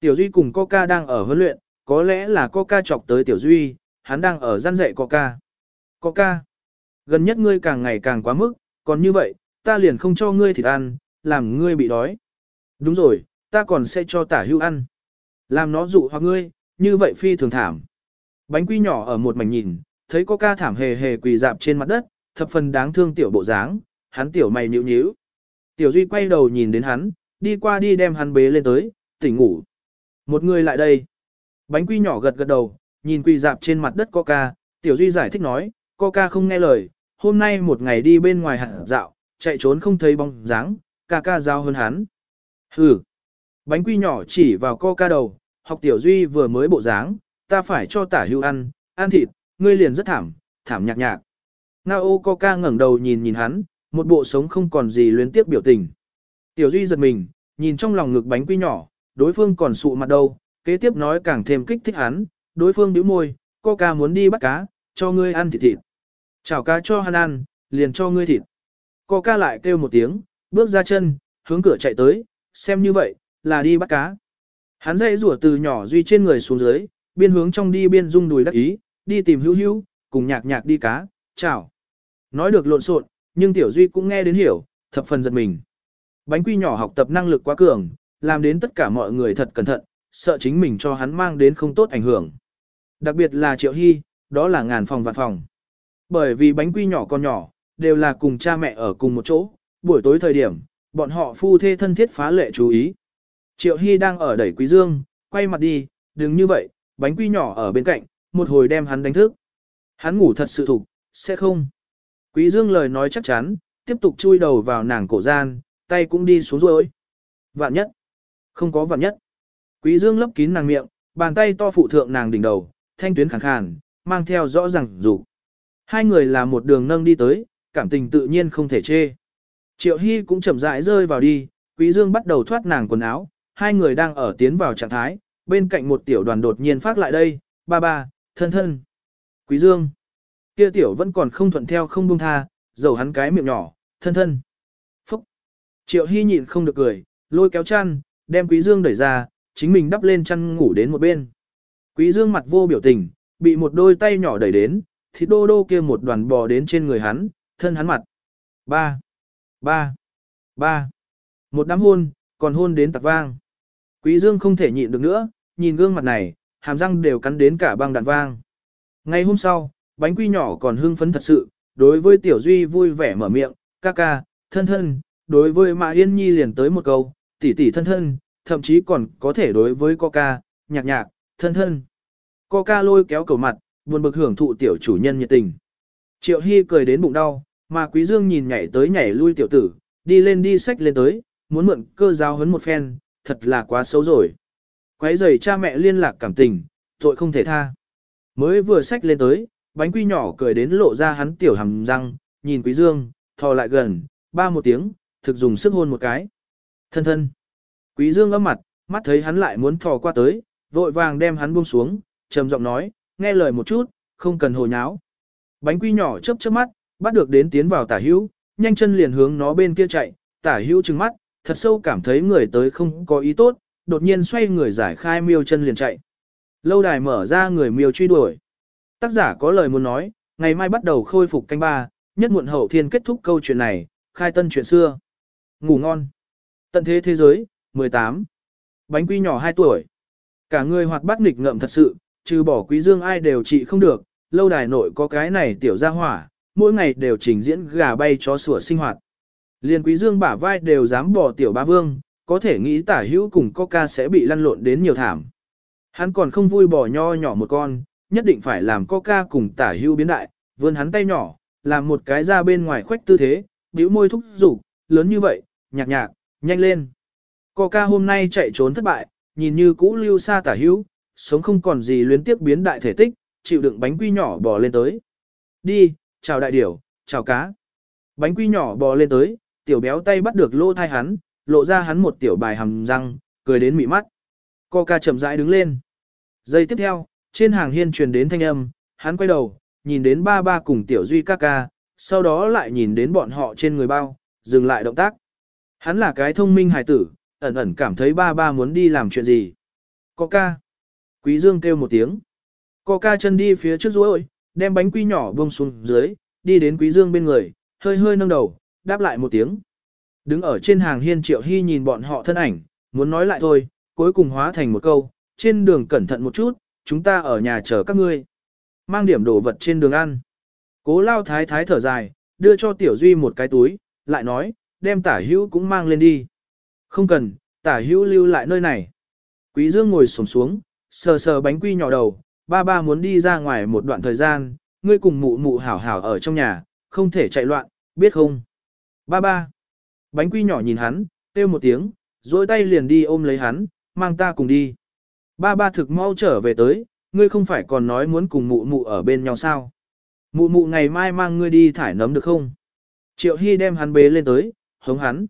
Tiểu Duy cùng Coca đang ở huấn luyện, có lẽ là Coca chọc tới Tiểu Duy, hắn đang ở gian dạy Coca. Coca, gần nhất ngươi càng ngày càng quá mức, còn như vậy, ta liền không cho ngươi thịt ăn, làm ngươi bị đói. Đúng rồi, ta còn sẽ cho tả hưu ăn. Làm nó dụ hoặc ngươi, như vậy phi thường thảm. Bánh quy nhỏ ở một mảnh nhìn, thấy Coca thảm hề hề quỳ dạp trên mặt đất, thập phần đáng thương tiểu bộ dáng, hắn tiểu mày nhíu nhíu. Tiểu Duy quay đầu nhìn đến hắn, đi qua đi đem hắn bế lên tới, tỉnh ngủ. Một người lại đây. Bánh quy nhỏ gật gật đầu, nhìn quỳ dạp trên mặt đất Coca, Tiểu Duy giải thích nói, Coca không nghe lời, hôm nay một ngày đi bên ngoài hẳn dạo, chạy trốn không thấy bóng dáng, ca ca giao hơn hắn. Hừ. Bánh quy nhỏ chỉ vào Coca đầu, học Tiểu Duy vừa mới bộ dáng, ta phải cho tả hưu ăn, ăn thịt, ngươi liền rất thảm, thảm nhạc nhạc. Ngao Coca ngẩng đầu nhìn nhìn hắn, một bộ sống không còn gì luyến tiếc biểu tình. Tiểu Duy giật mình, nhìn trong lòng ngực bánh quy nhỏ, đối phương còn sụ mặt đâu, kế tiếp nói càng thêm kích thích hắn, đối phương bĩu môi, Coca muốn đi bắt cá, cho ngươi ăn thịt thịt. Chảo cá cho hắn ăn, liền cho ngươi thịt. Coca lại kêu một tiếng, bước ra chân, hướng cửa chạy tới, xem như vậy, là đi bắt cá. Hắn dậy rủa từ nhỏ Duy trên người xuống dưới, biên hướng trong đi biên rung đùi đắc ý, đi tìm hữu hữu, cùng nhạc nhạc đi cá, chào. Nói được lộn xộn, nhưng Tiểu Duy cũng nghe đến hiểu, thập phần giật mình. Bánh quy nhỏ học tập năng lực quá cường, làm đến tất cả mọi người thật cẩn thận, sợ chính mình cho hắn mang đến không tốt ảnh hưởng. Đặc biệt là Triệu Hy, đó là ngàn phòng vạn phòng. Bởi vì bánh quy nhỏ con nhỏ, đều là cùng cha mẹ ở cùng một chỗ, buổi tối thời điểm, bọn họ phu thê thân thiết phá lệ chú ý. Triệu Hy đang ở đẩy Quý Dương, quay mặt đi, đừng như vậy, bánh quy nhỏ ở bên cạnh, một hồi đem hắn đánh thức. Hắn ngủ thật sự thục, sẽ không. Quý Dương lời nói chắc chắn, tiếp tục chui đầu vào nàng cổ gian, tay cũng đi xuống rồi. Vạn nhất. Không có vạn nhất. Quý Dương lấp kín nàng miệng, bàn tay to phụ thượng nàng đỉnh đầu, thanh tuyến khàn khàn, mang theo rõ ràng rủ. Hai người là một đường nâng đi tới, cảm tình tự nhiên không thể chê. Triệu Hy cũng chậm rãi rơi vào đi, Quý Dương bắt đầu thoát nàng quần áo, hai người đang ở tiến vào trạng thái, bên cạnh một tiểu đoàn đột nhiên phát lại đây, ba ba, thân thân. Quý Dương. Kia tiểu vẫn còn không thuận theo không buông tha, dầu hắn cái miệng nhỏ, thân thân. Phúc. Triệu Hy nhịn không được cười, lôi kéo chăn, đem Quý Dương đẩy ra, chính mình đắp lên chăn ngủ đến một bên. Quý Dương mặt vô biểu tình, bị một đôi tay nhỏ đẩy đến, thịt đô đô kia một đoàn bò đến trên người hắn, thân hắn mặt. Ba. Ba. Ba. Một đám hôn, còn hôn đến tạc vang. Quý Dương không thể nhịn được nữa, nhìn gương mặt này, hàm răng đều cắn đến cả băng đạn vang. Ngày hôm sau, bánh quy nhỏ còn hưng phấn thật sự, đối với Tiểu Duy vui vẻ mở miệng, ca ca, thân thân, đối với Mã Yên Nhi liền tới một câu, tỷ tỷ thân thân, thậm chí còn có thể đối với Coca, nhạc nhạc, thân thân. Coca lôi kéo cầu mặt, buồn bực hưởng thụ tiểu chủ nhân nhiệt tình. Triệu Hy cười đến bụng đau, mà Quý Dương nhìn nhảy tới nhảy lui tiểu tử, đi lên đi sách lên tới, muốn mượn cơ giáo hấn một phen, thật là quá xấu rồi. Quấy rầy cha mẹ liên lạc cảm tình, tội không thể tha. Mới vừa sách lên tới, bánh quy nhỏ cười đến lộ ra hắn tiểu hầm răng, nhìn Quý Dương, thò lại gần, ba một tiếng, thực dùng sức hôn một cái. Thân thân. Quý Dương ấm mặt, mắt thấy hắn lại muốn thò qua tới, vội vàng đem hắn buông xuống, trầm giọng nói, nghe lời một chút, không cần hồ nháo. Bánh quy nhỏ chớp chớp mắt, bắt được đến tiến vào tả hữu, nhanh chân liền hướng nó bên kia chạy, tả hữu trừng mắt, thật sâu cảm thấy người tới không có ý tốt, đột nhiên xoay người giải khai miêu chân liền chạy. Lâu đài mở ra người miêu truy đuổi. Tác giả có lời muốn nói, ngày mai bắt đầu khôi phục canh ba, nhất muộn hậu thiên kết thúc câu chuyện này, khai tân chuyện xưa. Ngủ ngon. Tận thế thế giới, 18. Bánh quy nhỏ 2 tuổi. Cả người hoạt bát nghịch ngợm thật sự, trừ bỏ quý dương ai đều trị không được, lâu đài nội có cái này tiểu gia hỏa, mỗi ngày đều trình diễn gà bay chó sủa sinh hoạt. Liên quý dương bả vai đều dám bỏ tiểu ba vương, có thể nghĩ tả hữu cùng coca sẽ bị lăn lộn đến nhiều thảm. Hắn còn không vui bỏ nho nhỏ một con, nhất định phải làm coca cùng tả hữu biến đại, vươn hắn tay nhỏ, làm một cái ra bên ngoài khoách tư thế, bĩu môi thúc giục, lớn như vậy, nhạc nhạc, nhanh lên. Coca hôm nay chạy trốn thất bại, nhìn như cũ lưu xa tả hữu, sống không còn gì luyến tiếc biến đại thể tích, chịu đựng bánh quy nhỏ bò lên tới. Đi, chào đại điểu, chào cá. Bánh quy nhỏ bò lên tới, tiểu béo tay bắt được lô thai hắn, lộ ra hắn một tiểu bài hầm răng, cười đến mị mắt. Coca chậm rãi đứng lên. Giây tiếp theo, trên hàng hiên truyền đến thanh âm, hắn quay đầu, nhìn đến ba ba cùng tiểu duy ca ca, sau đó lại nhìn đến bọn họ trên người bao, dừng lại động tác. Hắn là cái thông minh hài tử, ẩn ẩn cảm thấy ba ba muốn đi làm chuyện gì. Có ca. Quý Dương kêu một tiếng. Có ca chân đi phía trước rối, đem bánh quy nhỏ buông xuống dưới, đi đến Quý Dương bên người, hơi hơi nâng đầu, đáp lại một tiếng. Đứng ở trên hàng hiên triệu hy nhìn bọn họ thân ảnh, muốn nói lại thôi, cuối cùng hóa thành một câu, trên đường cẩn thận một chút, chúng ta ở nhà chờ các ngươi. Mang điểm đồ vật trên đường ăn. Cố lao thái thái thở dài, đưa cho tiểu duy một cái túi, lại nói, đem tả hữu cũng mang lên đi. Không cần, tả hữu lưu lại nơi này. Quý dương ngồi sổm xuống, sờ sờ bánh quy nhỏ đầu, ba ba muốn đi ra ngoài một đoạn thời gian, ngươi cùng mụ mụ hảo hảo ở trong nhà, không thể chạy loạn, biết không? Ba ba. Bánh quy nhỏ nhìn hắn, kêu một tiếng, dối tay liền đi ôm lấy hắn, mang ta cùng đi. Ba ba thực mau trở về tới, ngươi không phải còn nói muốn cùng mụ mụ ở bên nhau sao? Mụ mụ ngày mai mang ngươi đi thải nấm được không? Triệu Hy đem hắn bế lên tới, hống hắn.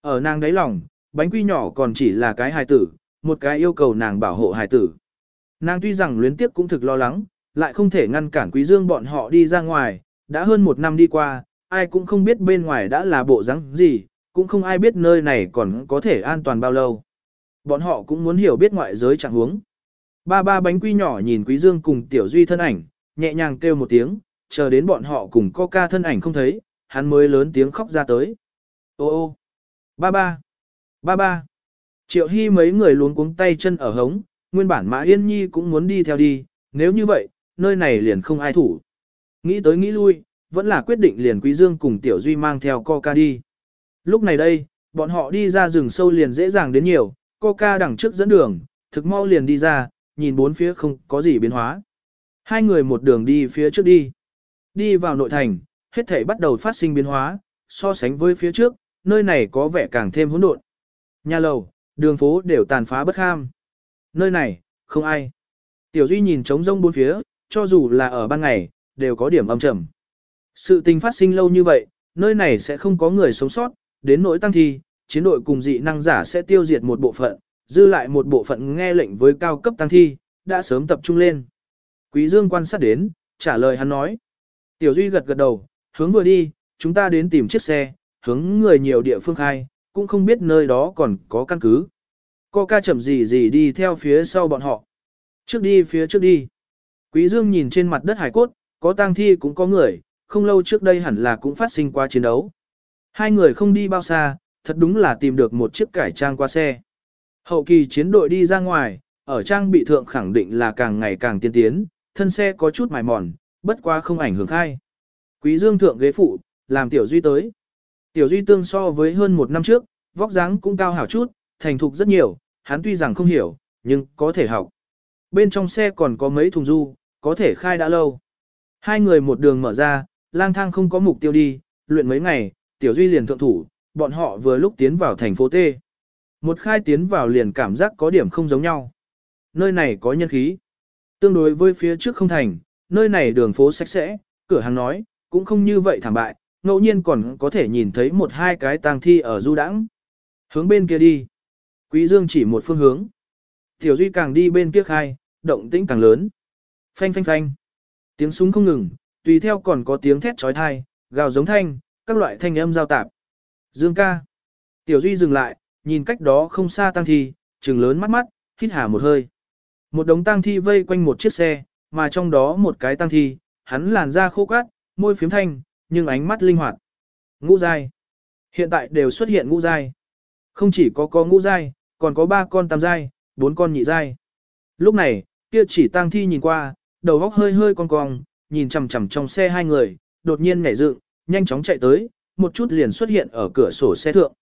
Ở nàng đáy lòng, bánh quy nhỏ còn chỉ là cái hài tử, một cái yêu cầu nàng bảo hộ hài tử. Nàng tuy rằng luyến tiếc cũng thực lo lắng, lại không thể ngăn cản quý dương bọn họ đi ra ngoài, đã hơn một năm đi qua, ai cũng không biết bên ngoài đã là bộ rắn gì, cũng không ai biết nơi này còn có thể an toàn bao lâu. Bọn họ cũng muốn hiểu biết ngoại giới trạng huống. Ba ba bánh quy nhỏ nhìn quý dương cùng tiểu duy thân ảnh, nhẹ nhàng kêu một tiếng, chờ đến bọn họ cùng coca thân ảnh không thấy, hắn mới lớn tiếng khóc ra tới. Ô ô, ba ba, ba ba. Triệu Hy mấy người luống cuống tay chân ở hống, nguyên bản Mã Yên Nhi cũng muốn đi theo đi, nếu như vậy, nơi này liền không ai thủ. Nghĩ tới nghĩ lui, vẫn là quyết định liền Quý Dương cùng Tiểu Duy mang theo Coca đi. Lúc này đây, bọn họ đi ra rừng sâu liền dễ dàng đến nhiều, Coca đằng trước dẫn đường, thực mau liền đi ra, nhìn bốn phía không có gì biến hóa. Hai người một đường đi phía trước đi. Đi vào nội thành, hết thảy bắt đầu phát sinh biến hóa, so sánh với phía trước, nơi này có vẻ càng thêm hỗn độn. Nhà lầu, đường phố đều tàn phá bất ham. Nơi này, không ai. Tiểu Duy nhìn trống rông bốn phía, cho dù là ở ban ngày, đều có điểm âm trầm. Sự tình phát sinh lâu như vậy, nơi này sẽ không có người sống sót, đến nỗi tăng thi, chiến đội cùng dị năng giả sẽ tiêu diệt một bộ phận, dư lại một bộ phận nghe lệnh với cao cấp tăng thi, đã sớm tập trung lên. Quý Dương quan sát đến, trả lời hắn nói. Tiểu Duy gật gật đầu, hướng vừa đi, chúng ta đến tìm chiếc xe, hướng người nhiều địa phương khai, cũng không biết nơi đó còn có căn cứ. Coca chậm gì gì đi theo phía sau bọn họ. Trước đi phía trước đi. Quý Dương nhìn trên mặt đất hải cốt, có tang thi cũng có người, không lâu trước đây hẳn là cũng phát sinh qua chiến đấu. Hai người không đi bao xa, thật đúng là tìm được một chiếc cải trang qua xe. Hậu kỳ chiến đội đi ra ngoài, ở trang bị thượng khẳng định là càng ngày càng tiên tiến, thân xe có chút mài mòn, bất quá không ảnh hưởng khai. Quý Dương thượng ghế phụ, làm Tiểu Duy tới. Tiểu Duy tương so với hơn một năm trước, vóc dáng cũng cao hảo chút, thành thục rất nhiều, hắn tuy rằng không hiểu, nhưng có thể học. Bên trong xe còn có mấy thùng du, có thể khai đã lâu. Hai người một đường mở ra, lang thang không có mục tiêu đi, luyện mấy ngày, Tiểu Duy liền thượng thủ, bọn họ vừa lúc tiến vào thành phố T. Một khai tiến vào liền cảm giác có điểm không giống nhau. Nơi này có nhân khí. Tương đối với phía trước không thành, nơi này đường phố sạch sẽ, cửa hàng nói, cũng không như vậy thảm bại, ngẫu nhiên còn có thể nhìn thấy một hai cái tang thi ở du đãng. Hướng bên kia đi. Quý Dương chỉ một phương hướng. Tiểu Duy càng đi bên kia khai, động tĩnh càng lớn. Phanh phanh phanh. Tiếng súng không ngừng, tùy theo còn có tiếng thét chói tai, gào giống thanh, các loại thanh âm giao tạp. Dương ca. Tiểu Duy dừng lại, nhìn cách đó không xa tang thi, trừng lớn mắt mắt, hít hà một hơi. Một đống tang thi vây quanh một chiếc xe, mà trong đó một cái tang thi, hắn làn da khô cát, môi phiếm thanh, nhưng ánh mắt linh hoạt. Ngũ giai. Hiện tại đều xuất hiện ngũ giai. Không chỉ có có ngũ giai, còn có ba con tam giai, bốn con nhị giai. Lúc này, kia chỉ tăng thi nhìn qua, đầu óc hơi hơi cong cong, nhìn chằm chằm trong xe hai người, đột nhiên nhảy dựng, nhanh chóng chạy tới, một chút liền xuất hiện ở cửa sổ xe thượng.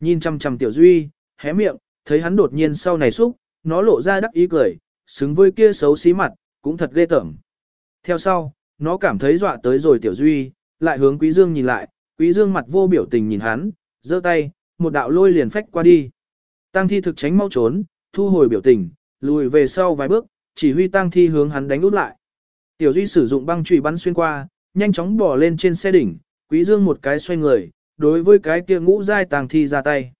Nhìn chằm chằm Tiểu Duy, hé miệng, thấy hắn đột nhiên sau này xúc, nó lộ ra đắc ý cười, xứng với kia xấu xí mặt, cũng thật ghê tởm. Theo sau, nó cảm thấy dọa tới rồi Tiểu Duy, lại hướng Quý Dương nhìn lại, Quý Dương mặt vô biểu tình nhìn hắn, giơ tay, một đạo lôi liền phách qua đi. Tăng thi thực tránh mau trốn, thu hồi biểu tình, lùi về sau vài bước, chỉ huy tăng thi hướng hắn đánh út lại. Tiểu Duy sử dụng băng chùy bắn xuyên qua, nhanh chóng bỏ lên trên xe đỉnh, Quý Dương một cái xoay người, đối với cái kia ngũ giai tăng thi ra tay.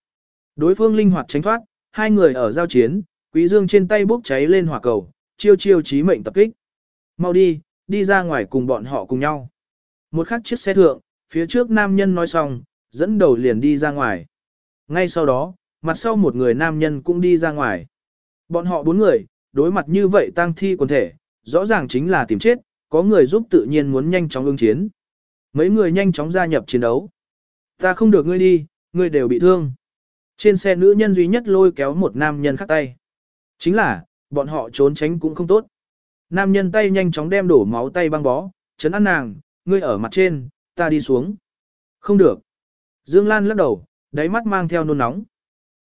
Đối phương linh hoạt tránh thoát, hai người ở giao chiến, Quý Dương trên tay bốc cháy lên hỏa cầu, chiêu chiêu chí mệnh tập kích. Mau đi, đi ra ngoài cùng bọn họ cùng nhau. Một khắc chiếc xe thượng, phía trước nam nhân nói xong, dẫn đầu liền đi ra ngoài. Ngay sau đó, mặt sau một người nam nhân cũng đi ra ngoài. Bọn họ bốn người, đối mặt như vậy tang thi quần thể, rõ ràng chính là tìm chết, có người giúp tự nhiên muốn nhanh chóng ứng chiến. Mấy người nhanh chóng gia nhập chiến đấu. Ta không được ngươi đi, ngươi đều bị thương. Trên xe nữ nhân duy nhất lôi kéo một nam nhân khác tay. Chính là, bọn họ trốn tránh cũng không tốt. Nam nhân tay nhanh chóng đem đổ máu tay băng bó, chấn ăn nàng, ngươi ở mặt trên, ta đi xuống. Không được. Dương Lan lắc đầu, đáy mắt mang theo nôn nóng.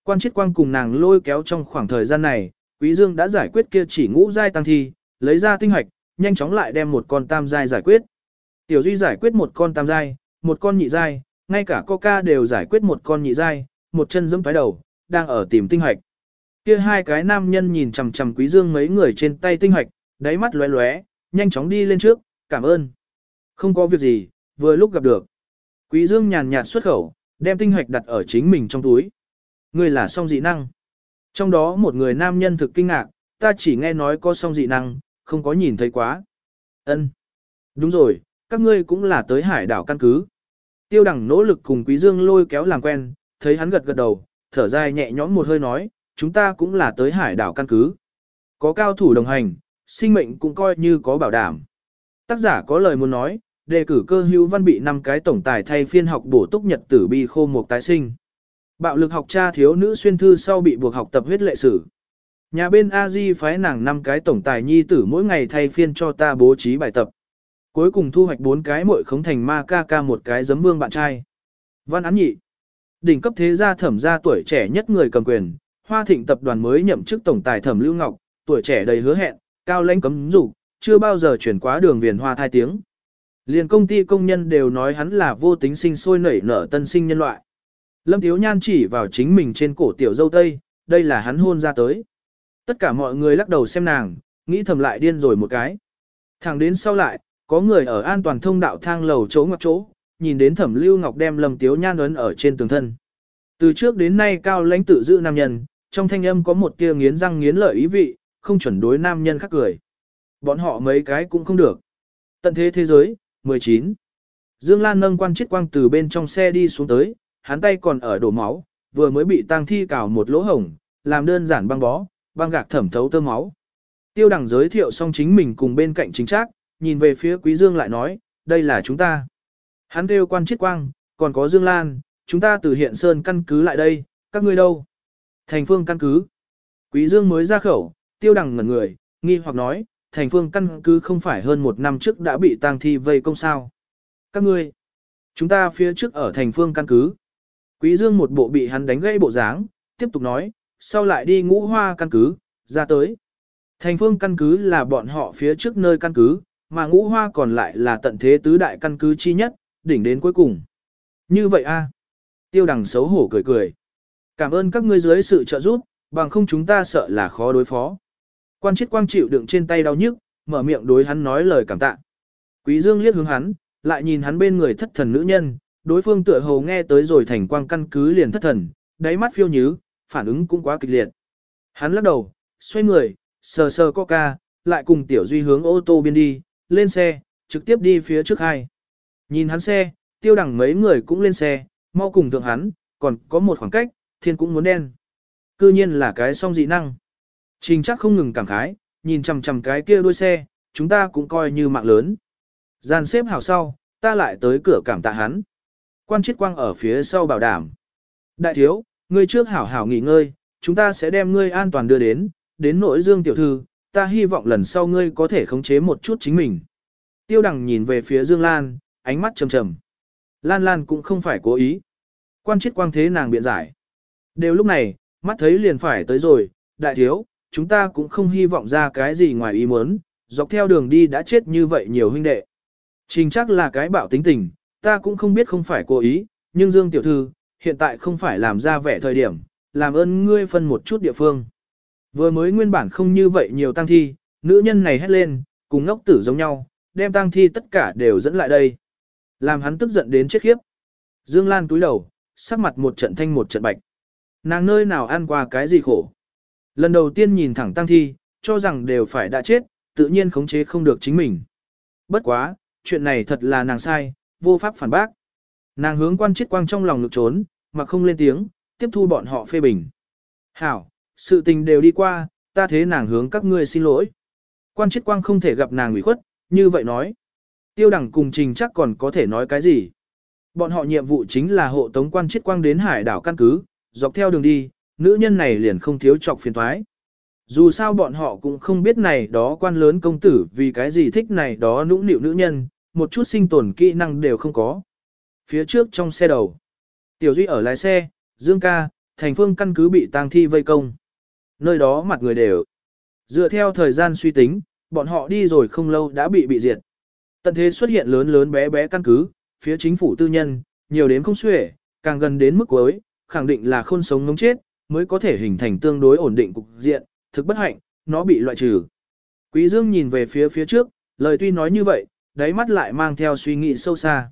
Quan chiết quang cùng nàng lôi kéo trong khoảng thời gian này, Quý Dương đã giải quyết kia chỉ ngũ giai tăng thi, lấy ra tinh hoạch, nhanh chóng lại đem một con tam giai giải quyết. Tiểu Duy giải quyết một con tam giai, một con nhị giai, ngay cả Coca đều giải quyết một con nhị giai, một chân giẫm phái đầu, đang ở tìm tinh hoạch. Kia hai cái nam nhân nhìn chằm chằm Quý Dương mấy người trên tay tinh hoạch, đáy mắt lóe lóe, nhanh chóng đi lên trước, cảm ơn. Không có việc gì, vừa lúc gặp được. Quý Dương nhàn nhạt xuất khẩu, đem tinh hoạch đặt ở chính mình trong túi. Ngươi là song dị năng. Trong đó một người nam nhân thực kinh ngạc, ta chỉ nghe nói có song dị năng, không có nhìn thấy quá. Ân, Đúng rồi, các ngươi cũng là tới hải đảo căn cứ. Tiêu đẳng nỗ lực cùng Quý Dương lôi kéo làm quen, thấy hắn gật gật đầu, thở dài nhẹ nhõm một hơi nói, chúng ta cũng là tới hải đảo căn cứ. Có cao thủ đồng hành, sinh mệnh cũng coi như có bảo đảm. Tác giả có lời muốn nói, đề cử cơ hữu văn bị năm cái tổng tài thay phiên học bổ túc nhật tử bi khô một tái sinh. Bạo lực học cha thiếu nữ xuyên thư sau bị buộc học tập huyết lệ sử. Nhà bên a di phái nàng năm cái tổng tài nhi tử mỗi ngày thay phiên cho ta bố trí bài tập. Cuối cùng thu hoạch bốn cái mội khống thành ma ca ca một cái giấm vương bạn trai. Văn án nhị. Đỉnh cấp thế gia thẩm gia tuổi trẻ nhất người cầm quyền, Hoa Thịnh tập đoàn mới nhậm chức tổng tài Thẩm Lưu Ngọc, tuổi trẻ đầy hứa hẹn, cao lãnh cấm dục, chưa bao giờ chuyển quá đường viền hoa thai tiếng. Liền công ty công nhân đều nói hắn là vô tính sinh sôi nảy nở tân sinh nhân loại. Lâm Tiếu Nhan chỉ vào chính mình trên cổ tiểu dâu tây, đây là hắn hôn ra tới. Tất cả mọi người lắc đầu xem nàng, nghĩ thầm lại điên rồi một cái. Thẳng đến sau lại, có người ở an toàn thông đạo thang lầu chỗ ngoặc chỗ, nhìn đến thẩm lưu ngọc đem Lâm Tiếu Nhan ấn ở trên tường thân. Từ trước đến nay cao lãnh tự giữ nam nhân, trong thanh âm có một tia nghiến răng nghiến lợi ý vị, không chuẩn đối nam nhân khác cười. Bọn họ mấy cái cũng không được. Tận thế thế giới, 19. Dương Lan nâng quan chiết quang từ bên trong xe đi xuống tới, hắn tay còn ở đổ máu, vừa mới bị tang thi cào một lỗ hổng, làm đơn giản băng bó, băng gạc thẩm thấu tơ máu. Tiêu đẳng giới thiệu xong chính mình cùng bên cạnh chính trác, nhìn về phía Quý Dương lại nói, đây là chúng ta. Hắn kêu quan chiết quang, còn có Dương Lan, chúng ta từ hiện sơn căn cứ lại đây, các ngươi đâu? Thành phương căn cứ. Quý Dương mới ra khẩu, tiêu đằng ngẩn người, nghi hoặc nói, thành phương căn cứ không phải hơn một năm trước đã bị tang thi vây công sao. Các ngươi, chúng ta phía trước ở thành phương căn cứ. Quý Dương một bộ bị hắn đánh gãy bộ dáng, tiếp tục nói, sau lại đi ngũ hoa căn cứ, ra tới. Thành phương căn cứ là bọn họ phía trước nơi căn cứ, mà ngũ hoa còn lại là tận thế tứ đại căn cứ chi nhất, đỉnh đến cuối cùng. Như vậy a Tiêu đằng xấu hổ cười cười. Cảm ơn các ngươi dưới sự trợ giúp, bằng không chúng ta sợ là khó đối phó. Quan chết quang chịu đựng trên tay đau nhức, mở miệng đối hắn nói lời cảm tạ. Quý Dương liếc hướng hắn, lại nhìn hắn bên người thất thần nữ nhân, đối phương tựa hồ nghe tới rồi thành quang căn cứ liền thất thần, đáy mắt phiêu nhứ, phản ứng cũng quá kịch liệt. Hắn lắc đầu, xoay người, sờ sờ coca, lại cùng tiểu duy hướng ô tô biên đi, lên xe, trực tiếp đi phía trước hai. Nhìn hắn xe, tiêu đẳng mấy người cũng lên xe, mau cùng thượng hắn, còn có một khoảng cách, thiên cũng muốn đen. Cư nhiên là cái song dị năng. Trình chắc không ngừng cảm khái, nhìn chằm chằm cái kia đuôi xe, chúng ta cũng coi như mạng lớn. Gian xếp hào sau, ta lại tới cửa cảm tạ hắn. Quan chiết quang ở phía sau bảo đảm. Đại thiếu, ngươi trước hảo hảo nghỉ ngơi, chúng ta sẽ đem ngươi an toàn đưa đến, đến nội dương tiểu thư, ta hy vọng lần sau ngươi có thể khống chế một chút chính mình. Tiêu đằng nhìn về phía Dương Lan, ánh mắt trầm trầm. Lan Lan cũng không phải cố ý. Quan chiết quang thế nàng biện giải. Đều lúc này, mắt thấy liền phải tới rồi, đại thiếu, chúng ta cũng không hy vọng ra cái gì ngoài ý muốn, dọc theo đường đi đã chết như vậy nhiều huynh đệ. Trình chắc là cái bạo tính tình, ta cũng không biết không phải cố ý, nhưng Dương Tiểu Thư, hiện tại không phải làm ra vẻ thời điểm, làm ơn ngươi phân một chút địa phương. Vừa mới nguyên bản không như vậy nhiều tăng thi, nữ nhân này hét lên, cùng ngốc tử giống nhau, đem tăng thi tất cả đều dẫn lại đây. Làm hắn tức giận đến chết khiếp. Dương Lan túi đầu, sắc mặt một trận thanh một trận bạch. Nàng nơi nào ăn qua cái gì khổ. Lần đầu tiên nhìn thẳng tăng thi, cho rằng đều phải đã chết, tự nhiên khống chế không được chính mình. Bất quá, chuyện này thật là nàng sai, vô pháp phản bác. Nàng hướng quan chết quang trong lòng lực trốn, mà không lên tiếng, tiếp thu bọn họ phê bình. Hảo, sự tình đều đi qua, ta thế nàng hướng các ngươi xin lỗi. Quan chết quang không thể gặp nàng ủy khuất, như vậy nói. Tiêu đẳng cùng trình chắc còn có thể nói cái gì. Bọn họ nhiệm vụ chính là hộ tống quan chết quang đến hải đảo căn cứ, dọc theo đường đi, nữ nhân này liền không thiếu trọc phiền thoái. Dù sao bọn họ cũng không biết này đó quan lớn công tử vì cái gì thích này đó nũng nịu nữ nhân, một chút sinh tồn kỹ năng đều không có. Phía trước trong xe đầu, Tiểu Duy ở lái xe, Dương ca, thành phương căn cứ bị tang thi vây công. Nơi đó mặt người đều. Dựa theo thời gian suy tính, bọn họ đi rồi không lâu đã bị bị diệt. Tận thế xuất hiện lớn lớn bé bé căn cứ, phía chính phủ tư nhân, nhiều đến không xuể, càng gần đến mức cuối, khẳng định là khôn sống ngống chết, mới có thể hình thành tương đối ổn định cục diện, thực bất hạnh, nó bị loại trừ. Quý Dương nhìn về phía phía trước, lời tuy nói như vậy, đáy mắt lại mang theo suy nghĩ sâu xa.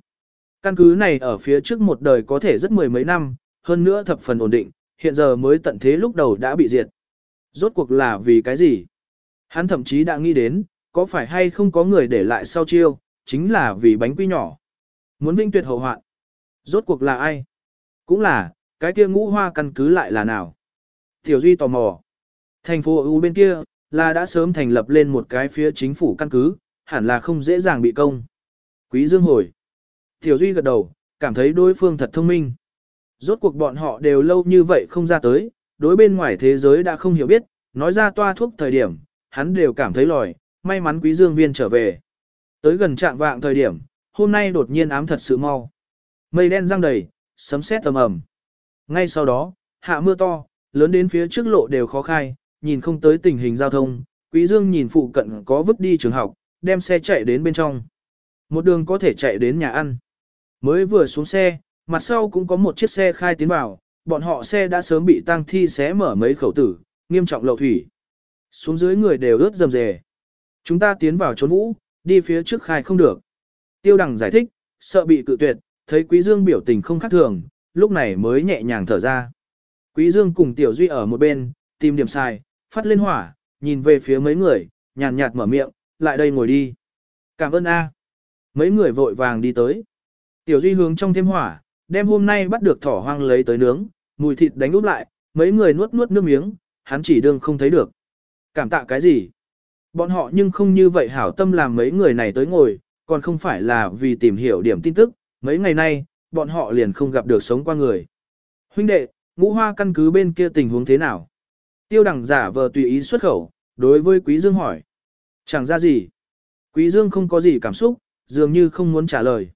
Căn cứ này ở phía trước một đời có thể rất mười mấy năm, hơn nữa thập phần ổn định, hiện giờ mới tận thế lúc đầu đã bị diệt. Rốt cuộc là vì cái gì? Hắn thậm chí đã nghĩ đến, có phải hay không có người để lại sau chiêu, chính là vì bánh quy nhỏ. Muốn vinh tuyệt hậu hoạn. Rốt cuộc là ai? Cũng là, cái kia ngũ hoa căn cứ lại là nào? Tiểu Duy tò mò. Thành phố U bên kia, là đã sớm thành lập lên một cái phía chính phủ căn cứ, hẳn là không dễ dàng bị công. Quý Dương hồi. Tiểu Duy gật đầu, cảm thấy đối phương thật thông minh. Rốt cuộc bọn họ đều lâu như vậy không ra tới, đối bên ngoài thế giới đã không hiểu biết, nói ra toa thuốc thời điểm, hắn đều cảm thấy lòi, may mắn quý dương viên trở về. Tới gần trạng vạng thời điểm, hôm nay đột nhiên ám thật sự mau. Mây đen răng đầy, sấm sét tầm ầm. Ngay sau đó, hạ mưa to, lớn đến phía trước lộ đều khó khai, nhìn không tới tình hình giao thông, quý dương nhìn phụ cận có vứt đi trường học, đem xe chạy đến bên trong. Một đường có thể chạy đến nhà ăn. Mới vừa xuống xe, mặt sau cũng có một chiếc xe khai tiến vào, bọn họ xe đã sớm bị tang thi xé mở mấy khẩu tử, nghiêm trọng lậu thủy. Xuống dưới người đều ướt dầm dề. Chúng ta tiến vào trốn vũ, đi phía trước khai không được. Tiêu đằng giải thích, sợ bị cự tuyệt, thấy Quý Dương biểu tình không khác thường, lúc này mới nhẹ nhàng thở ra. Quý Dương cùng Tiểu Duy ở một bên, tìm điểm sai, phát lên hỏa, nhìn về phía mấy người, nhàn nhạt mở miệng, lại đây ngồi đi. Cảm ơn A. Mấy người vội vàng đi tới. Tiểu Duy hướng trong thêm hỏa, đem hôm nay bắt được thỏ hoang lấy tới nướng, mùi thịt đánh úp lại, mấy người nuốt nuốt nước miếng, hắn chỉ đương không thấy được. Cảm tạ cái gì? Bọn họ nhưng không như vậy hảo tâm làm mấy người này tới ngồi, còn không phải là vì tìm hiểu điểm tin tức, mấy ngày nay, bọn họ liền không gặp được sống qua người. Huynh đệ, ngũ hoa căn cứ bên kia tình huống thế nào? Tiêu đẳng giả vờ tùy ý xuất khẩu, đối với Quý Dương hỏi. Chẳng ra gì. Quý Dương không có gì cảm xúc, dường như không muốn trả lời.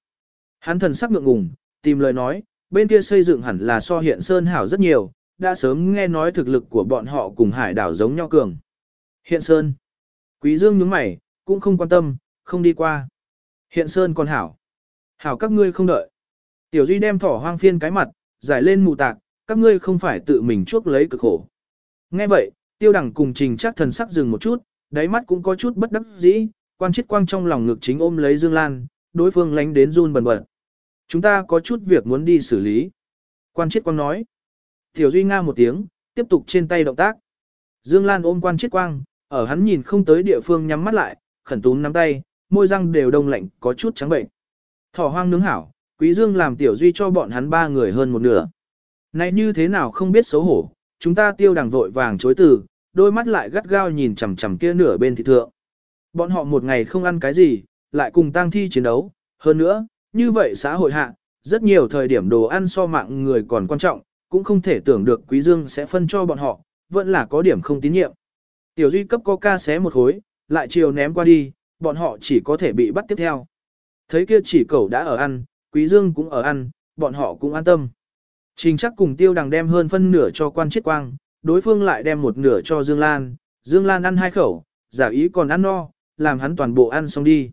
Hắn thần sắc ngượng ngùng, tìm lời nói, bên kia xây dựng hẳn là so hiện sơn hảo rất nhiều, đã sớm nghe nói thực lực của bọn họ cùng hải đảo giống nhau cường. Hiện sơn. Quý dương nhướng mày, cũng không quan tâm, không đi qua. Hiện sơn còn hảo. Hảo các ngươi không đợi. Tiểu Duy đem thỏ hoang phiên cái mặt, giải lên mù tạc, các ngươi không phải tự mình chuốc lấy cực khổ. Nghe vậy, tiêu đẳng cùng trình chắc thần sắc dừng một chút, đáy mắt cũng có chút bất đắc dĩ, quan chết quang trong lòng ngực chính ôm lấy Dương Lan, đối phương lánh đến run bần bật. Chúng ta có chút việc muốn đi xử lý. Quan chết quang nói. Tiểu Duy Nga một tiếng, tiếp tục trên tay động tác. Dương Lan ôm quan chết quang, ở hắn nhìn không tới địa phương nhắm mắt lại, khẩn túm nắm tay, môi răng đều đông lạnh có chút trắng bệnh. Thỏ hoang nướng hảo, Quý Dương làm Tiểu Duy cho bọn hắn ba người hơn một nửa. Này như thế nào không biết xấu hổ, chúng ta tiêu đằng vội vàng chối từ, đôi mắt lại gắt gao nhìn chằm chằm kia nửa bên thị thượng. Bọn họ một ngày không ăn cái gì, lại cùng tang thi chiến đấu, hơn nữa, như vậy xã hội hạ, rất nhiều thời điểm đồ ăn so mạng người còn quan trọng, cũng không thể tưởng được Quý Dương sẽ phân cho bọn họ, vẫn là có điểm không tín nhiệm. Tiểu Duy cấp coca xé một khối, lại chiều ném qua đi, bọn họ chỉ có thể bị bắt tiếp theo. Thấy kia chỉ cẩu đã ở ăn, Quý Dương cũng ở ăn, bọn họ cũng an tâm. Trình chắc cùng tiêu đằng đem hơn phân nửa cho quan chiết quang, đối phương lại đem một nửa cho Dương Lan, Dương Lan ăn hai khẩu, giả ý còn ăn no, làm hắn toàn bộ ăn xong đi.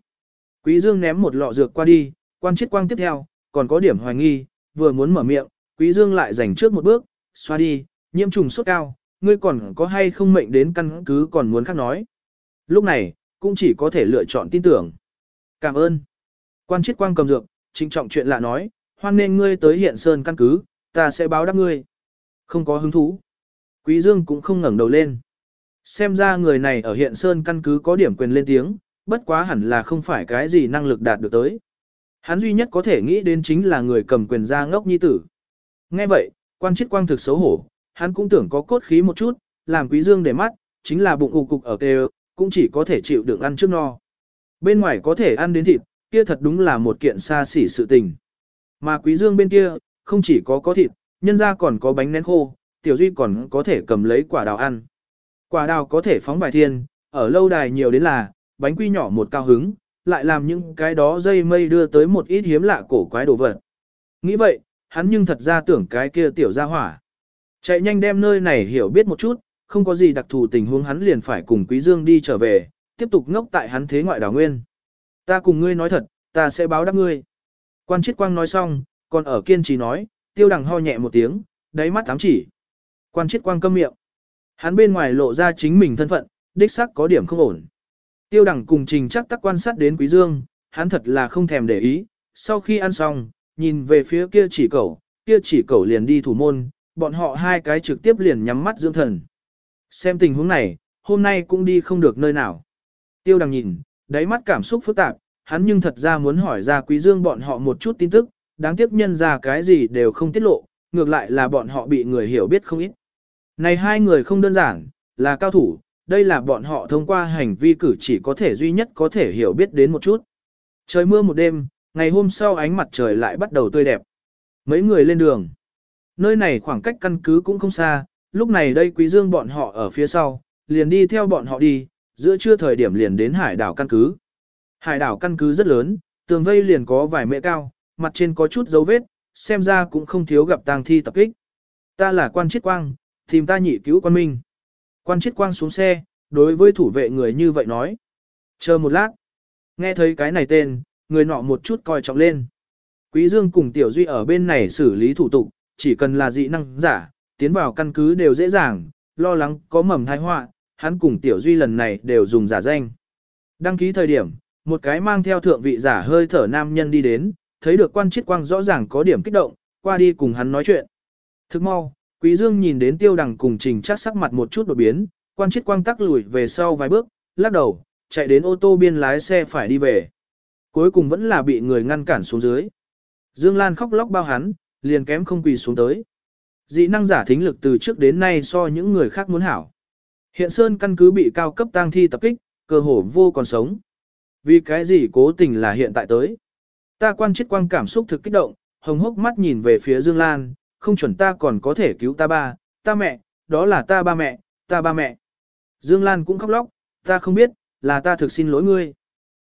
Quý Dương ném một lọ dược qua đi, quan chiết quang tiếp theo, còn có điểm hoài nghi, vừa muốn mở miệng, Quý Dương lại giành trước một bước, xoa đi, nhiễm trùng sốt cao, ngươi còn có hay không mệnh đến căn cứ còn muốn khác nói. Lúc này, cũng chỉ có thể lựa chọn tin tưởng. Cảm ơn. Quan chiết quang cầm dược, trinh trọng chuyện lạ nói, hoan nên ngươi tới hiện sơn căn cứ, ta sẽ báo đáp ngươi. Không có hứng thú. Quý Dương cũng không ngẩng đầu lên. Xem ra người này ở hiện sơn căn cứ có điểm quyền lên tiếng, bất quá hẳn là không phải cái gì năng lực đạt được tới. Hắn duy nhất có thể nghĩ đến chính là người cầm quyền ra ngốc nhi tử. Nghe vậy, quan chiết quang thực xấu hổ, hắn cũng tưởng có cốt khí một chút, làm quý dương để mắt, chính là bụng ù cục ở kề, cũng chỉ có thể chịu đựng ăn trước no. Bên ngoài có thể ăn đến thịt, kia thật đúng là một kiện xa xỉ sự tình. Mà quý dương bên kia, không chỉ có có thịt, nhân ra còn có bánh nén khô, tiểu duy còn có thể cầm lấy quả đào ăn. Quả đào có thể phóng bài thiên, ở lâu đài nhiều đến là, bánh quy nhỏ một cao hứng, lại làm những cái đó dây mây đưa tới một ít hiếm lạ cổ quái đồ vật. Nghĩ vậy, hắn nhưng thật ra tưởng cái kia tiểu gia hỏa. Chạy nhanh đem nơi này hiểu biết một chút, không có gì đặc thù tình huống hắn liền phải cùng Quý Dương đi trở về, tiếp tục ngốc tại hắn thế ngoại đảo nguyên. Ta cùng ngươi nói thật, ta sẽ báo đáp ngươi. Quan Chiết Quang nói xong, còn ở kiên trì nói, tiêu đằng ho nhẹ một tiếng, đáy mắt ám chỉ. Quan Chiết Quang câm miệng. Hắn bên ngoài lộ ra chính mình thân phận, đích xác có điểm không ổn. Tiêu đằng cùng trình chắc tắc quan sát đến Quý Dương, hắn thật là không thèm để ý, sau khi ăn xong, nhìn về phía kia chỉ cẩu, kia chỉ cẩu liền đi thủ môn, bọn họ hai cái trực tiếp liền nhắm mắt dưỡng thần. Xem tình huống này, hôm nay cũng đi không được nơi nào. Tiêu đằng nhìn, đáy mắt cảm xúc phức tạp, hắn nhưng thật ra muốn hỏi ra quý dương bọn họ một chút tin tức, đáng tiếc nhân ra cái gì đều không tiết lộ, ngược lại là bọn họ bị người hiểu biết không ít. Này hai người không đơn giản, là cao thủ, đây là bọn họ thông qua hành vi cử chỉ có thể duy nhất có thể hiểu biết đến một chút. Trời mưa một đêm, ngày hôm sau ánh mặt trời lại bắt đầu tươi đẹp. Mấy người lên đường. Nơi này khoảng cách căn cứ cũng không xa, lúc này đây quý dương bọn họ ở phía sau, liền đi theo bọn họ đi, giữa trưa thời điểm liền đến hải đảo căn cứ. Hải đảo căn cứ rất lớn, tường vây liền có vài mễ cao, mặt trên có chút dấu vết, xem ra cũng không thiếu gặp tang thi tập kích. Ta là quan chiết quang, tìm ta nhị cứu quan minh. Quan chiết quang xuống xe, đối với thủ vệ người như vậy nói. Chờ một lát. Nghe thấy cái này tên, người nọ một chút coi trọng lên. Quý Dương cùng Tiểu Duy ở bên này xử lý thủ tục, chỉ cần là dị năng giả, tiến vào căn cứ đều dễ dàng, lo lắng có mầm tai họa, hắn cùng Tiểu Duy lần này đều dùng giả danh. Đăng ký thời điểm, một cái mang theo thượng vị giả hơi thở nam nhân đi đến, thấy được quan chiết quang rõ ràng có điểm kích động, qua đi cùng hắn nói chuyện. Thức mau, Quý Dương nhìn đến tiêu đằng cùng trình chắc sắc mặt một chút đột biến, quan chiết quang tắc lùi về sau vài bước, lắc đầu, chạy đến ô tô biên lái xe phải đi về. Cuối cùng vẫn là bị người ngăn cản xuống dưới. Dương Lan khóc lóc bao hắn, liền kém không quỳ xuống tới. Dị năng giả thính lực từ trước đến nay so những người khác muốn hảo. Hiện Sơn căn cứ bị cao cấp tang thi tập kích, cơ hồ vô còn sống. Vì cái gì cố tình là hiện tại tới. Ta quan chết quang cảm xúc thực kích động, hồng hốc mắt nhìn về phía Dương Lan, không chuẩn ta còn có thể cứu ta ba, ta mẹ, đó là ta ba mẹ, ta ba mẹ. Dương Lan cũng khóc lóc, ta không biết, là ta thực xin lỗi ngươi.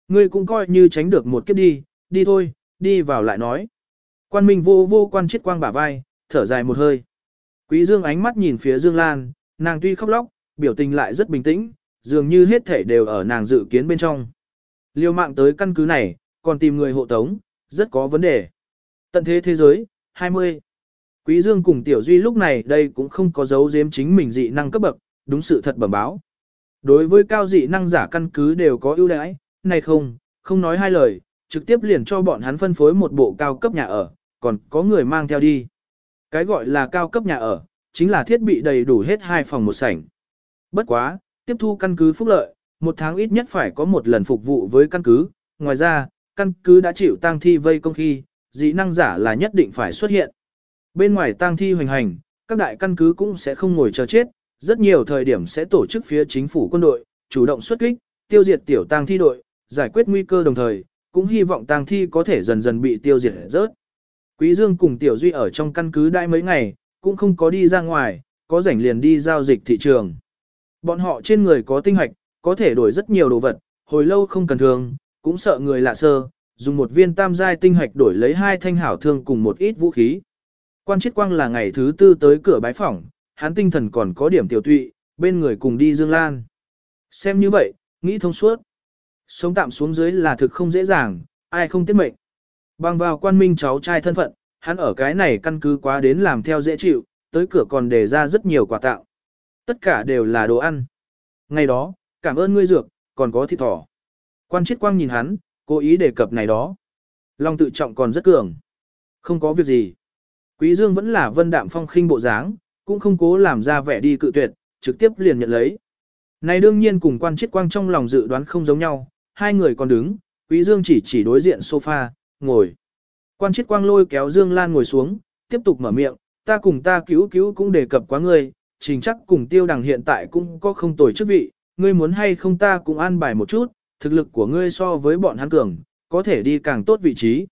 Ngươi cũng coi như tránh được một kiếp đi, đi thôi, đi vào lại nói. Quan Minh vô vô quan chết quang bả vai, thở dài một hơi. Quý Dương ánh mắt nhìn phía Dương Lan, nàng tuy khóc lóc, biểu tình lại rất bình tĩnh, dường như hết thể đều ở nàng dự kiến bên trong. Liêu mạng tới căn cứ này, còn tìm người hộ tống, rất có vấn đề. Tận thế thế giới, 20. Quý Dương cùng Tiểu Duy lúc này đây cũng không có dấu giếm chính mình dị năng cấp bậc, đúng sự thật bẩm báo. Đối với cao dị năng giả căn cứ đều có ưu đãi, này không, không nói hai lời, trực tiếp liền cho bọn hắn phân phối một bộ cao cấp nhà ở, còn có người mang theo đi. Cái gọi là cao cấp nhà ở, chính là thiết bị đầy đủ hết hai phòng một sảnh. Bất quá, tiếp thu căn cứ phúc lợi, một tháng ít nhất phải có một lần phục vụ với căn cứ, ngoài ra, căn cứ đã chịu tang thi vây công khi, dị năng giả là nhất định phải xuất hiện. Bên ngoài tang thi hoành hành, các đại căn cứ cũng sẽ không ngồi chờ chết, rất nhiều thời điểm sẽ tổ chức phía chính phủ quân đội, chủ động xuất kích, tiêu diệt tiểu tang thi đội, giải quyết nguy cơ đồng thời, cũng hy vọng tang thi có thể dần dần bị tiêu diệt rớt. Quý Dương cùng Tiểu Duy ở trong căn cứ đại mấy ngày, cũng không có đi ra ngoài, có rảnh liền đi giao dịch thị trường. Bọn họ trên người có tinh hạch, có thể đổi rất nhiều đồ vật, hồi lâu không cần thường, cũng sợ người lạ sơ, dùng một viên tam giai tinh hạch đổi lấy hai thanh hảo thương cùng một ít vũ khí. Quan Chiết Quang là ngày thứ tư tới cửa bái phỏng, hắn tinh thần còn có điểm tiểu tụy, bên người cùng đi Dương Lan. Xem như vậy, nghĩ thông suốt. Sống tạm xuống dưới là thực không dễ dàng, ai không tiết mệnh. Bằng vào quan minh cháu trai thân phận, hắn ở cái này căn cứ quá đến làm theo dễ chịu, tới cửa còn đề ra rất nhiều quà tặng. Tất cả đều là đồ ăn. Ngày đó, cảm ơn ngươi dược, còn có thịt thỏ. Quan chiết quang nhìn hắn, cố ý đề cập này đó. Long tự trọng còn rất cường. Không có việc gì. Quý Dương vẫn là vân đạm phong khinh bộ dáng, cũng không cố làm ra vẻ đi cự tuyệt, trực tiếp liền nhận lấy. Này đương nhiên cùng quan chiết quang trong lòng dự đoán không giống nhau, hai người còn đứng, Quý Dương chỉ chỉ đối diện sofa, ngồi. Quan chiết quang lôi kéo Dương Lan ngồi xuống, tiếp tục mở miệng, ta cùng ta cứu cứu cũng đề cập quá ngươi, trình chắc cùng tiêu đằng hiện tại cũng có không tồi chức vị, ngươi muốn hay không ta cũng an bài một chút, thực lực của ngươi so với bọn hắn cường, có thể đi càng tốt vị trí.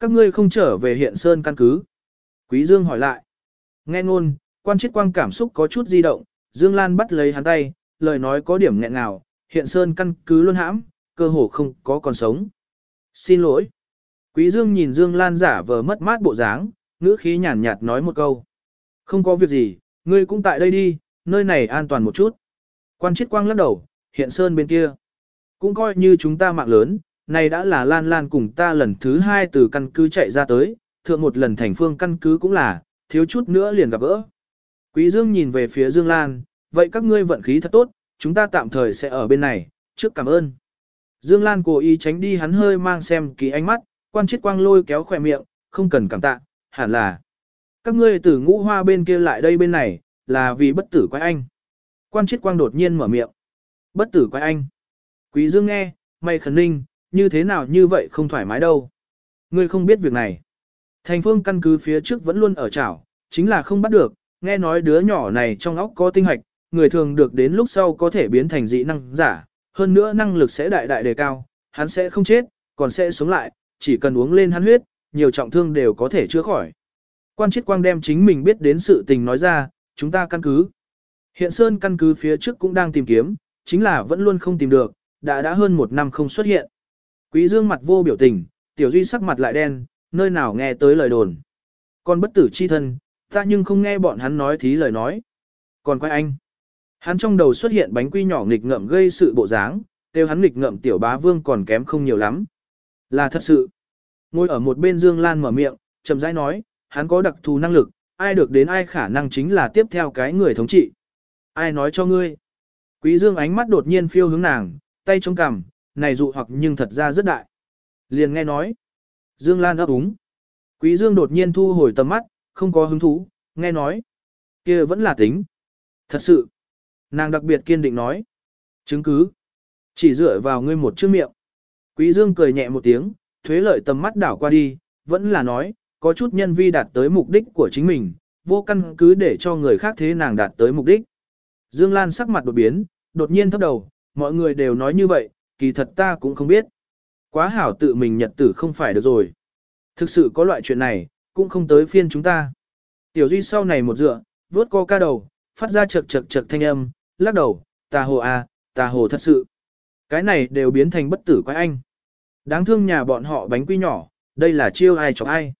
Các ngươi không trở về hiện sơn căn cứ. Quý Dương hỏi lại. Nghe ngôn, quan chết quang cảm xúc có chút di động, Dương Lan bắt lấy hắn tay, lời nói có điểm nghẹn ngào, hiện sơn căn cứ luôn hãm, cơ hồ không có còn sống. Xin lỗi. Quý Dương nhìn Dương Lan giả vờ mất mát bộ dáng, ngữ khí nhàn nhạt nói một câu. Không có việc gì, ngươi cũng tại đây đi, nơi này an toàn một chút. Quan chiết quang lắc đầu, hiện sơn bên kia. Cũng coi như chúng ta mạng lớn, này đã là Lan Lan cùng ta lần thứ hai từ căn cứ chạy ra tới, thượng một lần thành phương căn cứ cũng là, thiếu chút nữa liền gặp gỡ. Quý Dương nhìn về phía Dương Lan, vậy các ngươi vận khí thật tốt, chúng ta tạm thời sẽ ở bên này, trước cảm ơn. Dương Lan cố ý tránh đi hắn hơi mang xem kỳ ánh mắt, quan chiết quang lôi kéo khỏe miệng, không cần cảm tạ, hẳn là. Các ngươi từ ngũ hoa bên kia lại đây bên này, là vì bất tử quái anh. Quan chiết quang đột nhiên mở miệng. Bất tử quái anh. Quý Dương nghe, mày khẩn ninh, như thế nào như vậy không thoải mái đâu. Ngươi không biết việc này. Thành phương căn cứ phía trước vẫn luôn ở chảo, chính là không bắt được, nghe nói đứa nhỏ này trong óc có tinh hạch, người thường được đến lúc sau có thể biến thành dị năng giả, hơn nữa năng lực sẽ đại đại đề cao, hắn sẽ không chết, còn sẽ sống lại, chỉ cần uống lên hắn huyết, nhiều trọng thương đều có thể chữa khỏi. Quan chiết quang đem chính mình biết đến sự tình nói ra, chúng ta căn cứ. Hiện Sơn căn cứ phía trước cũng đang tìm kiếm, chính là vẫn luôn không tìm được, đã đã hơn một năm không xuất hiện. Quý Dương mặt vô biểu tình, Tiểu Duy sắc mặt lại đen, nơi nào nghe tới lời đồn. con bất tử chi thân, ta nhưng không nghe bọn hắn nói thí lời nói. Còn quay anh. Hắn trong đầu xuất hiện bánh quy nhỏ nghịch ngợm gây sự bộ dáng, tiêu hắn nghịch ngợm tiểu bá vương còn kém không nhiều lắm. Là thật sự. Ngồi ở một bên Dương Lan mở miệng, chậm rãi nói, hắn có đặc thù năng lực, ai được đến ai khả năng chính là tiếp theo cái người thống trị. Ai nói cho ngươi? Quý Dương ánh mắt đột nhiên phiêu hướng nàng, tay chống cằm, này dụ hoặc nhưng thật ra rất đại. Liền nghe nói. Dương Lan ấp úng. Quý Dương đột nhiên thu hồi tầm mắt, không có hứng thú, nghe nói. kia vẫn là tính. Thật sự. Nàng đặc biệt kiên định nói. Chứng cứ. Chỉ dựa vào ngươi một chữ miệng. Quý Dương cười nhẹ một tiếng, thuế lợi tầm mắt đảo qua đi, vẫn là nói, có chút nhân vi đạt tới mục đích của chính mình, vô căn cứ để cho người khác thế nàng đạt tới mục đích. Dương Lan sắc mặt đột biến, đột nhiên thấp đầu, mọi người đều nói như vậy, kỳ thật ta cũng không biết. Quá hảo tự mình nhật tử không phải được rồi. Thực sự có loại chuyện này, cũng không tới phiên chúng ta. Tiểu Duy sau này một dựa, vớt co ca đầu, phát ra chật chật chật thanh âm, lắc đầu, ta hồ à, ta hồ thật sự. Cái này đều biến thành bất tử quái anh. Đáng thương nhà bọn họ bánh quy nhỏ, đây là chiêu ai chọc ai.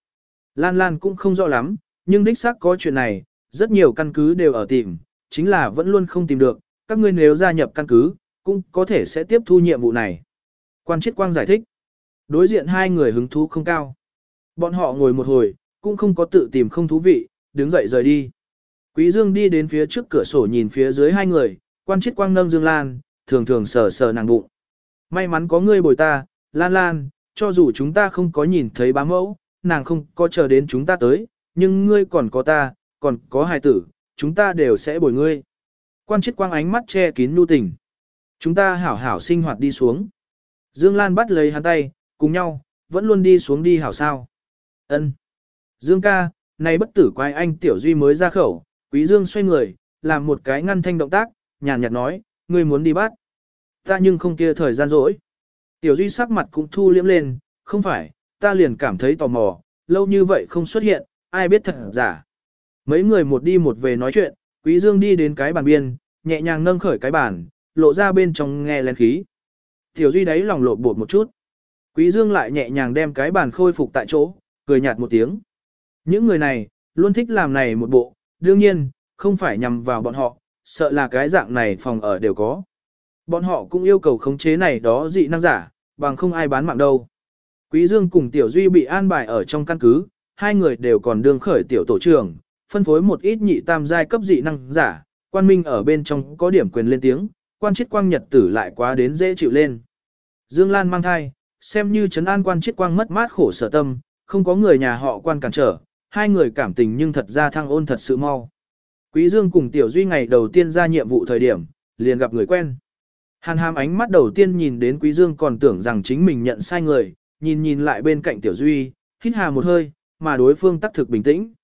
Lan Lan cũng không rõ lắm, nhưng đích xác có chuyện này, rất nhiều căn cứ đều ở tìm, chính là vẫn luôn không tìm được, các ngươi nếu gia nhập căn cứ, cũng có thể sẽ tiếp thu nhiệm vụ này. Quan Chiết Quang giải thích. Đối diện hai người hứng thú không cao. Bọn họ ngồi một hồi, cũng không có tự tìm không thú vị, đứng dậy rời đi. Quý Dương đi đến phía trước cửa sổ nhìn phía dưới hai người, quan Chiết Quang nâng Dương Lan, thường thường sờ sờ nàng bụng. May mắn có ngươi bồi ta, Lan Lan, cho dù chúng ta không có nhìn thấy bá mẫu, nàng không có chờ đến chúng ta tới, nhưng ngươi còn có ta, còn có hài tử, chúng ta đều sẽ bồi ngươi. Quan Chiết Quang ánh mắt che kín nhu tình. Chúng ta hảo hảo sinh hoạt đi xuống. Dương Lan bắt lấy hắn tay, cùng nhau, vẫn luôn đi xuống đi hảo sao. Ân. Dương ca, này bất tử quái anh Tiểu Duy mới ra khẩu, Quý Dương xoay người, làm một cái ngăn thanh động tác, nhàn nhạt nói, ngươi muốn đi bắt. Ta nhưng không kia thời gian rỗi. Tiểu Duy sắc mặt cũng thu liễm lên, không phải, ta liền cảm thấy tò mò, lâu như vậy không xuất hiện, ai biết thật giả. Mấy người một đi một về nói chuyện, Quý Dương đi đến cái bàn biên, nhẹ nhàng nâng khởi cái bàn, lộ ra bên trong nghe lén khí. Tiểu Duy đấy lòng lộ bột một chút. Quý Dương lại nhẹ nhàng đem cái bàn khôi phục tại chỗ, cười nhạt một tiếng. Những người này, luôn thích làm này một bộ, đương nhiên, không phải nhằm vào bọn họ, sợ là cái dạng này phòng ở đều có. Bọn họ cũng yêu cầu khống chế này đó dị năng giả, bằng không ai bán mạng đâu. Quý Dương cùng Tiểu Duy bị an bài ở trong căn cứ, hai người đều còn đương khởi tiểu tổ trưởng, phân phối một ít nhị tam giai cấp dị năng giả, quan minh ở bên trong có điểm quyền lên tiếng, quan chết quang nhật tử lại quá đến dễ chịu lên. Dương Lan mang thai, xem như trấn an quan chết quang mất mát khổ sở tâm, không có người nhà họ quan cản trở, hai người cảm tình nhưng thật ra thăng ôn thật sự mau. Quý Dương cùng Tiểu Duy ngày đầu tiên ra nhiệm vụ thời điểm, liền gặp người quen. Hàn hàm ánh mắt đầu tiên nhìn đến Quý Dương còn tưởng rằng chính mình nhận sai người, nhìn nhìn lại bên cạnh Tiểu Duy, hít hà một hơi, mà đối phương tắc thực bình tĩnh.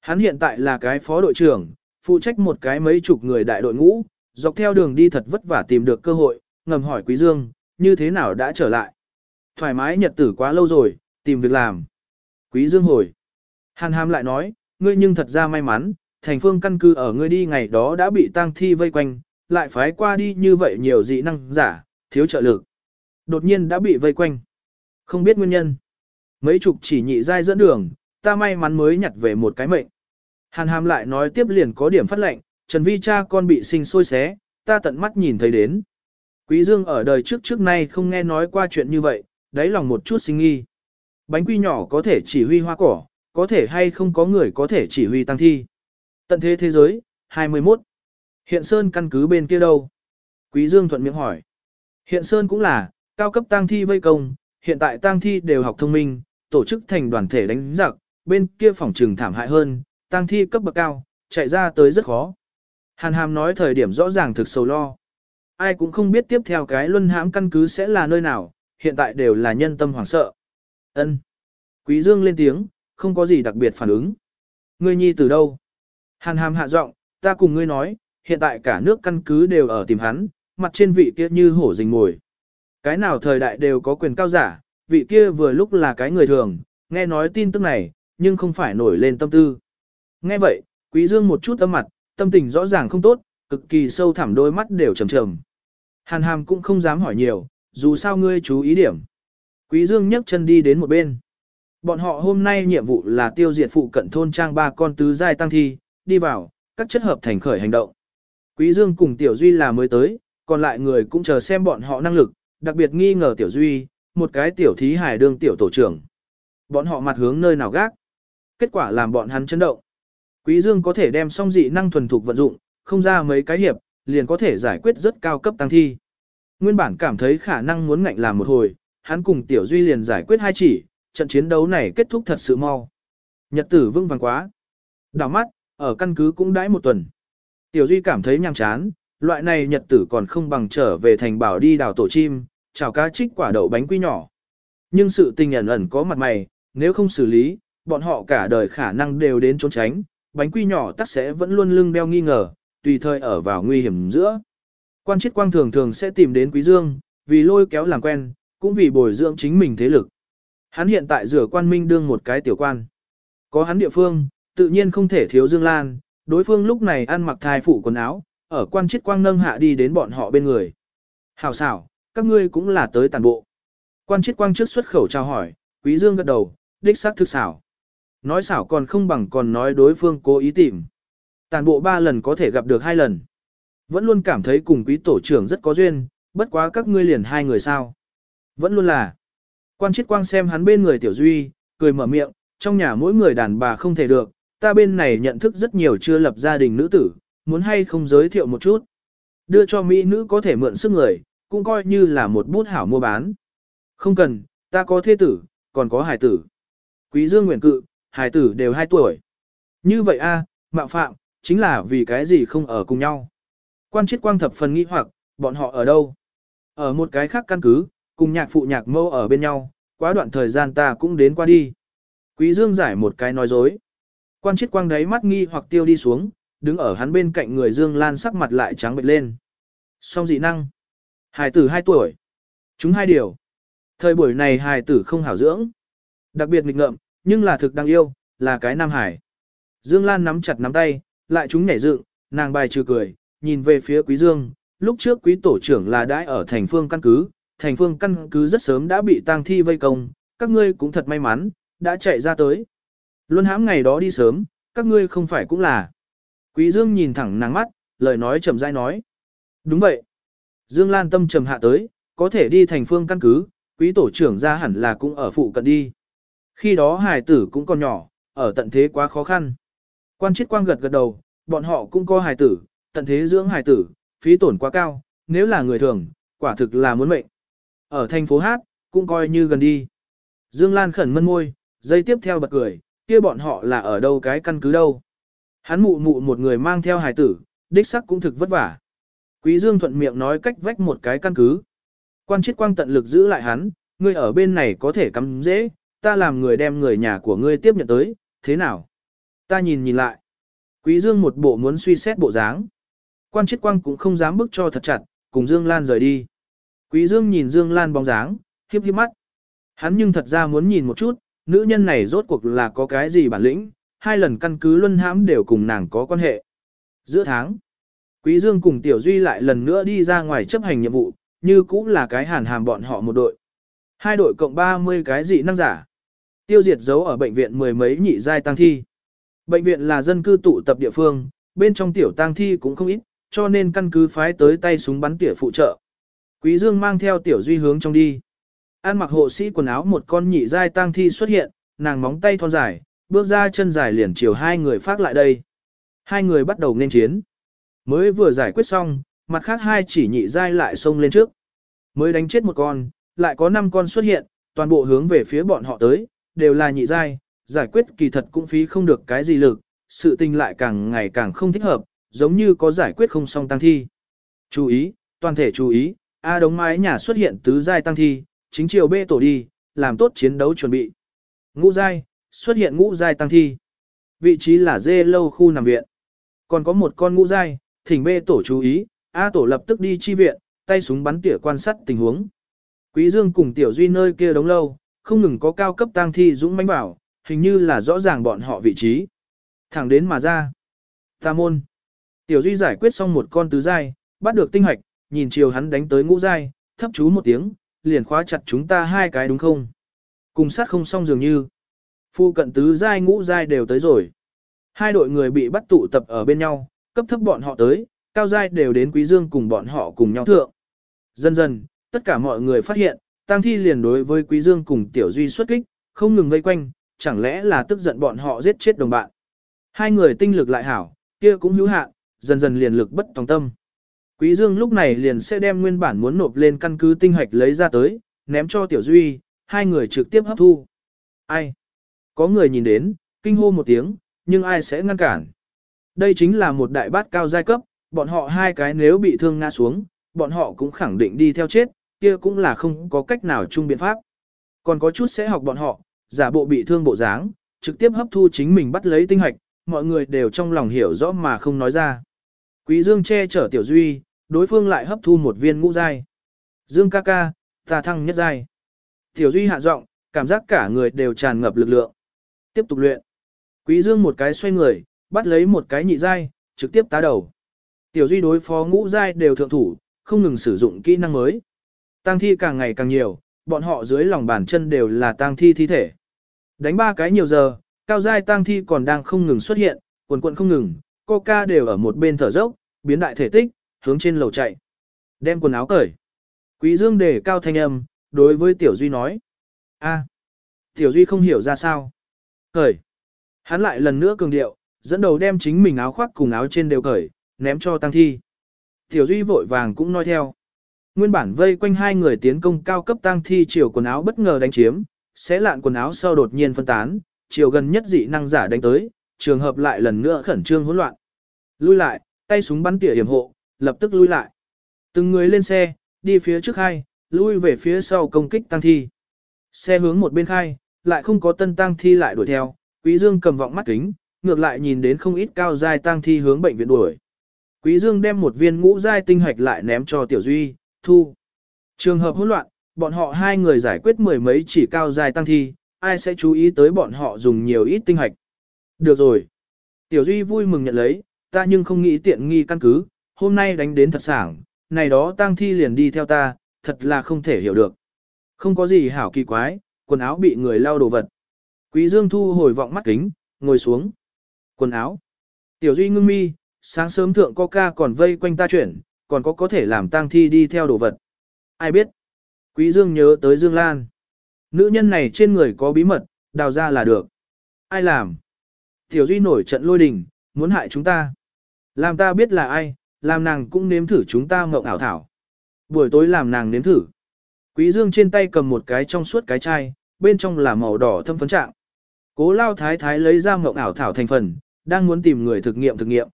Hắn hiện tại là cái phó đội trưởng, phụ trách một cái mấy chục người đại đội ngũ, dọc theo đường đi thật vất vả tìm được cơ hội, ngầm hỏi Quý Dương, như thế nào đã trở lại. Thoải mái nhật tử quá lâu rồi, tìm việc làm. Quý Dương hồi. Hàn Hàm lại nói, ngươi nhưng thật ra may mắn, thành phương căn cứ ở ngươi đi ngày đó đã bị tang thi vây quanh, lại phái qua đi như vậy nhiều dị năng giả, thiếu trợ lực. Đột nhiên đã bị vây quanh. Không biết nguyên nhân. Mấy chục chỉ nhị giai dẫn đường, ta may mắn mới nhặt về một cái mệnh. Hàn hàm lại nói tiếp liền có điểm phát lệnh, Trần Vi cha con bị sinh sôi xé, ta tận mắt nhìn thấy đến. Quý Dương ở đời trước trước nay không nghe nói qua chuyện như vậy, đáy lòng một chút sinh nghi. Bánh quy nhỏ có thể chỉ huy hoa cỏ, có thể hay không có người có thể chỉ huy tăng thi. Tận thế thế giới, 21. Hiện Sơn căn cứ bên kia đâu? Quý Dương thuận miệng hỏi. Hiện Sơn cũng là, cao cấp tăng thi vây công, hiện tại tang thi đều học thông minh, tổ chức thành đoàn thể đánh giặc, bên kia phòng trừng thảm hại hơn, tang thi cấp bậc cao, chạy ra tới rất khó. Hàn Hàm nói thời điểm rõ ràng thực sầu lo. Ai cũng không biết tiếp theo cái luân hãm căn cứ sẽ là nơi nào, hiện tại đều là nhân tâm hoảng sợ. Ân. Quý Dương lên tiếng, không có gì đặc biệt phản ứng. Ngươi nhi từ đâu? Hàn Hàm hạ giọng, ta cùng ngươi nói, hiện tại cả nước căn cứ đều ở tìm hắn, mặt trên vị kia như hổ rình mồi. Cái nào thời đại đều có quyền cao giả, vị kia vừa lúc là cái người thường, nghe nói tin tức này, nhưng không phải nổi lên tâm tư. Nghe vậy, Quý Dương một chút âm mặt, tâm tình rõ ràng không tốt, cực kỳ sâu thẳm đôi mắt đều trầm trầm. Hàn Hàm cũng không dám hỏi nhiều, dù sao ngươi chú ý điểm. Quý Dương nhấc chân đi đến một bên. Bọn họ hôm nay nhiệm vụ là tiêu diệt phụ cận thôn trang ba con tứ giai tăng thi, đi vào, các chất hợp thành khởi hành động. Quý Dương cùng Tiểu Duy là mới tới, còn lại người cũng chờ xem bọn họ năng lực, đặc biệt nghi ngờ Tiểu Duy, một cái tiểu thí hải đương tiểu tổ trưởng. Bọn họ mặt hướng nơi nào gác. Kết quả làm bọn hắn chấn động. Quý Dương có thể đem song dị năng thuần thục vận dụng, không ra mấy cái hiệp, liền có thể giải quyết rất cao cấp tăng thi. Nguyên bản cảm thấy khả năng muốn ngạnh làm một hồi, hắn cùng Tiểu Duy liền giải quyết hai chỉ, trận chiến đấu này kết thúc thật sự mau. Nhật tử vững vàng quá. Đảo mắt, ở căn cứ cũng đãi một tuần. Tiểu Duy cảm thấy nhàm chán, loại này nhật tử còn không bằng trở về thành bảo đi đào tổ chim, chào cá trích quả đậu bánh quy nhỏ. Nhưng sự tình ẩn ẩn có mặt mày, nếu không xử lý, bọn họ cả đời khả năng đều đến trốn tránh, bánh quy nhỏ tắc sẽ vẫn luôn lưng đeo nghi ngờ, tùy thời ở vào nguy hiểm giữa. Quan chết quang thường thường sẽ tìm đến Quý Dương, vì lôi kéo làm quen, cũng vì bồi dưỡng chính mình thế lực. Hắn hiện tại rửa quan minh đương một cái tiểu quan. Có hắn địa phương, tự nhiên không thể thiếu Dương Lan, đối phương lúc này ăn mặc thai phụ quần áo, ở quan chết quang nâng hạ đi đến bọn họ bên người. Hảo xảo, các ngươi cũng là tới tàn bộ. Quan chết quang trước xuất khẩu chào hỏi, Quý Dương gật đầu, đích xác thực xảo. Nói xảo còn không bằng còn nói đối phương cố ý tìm. Tàn bộ ba lần có thể gặp được hai lần. Vẫn luôn cảm thấy cùng quý tổ trưởng rất có duyên, bất quá các ngươi liền hai người sao. Vẫn luôn là. Quan chiết quang xem hắn bên người tiểu duy, cười mở miệng, trong nhà mỗi người đàn bà không thể được, ta bên này nhận thức rất nhiều chưa lập gia đình nữ tử, muốn hay không giới thiệu một chút. Đưa cho mỹ nữ có thể mượn sức người, cũng coi như là một bút hảo mua bán. Không cần, ta có thế tử, còn có hải tử. Quý dương nguyện cự, hải tử đều 2 tuổi. Như vậy a, mạo phạm, chính là vì cái gì không ở cùng nhau. Quan chiết quang thập phần nghĩ hoặc, bọn họ ở đâu? Ở một cái khác căn cứ, cùng nhạc phụ nhạc mâu ở bên nhau, quá đoạn thời gian ta cũng đến qua đi. Quý Dương giải một cái nói dối. Quan chiết quang đáy mắt nghi hoặc tiêu đi xuống, đứng ở hắn bên cạnh người Dương Lan sắc mặt lại trắng bệch lên. Song dị năng. Hài tử 2 tuổi. Chúng hai điều. Thời buổi này hài tử không hảo dưỡng. Đặc biệt nghịch ngợm, nhưng là thực đáng yêu, là cái nam hải. Dương Lan nắm chặt nắm tay, lại chúng nhảy dựng, nàng bài trừ cười, nhìn về phía Quý Dương. Lúc trước quý tổ trưởng là đãi ở thành phương căn cứ, thành phương căn cứ rất sớm đã bị tang thi vây công, các ngươi cũng thật may mắn, đã chạy ra tới. Luân hãm ngày đó đi sớm, các ngươi không phải cũng là. Quý Dương nhìn thẳng nàng mắt, lời nói chậm rãi nói. Đúng vậy. Dương Lan tâm trầm hạ tới, có thể đi thành phương căn cứ, quý tổ trưởng ra hẳn là cũng ở phụ cận đi. Khi đó hải tử cũng còn nhỏ, ở tận thế quá khó khăn. Quan chết quang gật gật đầu, bọn họ cũng có hải tử, tận thế dưỡng hải tử, phí tổn quá cao, nếu là người thường, quả thực là muốn mệnh. Ở thành phố Hát, cũng coi như gần đi. Dương Lan khẩn mân môi, dây tiếp theo bật cười, kia bọn họ là ở đâu cái căn cứ đâu. Hắn mụ mụ một người mang theo hài tử, đích sắc cũng thực vất vả. Quý Dương thuận miệng nói cách vách một cái căn cứ. Quan chiết quang tận lực giữ lại hắn, ngươi ở bên này có thể cắm dễ, ta làm người đem người nhà của ngươi tiếp nhận tới, thế nào? Ta nhìn nhìn lại. Quý Dương một bộ muốn suy xét bộ dáng. Quan chết quang cũng không dám bức cho thật chặt, cùng Dương Lan rời đi. Quý Dương nhìn Dương Lan bóng dáng, hiếp hiếp mắt. Hắn nhưng thật ra muốn nhìn một chút, nữ nhân này rốt cuộc là có cái gì bản lĩnh, hai lần căn cứ luân hãm đều cùng nàng có quan hệ. Giữa tháng, Quý Dương cùng Tiểu Duy lại lần nữa đi ra ngoài chấp hành nhiệm vụ, như cũng là cái hàn hàm bọn họ một đội. Hai đội cộng 30 cái dị năng giả. Tiêu diệt dấu ở bệnh viện mười mấy nhị giai tăng thi. Bệnh viện là dân cư tụ tập địa phương, bên trong tiểu tăng thi cũng không ít, cho nên căn cứ phái tới tay súng bắn tỉa phụ trợ. Quý Dương mang theo tiểu duy hướng trong đi. An mặc hộ sĩ quần áo một con nhị giai tang thi xuất hiện, nàng móng tay thon dài, bước ra chân dài liền chiều hai người phát lại đây. Hai người bắt đầu nên chiến. Mới vừa giải quyết xong, mặt khác hai chỉ nhị giai lại xông lên trước. Mới đánh chết một con, lại có năm con xuất hiện, toàn bộ hướng về phía bọn họ tới, đều là nhị giai, giải quyết kỳ thật cũng phí không được cái gì lực, sự tình lại càng ngày càng không thích hợp, giống như có giải quyết không xong tăng thi. Chú ý, toàn thể chú ý, A đống mái nhà xuất hiện tứ giai tăng thi, chính chiều B tổ đi, làm tốt chiến đấu chuẩn bị. Ngũ giai, xuất hiện ngũ giai tăng thi. Vị trí là dê lâu khu nằm viện. Còn có một con ngũ giai, thỉnh bê tổ chú ý, A tổ lập tức đi chi viện, tay súng bắn tỉa quan sát tình huống. Quý Dương cùng Tiểu Duy nơi kia đóng lâu, không ngừng có cao cấp tăng thi dũng mãnh bảo, hình như là rõ ràng bọn họ vị trí. Thẳng đến mà ra. Ta môn. Tiểu Duy giải quyết xong một con tứ giai, bắt được tinh hoạch, nhìn chiều hắn đánh tới ngũ giai, thấp chú một tiếng, liền khóa chặt chúng ta hai cái đúng không? Cùng sát không xong dường như. Phu cận tứ giai ngũ giai đều tới rồi. Hai đội người bị bắt tụ tập ở bên nhau, cấp thấp bọn họ tới, cao giai đều đến quý dương cùng bọn họ cùng nhau thượng. Dần dần, tất cả mọi người phát hiện, tăng thi liền đối với quý dương cùng tiểu duy xuất kích, không ngừng vây quanh, chẳng lẽ là tức giận bọn họ giết chết đồng bạn. Hai người tinh lực lại hảo, kia cũng hữu hạn, dần dần liền lực bất tòng tâm. Quý Dương lúc này liền sẽ đem nguyên bản muốn nộp lên căn cứ tinh hạch lấy ra tới, ném cho Tiểu Duy, hai người trực tiếp hấp thu. Ai? Có người nhìn đến, kinh hô một tiếng, nhưng ai sẽ ngăn cản? Đây chính là một đại bát cao giai cấp, bọn họ hai cái nếu bị thương ngã xuống, bọn họ cũng khẳng định đi theo chết, kia cũng là không có cách nào chung biện pháp. Còn có chút sẽ học bọn họ, giả bộ bị thương bộ dáng, trực tiếp hấp thu chính mình bắt lấy tinh hạch mọi người đều trong lòng hiểu rõ mà không nói ra. Quý Dương che chở Tiểu Duy, đối phương lại hấp thu một viên ngũ giai. Dương ca ca, ta thăng nhất giai. Tiểu Duy hạ giọng, cảm giác cả người đều tràn ngập lực lượng. Tiếp tục luyện. Quý Dương một cái xoay người, bắt lấy một cái nhị giai, trực tiếp tá đầu. Tiểu Duy đối phó ngũ giai đều thượng thủ, không ngừng sử dụng kỹ năng mới. Tăng thi càng ngày càng nhiều, bọn họ dưới lòng bàn chân đều là tăng thi thi thể. Đánh ba cái nhiều giờ, cao giai tăng thi còn đang không ngừng xuất hiện, quần quần không ngừng, coca đều ở một bên thở dốc, biến đại thể tích, hướng trên lầu chạy. Đem quần áo cởi. Quý Dương đề cao thanh âm, đối với Tiểu Duy nói. a Tiểu Duy không hiểu ra sao. Cởi. Hắn lại lần nữa cường điệu, dẫn đầu đem chính mình áo khoác cùng áo trên đều cởi, ném cho tăng thi. Tiểu Duy vội vàng cũng nói theo. Nguyên bản vây quanh hai người tiến công cao cấp tăng thi chiều quần áo bất ngờ đánh chiếm, xé lạn quần áo sau đột nhiên phân tán, chiều gần nhất dị năng giả đánh tới, trường hợp lại lần nữa khẩn trương hỗn loạn. Lui lại, tay súng bắn tỉa hiểm hộ, lập tức lui lại. Từng người lên xe, đi phía trước hai, lui về phía sau công kích tăng thi. Xe hướng một bên khai, lại không có tân tăng thi lại đuổi theo, Quý Dương cầm vọng mắt kính, ngược lại nhìn đến không ít cao giai tăng thi hướng bệnh viện đuổi. Quý Dương đem một viên ngũ giai tinh hạch lại ném cho Tiểu Duy, thu. Trường hợp hỗn loạn, bọn họ hai người giải quyết mười mấy chỉ cao giai tăng thi, ai sẽ chú ý tới bọn họ dùng nhiều ít tinh hạch. Được rồi. Tiểu Duy vui mừng nhận lấy, ta nhưng không nghĩ tiện nghi căn cứ, hôm nay đánh đến thật sảng, này đó tang thi liền đi theo ta, thật là không thể hiểu được. Không có gì hảo kỳ quái, quần áo bị người lau đồ vật. Quý Dương thu hồi vọng mắt kính, ngồi xuống. Quần áo. Tiểu Duy ngưng mi, sáng sớm thượng coca còn vây quanh ta chuyển, còn có có thể làm tang thi đi theo đồ vật. Ai biết? Quý Dương nhớ tới Dương Lan. Nữ nhân này trên người có bí mật, đào ra là được. Ai làm? Tiểu Duy nổi trận lôi đình, muốn hại chúng ta. Làm ta biết là ai, làm nàng cũng nếm thử chúng ta mộng ảo thảo. Buổi tối làm nàng nếm thử. Quý Dương trên tay cầm một cái trong suốt cái chai, bên trong là màu đỏ thâm phấn trạng. Cố lao thái thái lấy ra mộng ảo thảo thành phần, đang muốn tìm người thực nghiệm thực nghiệm.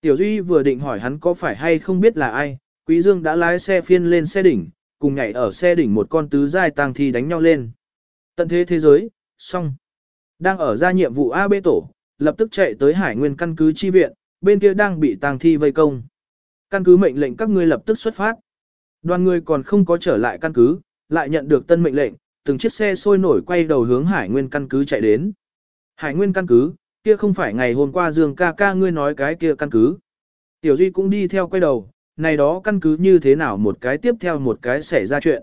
Tiểu Duy vừa định hỏi hắn có phải hay không biết là ai, Quý Dương đã lái xe phiên lên xe đỉnh, cùng nhảy ở xe đỉnh một con tứ giai tang thi đánh nhau lên. Tận thế thế giới, xong. Đang ở ra nhiệm vụ AB tổ, lập tức chạy tới hải nguyên căn cứ chi viện, bên kia đang bị tang thi vây công. Căn cứ mệnh lệnh các ngươi lập tức xuất phát. Đoàn người còn không có trở lại căn cứ, lại nhận được tân mệnh lệnh, từng chiếc xe sôi nổi quay đầu hướng hải nguyên căn cứ chạy đến. Hải nguyên căn cứ, kia không phải ngày hôm qua Dương ca ca ngươi nói cái kia căn cứ. Tiểu Duy cũng đi theo quay đầu, này đó căn cứ như thế nào một cái tiếp theo một cái xảy ra chuyện.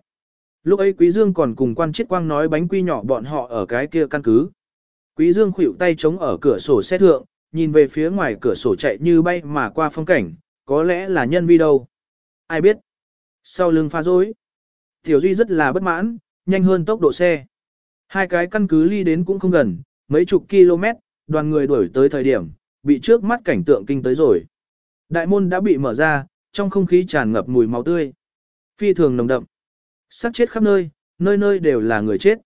Lúc ấy Quý Dương còn cùng quan chiết quang nói bánh quy nhỏ bọn họ ở cái kia căn cứ. Quý Dương khuỵu tay chống ở cửa sổ xe thượng, nhìn về phía ngoài cửa sổ chạy như bay mà qua phong cảnh, có lẽ là nhân vi đâu. Ai biết. Sau lưng pha dối. Tiểu Duy rất là bất mãn, nhanh hơn tốc độ xe. Hai cái căn cứ ly đến cũng không gần, mấy chục km, đoàn người đuổi tới thời điểm, bị trước mắt cảnh tượng kinh tới rồi. Đại môn đã bị mở ra, trong không khí tràn ngập mùi máu tươi. Phi thường nồng đậm. Sắc chết khắp nơi, nơi nơi đều là người chết.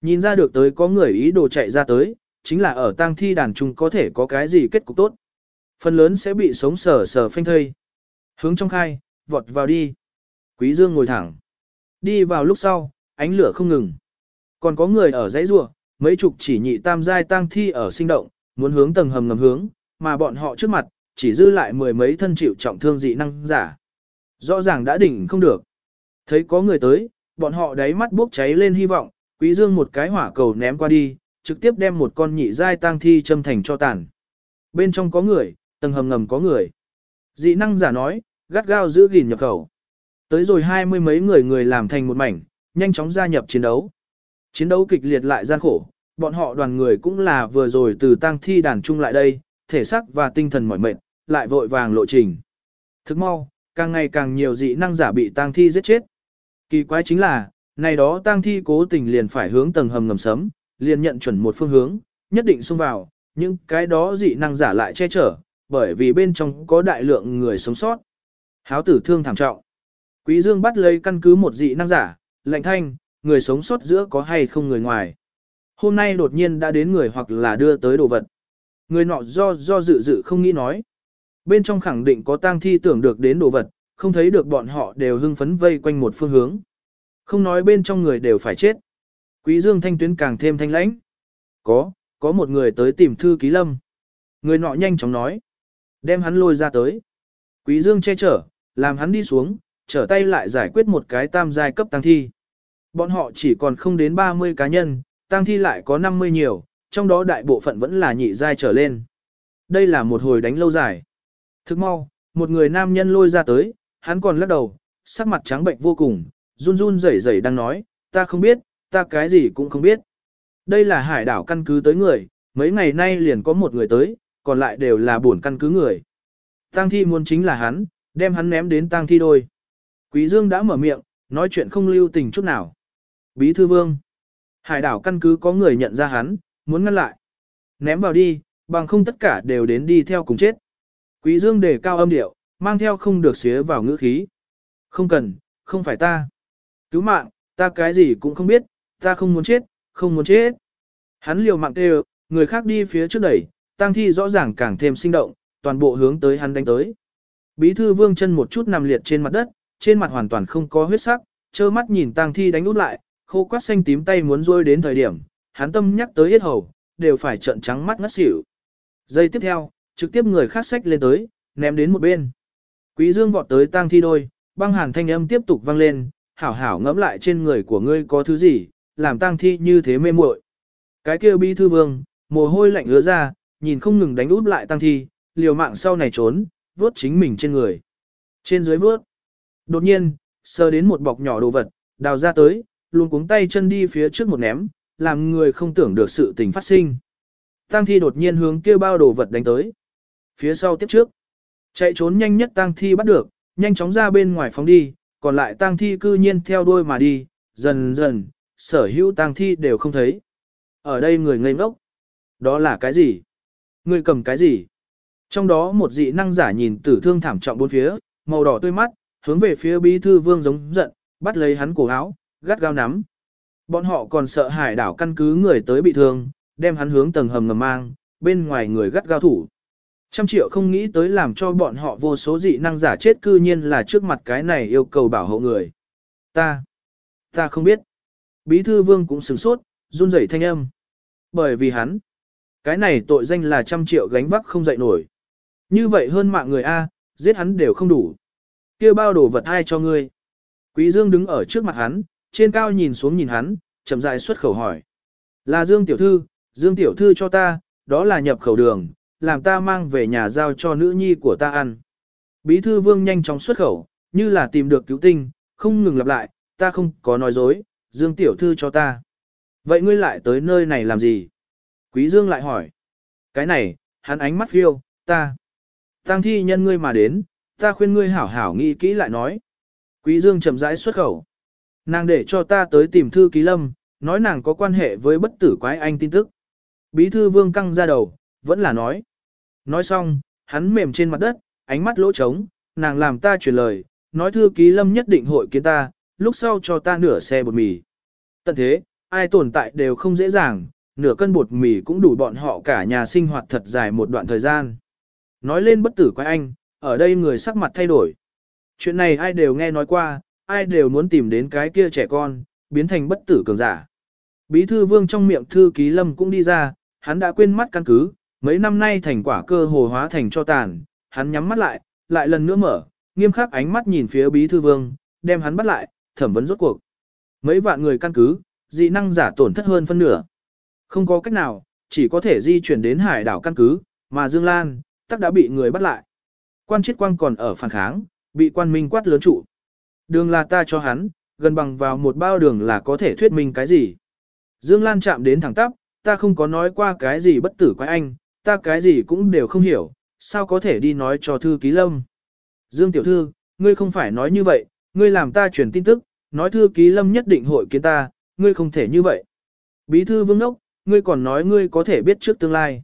Nhìn ra được tới có người ý đồ chạy ra tới, chính là ở tang thi đàn trung có thể có cái gì kết cục tốt. Phần lớn sẽ bị sống sờ sờ phanh thây. Hướng trong khai, vọt vào đi. Quý Dương ngồi thẳng. Đi vào lúc sau, ánh lửa không ngừng. Còn có người ở dãy rùa, mấy chục chỉ nhị tam giai tang thi ở sinh động, muốn hướng tầng hầm ngầm hướng, mà bọn họ trước mặt, chỉ dư lại mười mấy thân chịu trọng thương dị năng giả. Rõ ràng đã đỉnh không được. Thấy có người tới, bọn họ đáy mắt bốc cháy lên hy vọng, quý dương một cái hỏa cầu ném qua đi, trực tiếp đem một con nhị giai tang thi châm thành cho tàn. Bên trong có người, tầng hầm ngầm có người. Dị năng giả nói, gắt gao giữ gìn nhập khẩu. Tới rồi hai mươi mấy người người làm thành một mảnh, nhanh chóng gia nhập chiến đấu. Chiến đấu kịch liệt lại gian khổ, bọn họ đoàn người cũng là vừa rồi từ tang thi đàn trung lại đây, thể xác và tinh thần mỏi mệt, lại vội vàng lộ trình. Thức mau, càng ngày càng nhiều dị năng giả bị tang thi giết chết. Kỳ quái chính là, này đó tang thi cố tình liền phải hướng tầng hầm ngầm sấm, liền nhận chuẩn một phương hướng, nhất định xông vào, nhưng cái đó dị năng giả lại che chở, bởi vì bên trong có đại lượng người sống sót. Háo tử thương thảm trọng. Quý Dương bắt lấy căn cứ một dị năng giả, lệnh thanh, người sống sót giữa có hay không người ngoài. Hôm nay đột nhiên đã đến người hoặc là đưa tới đồ vật. Người nọ do do dự dự không nghĩ nói. Bên trong khẳng định có tang thi tưởng được đến đồ vật, không thấy được bọn họ đều hưng phấn vây quanh một phương hướng. Không nói bên trong người đều phải chết. Quý Dương thanh tuyến càng thêm thanh lãnh. Có, có một người tới tìm thư ký lâm. Người nọ nhanh chóng nói. Đem hắn lôi ra tới. Quý Dương che chở, làm hắn đi xuống, trở tay lại giải quyết một cái tam giai cấp tăng thi. Bọn họ chỉ còn không đến 30 cá nhân, tăng thi lại có 50 nhiều, trong đó đại bộ phận vẫn là nhị giai trở lên. Đây là một hồi đánh lâu dài. Thức mau, một người nam nhân lôi ra tới, hắn còn lắc đầu, sắc mặt trắng bệnh vô cùng, run run rẩy rẩy đang nói, ta không biết, ta cái gì cũng không biết. Đây là hải đảo căn cứ tới người, mấy ngày nay liền có một người tới, còn lại đều là buồn căn cứ người. Tăng thi muốn chính là hắn, đem hắn ném đến tăng thi đôi. Quý Dương đã mở miệng, nói chuyện không lưu tình chút nào. Bí thư vương. Hải đảo căn cứ có người nhận ra hắn, muốn ngăn lại. Ném vào đi, bằng không tất cả đều đến đi theo cùng chết. Quý Dương đề cao âm điệu, mang theo không được xía vào ngữ khí. Không cần, không phải ta. Cứu mạng, ta cái gì cũng không biết, ta không muốn chết, không muốn chết. Hắn liều mạng kêu, người khác đi phía trước đẩy, tang thi rõ ràng càng thêm sinh động, toàn bộ hướng tới hắn đánh tới. Bí thư vương chân một chút nằm liệt trên mặt đất, trên mặt hoàn toàn không có huyết sắc, trơ mắt nhìn tang thi đánh út lại, khô quát xanh tím tay muốn rôi đến thời điểm, hắn tâm nhắc tới yết hầu, đều phải trợn trắng mắt ngất xỉu. Giây tiếp theo, trực tiếp người khác sách lên tới, ném đến một bên. Quý Dương vọt tới tang thi đôi, băng hàn thanh âm tiếp tục vang lên, hảo hảo ngẫm lại trên người của ngươi có thứ gì, làm tang thi như thế mê muội. Cái kia bi thư vương, mồ hôi lạnh ứa ra, nhìn không ngừng đánh úp lại tang thi, liều mạng sau này trốn, vớt chính mình trên người. Trên dưới vớt. Đột nhiên, sờ đến một bọc nhỏ đồ vật, đào ra tới, luôn cuống tay chân đi phía trước một ném, làm người không tưởng được sự tình phát sinh. Tang thi đột nhiên hướng kia bao đồ vật đánh tới. Phía sau tiếp trước. Chạy trốn nhanh nhất tang thi bắt được, nhanh chóng ra bên ngoài phóng đi, còn lại tang thi cư nhiên theo đuôi mà đi, dần dần, sở hữu tang thi đều không thấy. Ở đây người ngây ngốc. Đó là cái gì? Người cầm cái gì? Trong đó một dị năng giả nhìn tử thương thảm trọng bốn phía, màu đỏ tươi mắt, hướng về phía bí thư vương giống giận, bắt lấy hắn cổ áo, gắt gao nắm. Bọn họ còn sợ hải đảo căn cứ người tới bị thương, đem hắn hướng tầng hầm ngầm mang, bên ngoài người gắt gao thủ. Trăm triệu không nghĩ tới làm cho bọn họ vô số dị năng giả chết cư nhiên là trước mặt cái này yêu cầu bảo hộ người. Ta, ta không biết. Bí thư vương cũng sửng sốt, run rẩy thanh âm. Bởi vì hắn, Cái này tội danh là trăm triệu gánh vác không dậy nổi. Như vậy hơn mạng người A, giết hắn đều không đủ kia bao đồ vật ai cho ngươi? Quý Dương đứng ở trước mặt hắn, trên cao nhìn xuống nhìn hắn, chậm rãi xuất khẩu hỏi. Là Dương Tiểu Thư, Dương Tiểu Thư cho ta, đó là nhập khẩu đường, làm ta mang về nhà giao cho nữ nhi của ta ăn. Bí thư vương nhanh chóng xuất khẩu, như là tìm được cứu tinh, không ngừng lặp lại, ta không có nói dối, Dương Tiểu Thư cho ta. Vậy ngươi lại tới nơi này làm gì? Quý Dương lại hỏi. Cái này, hắn ánh mắt phiêu, ta. Tăng thi nhân ngươi mà đến, ta khuyên ngươi hảo hảo nghĩ kỹ lại nói. Quý Dương chậm rãi xuất khẩu. Nàng để cho ta tới tìm thư ký lâm, nói nàng có quan hệ với bất tử quái anh tin tức. Bí thư vương căng ra đầu, vẫn là nói. Nói xong, hắn mềm trên mặt đất, ánh mắt lỗ trống, nàng làm ta truyền lời, nói thư ký lâm nhất định hội kiến ta, lúc sau cho ta nửa xe bột mì. Tận thế, ai tồn tại đều không dễ dàng, nửa cân bột mì cũng đủ bọn họ cả nhà sinh hoạt thật dài một đoạn thời gian. Nói lên bất tử quái anh, ở đây người sắc mặt thay đổi. Chuyện này ai đều nghe nói qua, ai đều muốn tìm đến cái kia trẻ con, biến thành bất tử cường giả. Bí thư vương trong miệng thư ký lâm cũng đi ra, hắn đã quên mắt căn cứ, mấy năm nay thành quả cơ hồ hóa thành cho tàn, hắn nhắm mắt lại, lại lần nữa mở, nghiêm khắc ánh mắt nhìn phía bí thư vương, đem hắn bắt lại, thẩm vấn rốt cuộc. Mấy vạn người căn cứ, dị năng giả tổn thất hơn phân nửa. Không có cách nào, chỉ có thể di chuyển đến hải đảo căn cứ, mà Dương Lan, tắc đã bị người bắt lại. Quan chết quang còn ở phản kháng, bị quan minh quát lớn trụ. Đường là ta cho hắn, gần bằng vào một bao đường là có thể thuyết minh cái gì. Dương Lan chạm đến thẳng tắp, ta không có nói qua cái gì bất tử quái anh, ta cái gì cũng đều không hiểu, sao có thể đi nói cho thư ký lâm. Dương Tiểu Thư, ngươi không phải nói như vậy, ngươi làm ta truyền tin tức, nói thư ký lâm nhất định hội kiến ta, ngươi không thể như vậy. Bí thư vương đốc, ngươi còn nói ngươi có thể biết trước tương lai.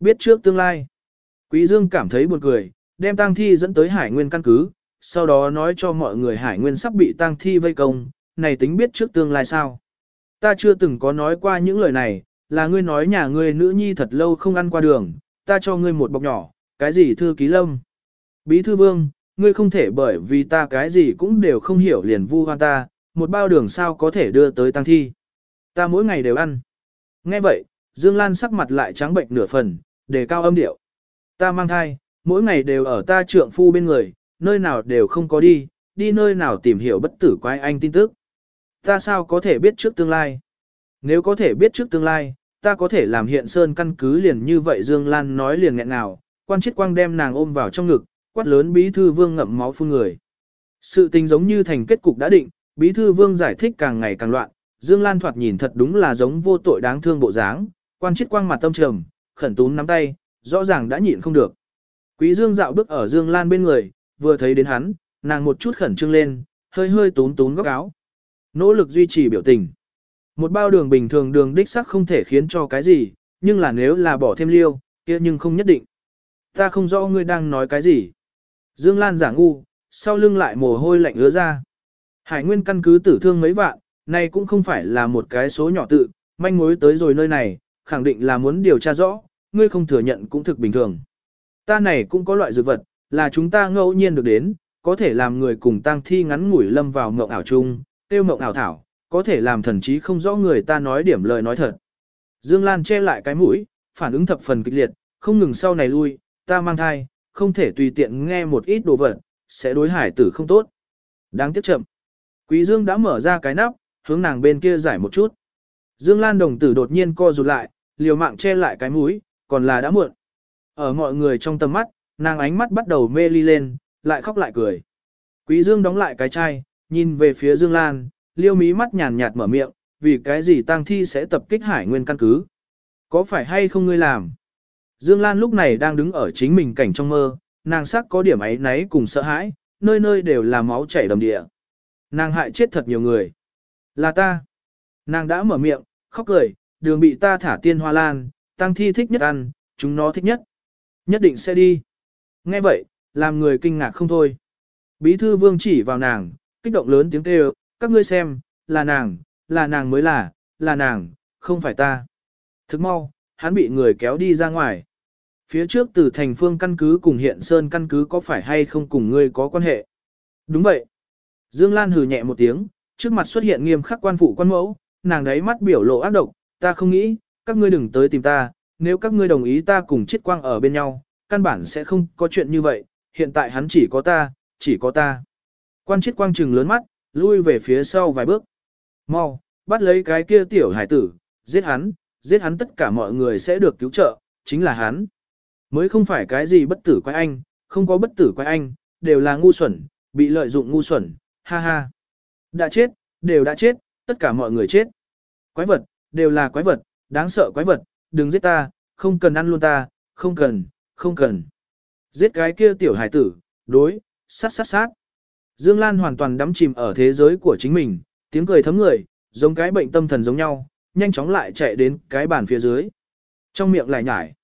Biết trước tương lai. Quý Dương cảm thấy buồn cười, đem tang thi dẫn tới hải nguyên căn cứ, sau đó nói cho mọi người hải nguyên sắp bị tang thi vây công, này tính biết trước tương lai sao. Ta chưa từng có nói qua những lời này, là ngươi nói nhà ngươi nữ nhi thật lâu không ăn qua đường, ta cho ngươi một bọc nhỏ, cái gì thư ký lâm. Bí thư vương, ngươi không thể bởi vì ta cái gì cũng đều không hiểu liền vu hoan ta, một bao đường sao có thể đưa tới tăng thi. Ta mỗi ngày đều ăn. Nghe vậy, Dương Lan sắc mặt lại trắng bệnh nửa phần, đề cao âm điệu. Ta mang thai, mỗi ngày đều ở ta trượng phu bên người, nơi nào đều không có đi, đi nơi nào tìm hiểu bất tử quái anh tin tức. Ta sao có thể biết trước tương lai? Nếu có thể biết trước tương lai, ta có thể làm hiện sơn căn cứ liền như vậy Dương Lan nói liền nghẹn nào, quan chết quang đem nàng ôm vào trong ngực, quát lớn bí thư vương ngậm máu phun người. Sự tình giống như thành kết cục đã định, bí thư vương giải thích càng ngày càng loạn, Dương Lan thoạt nhìn thật đúng là giống vô tội đáng thương bộ dáng, quan chết quang mặt tâm trầm, khẩn túm nắm tay, rõ ràng đã nhịn không được. Quý Dương dạo bước ở Dương Lan bên người, vừa thấy đến hắn, nàng một chút khẩn trương lên, hơi hơi tún tún góc áo. Nỗ lực duy trì biểu tình. Một bao đường bình thường đường đích sắc không thể khiến cho cái gì, nhưng là nếu là bỏ thêm liêu, kia nhưng không nhất định. Ta không rõ ngươi đang nói cái gì. Dương Lan giả ngu, sau lưng lại mồ hôi lạnh ứa ra. Hải nguyên căn cứ tử thương mấy vạn, này cũng không phải là một cái số nhỏ tự, manh mối tới rồi nơi này, khẳng định là muốn điều tra rõ, ngươi không thừa nhận cũng thực bình thường. Ta này cũng có loại dược vật, là chúng ta ngẫu nhiên được đến, có thể làm người cùng tang thi ngắn ngủi lâm vào mộng ảo chung, tiêu mộng ảo thảo, có thể làm thần trí không rõ người ta nói điểm lời nói thật. Dương Lan che lại cái mũi, phản ứng thập phần kịch liệt, không ngừng sau này lui, ta mang thai, không thể tùy tiện nghe một ít đồ vật, sẽ đối hải tử không tốt. Đáng tiếc chậm. Quý Dương đã mở ra cái nắp, hướng nàng bên kia giải một chút. Dương Lan đồng tử đột nhiên co rụt lại, liều mạng che lại cái mũi, còn là đã muộn. Ở mọi người trong tầm mắt, nàng ánh mắt bắt đầu mê ly lên, lại khóc lại cười. Quý Dương đóng lại cái chai, nhìn về phía Dương Lan, liêu mí mắt nhàn nhạt mở miệng, vì cái gì tang thi sẽ tập kích hải nguyên căn cứ. Có phải hay không ngươi làm? Dương Lan lúc này đang đứng ở chính mình cảnh trong mơ, nàng sắc có điểm ấy náy cùng sợ hãi, nơi nơi đều là máu chảy đầm địa. Nàng hại chết thật nhiều người. Là ta. Nàng đã mở miệng, khóc cười, đường bị ta thả tiên hoa lan, tăng thi thích nhất ăn, chúng nó thích nhất. Nhất định sẽ đi. Nghe vậy, làm người kinh ngạc không thôi. Bí thư vương chỉ vào nàng, kích động lớn tiếng kêu, các ngươi xem, là nàng, là nàng mới là, là nàng, không phải ta. Thức mau, hắn bị người kéo đi ra ngoài. Phía trước từ thành phương căn cứ cùng hiện sơn căn cứ có phải hay không cùng ngươi có quan hệ? Đúng vậy. Dương Lan hừ nhẹ một tiếng, trước mặt xuất hiện nghiêm khắc quan phụ quan mẫu, nàng đấy mắt biểu lộ ác độc, ta không nghĩ, các ngươi đừng tới tìm ta, nếu các ngươi đồng ý ta cùng chết quang ở bên nhau, căn bản sẽ không có chuyện như vậy, hiện tại hắn chỉ có ta, chỉ có ta. Quan chết quang trừng lớn mắt, lui về phía sau vài bước. Mau, bắt lấy cái kia tiểu hải tử, giết hắn, giết hắn tất cả mọi người sẽ được cứu trợ, chính là hắn. Mới không phải cái gì bất tử quái anh, không có bất tử quái anh, đều là ngu xuẩn, bị lợi dụng ngu xuẩn, ha ha. Đã chết, đều đã chết, tất cả mọi người chết. Quái vật, đều là quái vật, đáng sợ quái vật, đừng giết ta, không cần ăn luôn ta, không cần, không cần. Giết cái kia tiểu hải tử, đối, sát sát sát. Dương Lan hoàn toàn đắm chìm ở thế giới của chính mình, tiếng cười thấm người, giống cái bệnh tâm thần giống nhau, nhanh chóng lại chạy đến cái bàn phía dưới. Trong miệng lại nhải.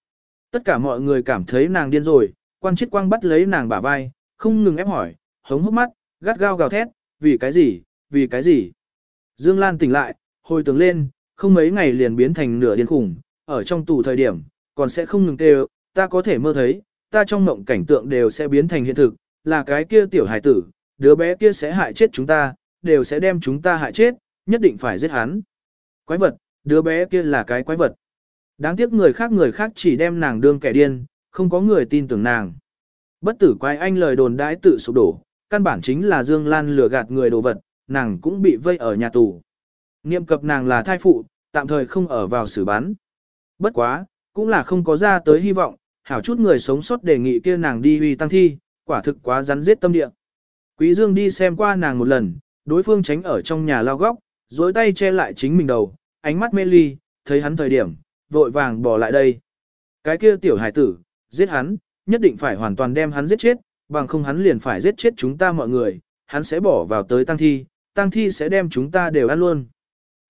Tất cả mọi người cảm thấy nàng điên rồi, quan chết quang bắt lấy nàng bả vai, không ngừng ép hỏi, hống hốc mắt, gắt gao gào thét, vì cái gì, vì cái gì. Dương Lan tỉnh lại, hồi tưởng lên, không mấy ngày liền biến thành nửa điên khủng, ở trong tù thời điểm, còn sẽ không ngừng kêu, ta có thể mơ thấy, ta trong mộng cảnh tượng đều sẽ biến thành hiện thực, là cái kia tiểu hải tử, đứa bé kia sẽ hại chết chúng ta, đều sẽ đem chúng ta hại chết, nhất định phải giết hắn. Quái vật, đứa bé kia là cái quái vật. Đáng tiếc người khác người khác chỉ đem nàng đương kẻ điên, không có người tin tưởng nàng. Bất tử quái anh lời đồn đãi tự sụp đổ, căn bản chính là Dương Lan lừa gạt người đồ vật, nàng cũng bị vây ở nhà tù. Niệm cập nàng là thai phụ, tạm thời không ở vào xử bán. Bất quá, cũng là không có ra tới hy vọng, hảo chút người sống sót đề nghị kia nàng đi huy tăng thi, quả thực quá rắn giết tâm địa. Quý Dương đi xem qua nàng một lần, đối phương tránh ở trong nhà lao góc, dối tay che lại chính mình đầu, ánh mắt mê ly, thấy hắn thời điểm, vội vàng bỏ lại đây. Cái kia tiểu hải tử, giết hắn, nhất định phải hoàn toàn đem hắn giết chết, bằng không hắn liền phải giết chết chúng ta mọi người, hắn sẽ bỏ vào tới tăng thi, tăng thi sẽ đem chúng ta đều ăn luôn.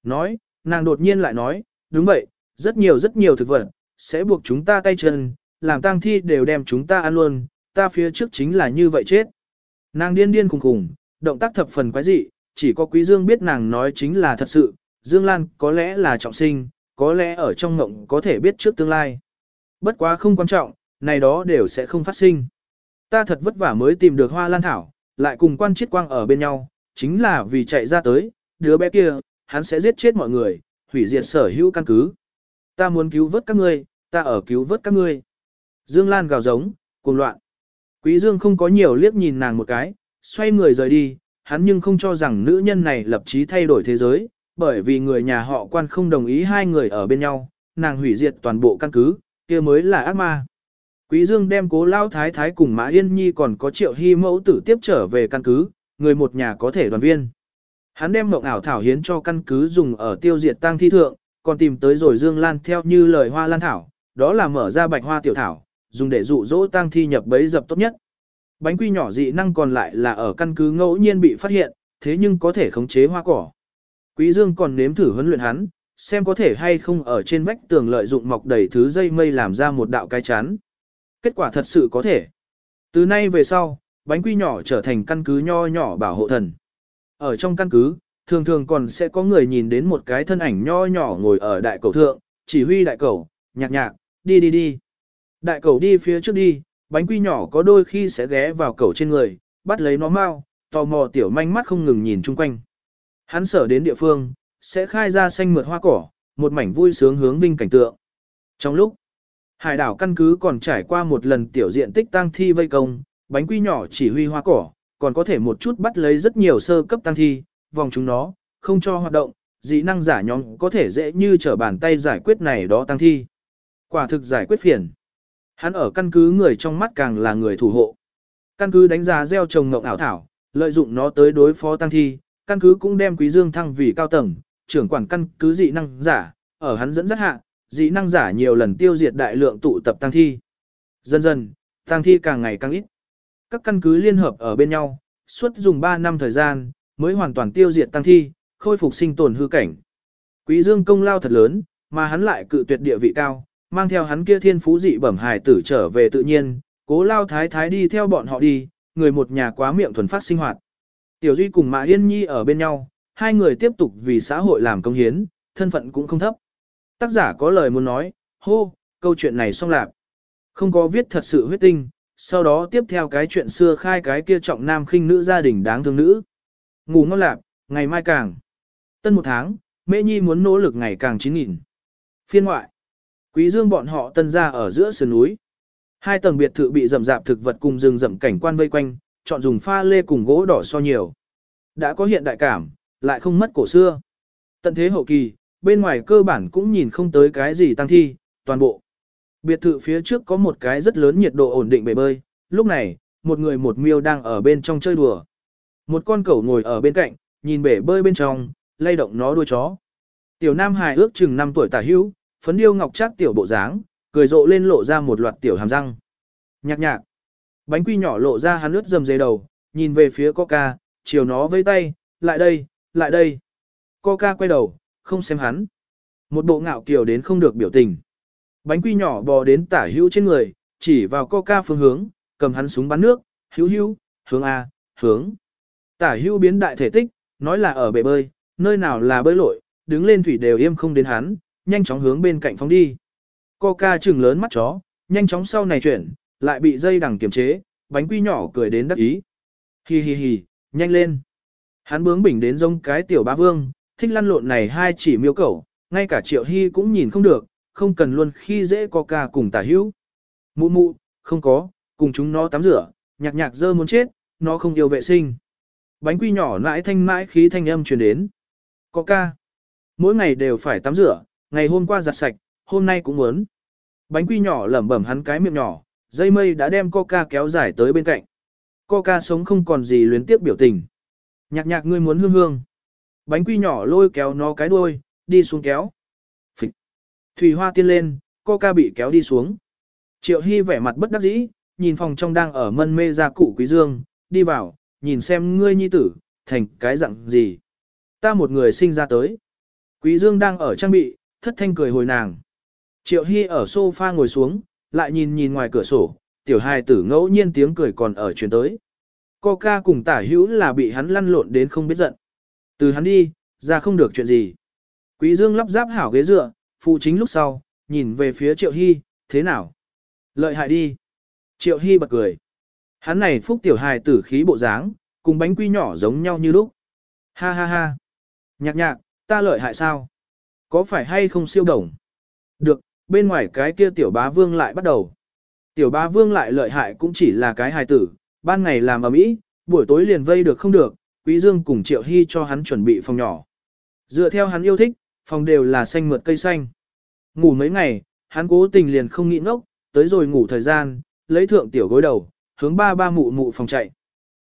Nói, nàng đột nhiên lại nói, đúng vậy, rất nhiều rất nhiều thực vật, sẽ buộc chúng ta tay chân, làm tang thi đều đem chúng ta ăn luôn, ta phía trước chính là như vậy chết. Nàng điên điên khùng khùng, động tác thập phần quái dị, chỉ có Quý Dương biết nàng nói chính là thật sự, Dương Lan có lẽ là trọng sinh, có lẽ ở trong ngộng có thể biết trước tương lai. Bất quá không quan trọng, này đó đều sẽ không phát sinh. Ta thật vất vả mới tìm được hoa lan thảo, lại cùng quan chiết quang ở bên nhau, chính là vì chạy ra tới, đứa bé kia, hắn sẽ giết chết mọi người, hủy diệt sở hữu căn cứ. Ta muốn cứu vớt các ngươi, ta ở cứu vớt các ngươi. Dương Lan gào giống, cuồng loạn. Quý Dương không có nhiều liếc nhìn nàng một cái, xoay người rời đi, hắn nhưng không cho rằng nữ nhân này lập chí thay đổi thế giới, bởi vì người nhà họ quan không đồng ý hai người ở bên nhau, nàng hủy diệt toàn bộ căn cứ, kia mới là ác ma. Quý Dương đem cố lao thái thái cùng Mã Yên Nhi còn có triệu hy mẫu tử tiếp trở về căn cứ, người một nhà có thể đoàn viên. Hắn đem mộng ảo thảo hiến cho căn cứ dùng ở tiêu diệt tang thi thượng, còn tìm tới rồi Dương Lan theo như lời hoa lan thảo, đó là mở ra bạch hoa tiểu thảo, dùng để dụ dỗ tang thi nhập bấy dập tốt nhất. Bánh quy nhỏ dị năng còn lại là ở căn cứ ngẫu nhiên bị phát hiện, thế nhưng có thể khống chế hoa cỏ. Quý Dương còn nếm thử huấn luyện hắn, xem có thể hay không ở trên vách tường lợi dụng mọc đầy thứ dây mây làm ra một đạo cái chắn. Kết quả thật sự có thể. Từ nay về sau, bánh quy nhỏ trở thành căn cứ nho nhỏ bảo hộ thần. Ở trong căn cứ, thường thường còn sẽ có người nhìn đến một cái thân ảnh nho nhỏ ngồi ở đại cầu thượng, chỉ huy đại cầu, nhạc nhạc, đi đi đi. Đại cầu đi phía trước đi, bánh quy nhỏ có đôi khi sẽ ghé vào cầu trên người, bắt lấy nó mau, tò mò tiểu manh mắt không ngừng nhìn chung quanh. Hắn sở đến địa phương, sẽ khai ra xanh mượt hoa cỏ, một mảnh vui sướng hướng vinh cảnh tượng. Trong lúc, hải đảo căn cứ còn trải qua một lần tiểu diện tích tăng thi vây công, bánh quy nhỏ chỉ huy hoa cỏ, còn có thể một chút bắt lấy rất nhiều sơ cấp tăng thi, vòng chúng nó, không cho hoạt động, dị năng giả nhóm có thể dễ như trở bàn tay giải quyết này đó tăng thi. Quả thực giải quyết phiền. Hắn ở căn cứ người trong mắt càng là người thủ hộ. Căn cứ đánh giá gieo trồng ngộng ảo thảo, lợi dụng nó tới đối phó tăng thi, căn cứ cũng đem Quý Dương thăng vì cao tầng, trưởng quản căn cứ dị năng giả, ở hắn dẫn dắt hạ, dị năng giả nhiều lần tiêu diệt đại lượng tụ tập tăng thi. Dần dần, tăng thi càng ngày càng ít. Các căn cứ liên hợp ở bên nhau, suốt dùng 3 năm thời gian, mới hoàn toàn tiêu diệt tăng thi, khôi phục sinh tồn hư cảnh. Quý Dương công lao thật lớn, mà hắn lại cự tuyệt địa vị cao, mang theo hắn kia thiên phú dị bẩm hài tử trở về tự nhiên, cố lao thái thái đi theo bọn họ đi, người một nhà quá miệng thuần phát sinh hoạt. Tiểu Duy cùng Mã Yên Nhi ở bên nhau, hai người tiếp tục vì xã hội làm công hiến, thân phận cũng không thấp. Tác giả có lời muốn nói, hô, câu chuyện này xong lạc. Không có viết thật sự huyết tinh, sau đó tiếp theo cái chuyện xưa khai cái kia trọng nam khinh nữ gia đình đáng thương nữ. Ngủ ngon lạc, ngày mai càng. Tân một tháng, Mễ Nhi muốn nỗ lực ngày càng chín nghìn. Phiên ngoại. Quý dương bọn họ tân ra ở giữa sườn núi. Hai tầng biệt thự bị rậm rạp thực vật cùng rừng rậm cảnh quan vây quanh, chọn dùng pha lê cùng gỗ đỏ so nhiều. Đã có hiện đại cảm, lại không mất cổ xưa. Tận thế hậu kỳ, bên ngoài cơ bản cũng nhìn không tới cái gì tăng thi, toàn bộ. Biệt thự phía trước có một cái rất lớn nhiệt độ ổn định bể bơi, lúc này, một người một miêu đang ở bên trong chơi đùa. Một con cẩu ngồi ở bên cạnh, nhìn bể bơi bên trong, lay động nó đuôi chó. Tiểu Nam Hải ước chừng 5 tuổi tả hữu, phấn điêu ngọc trác tiểu bộ dáng, cười rộ lên lộ ra một loạt tiểu hàm răng. Nhạc nhạc. Bánh quy nhỏ lộ ra hắn ướt dầm dề đầu, nhìn về phía Coca, chiều nó vây tay, lại đây, lại đây. Coca quay đầu, không xem hắn. Một bộ ngạo kiểu đến không được biểu tình. Bánh quy nhỏ bò đến tả hữu trên người, chỉ vào Coca phương hướng, cầm hắn súng bắn nước, hữu hữu, hướng A, hướng. Tả Hưu biến đại thể tích, nói là ở bể bơi, nơi nào là bơi lội, đứng lên thủy đều im không đến hắn, nhanh chóng hướng bên cạnh phóng đi. Coca trừng lớn mắt chó, nhanh chóng sau này chuyển, lại bị dây đằng kiềm chế, bánh quy nhỏ cười đến đắc ý. Hi hi hi, nhanh lên. Hắn bướng bỉnh đến giống cái tiểu bá vương, thích lăn lộn này hai chỉ miêu cẩu, ngay cả triệu hy cũng nhìn không được, không cần luôn khi dễ Coca cùng tả hữu. Mụ mụ, không có, cùng chúng nó tắm rửa, nhạc nhạc dơ muốn chết, nó không yêu vệ sinh. Bánh quy nhỏ nãi thanh mãi khí thanh âm truyền đến. Coca. Mỗi ngày đều phải tắm rửa, ngày hôm qua giặt sạch, hôm nay cũng muốn. Bánh quy nhỏ lẩm bẩm hắn cái miệng nhỏ, dây mây đã đem coca kéo dài tới bên cạnh. Coca sống không còn gì luyến tiếp biểu tình. Nhạc nhạc ngươi muốn hương hương. Bánh quy nhỏ lôi kéo nó cái đuôi, đi xuống kéo. Phịch. Thủy hoa tiên lên, coca bị kéo đi xuống. Triệu Hy vẻ mặt bất đắc dĩ, nhìn phòng trong đang ở mân mê ra cụ quý dương, đi vào, nhìn xem ngươi nhi tử, thành cái dạng gì. Ta một người sinh ra tới. Quý dương đang ở trang bị, thất thanh cười hồi nàng. Triệu Hy ở sofa ngồi xuống, lại nhìn nhìn ngoài cửa sổ, tiểu hài tử ngẫu nhiên tiếng cười còn ở truyền tới. Coca cùng tả hữu là bị hắn lăn lộn đến không biết giận. Từ hắn đi, ra không được chuyện gì. Quý Dương lắp ráp hảo ghế dựa, phụ chính lúc sau, nhìn về phía Triệu Hy, thế nào? Lợi hại đi. Triệu Hy bật cười. Hắn này phúc tiểu hài tử khí bộ dáng, cùng bánh quy nhỏ giống nhau như lúc. Ha ha ha. Nhạc nhạc, ta lợi hại sao? Có phải hay không siêu đồng? Được, bên ngoài cái kia tiểu bá vương lại bắt đầu. Tiểu bá vương lại lợi hại cũng chỉ là cái hài tử, ban ngày làm ở mỹ, buổi tối liền vây được không được, quý dương cùng triệu hy cho hắn chuẩn bị phòng nhỏ. Dựa theo hắn yêu thích, phòng đều là xanh mượt cây xanh. Ngủ mấy ngày, hắn cố tình liền không nghĩ ngốc, tới rồi ngủ thời gian, lấy thượng tiểu gối đầu, hướng ba ba mụ mụ phòng chạy.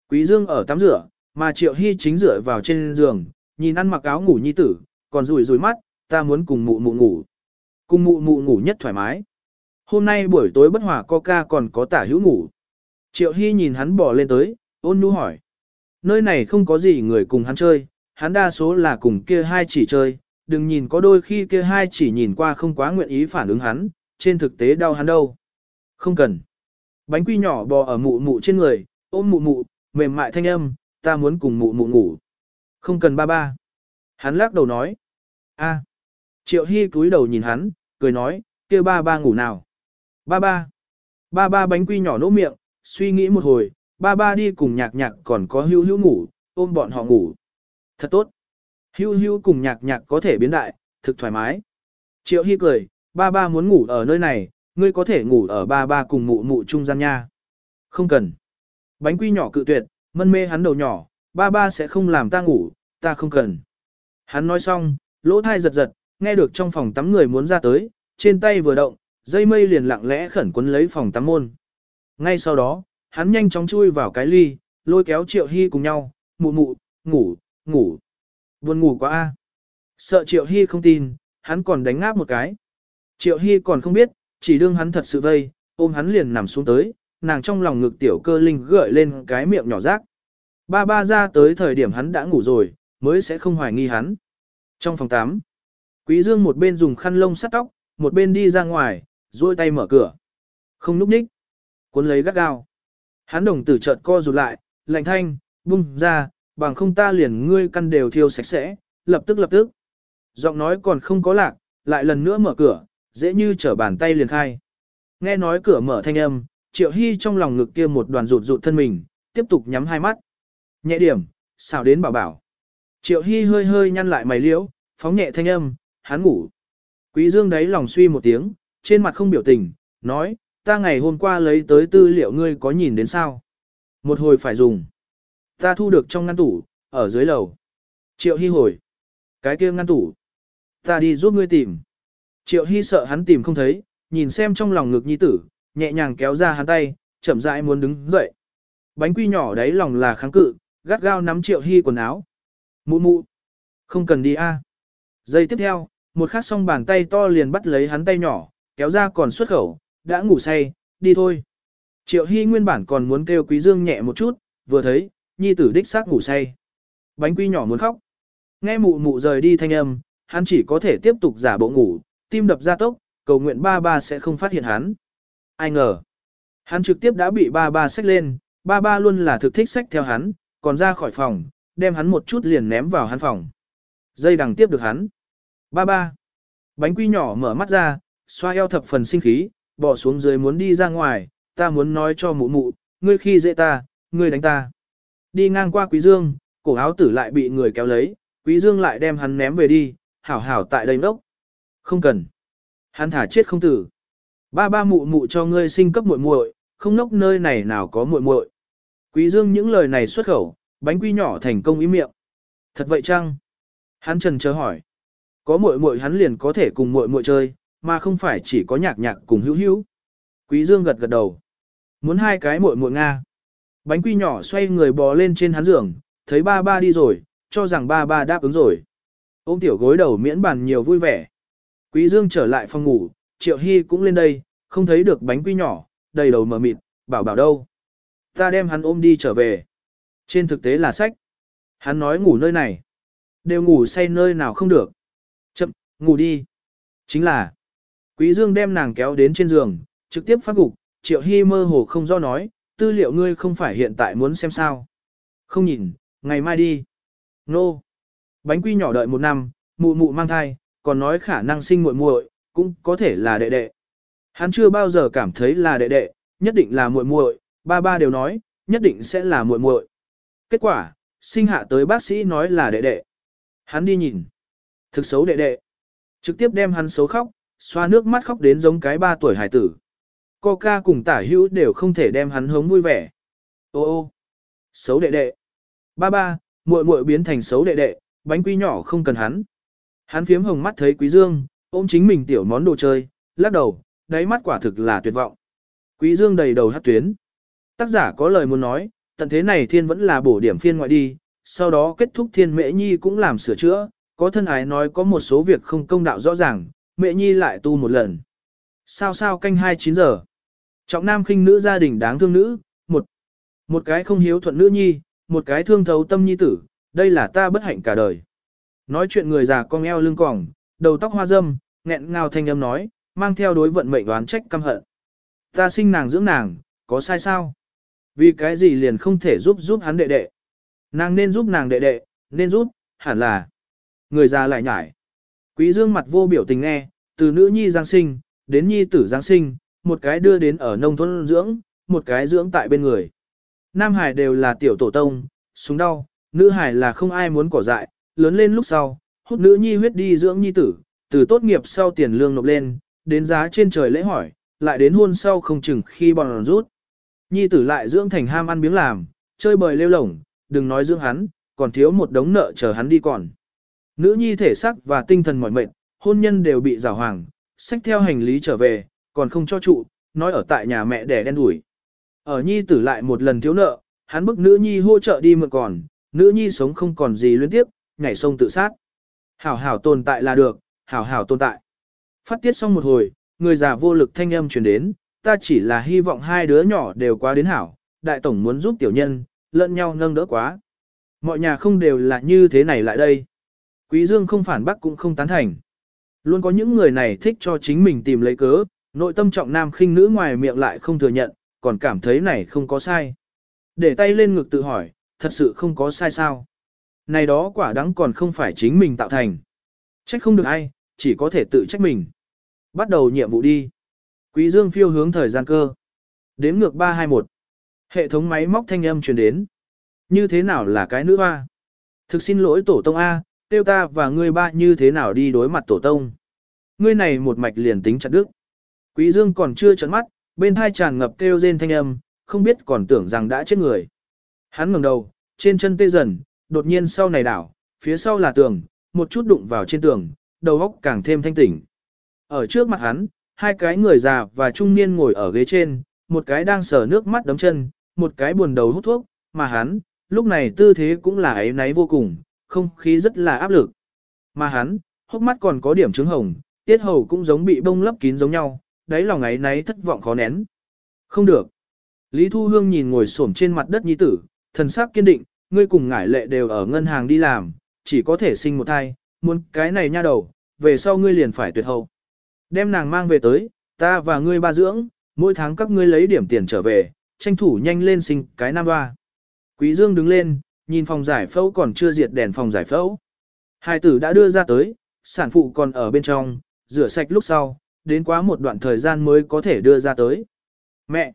Quý dương ở tắm rửa, mà triệu hy chính rửa vào trên giường, nhìn ăn mặc áo ngủ nhi tử, còn rủi rủi mắt, ta muốn cùng mụ mụ ngủ. Cùng mụ mụ ngủ nhất thoải mái. Hôm nay buổi tối bất hòa coca còn có tả hữu ngủ. Triệu Hy nhìn hắn bỏ lên tới, ôn nhu hỏi. Nơi này không có gì người cùng hắn chơi, hắn đa số là cùng kia hai chỉ chơi, đừng nhìn có đôi khi kia hai chỉ nhìn qua không quá nguyện ý phản ứng hắn, trên thực tế đau hắn đâu. Không cần. Bánh quy nhỏ bò ở mụ mụ trên người, ôm mụ mụ, mềm mại thanh âm, ta muốn cùng mụ mụ ngủ. Không cần ba ba. Hắn lắc đầu nói. a Triệu Hy cúi đầu nhìn hắn, cười nói, kia ba ba ngủ nào. Ba ba. Ba ba bánh quy nhỏ nỗ miệng, suy nghĩ một hồi, ba ba đi cùng nhạc nhạc còn có hưu hưu ngủ, ôm bọn họ ngủ. Thật tốt. Hưu hưu cùng nhạc nhạc có thể biến đại, thực thoải mái. Triệu Hy cười, ba ba muốn ngủ ở nơi này, ngươi có thể ngủ ở ba ba cùng mụ mụ trung gian nha. Không cần. Bánh quy nhỏ cự tuyệt, mân mê hắn đầu nhỏ, ba ba sẽ không làm ta ngủ, ta không cần. Hắn nói xong, lỗ thai giật giật, nghe được trong phòng tắm người muốn ra tới, trên tay vừa động, dây mây liền lặng lẽ khẩn quấn lấy phòng tắm môn. Ngay sau đó, hắn nhanh chóng chui vào cái ly, lôi kéo Triệu Hy cùng nhau, mụ mụ, ngủ, ngủ. Buồn ngủ quá a. Sợ Triệu Hy không tin, hắn còn đánh ngáp một cái. Triệu Hy còn không biết, chỉ đương hắn thật sự vây, ôm hắn liền nằm xuống tới, nàng trong lòng ngực tiểu cơ linh gợi lên cái miệng nhỏ rác. Ba ba ra tới thời điểm hắn đã ngủ rồi, mới sẽ không hoài nghi hắn. Trong phòng 8, Quý Dương một bên dùng khăn lông sắt tóc, một bên đi ra ngoài, duỗi tay mở cửa. Không núp ních. Cuốn lấy gắt gao. Hắn đồng tử chợt co rụt lại, lạnh thanh, bung ra, bằng không ta liền ngươi căn đều thiêu sạch sẽ, lập tức lập tức. Giọng nói còn không có lạc, lại lần nữa mở cửa, dễ như trở bàn tay liền khai. Nghe nói cửa mở thanh âm, triệu hy trong lòng ngực kia một đoàn rụt rụt thân mình, tiếp tục nhắm hai mắt. Nhẹ điểm, xào đến bảo bảo. Triệu hy hơi hơi nhăn lại mày liễu, phóng nhẹ thanh âm, hắn ngủ. Quý dương đấy lòng suy một tiếng, trên mặt không biểu tình, nói, ta ngày hôm qua lấy tới tư liệu ngươi có nhìn đến sao? Một hồi phải dùng. Ta thu được trong ngăn tủ, ở dưới lầu. Triệu Hy hồi. Cái kia ngăn tủ. Ta đi giúp ngươi tìm. Triệu Hy sợ hắn tìm không thấy, nhìn xem trong lòng ngực nhi tử, nhẹ nhàng kéo ra hắn tay, chậm rãi muốn đứng dậy. Bánh quy nhỏ đấy lòng là kháng cự, gắt gao nắm Triệu Hy quần áo. Mụ mụ. Không cần đi a. Giây tiếp theo, một khát xong bàn tay to liền bắt lấy hắn tay nhỏ, kéo ra còn xuất khẩu, đã ngủ say, đi thôi. Triệu Hy nguyên bản còn muốn kêu Quý Dương nhẹ một chút, vừa thấy, nhi tử đích xác ngủ say. Bánh quy nhỏ muốn khóc. Nghe mụ mụ rời đi thanh âm, hắn chỉ có thể tiếp tục giả bộ ngủ, tim đập ra tốc, cầu nguyện ba ba sẽ không phát hiện hắn. Ai ngờ, hắn trực tiếp đã bị ba ba xách lên, ba ba luôn là thực thích xách theo hắn, còn ra khỏi phòng, đem hắn một chút liền ném vào hắn phòng. Dây đằng tiếp được hắn. Ba ba. Bánh quy nhỏ mở mắt ra, xoa eo thập phần sinh khí, bỏ xuống dưới muốn đi ra ngoài, ta muốn nói cho mụ mụ, ngươi khi dễ ta, ngươi đánh ta. Đi ngang qua quý dương, cổ áo tử lại bị người kéo lấy, quý dương lại đem hắn ném về đi, hảo hảo tại đây nốc. Không cần. Hắn thả chết không tử. Ba ba mụ mụ cho ngươi sinh cấp muội muội, không nốc nơi này nào có muội muội. Quý dương những lời này xuất khẩu, bánh quy nhỏ thành công ý miệng. Thật vậy chăng? Hắn trần chờ hỏi. Có muội muội hắn liền có thể cùng muội muội chơi, mà không phải chỉ có nhạc nhạc cùng hữu hữu. Quý Dương gật gật đầu. Muốn hai cái muội muội Nga. Bánh quy nhỏ xoay người bò lên trên hắn giường, thấy ba ba đi rồi, cho rằng ba ba đáp ứng rồi. Ôm tiểu gối đầu miễn bàn nhiều vui vẻ. Quý Dương trở lại phòng ngủ, Triệu Hy cũng lên đây, không thấy được bánh quy nhỏ, đầy đầu mờ mịt, bảo bảo đâu. Ta đem hắn ôm đi trở về. Trên thực tế là sách. Hắn nói ngủ nơi này. Đều ngủ say nơi nào không được. Chậm, ngủ đi. Chính là, Quý Dương đem nàng kéo đến trên giường, trực tiếp phát gục, Triệu Hy mơ hồ không do nói, tư liệu ngươi không phải hiện tại muốn xem sao. Không nhìn, ngày mai đi. Nô. Bánh quy nhỏ đợi một năm, mụ mụ mang thai, còn nói khả năng sinh muội muội, cũng có thể là đệ đệ. Hắn chưa bao giờ cảm thấy là đệ đệ, nhất định là muội muội, ba ba đều nói, nhất định sẽ là muội muội. Kết quả, sinh hạ tới bác sĩ nói là đệ đệ. Hắn đi nhìn. Thực xấu đệ đệ. Trực tiếp đem hắn xấu khóc, xoa nước mắt khóc đến giống cái ba tuổi hải tử. Coca cùng tả hữu đều không thể đem hắn hống vui vẻ. Ô ô, xấu đệ đệ. Ba ba, muội muội biến thành xấu đệ đệ, bánh quy nhỏ không cần hắn. Hắn phiếm hồng mắt thấy Quý Dương, ôm chính mình tiểu món đồ chơi, lắc đầu, đáy mắt quả thực là tuyệt vọng. Quý Dương đầy đầu hát tuyến. Tác giả có lời muốn nói, tận thế này thiên vẫn là bổ điểm phiên ngoại đi, sau đó kết thúc thiên mễ nhi cũng làm sửa chữa, có thân ái nói có một số việc không công đạo rõ ràng, Mễ nhi lại tu một lần. Sao sao canh 29 giờ. Trọng nam khinh nữ gia đình đáng thương nữ, một. Một cái không hiếu thuận nữ nhi, một cái thương thấu tâm nhi tử, đây là ta bất hạnh cả đời. Nói chuyện người già cong eo lưng còng, đầu tóc hoa dâm, nghẹn ngào thanh âm nói, mang theo đối vận mệnh đoán trách căm hận. Ta sinh nàng dưỡng nàng, có sai sao? Vì cái gì liền không thể giúp giúp hắn đệ đệ? Nàng nên giúp nàng đệ đệ, nên giúp, hẳn là. Người già lại nhải. Quý dương mặt vô biểu tình nghe, từ nữ nhi Giáng sinh, đến nhi tử Giáng sinh, một cái đưa đến ở nông thôn dưỡng, một cái dưỡng tại bên người. Nam Hải đều là tiểu tổ tông, súng đau, nữ Hải là không ai muốn cỏ dại, lớn lên lúc sau, hút nữ nhi huyết đi dưỡng nhi tử, từ tốt nghiệp sau tiền lương nộp lên, đến giá trên trời lễ hỏi, lại đến hôn sau không chừng khi bọn rút. Nhi tử lại dưỡng thành ham ăn biếng làm, chơi bời lêu lổng, đừng nói dưỡng hắn, còn thiếu một đống nợ chờ hắn đi còn. Nữ nhi thể xác và tinh thần mỏi mệt, hôn nhân đều bị rào hoàng, xách theo hành lý trở về, còn không cho trụ, nói ở tại nhà mẹ đẻ đen đuổi. Ở nhi tử lại một lần thiếu nợ, hắn bức nữ nhi hỗ trợ đi mượn còn, nữ nhi sống không còn gì liên tiếp, nhảy sông tự sát. Hảo hảo tồn tại là được, hảo hảo tồn tại. Phát tiết xong một hồi, người già vô lực thanh âm truyền đến, ta chỉ là hy vọng hai đứa nhỏ đều quá đến hảo, đại tổng muốn giúp tiểu nhân, lẫn nhau nâng đỡ quá. Mọi nhà không đều là như thế này lại đây. Quý Dương không phản bác cũng không tán thành. Luôn có những người này thích cho chính mình tìm lấy cớ, nội tâm trọng nam khinh nữ ngoài miệng lại không thừa nhận, còn cảm thấy này không có sai. Để tay lên ngực tự hỏi, thật sự không có sai sao. Này đó quả đắng còn không phải chính mình tạo thành. Trách không được ai, chỉ có thể tự trách mình. Bắt đầu nhiệm vụ đi. Quý Dương phiêu hướng thời gian cơ. Đếm ngược 321. Hệ thống máy móc thanh âm truyền đến. Như thế nào là cái nữ hoa? Thực xin lỗi tổ tông A, tiêu ta và ngươi ba như thế nào đi đối mặt tổ tông. Ngươi này một mạch liền tính chặt đức. Quý Dương còn chưa chấn mắt, bên hai tràn ngập kêu rên thanh âm, không biết còn tưởng rằng đã chết người. Hắn ngẩng đầu, trên chân tê dần, đột nhiên sau này đảo, phía sau là tường, một chút đụng vào trên tường, đầu óc càng thêm thanh tỉnh. Ở trước mặt hắn, hai cái người già và trung niên ngồi ở ghế trên, một cái đang sờ nước mắt đấm chân, một cái buồn đầu hút thuốc, mà hắn, lúc này tư thế cũng là ấy náy vô cùng, không khí rất là áp lực. Mà hắn, hốc mắt còn có điểm trứng hồng, tiết hầu cũng giống bị bông lấp kín giống nhau, đáy lòng ấy náy thất vọng khó nén. Không được. Lý Thu Hương nhìn ngồi xổm trên mặt đất nhi tử, thần sắc kiên định, ngươi cùng ngải lệ đều ở ngân hàng đi làm, chỉ có thể sinh một thai, muốn cái này nha đầu, về sau ngươi liền phải tuyệt hậu. Đem nàng mang về tới, ta và ngươi ba dưỡng, mỗi tháng các ngươi lấy điểm tiền trở về, tranh thủ nhanh lên sinh cái nam ba. Quý Dương đứng lên, nhìn phòng giải phẫu còn chưa diệt đèn phòng giải phẫu. Hai tử đã đưa ra tới, sản phụ còn ở bên trong, rửa sạch lúc sau, đến quá một đoạn thời gian mới có thể đưa ra tới. Mẹ!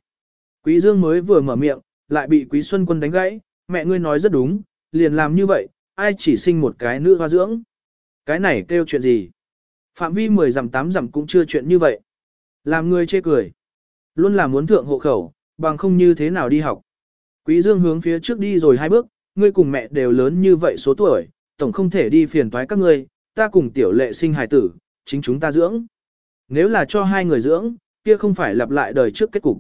Quý Dương mới vừa mở miệng, lại bị Quý Xuân Quân đánh gãy, mẹ ngươi nói rất đúng, liền làm như vậy, ai chỉ sinh một cái nữ hoa dưỡng. Cái này kêu chuyện gì? Phạm vi 10 dặm 8 dặm cũng chưa chuyện như vậy. Làm người chê cười. Luôn là muốn thượng hộ khẩu, bằng không như thế nào đi học. Quý Dương hướng phía trước đi rồi hai bước, ngươi cùng mẹ đều lớn như vậy số tuổi, tổng không thể đi phiền toái các ngươi, ta cùng tiểu lệ sinh hài tử, chính chúng ta dưỡng. Nếu là cho hai người dưỡng, kia không phải lặp lại đời trước kết cục.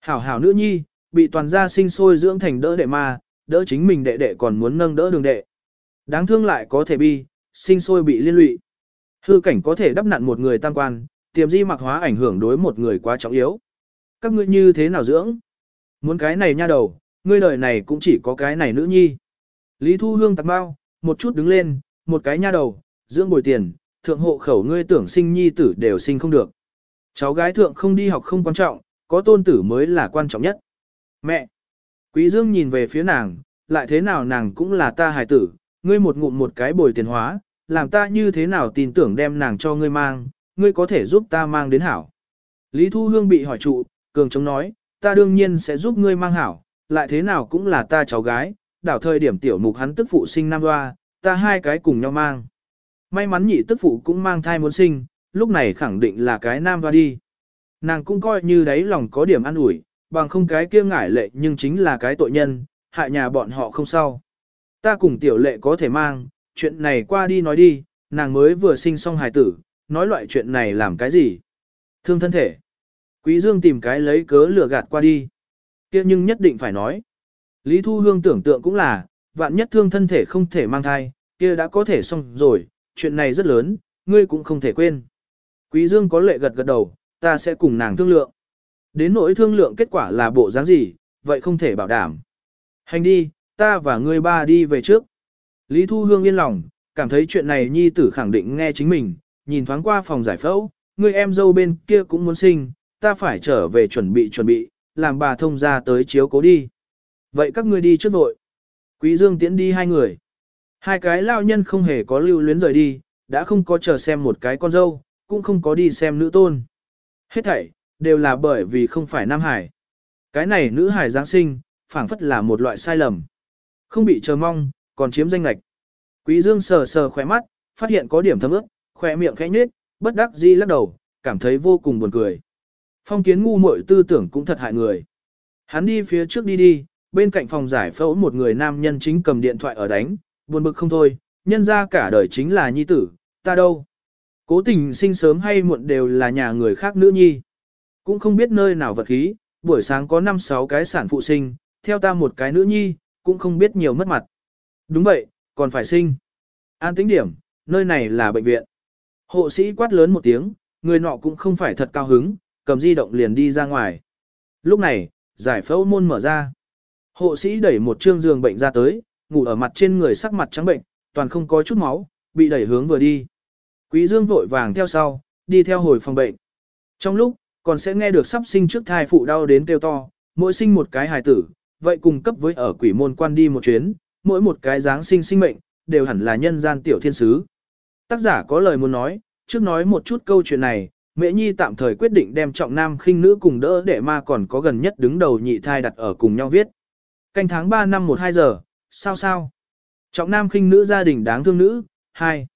Hảo hảo nữ nhi, bị toàn gia sinh sôi dưỡng thành đỡ đệ ma, đỡ chính mình đệ đệ còn muốn nâng đỡ đường đệ. Đáng thương lại có thể bi, sinh sôi bị liên lụy. Hư cảnh có thể đắp nặn một người tam quan, tiềm di mặc hóa ảnh hưởng đối một người quá trọng yếu. Các ngươi như thế nào dưỡng? Muốn cái này nha đầu, ngươi đời này cũng chỉ có cái này nữ nhi. Lý Thu Hương tặc bao, một chút đứng lên, một cái nha đầu, dưỡng bồi tiền, thượng hộ khẩu ngươi tưởng sinh nhi tử đều sinh không được. Cháu gái thượng không đi học không quan trọng, có tôn tử mới là quan trọng nhất. Mẹ! Quý Dương nhìn về phía nàng, lại thế nào nàng cũng là ta hài tử, ngươi một ngụm một cái bồi tiền hóa, làm ta như thế nào tin tưởng đem nàng cho ngươi mang, ngươi có thể giúp ta mang đến hảo. Lý Thu Hương bị hỏi trụ, cường chống nói, ta đương nhiên sẽ giúp ngươi mang hảo, lại thế nào cũng là ta cháu gái, đảo thời điểm tiểu mục hắn tức phụ sinh năm hoa, ta hai cái cùng nhau mang. May mắn nhị tức phụ cũng mang thai muốn sinh, lúc này khẳng định là cái nam hoa đi. Nàng cũng coi như đấy lòng có điểm ăn ủi, bằng không cái kia ngải lệ nhưng chính là cái tội nhân, hại nhà bọn họ không sao. Ta cùng tiểu lệ có thể mang, chuyện này qua đi nói đi, nàng mới vừa sinh xong hài tử, nói loại chuyện này làm cái gì? Thương thân thể. Quý Dương tìm cái lấy cớ lừa gạt qua đi. kia nhưng nhất định phải nói. Lý Thu Hương tưởng tượng cũng là, vạn nhất thương thân thể không thể mang thai, kia đã có thể xong rồi, chuyện này rất lớn, ngươi cũng không thể quên. Quý Dương có lệ gật gật đầu, ta sẽ cùng nàng thương lượng. Đến nỗi thương lượng kết quả là bộ dáng gì, vậy không thể bảo đảm. Hành đi, ta và ngươi ba đi về trước. Lý Thu Hương yên lòng, cảm thấy chuyện này nhi tử khẳng định nghe chính mình, nhìn thoáng qua phòng giải phẫu, người em dâu bên kia cũng muốn sinh, ta phải trở về chuẩn bị chuẩn bị, làm bà thông ra tới chiếu cố đi. Vậy các ngươi đi trước vội. Quý Dương tiễn đi hai người. Hai cái lao nhân không hề có lưu luyến rời đi, đã không có chờ xem một cái con dâu, cũng không có đi xem nữ tôn. Hết thảy, đều là bởi vì không phải Nam Hải. Cái này nữ hải Giáng sinh, phảng phất là một loại sai lầm. Không bị chờ mong, còn chiếm danh lệch. Quý Dương sờ sờ khỏe mắt, phát hiện có điểm thấm ướt, khỏe miệng khẽ nhếch, bất đắc dĩ lắc đầu, cảm thấy vô cùng buồn cười. Phong kiến ngu muội tư tưởng cũng thật hại người. Hắn đi phía trước đi đi, bên cạnh phòng giải phẫu một người nam nhân chính cầm điện thoại ở đánh, buồn bực không thôi, nhân ra cả đời chính là nhi tử, ta đâu. Cố tình sinh sớm hay muộn đều là nhà người khác nữ nhi. Cũng không biết nơi nào vật khí, buổi sáng có 5-6 cái sản phụ sinh, theo ta một cái nữ nhi, cũng không biết nhiều mất mặt. Đúng vậy, còn phải sinh. An tính điểm, nơi này là bệnh viện. Hộ sĩ quát lớn một tiếng, người nọ cũng không phải thật cao hứng, cầm di động liền đi ra ngoài. Lúc này, giải phẫu môn mở ra. Hộ sĩ đẩy một trương giường bệnh ra tới, ngủ ở mặt trên người sắc mặt trắng bệnh, toàn không có chút máu, bị đẩy hướng vừa đi. Quý Dương vội vàng theo sau, đi theo hồi phòng bệnh. Trong lúc, còn sẽ nghe được sắp sinh trước thai phụ đau đến kêu to, mỗi sinh một cái hài tử, vậy cùng cấp với ở quỷ môn quan đi một chuyến, mỗi một cái dáng sinh sinh mệnh, đều hẳn là nhân gian tiểu thiên sứ. Tác giả có lời muốn nói, trước nói một chút câu chuyện này, Mễ Nhi tạm thời quyết định đem trọng nam khinh nữ cùng đỡ để ma còn có gần nhất đứng đầu nhị thai đặt ở cùng nhau viết. Canh tháng 3 năm 12 giờ, sao sao? Trọng nam khinh nữ gia đình đáng thương nữ, 2.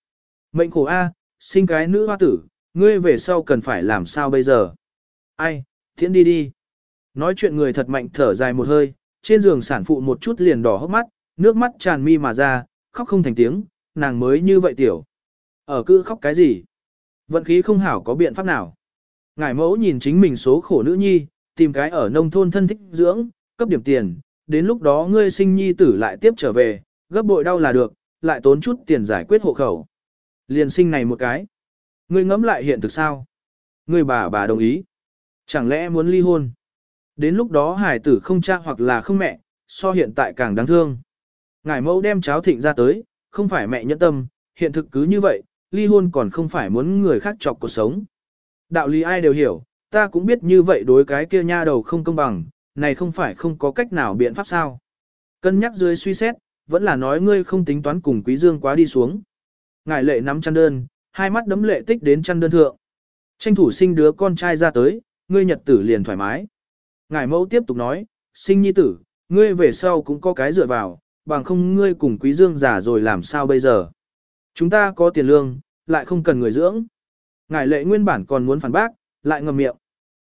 Mệnh khổ A, sinh cái nữ hoa tử, ngươi về sau cần phải làm sao bây giờ? Ai, thiện đi đi. Nói chuyện người thật mạnh thở dài một hơi, trên giường sản phụ một chút liền đỏ hốc mắt, nước mắt tràn mi mà ra, khóc không thành tiếng, nàng mới như vậy tiểu. Ở cứ khóc cái gì? Vận khí không hảo có biện pháp nào? Ngải mẫu nhìn chính mình số khổ nữ nhi, tìm cái ở nông thôn thân thích dưỡng, cấp điểm tiền, đến lúc đó ngươi sinh nhi tử lại tiếp trở về, gấp bội đau là được, lại tốn chút tiền giải quyết hộ khẩu. Liền sinh này một cái. Ngươi ngẫm lại hiện thực sao? Ngươi bà bà đồng ý. Chẳng lẽ muốn ly hôn? Đến lúc đó hải tử không cha hoặc là không mẹ, so hiện tại càng đáng thương. Ngải mẫu đem cháo thịnh ra tới, không phải mẹ nhẫn tâm, hiện thực cứ như vậy, ly hôn còn không phải muốn người khác chọc cuộc sống. Đạo lý ai đều hiểu, ta cũng biết như vậy đối cái kia nha đầu không công bằng, này không phải không có cách nào biện pháp sao. Cân nhắc dưới suy xét, vẫn là nói ngươi không tính toán cùng quý dương quá đi xuống. Ngải lệ nắm chăn đơn, hai mắt đấm lệ tích đến chăn đơn thượng. Tranh thủ sinh đứa con trai ra tới, ngươi nhật tử liền thoải mái. Ngải mẫu tiếp tục nói, sinh nhi tử, ngươi về sau cũng có cái dựa vào, bằng không ngươi cùng quý dương giả rồi làm sao bây giờ. Chúng ta có tiền lương, lại không cần người dưỡng. Ngải lệ nguyên bản còn muốn phản bác, lại ngậm miệng.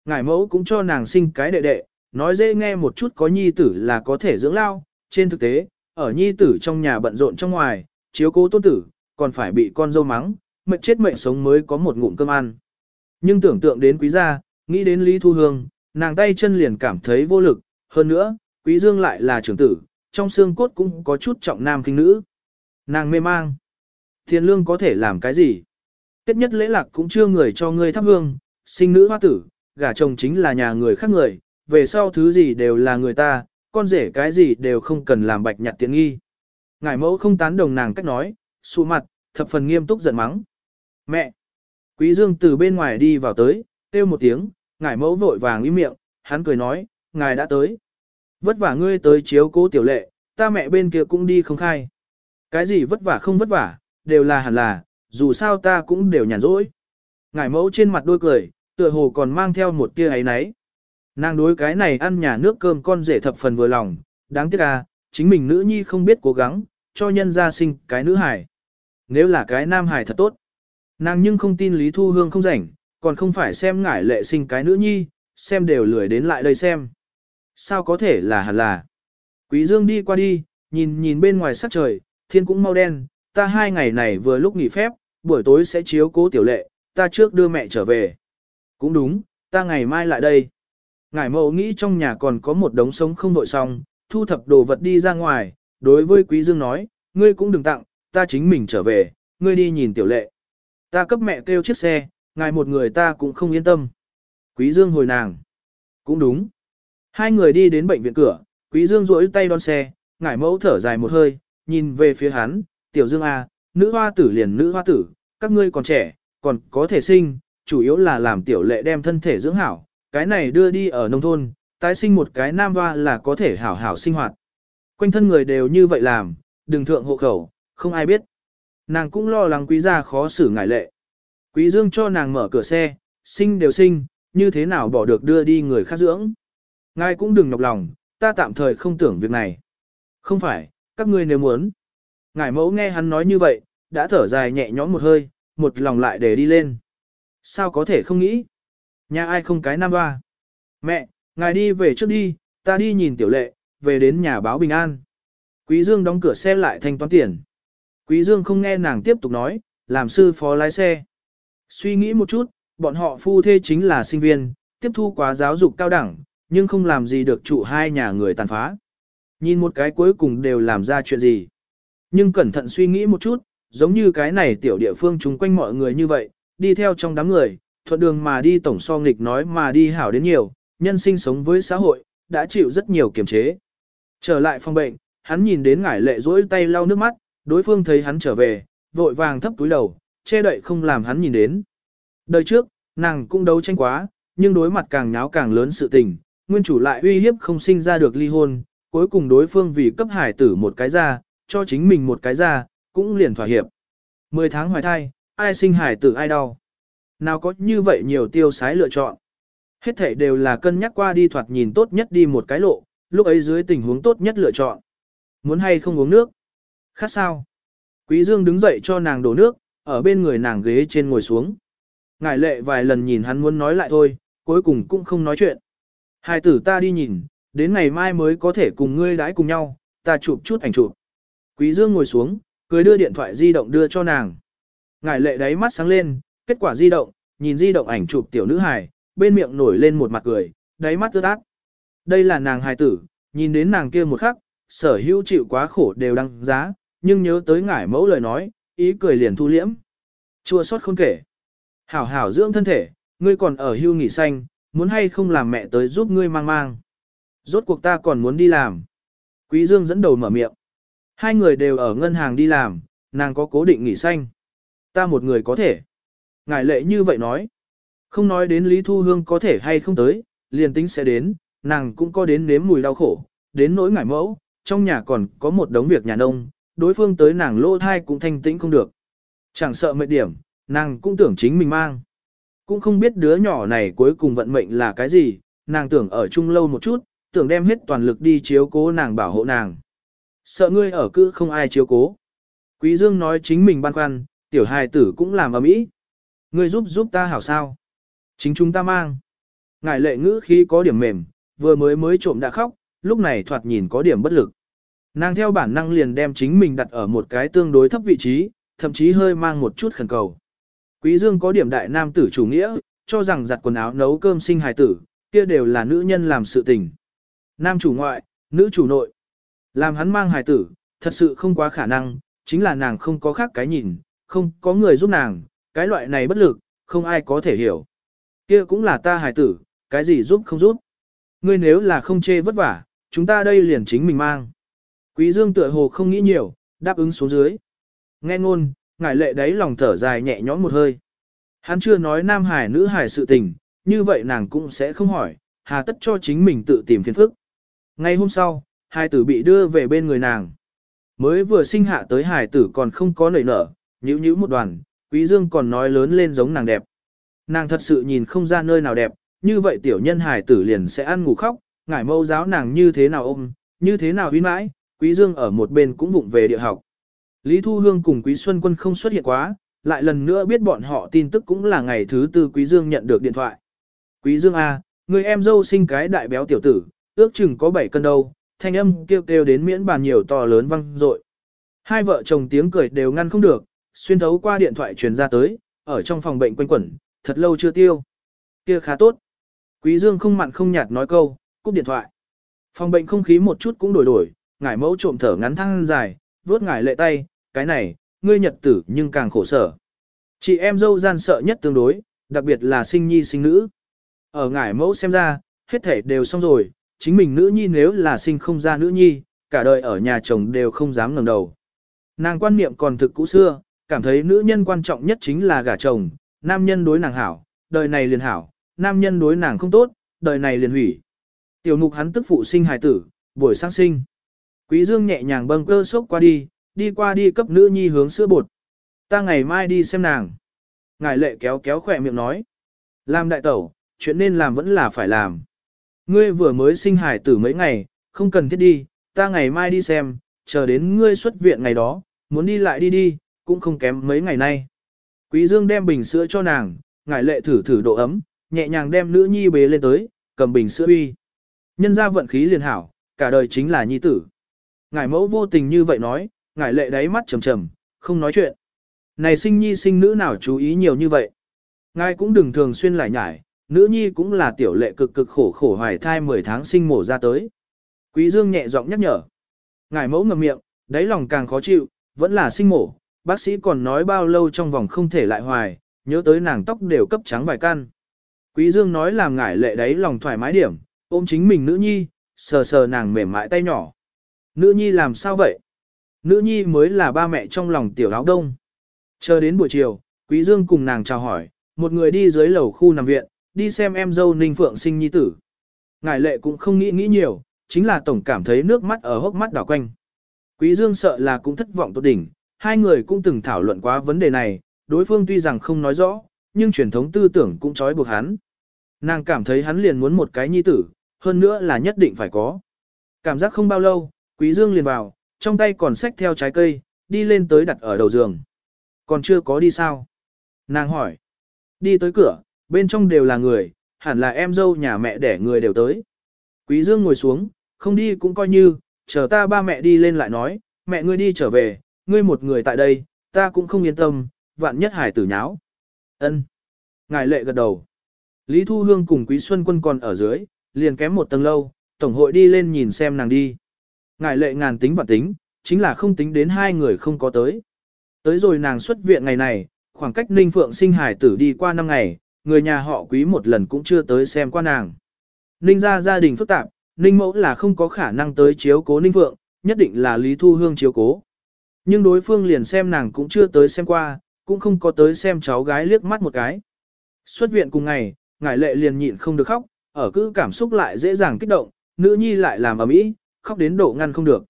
Ngải mẫu cũng cho nàng sinh cái đệ đệ, nói dễ nghe một chút có nhi tử là có thể dưỡng lao, trên thực tế, ở nhi tử trong nhà bận rộn trong ngoài, chiếu cố tôn tử, còn phải bị con dâu mắng, mệnh chết mệnh sống mới có một ngụm cơm ăn. Nhưng tưởng tượng đến quý gia, nghĩ đến Lý Thu Hương, nàng tay chân liền cảm thấy vô lực, hơn nữa, quý dương lại là trưởng tử, trong xương cốt cũng có chút trọng nam kinh nữ. Nàng mê mang. Thiên lương có thể làm cái gì? Tết nhất lễ lạc cũng chưa người cho ngươi thắp hương, sinh nữ hoa tử, gả chồng chính là nhà người khác người, về sau thứ gì đều là người ta, con rể cái gì đều không cần làm bạch nhặt tiện nghi. Ngải mẫu không tán đồng nàng cách nói, sụ mặt, thập phần nghiêm túc giận mắng. Mẹ! Quý dương từ bên ngoài đi vào tới, kêu một tiếng, ngải mẫu vội vàng im miệng, hắn cười nói, ngài đã tới. Vất vả ngươi tới chiếu cố tiểu lệ, ta mẹ bên kia cũng đi không khai. Cái gì vất vả không vất vả, đều là hẳn là, dù sao ta cũng đều nhàn rỗi. Ngải mẫu trên mặt đôi cười, tựa hồ còn mang theo một tia ấy náy. Nàng đối cái này ăn nhà nước cơm con rể thập phần vừa lòng, đáng tiếc à, chính mình nữ nhi không biết cố gắng, cho nhân gia sinh cái nữ hải. Nếu là cái nam hải thật tốt. Nàng nhưng không tin Lý Thu Hương không rảnh, còn không phải xem ngải lệ sinh cái nữ nhi, xem đều lười đến lại đây xem. Sao có thể là hẳn là. Quý Dương đi qua đi, nhìn nhìn bên ngoài sắc trời, thiên cũng mau đen, ta hai ngày này vừa lúc nghỉ phép, buổi tối sẽ chiếu cố tiểu lệ, ta trước đưa mẹ trở về. Cũng đúng, ta ngày mai lại đây. Ngải mẫu nghĩ trong nhà còn có một đống sống không đội xong, thu thập đồ vật đi ra ngoài, đối với Quý Dương nói, ngươi cũng đừng tặng, ta chính mình trở về, ngươi đi nhìn tiểu lệ. Ta cấp mẹ kêu chiếc xe, ngài một người ta cũng không yên tâm. Quý Dương hồi nàng. Cũng đúng. Hai người đi đến bệnh viện cửa, Quý Dương duỗi tay đón xe, ngải mẫu thở dài một hơi, nhìn về phía hắn, tiểu Dương A, à, nữ hoa tử liền nữ hoa tử, các ngươi còn trẻ, còn có thể sinh, chủ yếu là làm tiểu lệ đem thân thể dưỡng hảo, cái này đưa đi ở nông thôn, tái sinh một cái nam hoa là có thể hảo hảo sinh hoạt. Quanh thân người đều như vậy làm, đừng thượng hộ khẩu, không ai biết. Nàng cũng lo lắng quý gia khó xử ngải lệ. Quý dương cho nàng mở cửa xe, sinh đều sinh, như thế nào bỏ được đưa đi người khác dưỡng. Ngài cũng đừng nhọc lòng, ta tạm thời không tưởng việc này. Không phải, các ngươi nếu muốn. Ngài mẫu nghe hắn nói như vậy, đã thở dài nhẹ nhõm một hơi, một lòng lại để đi lên. Sao có thể không nghĩ? Nhà ai không cái nam ba? Mẹ, ngài đi về trước đi, ta đi nhìn tiểu lệ, về đến nhà báo bình an. Quý Dương đóng cửa xe lại thanh toán tiền. Quý Dương không nghe nàng tiếp tục nói, làm sư phó lái xe. Suy nghĩ một chút, bọn họ phu thê chính là sinh viên, tiếp thu quá giáo dục cao đẳng, nhưng không làm gì được trụ hai nhà người tàn phá. Nhìn một cái cuối cùng đều làm ra chuyện gì. Nhưng cẩn thận suy nghĩ một chút, giống như cái này tiểu địa phương chung quanh mọi người như vậy, đi theo trong đám người, thuận đường mà đi tổng so nghịch nói mà đi hảo đến nhiều, nhân sinh sống với xã hội, đã chịu rất nhiều kiềm chế. Trở lại phòng bệnh, hắn nhìn đến ngải lệ rỗi tay lau nước mắt, đối phương thấy hắn trở về, vội vàng thấp túi đầu, che đậy không làm hắn nhìn đến. Đời trước, nàng cũng đấu tranh quá, nhưng đối mặt càng nháo càng lớn sự tình, nguyên chủ lại uy hiếp không sinh ra được ly hôn, cuối cùng đối phương vì cấp hải tử một cái ra, cho chính mình một cái ra, cũng liền thỏa hiệp. Mười tháng hoài thai, ai sinh hải tử ai đau. Nào có như vậy nhiều tiêu sái lựa chọn. Hết thể đều là cân nhắc qua đi thoạt nhìn tốt nhất đi một cái lộ, lúc ấy dưới tình huống tốt nhất lựa chọn. Muốn hay không uống nước? Khát sao? Quý Dương đứng dậy cho nàng đổ nước, ở bên người nàng ghế trên ngồi xuống. Ngải lệ vài lần nhìn hắn muốn nói lại thôi, cuối cùng cũng không nói chuyện. Hai tử ta đi nhìn, đến ngày mai mới có thể cùng ngươi đãi cùng nhau, ta chụp chút ảnh chụp. Quý Dương ngồi xuống, cười đưa điện thoại di động đưa cho nàng. Ngải lệ đáy mắt sáng lên, kết quả di động, nhìn di động ảnh chụp tiểu nữ hài, bên miệng nổi lên một mặt cười, đáy mắt ướt át. Đây là nàng hài tử, nhìn đến nàng kia một khắc, sở hữu chịu quá khổ đều đăng giá, nhưng nhớ tới ngải mẫu lời nói, ý cười liền thu liễm. Chua xót không kể. Hảo hảo dưỡng thân thể, ngươi còn ở hưu nghỉ xanh, muốn hay không làm mẹ tới giúp ngươi mang mang. Rốt cuộc ta còn muốn đi làm. Quý Dương dẫn đầu mở miệng. Hai người đều ở ngân hàng đi làm, nàng có cố định nghỉ xanh. Ta một người có thể. Ngài lệ như vậy nói. Không nói đến Lý Thu Hương có thể hay không tới, liền tính sẽ đến, nàng cũng có đến nếm mùi đau khổ, đến nỗi ngải mẫu, trong nhà còn có một đống việc nhà nông, đối phương tới nàng lỗ thai cũng thanh tĩnh không được. Chẳng sợ mệt điểm, nàng cũng tưởng chính mình mang. Cũng không biết đứa nhỏ này cuối cùng vận mệnh là cái gì, nàng tưởng ở chung lâu một chút, tưởng đem hết toàn lực đi chiếu cố nàng bảo hộ nàng. Sợ ngươi ở cứ không ai chiếu cố. Quý Dương nói chính mình băn khoăn, tiểu hài tử cũng làm ầm ĩ. Ngươi giúp giúp ta hảo sao? Chính chúng ta mang. Ngài lệ ngữ khí có điểm mềm, vừa mới mới trộm đã khóc, lúc này thoạt nhìn có điểm bất lực. Nàng theo bản năng liền đem chính mình đặt ở một cái tương đối thấp vị trí, thậm chí hơi mang một chút khẩn cầu. Quý Dương có điểm đại nam tử chủ nghĩa, cho rằng giặt quần áo nấu cơm sinh hài tử, kia đều là nữ nhân làm sự tình. Nam chủ ngoại, nữ chủ nội. Làm hắn mang hài tử, thật sự không quá khả năng, chính là nàng không có khác cái nhìn, không có người giúp nàng, cái loại này bất lực, không ai có thể hiểu. Kia cũng là ta hài tử, cái gì giúp không giúp. Ngươi nếu là không chê vất vả, chúng ta đây liền chính mình mang. Quý Dương tựa hồ không nghĩ nhiều, đáp ứng xuống dưới. Nghe ngôn, ngải lệ đấy lòng thở dài nhẹ nhõm một hơi. Hắn chưa nói nam hải nữ hải sự tình, như vậy nàng cũng sẽ không hỏi, hà tất cho chính mình tự tìm phiền phức. Ngay hôm sau, hai tử bị đưa về bên người nàng. Mới vừa sinh hạ tới hải tử còn không có nảy nở, nhữ nhữ một đoàn, quý dương còn nói lớn lên giống nàng đẹp. Nàng thật sự nhìn không ra nơi nào đẹp, như vậy tiểu nhân hải tử liền sẽ ăn ngủ khóc, ngải mâu giáo nàng như thế nào ôm, như thế nào huy mãi, quý dương ở một bên cũng vụng về địa học. Lý Thu Hương cùng Quý Xuân Quân không xuất hiện quá, lại lần nữa biết bọn họ tin tức cũng là ngày thứ tư Quý Dương nhận được điện thoại. Quý Dương A, người em dâu sinh cái đại béo tiểu tử, ước chừng có 7 cân đâu, thanh âm kêu kêu đến miễn bàn nhiều to lớn vang dội. Hai vợ chồng tiếng cười đều ngăn không được, xuyên thấu qua điện thoại truyền ra tới, ở trong phòng bệnh quanh quẩn, thật lâu chưa tiêu. Kia khá tốt. Quý Dương không mặn không nhạt nói câu, cúp điện thoại. Phòng bệnh không khí một chút cũng đổi đổi, ngải mẫu trộm thở ngắn thăng dài, vuốt ngải lệ tay, cái này, ngươi nhật tử nhưng càng khổ sở. Chị em dâu gian sợ nhất tương đối, đặc biệt là sinh nhi sinh nữ. Ở ngải mẫu xem ra, hết thể đều xong rồi, chính mình nữ nhi nếu là sinh không ra nữ nhi, cả đời ở nhà chồng đều không dám ngẩng đầu. Nàng quan niệm còn thực cũ xưa, cảm thấy nữ nhân quan trọng nhất chính là gả chồng, nam nhân đối nàng hảo, đời này liền hảo, nam nhân đối nàng không tốt, đời này liền hủy. Tiểu mục hắn tức phụ sinh hài tử, buổi sáng sinh. Quý Dương nhẹ nhàng bâng cơ sốc qua đi, đi qua đi cấp nữ nhi hướng sữa bột. Ta ngày mai đi xem nàng. Ngài lệ kéo kéo khỏe miệng nói. Làm đại tẩu, chuyện nên làm vẫn là phải làm. Ngươi vừa mới sinh hải tử mấy ngày, không cần thiết đi, ta ngày mai đi xem, chờ đến ngươi xuất viện ngày đó, muốn đi lại đi đi, cũng không kém mấy ngày nay. Quý Dương đem bình sữa cho nàng, ngài lệ thử thử độ ấm, nhẹ nhàng đem nữ nhi bế lên tới, cầm bình sữa uy. Nhân ra vận khí liền hảo, cả đời chính là nhi tử. Ngài mẫu vô tình như vậy nói, ngải lệ đáy mắt trầm trầm, không nói chuyện. Này sinh nhi sinh nữ nào chú ý nhiều như vậy. Ngài cũng đừng thường xuyên lại nhải, nữ nhi cũng là tiểu lệ cực cực khổ khổ hoài thai 10 tháng sinh mổ ra tới. Quý Dương nhẹ giọng nhắc nhở. Ngài mẫu ngậm miệng, đáy lòng càng khó chịu, vẫn là sinh mổ, bác sĩ còn nói bao lâu trong vòng không thể lại hoài, nhớ tới nàng tóc đều cấp trắng vài căn. Quý Dương nói làm ngải lệ đáy lòng thoải mái điểm, ôm chính mình nữ nhi, sờ sờ nàng mềm mại tay nhỏ. Nữ nhi làm sao vậy? Nữ nhi mới là ba mẹ trong lòng tiểu áo đông. Chờ đến buổi chiều, Quý Dương cùng nàng chào hỏi, một người đi dưới lầu khu nằm viện, đi xem em dâu Ninh Phượng sinh nhi tử. Ngài lệ cũng không nghĩ nghĩ nhiều, chính là tổng cảm thấy nước mắt ở hốc mắt đảo quanh. Quý Dương sợ là cũng thất vọng tốt đỉnh, hai người cũng từng thảo luận quá vấn đề này, đối phương tuy rằng không nói rõ, nhưng truyền thống tư tưởng cũng trói buộc hắn. Nàng cảm thấy hắn liền muốn một cái nhi tử, hơn nữa là nhất định phải có. Cảm giác không bao lâu, Quý Dương liền vào, trong tay còn xách theo trái cây, đi lên tới đặt ở đầu giường. Còn chưa có đi sao? Nàng hỏi. Đi tới cửa, bên trong đều là người, hẳn là em dâu nhà mẹ đẻ người đều tới. Quý Dương ngồi xuống, không đi cũng coi như, chờ ta ba mẹ đi lên lại nói, mẹ ngươi đi trở về, ngươi một người tại đây, ta cũng không yên tâm, vạn nhất hải tử nháo. Ân. Ngài lệ gật đầu. Lý Thu Hương cùng Quý Xuân Quân còn ở dưới, liền kém một tầng lâu, tổng hội đi lên nhìn xem nàng đi. Ngài lệ ngàn tính và tính, chính là không tính đến hai người không có tới. Tới rồi nàng xuất viện ngày này, khoảng cách Ninh Phượng sinh hải tử đi qua năm ngày, người nhà họ quý một lần cũng chưa tới xem qua nàng. Ninh ra gia đình phức tạp, Ninh mẫu là không có khả năng tới chiếu cố Ninh Phượng, nhất định là Lý Thu Hương chiếu cố. Nhưng đối phương liền xem nàng cũng chưa tới xem qua, cũng không có tới xem cháu gái liếc mắt một cái. Xuất viện cùng ngày, ngải lệ liền nhịn không được khóc, ở cứ cảm xúc lại dễ dàng kích động, nữ nhi lại làm ở mỹ, khóc đến độ ngăn không được.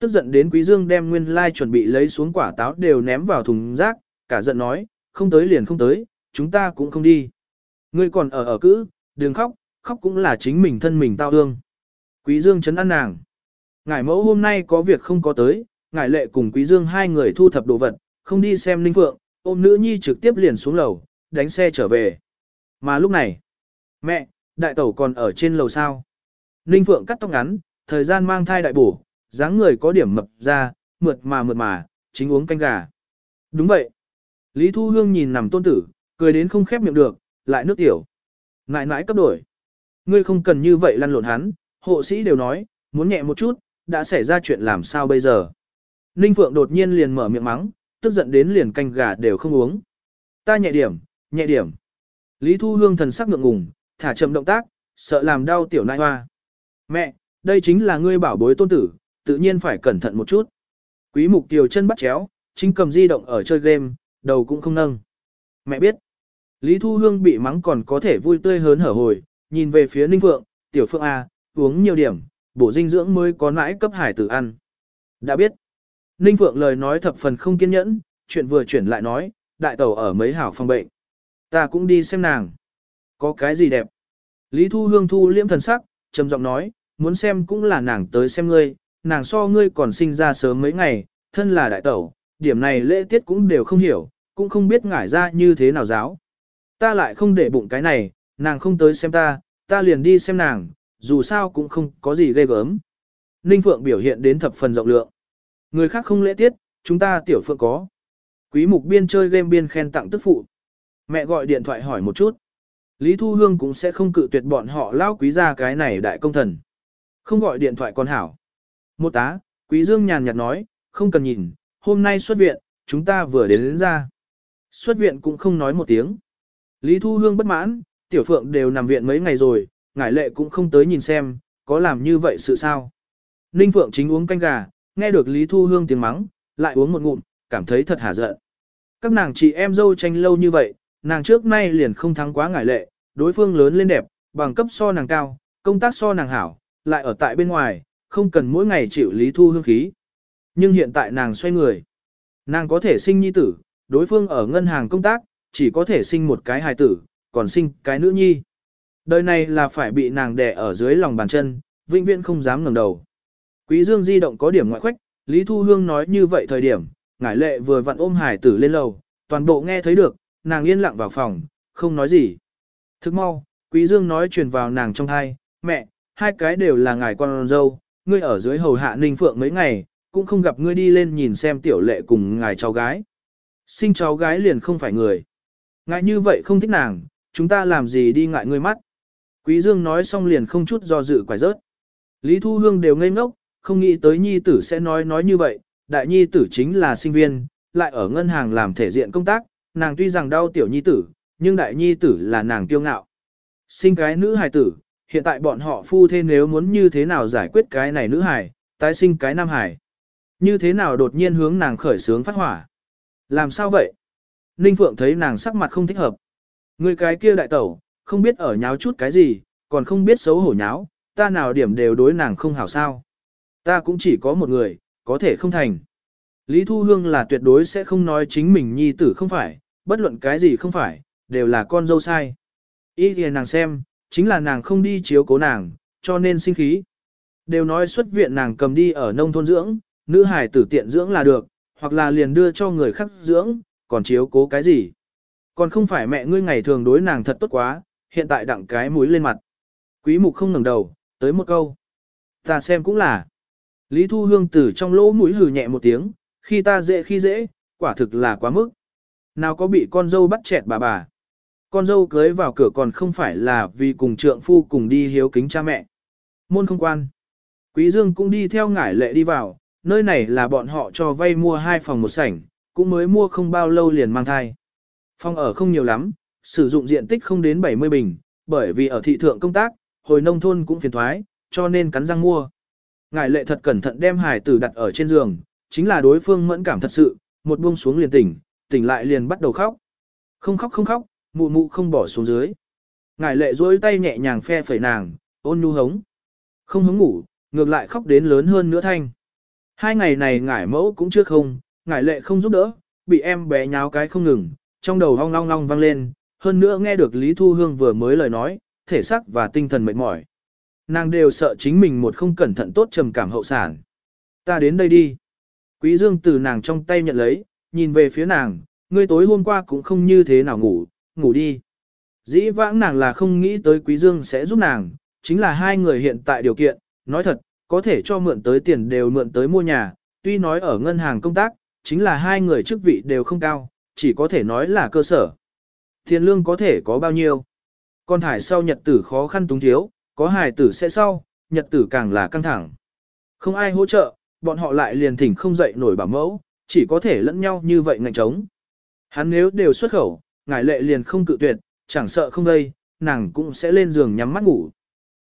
Tức giận đến Quý Dương đem nguyên lai chuẩn bị lấy xuống quả táo đều ném vào thùng rác, cả giận nói, không tới liền không tới, chúng ta cũng không đi. Ngươi còn ở ở cữ, đừng khóc, khóc cũng là chính mình thân mình tao ương. Quý Dương chấn an nàng. Ngải mẫu hôm nay có việc không có tới, ngải lệ cùng Quý Dương hai người thu thập đồ vật, không đi xem Linh Phượng, ôm nữ nhi trực tiếp liền xuống lầu, đánh xe trở về. Mà lúc này, mẹ, đại tẩu còn ở trên lầu sao. Ninh Phượng cắt tóc ngắn, thời gian mang thai đại bổ, dáng người có điểm mập ra, mượt mà mượt mà, chính uống canh gà. Đúng vậy. Lý Thu Hương nhìn nằm tôn tử, cười đến không khép miệng được, lại nước tiểu. Ngại nãi cấp đổi. Ngươi không cần như vậy lăn lộn hắn, hộ sĩ đều nói, muốn nhẹ một chút, đã xảy ra chuyện làm sao bây giờ. Ninh Phượng đột nhiên liền mở miệng mắng, tức giận đến liền canh gà đều không uống. Ta nhẹ điểm, nhẹ điểm. Lý Thu Hương thần sắc ngượng ngùng, thả chậm động tác, sợ làm đau tiểu nai hoa. Mẹ, đây chính là ngươi bảo bối tôn tử, tự nhiên phải cẩn thận một chút. Quý mục tiểu chân bắt chéo, chính cầm di động ở chơi game, đầu cũng không nâng. Mẹ biết, Lý Thu Hương bị mắng còn có thể vui tươi hớn hở hồi, nhìn về phía Ninh Phượng, tiểu Phượng A, uống nhiều điểm, bổ dinh dưỡng mới có nãi cấp hải tử ăn. Đã biết, Ninh Phượng lời nói thập phần không kiên nhẫn, chuyện vừa chuyển lại nói, đại tàu ở mấy hảo phòng bệnh. Ta cũng đi xem nàng. Có cái gì đẹp? Lý Thu Hương thu liễm thần sắc, trầm giọng nói, muốn xem cũng là nàng tới xem ngươi, nàng so ngươi còn sinh ra sớm mấy ngày, thân là đại tẩu, điểm này lễ tiết cũng đều không hiểu, cũng không biết ngải ra như thế nào giáo. Ta lại không để bụng cái này, nàng không tới xem ta, ta liền đi xem nàng, dù sao cũng không có gì ghê gớm. Ninh Phượng biểu hiện đến thập phần rộng lượng. Người khác không lễ tiết, chúng ta tiểu phượng có. Quý mục biên chơi game biên khen tặng tức phụ. Mẹ gọi điện thoại hỏi một chút. Lý Thu Hương cũng sẽ không cự tuyệt bọn họ lao quý ra cái này đại công thần. Không gọi điện thoại con hảo. Một tá, Quý Dương nhàn nhạt nói, không cần nhìn, hôm nay xuất viện, chúng ta vừa đến, đến ra. Xuất viện cũng không nói một tiếng. Lý Thu Hương bất mãn, Tiểu Phượng đều nằm viện mấy ngày rồi, ngải lệ cũng không tới nhìn xem, có làm như vậy sự sao. Ninh Phượng chính uống canh gà, nghe được Lý Thu Hương tiếng mắng, lại uống một ngụm, cảm thấy thật hả giận. Các nàng chị em dâu tranh lâu như vậy, nàng trước nay liền không thắng quá ngải lệ, đối phương lớn lên đẹp, bằng cấp so nàng cao, công tác so nàng hảo, lại ở tại bên ngoài, không cần mỗi ngày chịu Lý Thu Hương khí. Nhưng hiện tại nàng xoay người. Nàng có thể sinh nhi tử, đối phương ở ngân hàng công tác, chỉ có thể sinh một cái hài tử, còn sinh cái nữ nhi. Đời này là phải bị nàng đè ở dưới lòng bàn chân, vĩnh viễn không dám ngẩng đầu. Quý Dương di động có điểm ngoại khoách, Lý Thu Hương nói như vậy thời điểm, ngải lệ vừa vặn ôm hải tử lên lầu, toàn bộ nghe thấy được, nàng yên lặng vào phòng, không nói gì. Thức mau, Quý Dương nói truyền vào nàng trong thai, mẹ, hai cái đều là ngài con dâu, ngươi ở dưới hầu hạ ninh phượng mấy ngày, cũng không gặp ngươi đi lên nhìn xem tiểu lệ cùng ngài cháu gái. Sinh cháu gái liền không phải người. Ngại như vậy không thích nàng, chúng ta làm gì đi ngại ngươi mắt. Quý Dương nói xong liền không chút do dự quải rớt. Lý Thu Hương đều ngây ngốc, không nghĩ tới nhi tử sẽ nói nói như vậy, đại nhi tử chính là sinh viên, lại ở ngân hàng làm thể diện công tác, nàng tuy rằng đau tiểu nhi tử, nhưng đại nhi tử là nàng kiêu ngạo. Sinh cái nữ hài tử, hiện tại bọn họ phu thế nếu muốn như thế nào giải quyết cái này nữ hải tái sinh cái nam hải Như thế nào đột nhiên hướng nàng khởi sướng phát hỏa. Làm sao vậy? Ninh Phượng thấy nàng sắc mặt không thích hợp. Người cái kia đại tẩu, không biết ở nháo chút cái gì, còn không biết xấu hổ nháo, ta nào điểm đều đối nàng không hảo sao. Ta cũng chỉ có một người, có thể không thành. Lý Thu Hương là tuyệt đối sẽ không nói chính mình nhi tử không phải, bất luận cái gì không phải, đều là con dâu sai. Ý thì nàng xem, chính là nàng không đi chiếu cố nàng, cho nên sinh khí. Đều nói xuất viện nàng cầm đi ở nông thôn dưỡng, nữ hải tử tiện dưỡng là được, hoặc là liền đưa cho người khác dưỡng, còn chiếu cố cái gì. Còn không phải mẹ ngươi ngày thường đối nàng thật tốt quá, hiện tại đặng cái mũi lên mặt. Quý mục không ngẩng đầu, tới một câu. Ta xem cũng là. Lý Thu Hương từ trong lỗ mũi hừ nhẹ một tiếng, khi ta dễ khi dễ, quả thực là quá mức. Nào có bị con dâu bắt chẹt bà bà. Con dâu cưới vào cửa còn không phải là vì cùng trượng phu cùng đi hiếu kính cha mẹ. Môn không quan. Quý Dương cũng đi theo ngải lệ đi vào, nơi này là bọn họ cho vay mua hai phòng một sảnh, cũng mới mua không bao lâu liền mang thai. Phòng ở không nhiều lắm, sử dụng diện tích không đến 70 bình, bởi vì ở thị thượng công tác, hồi nông thôn cũng phiền thoái, cho nên cắn răng mua. Ngải lệ thật cẩn thận đem hải tử đặt ở trên giường, chính là đối phương mẫn cảm thật sự, một buông xuống liền tỉnh, tỉnh lại liền bắt đầu khóc. Không khóc không khóc, mụ mụ không bỏ xuống dưới. Ngải lệ duỗi tay nhẹ nhàng phe phẩy nàng, ôn nhu hống. Không hống ngủ, ngược lại khóc đến lớn hơn nữa thanh. Hai ngày này ngải mẫu cũng chưa không, ngải lệ không giúp đỡ, bị em bé nháo cái không ngừng, trong đầu hong long long vang lên, hơn nữa nghe được Lý Thu Hương vừa mới lời nói, thể xác và tinh thần mệt mỏi. Nàng đều sợ chính mình một không cẩn thận tốt trầm cảm hậu sản. Ta đến đây đi. Quý Dương từ nàng trong tay nhận lấy, nhìn về phía nàng, ngươi tối hôm qua cũng không như thế nào ngủ, ngủ đi. Dĩ vãng nàng là không nghĩ tới Quý Dương sẽ giúp nàng, chính là hai người hiện tại điều kiện, nói thật, có thể cho mượn tới tiền đều mượn tới mua nhà, tuy nói ở ngân hàng công tác, chính là hai người chức vị đều không cao, chỉ có thể nói là cơ sở. Tiền lương có thể có bao nhiêu? Con thải sau nhật tử khó khăn túng thiếu, có hài tử sẽ sau, nhật tử càng là căng thẳng. Không ai hỗ trợ, bọn họ lại liền thỉnh không dậy nổi bảo mẫu, chỉ có thể lẫn nhau như vậy ngạnh trống. Hắn nếu đều xuất khẩu, ngải lệ liền không cự tuyệt, chẳng sợ không đây, nàng cũng sẽ lên giường nhắm mắt ngủ.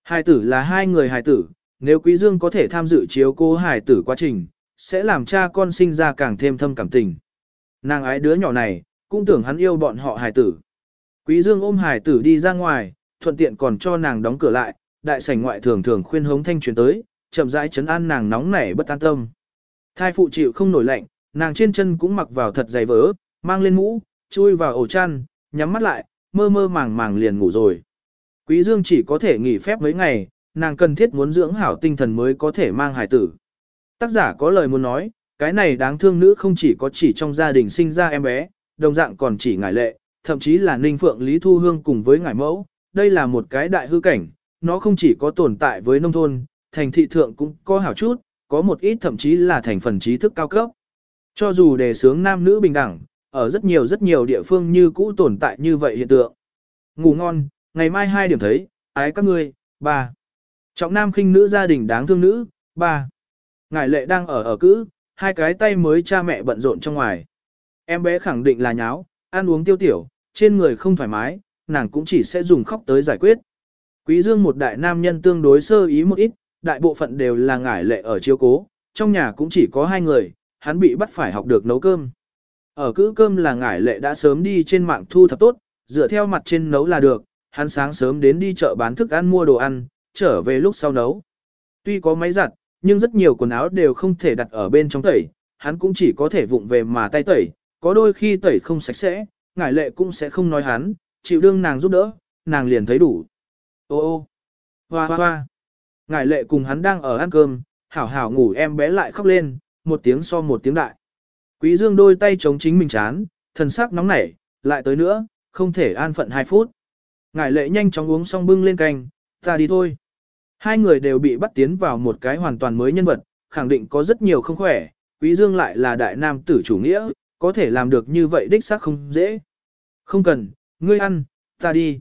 Hài tử là hai người hài tử, nếu Quý Dương có thể tham dự chiếu cố hài tử quá trình, sẽ làm cha con sinh ra càng thêm thâm cảm tình. Nàng ái đứa nhỏ này, cũng tưởng hắn yêu bọn họ hài tử. Quý Dương ôm hài tử đi ra ngoài, thuận tiện còn cho nàng đóng cửa lại, đại sảnh ngoại thường thường khuyên hống thanh truyền tới, chậm rãi chấn an nàng nóng nảy bất an tâm. Thai phụ chịu không nổi lạnh, nàng trên chân cũng mặc vào thật dày vỡ, mang lên mũ, chui vào ổ chăn, nhắm mắt lại, mơ mơ màng màng liền ngủ rồi. Quý Dương chỉ có thể nghỉ phép mấy ngày, nàng cần thiết muốn dưỡng hảo tinh thần mới có thể mang hài tử. Tác giả có lời muốn nói, cái này đáng thương nữ không chỉ có chỉ trong gia đình sinh ra em bé, đồng dạng còn chỉ ngải lệ, thậm chí là Ninh Phượng Lý Thu Hương cùng với ngải mẫu, đây là một cái đại hư cảnh, nó không chỉ có tồn tại với nông thôn, thành thị thượng cũng có hảo chút, có một ít thậm chí là thành phần trí thức cao cấp. Cho dù đề sướng nam nữ bình đẳng, ở rất nhiều rất nhiều địa phương như cũ tồn tại như vậy hiện tượng. Ngủ ngon, ngày mai hai điểm thấy, ái các ngươi, ba. Trọng nam khinh nữ gia đình đáng thương nữ, ba. Ngải lệ đang ở ở cữ, hai cái tay mới cha mẹ bận rộn trong ngoài. Em bé khẳng định là nháo, ăn uống tiêu tiểu, trên người không thoải mái, nàng cũng chỉ sẽ dùng khóc tới giải quyết. Quý Dương một đại nam nhân tương đối sơ ý một ít, đại bộ phận đều là ngải lệ ở chiếu cố, trong nhà cũng chỉ có hai người, hắn bị bắt phải học được nấu cơm. Ở cữ cơm là ngải lệ đã sớm đi trên mạng thu thập tốt, dựa theo mặt trên nấu là được, hắn sáng sớm đến đi chợ bán thức ăn mua đồ ăn, trở về lúc sau nấu. Tuy có máy giặt, nhưng rất nhiều quần áo đều không thể đặt ở bên trong tẩy, hắn cũng chỉ có thể vụng về mà tay tẩy, có đôi khi tẩy không sạch sẽ, ngải lệ cũng sẽ không nói hắn, chịu đương nàng giúp đỡ, nàng liền thấy đủ. Ô ô, hoa hoa hoa, ngải lệ cùng hắn đang ở ăn cơm, hảo hảo ngủ em bé lại khóc lên, một tiếng so một tiếng đại. Quý dương đôi tay chống chính mình chán, thần sắc nóng nảy, lại tới nữa, không thể an phận hai phút. Ngải lệ nhanh chóng uống xong bưng lên canh, ta đi thôi. Hai người đều bị bắt tiến vào một cái hoàn toàn mới nhân vật, khẳng định có rất nhiều không khỏe, Quý Dương lại là đại nam tử chủ nghĩa, có thể làm được như vậy đích xác không dễ. Không cần, ngươi ăn, ta đi.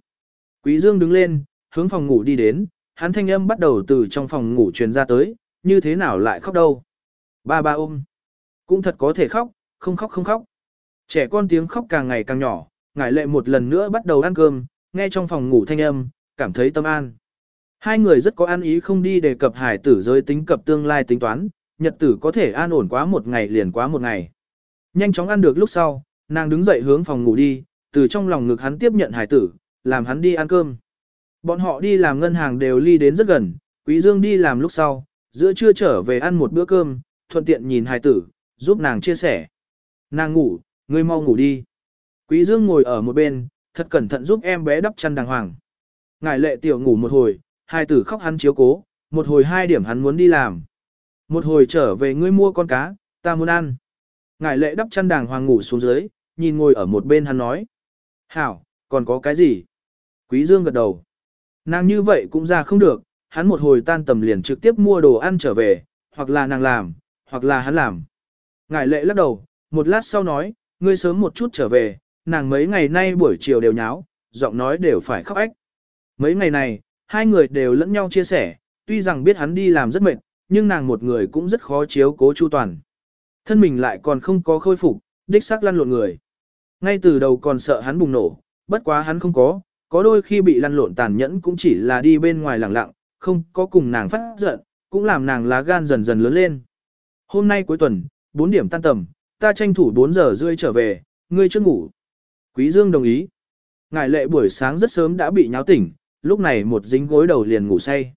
Quý Dương đứng lên, hướng phòng ngủ đi đến, hắn thanh âm bắt đầu từ trong phòng ngủ truyền ra tới, như thế nào lại khóc đâu. Ba ba ôm. Cũng thật có thể khóc, không khóc không khóc. Trẻ con tiếng khóc càng ngày càng nhỏ, ngải lệ một lần nữa bắt đầu ăn cơm, nghe trong phòng ngủ thanh âm, cảm thấy tâm an. Hai người rất có an ý không đi đề cập hải tử giới tính cập tương lai tính toán, nhật tử có thể an ổn quá một ngày liền quá một ngày. Nhanh chóng ăn được lúc sau, nàng đứng dậy hướng phòng ngủ đi, từ trong lòng ngực hắn tiếp nhận hải tử, làm hắn đi ăn cơm. Bọn họ đi làm ngân hàng đều ly đến rất gần, Quý Dương đi làm lúc sau, giữa trưa trở về ăn một bữa cơm, thuận tiện nhìn hải tử, giúp nàng chia sẻ. Nàng ngủ, ngươi mau ngủ đi. Quý Dương ngồi ở một bên, thật cẩn thận giúp em bé đắp chăn đàng hoàng. Ngải lệ tiểu ngủ một hồi, hai tử khóc hắn chiếu cố, một hồi hai điểm hắn muốn đi làm. Một hồi trở về ngươi mua con cá, ta muốn ăn. Ngải lệ đắp chăn đàng hoàng ngủ xuống dưới, nhìn ngồi ở một bên hắn nói. Hảo, còn có cái gì? Quý Dương gật đầu. Nàng như vậy cũng ra không được, hắn một hồi tan tầm liền trực tiếp mua đồ ăn trở về, hoặc là nàng làm, hoặc là hắn làm. Ngải lệ lắc đầu, một lát sau nói, ngươi sớm một chút trở về, nàng mấy ngày nay buổi chiều đều nháo, giọng nói đều phải khóc ách. Mấy ngày này, hai người đều lẫn nhau chia sẻ, tuy rằng biết hắn đi làm rất mệt, nhưng nàng một người cũng rất khó chiếu cố chu toàn. Thân mình lại còn không có khôi phục, đích xác lăn lộn người. Ngay từ đầu còn sợ hắn bùng nổ, bất quá hắn không có, có đôi khi bị lăn lộn tàn nhẫn cũng chỉ là đi bên ngoài lặng lặng, không có cùng nàng phát giận, cũng làm nàng lá gan dần dần lớn lên. Hôm nay cuối tuần, 4 điểm tan tầm, ta tranh thủ 4 giờ rưỡi trở về, ngươi chưa ngủ. Quý Dương đồng ý. Ngải lệ buổi sáng rất sớm đã bị nháo tỉnh, lúc này một dính gối đầu liền ngủ say.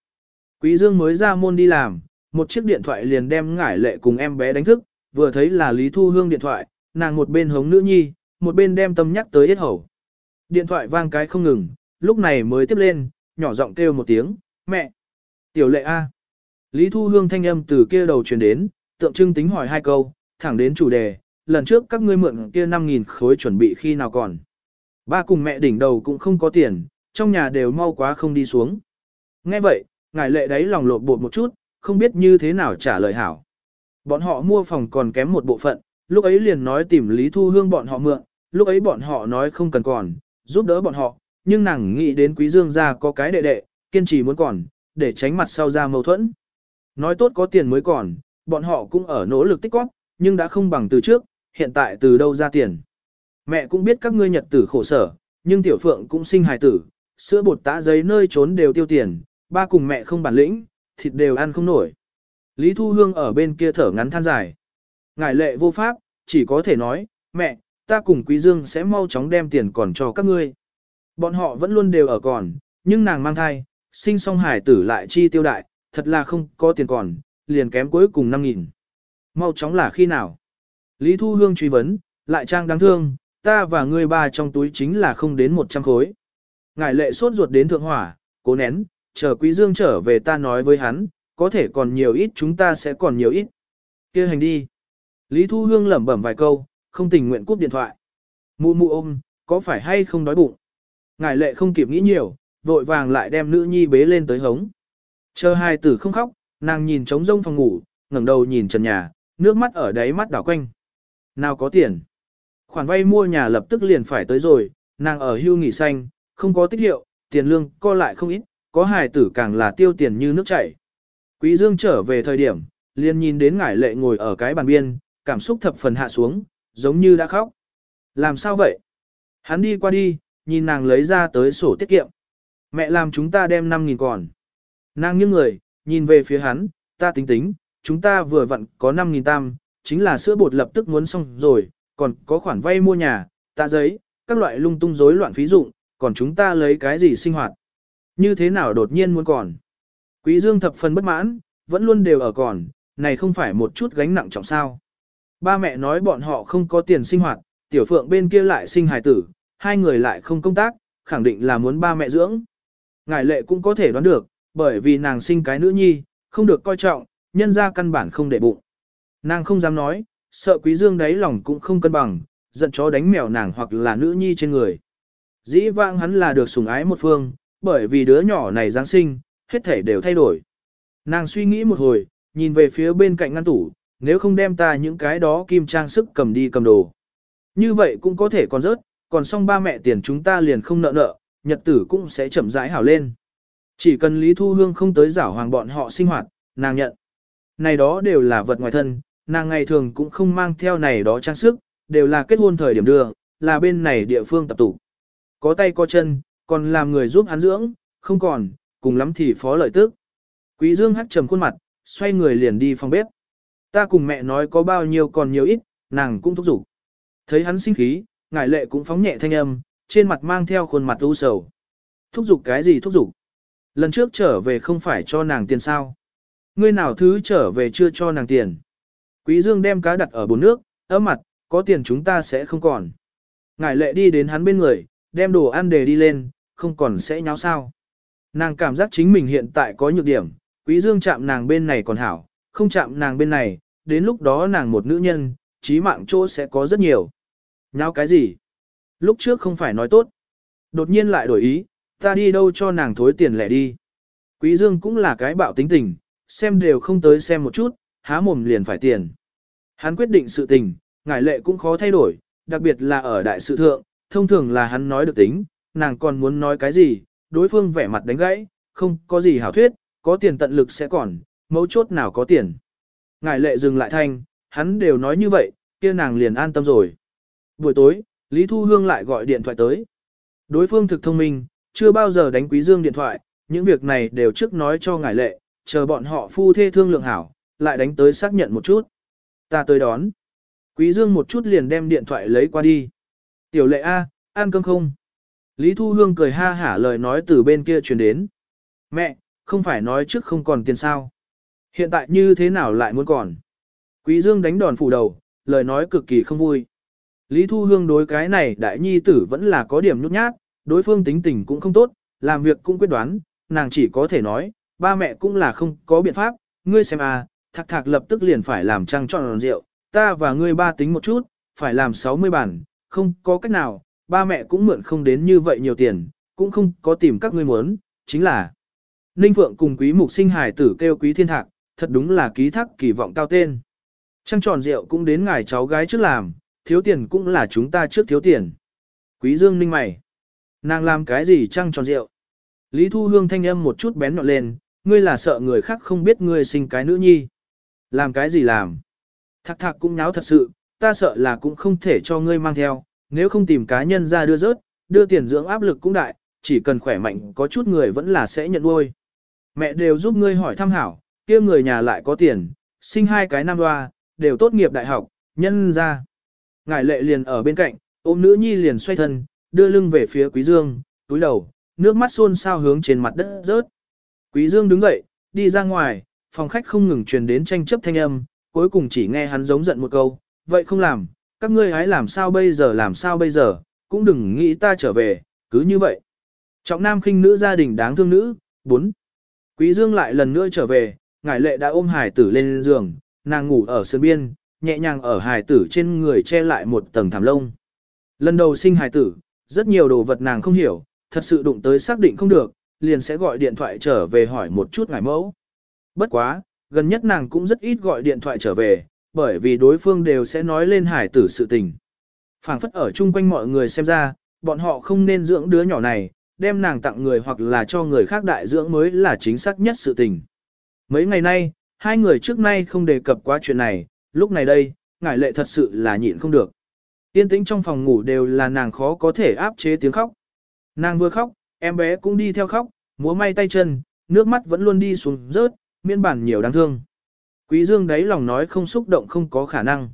Quý Dương mới ra môn đi làm, một chiếc điện thoại liền đem ngải lệ cùng em bé đánh thức, vừa thấy là Lý Thu Hương điện thoại, nàng một bên hống nữ nhi, một bên đem tâm nhắc tới hết hầu. Điện thoại vang cái không ngừng, lúc này mới tiếp lên, nhỏ giọng kêu một tiếng, mẹ. Tiểu lệ A. Lý Thu Hương thanh âm từ kia đầu truyền đến, tượng trưng tính hỏi hai câu, thẳng đến chủ đề, lần trước các ngươi mượn kia 5.000 khối chuẩn bị khi nào còn. Ba cùng mẹ đỉnh đầu cũng không có tiền, trong nhà đều mau quá không đi xuống. Nghe vậy, ngài lệ đấy lòng lột bột một chút, không biết như thế nào trả lời hảo. Bọn họ mua phòng còn kém một bộ phận, lúc ấy liền nói tìm Lý Thu Hương bọn họ mượn, lúc ấy bọn họ nói không cần còn, giúp đỡ bọn họ, nhưng nàng nghĩ đến Quý Dương gia có cái đệ đệ, kiên trì muốn còn, để tránh mặt sau ra mâu thuẫn. Nói tốt có tiền mới còn, bọn họ cũng ở nỗ lực tích góp, nhưng đã không bằng từ trước, hiện tại từ đâu ra tiền. Mẹ cũng biết các ngươi nhật tử khổ sở, nhưng tiểu phượng cũng sinh hài tử, sữa bột tã giấy nơi trốn đều tiêu tiền, ba cùng mẹ không bản lĩnh, thịt đều ăn không nổi. Lý Thu Hương ở bên kia thở ngắn than dài. Ngài lệ vô pháp, chỉ có thể nói, mẹ, ta cùng Quý Dương sẽ mau chóng đem tiền còn cho các ngươi. Bọn họ vẫn luôn đều ở còn, nhưng nàng mang thai, sinh xong hải tử lại chi tiêu đại, thật là không có tiền còn, liền kém cuối cùng 5.000. Mau chóng là khi nào? Lý Thu Hương truy vấn, lại trang đáng thương, ta và ngươi ba trong túi chính là không đến 100 khối. Ngài lệ sốt ruột đến thượng hỏa, cố nén, chờ Quý Dương trở về ta nói với hắn, có thể còn nhiều ít chúng ta sẽ còn nhiều ít. kia hành đi. Lý Thu Hương lẩm bẩm vài câu, không tình nguyện cúp điện thoại. Mụ mụ ôm, có phải hay không đói bụng? Ngài lệ không kịp nghĩ nhiều, vội vàng lại đem nữ nhi bế lên tới hống. Chờ hai tử không khóc, nàng nhìn trống rông phòng ngủ, ngẩng đầu nhìn trần nhà, nước mắt ở đáy mắt đảo quanh. Nào có tiền? Khoản vay mua nhà lập tức liền phải tới rồi, nàng ở hưu nghỉ xanh, không có tích hiệu, tiền lương co lại không ít, có hài tử càng là tiêu tiền như nước chảy. Quý Dương trở về thời điểm, liền nhìn đến ngải lệ ngồi ở cái bàn biên, cảm xúc thập phần hạ xuống, giống như đã khóc. Làm sao vậy? Hắn đi qua đi, nhìn nàng lấy ra tới sổ tiết kiệm. Mẹ làm chúng ta đem 5.000 còn. Nàng nghiêng người, nhìn về phía hắn, ta tính tính, chúng ta vừa vặn có 5.000 tam, chính là sữa bột lập tức muốn xong rồi, còn có khoản vay mua nhà, tạ giấy, các loại lung tung rối loạn phí dụng, còn chúng ta lấy cái gì sinh hoạt. Như thế nào đột nhiên muốn còn. Quý Dương thập phần bất mãn, vẫn luôn đều ở còn, này không phải một chút gánh nặng trọng sao. Ba mẹ nói bọn họ không có tiền sinh hoạt, tiểu phượng bên kia lại sinh hài tử, hai người lại không công tác, khẳng định là muốn ba mẹ dưỡng. Ngài lệ cũng có thể đoán được, bởi vì nàng sinh cái nữ nhi, không được coi trọng, nhân ra căn bản không để bụng. Nàng không dám nói, sợ quý dương đấy lòng cũng không cân bằng, giận chó đánh mèo nàng hoặc là nữ nhi trên người. Dĩ vãng hắn là được sủng ái một phương, bởi vì đứa nhỏ này Giáng sinh, hết thể đều thay đổi. Nàng suy nghĩ một hồi, nhìn về phía bên cạnh ngăn tủ, nếu không đem ta những cái đó kim trang sức cầm đi cầm đồ. Như vậy cũng có thể còn rớt, còn xong ba mẹ tiền chúng ta liền không nợ nợ, nhật tử cũng sẽ chậm rãi hảo lên. Chỉ cần Lý Thu Hương không tới giảo hoàng bọn họ sinh hoạt, nàng nhận. Này đó đều là vật ngoài thân, nàng ngày thường cũng không mang theo này đó trang sức, đều là kết hôn thời điểm đưa, là bên này địa phương tập tụ. Có tay có chân, còn làm người giúp hắn dưỡng, không còn, cùng lắm thì phó lợi tức. Quý Dương hắt trầm khuôn mặt, xoay người liền đi phòng bếp. Ta cùng mẹ nói có bao nhiêu còn nhiều ít, nàng cũng thúc giục. Thấy hắn sinh khí, ngải lệ cũng phóng nhẹ thanh âm, trên mặt mang theo khuôn mặt u sầu. Thúc giục cái gì thúc giục? Lần trước trở về không phải cho nàng tiền sao? Ngươi nào thứ trở về chưa cho nàng tiền? Quý Dương đem cá đặt ở bồn nước, ấm mặt, có tiền chúng ta sẽ không còn. Ngải lệ đi đến hắn bên người, đem đồ ăn để đi lên, không còn sẽ nháo sao. Nàng cảm giác chính mình hiện tại có nhược điểm, quý dương chạm nàng bên này còn hảo, không chạm nàng bên này, đến lúc đó nàng một nữ nhân, trí mạng chỗ sẽ có rất nhiều. Nháo cái gì? Lúc trước không phải nói tốt. Đột nhiên lại đổi ý, ta đi đâu cho nàng thối tiền lẻ đi. Quý Dương cũng là cái bạo tính tình, xem đều không tới xem một chút, há mồm liền phải tiền. Hắn quyết định sự tình, ngải lệ cũng khó thay đổi, đặc biệt là ở đại sự thượng, thông thường là hắn nói được tính, nàng còn muốn nói cái gì, đối phương vẻ mặt đánh gãy, không có gì hảo thuyết, có tiền tận lực sẽ còn, mấu chốt nào có tiền. Ngải lệ dừng lại thanh, hắn đều nói như vậy, kia nàng liền an tâm rồi. Buổi tối, Lý Thu Hương lại gọi điện thoại tới. Đối phương thực thông minh, chưa bao giờ đánh Quý Dương điện thoại, những việc này đều trước nói cho ngài lệ, chờ bọn họ phu thê thương lượng hảo, lại đánh tới xác nhận một chút. Ta tới đón. Quý Dương một chút liền đem điện thoại lấy qua đi. Tiểu lệ A, ăn cơm không? Lý Thu Hương cười ha hả lời nói từ bên kia truyền đến. Mẹ, không phải nói trước không còn tiền sao? Hiện tại như thế nào lại muốn còn? Quý Dương đánh đòn phủ đầu, lời nói cực kỳ không vui. Lý Thu Hương đối cái này đại nhi tử vẫn là có điểm nhút nhát, đối phương tính tình cũng không tốt, làm việc cũng quyết đoán, nàng chỉ có thể nói, ba mẹ cũng là không có biện pháp, ngươi xem à, thạc thạc lập tức liền phải làm trăng tròn rượu, ta và ngươi ba tính một chút, phải làm 60 bản, không có cách nào, ba mẹ cũng mượn không đến như vậy nhiều tiền, cũng không có tìm các ngươi muốn, chính là Ninh Phượng cùng quý mục sinh hải tử kêu quý thiên thạc, thật đúng là ký thác kỳ vọng cao tên. Trăng tròn rượu cũng đến ngài cháu gái trước làm, thiếu tiền cũng là chúng ta trước thiếu tiền. Quý Dương ninh mày. Nàng làm cái gì trăng tròn rượu? Lý Thu Hương thanh âm một chút bén nhọn lên, ngươi là sợ người khác không biết ngươi sinh cái nữ nhi. Làm cái gì làm? Thạc thạc cũng nháo thật sự, ta sợ là cũng không thể cho ngươi mang theo, nếu không tìm cá nhân ra đưa rớt, đưa tiền dưỡng áp lực cũng đại, chỉ cần khỏe mạnh có chút người vẫn là sẽ nhận nuôi. Mẹ đều giúp ngươi hỏi thăm hảo, kia người nhà lại có tiền, sinh hai cái nam đoa, đều tốt nghiệp đại học, nhân ra. Ngải lệ liền ở bên cạnh, ôm nữ nhi liền xoay thân, đưa lưng về phía quý dương, túi đầu, nước mắt xôn sao hướng trên mặt đất rớt. Quý dương đứng dậy, đi ra ngoài, phòng khách không ngừng truyền đến tranh chấp thanh âm, cuối cùng chỉ nghe hắn giống giận một câu, vậy không làm, các ngươi hãy làm sao bây giờ làm sao bây giờ, cũng đừng nghĩ ta trở về, cứ như vậy. Trọng nam khinh nữ gia đình đáng thương nữ, 4. Quý Dương lại lần nữa trở về, ngải lệ đã ôm hải tử lên giường, nàng ngủ ở sân biên, nhẹ nhàng ở hải tử trên người che lại một tầng thảm lông. Lần đầu sinh hải tử, rất nhiều đồ vật nàng không hiểu, thật sự đụng tới xác định không được, liền sẽ gọi điện thoại trở về hỏi một chút ngải mẫu. Bất quá, gần nhất nàng cũng rất ít gọi điện thoại trở về, bởi vì đối phương đều sẽ nói lên hải tử sự tình. phảng phất ở chung quanh mọi người xem ra, bọn họ không nên dưỡng đứa nhỏ này, đem nàng tặng người hoặc là cho người khác đại dưỡng mới là chính xác nhất sự tình. Mấy ngày nay, hai người trước nay không đề cập qua chuyện này, lúc này đây, ngải lệ thật sự là nhịn không được. Yên tĩnh trong phòng ngủ đều là nàng khó có thể áp chế tiếng khóc. Nàng vừa khóc, em bé cũng đi theo khóc, múa may tay chân, nước mắt vẫn luôn đi xuống rớt, miên bản nhiều đáng thương. Quý Dương đấy lòng nói không xúc động không có khả năng.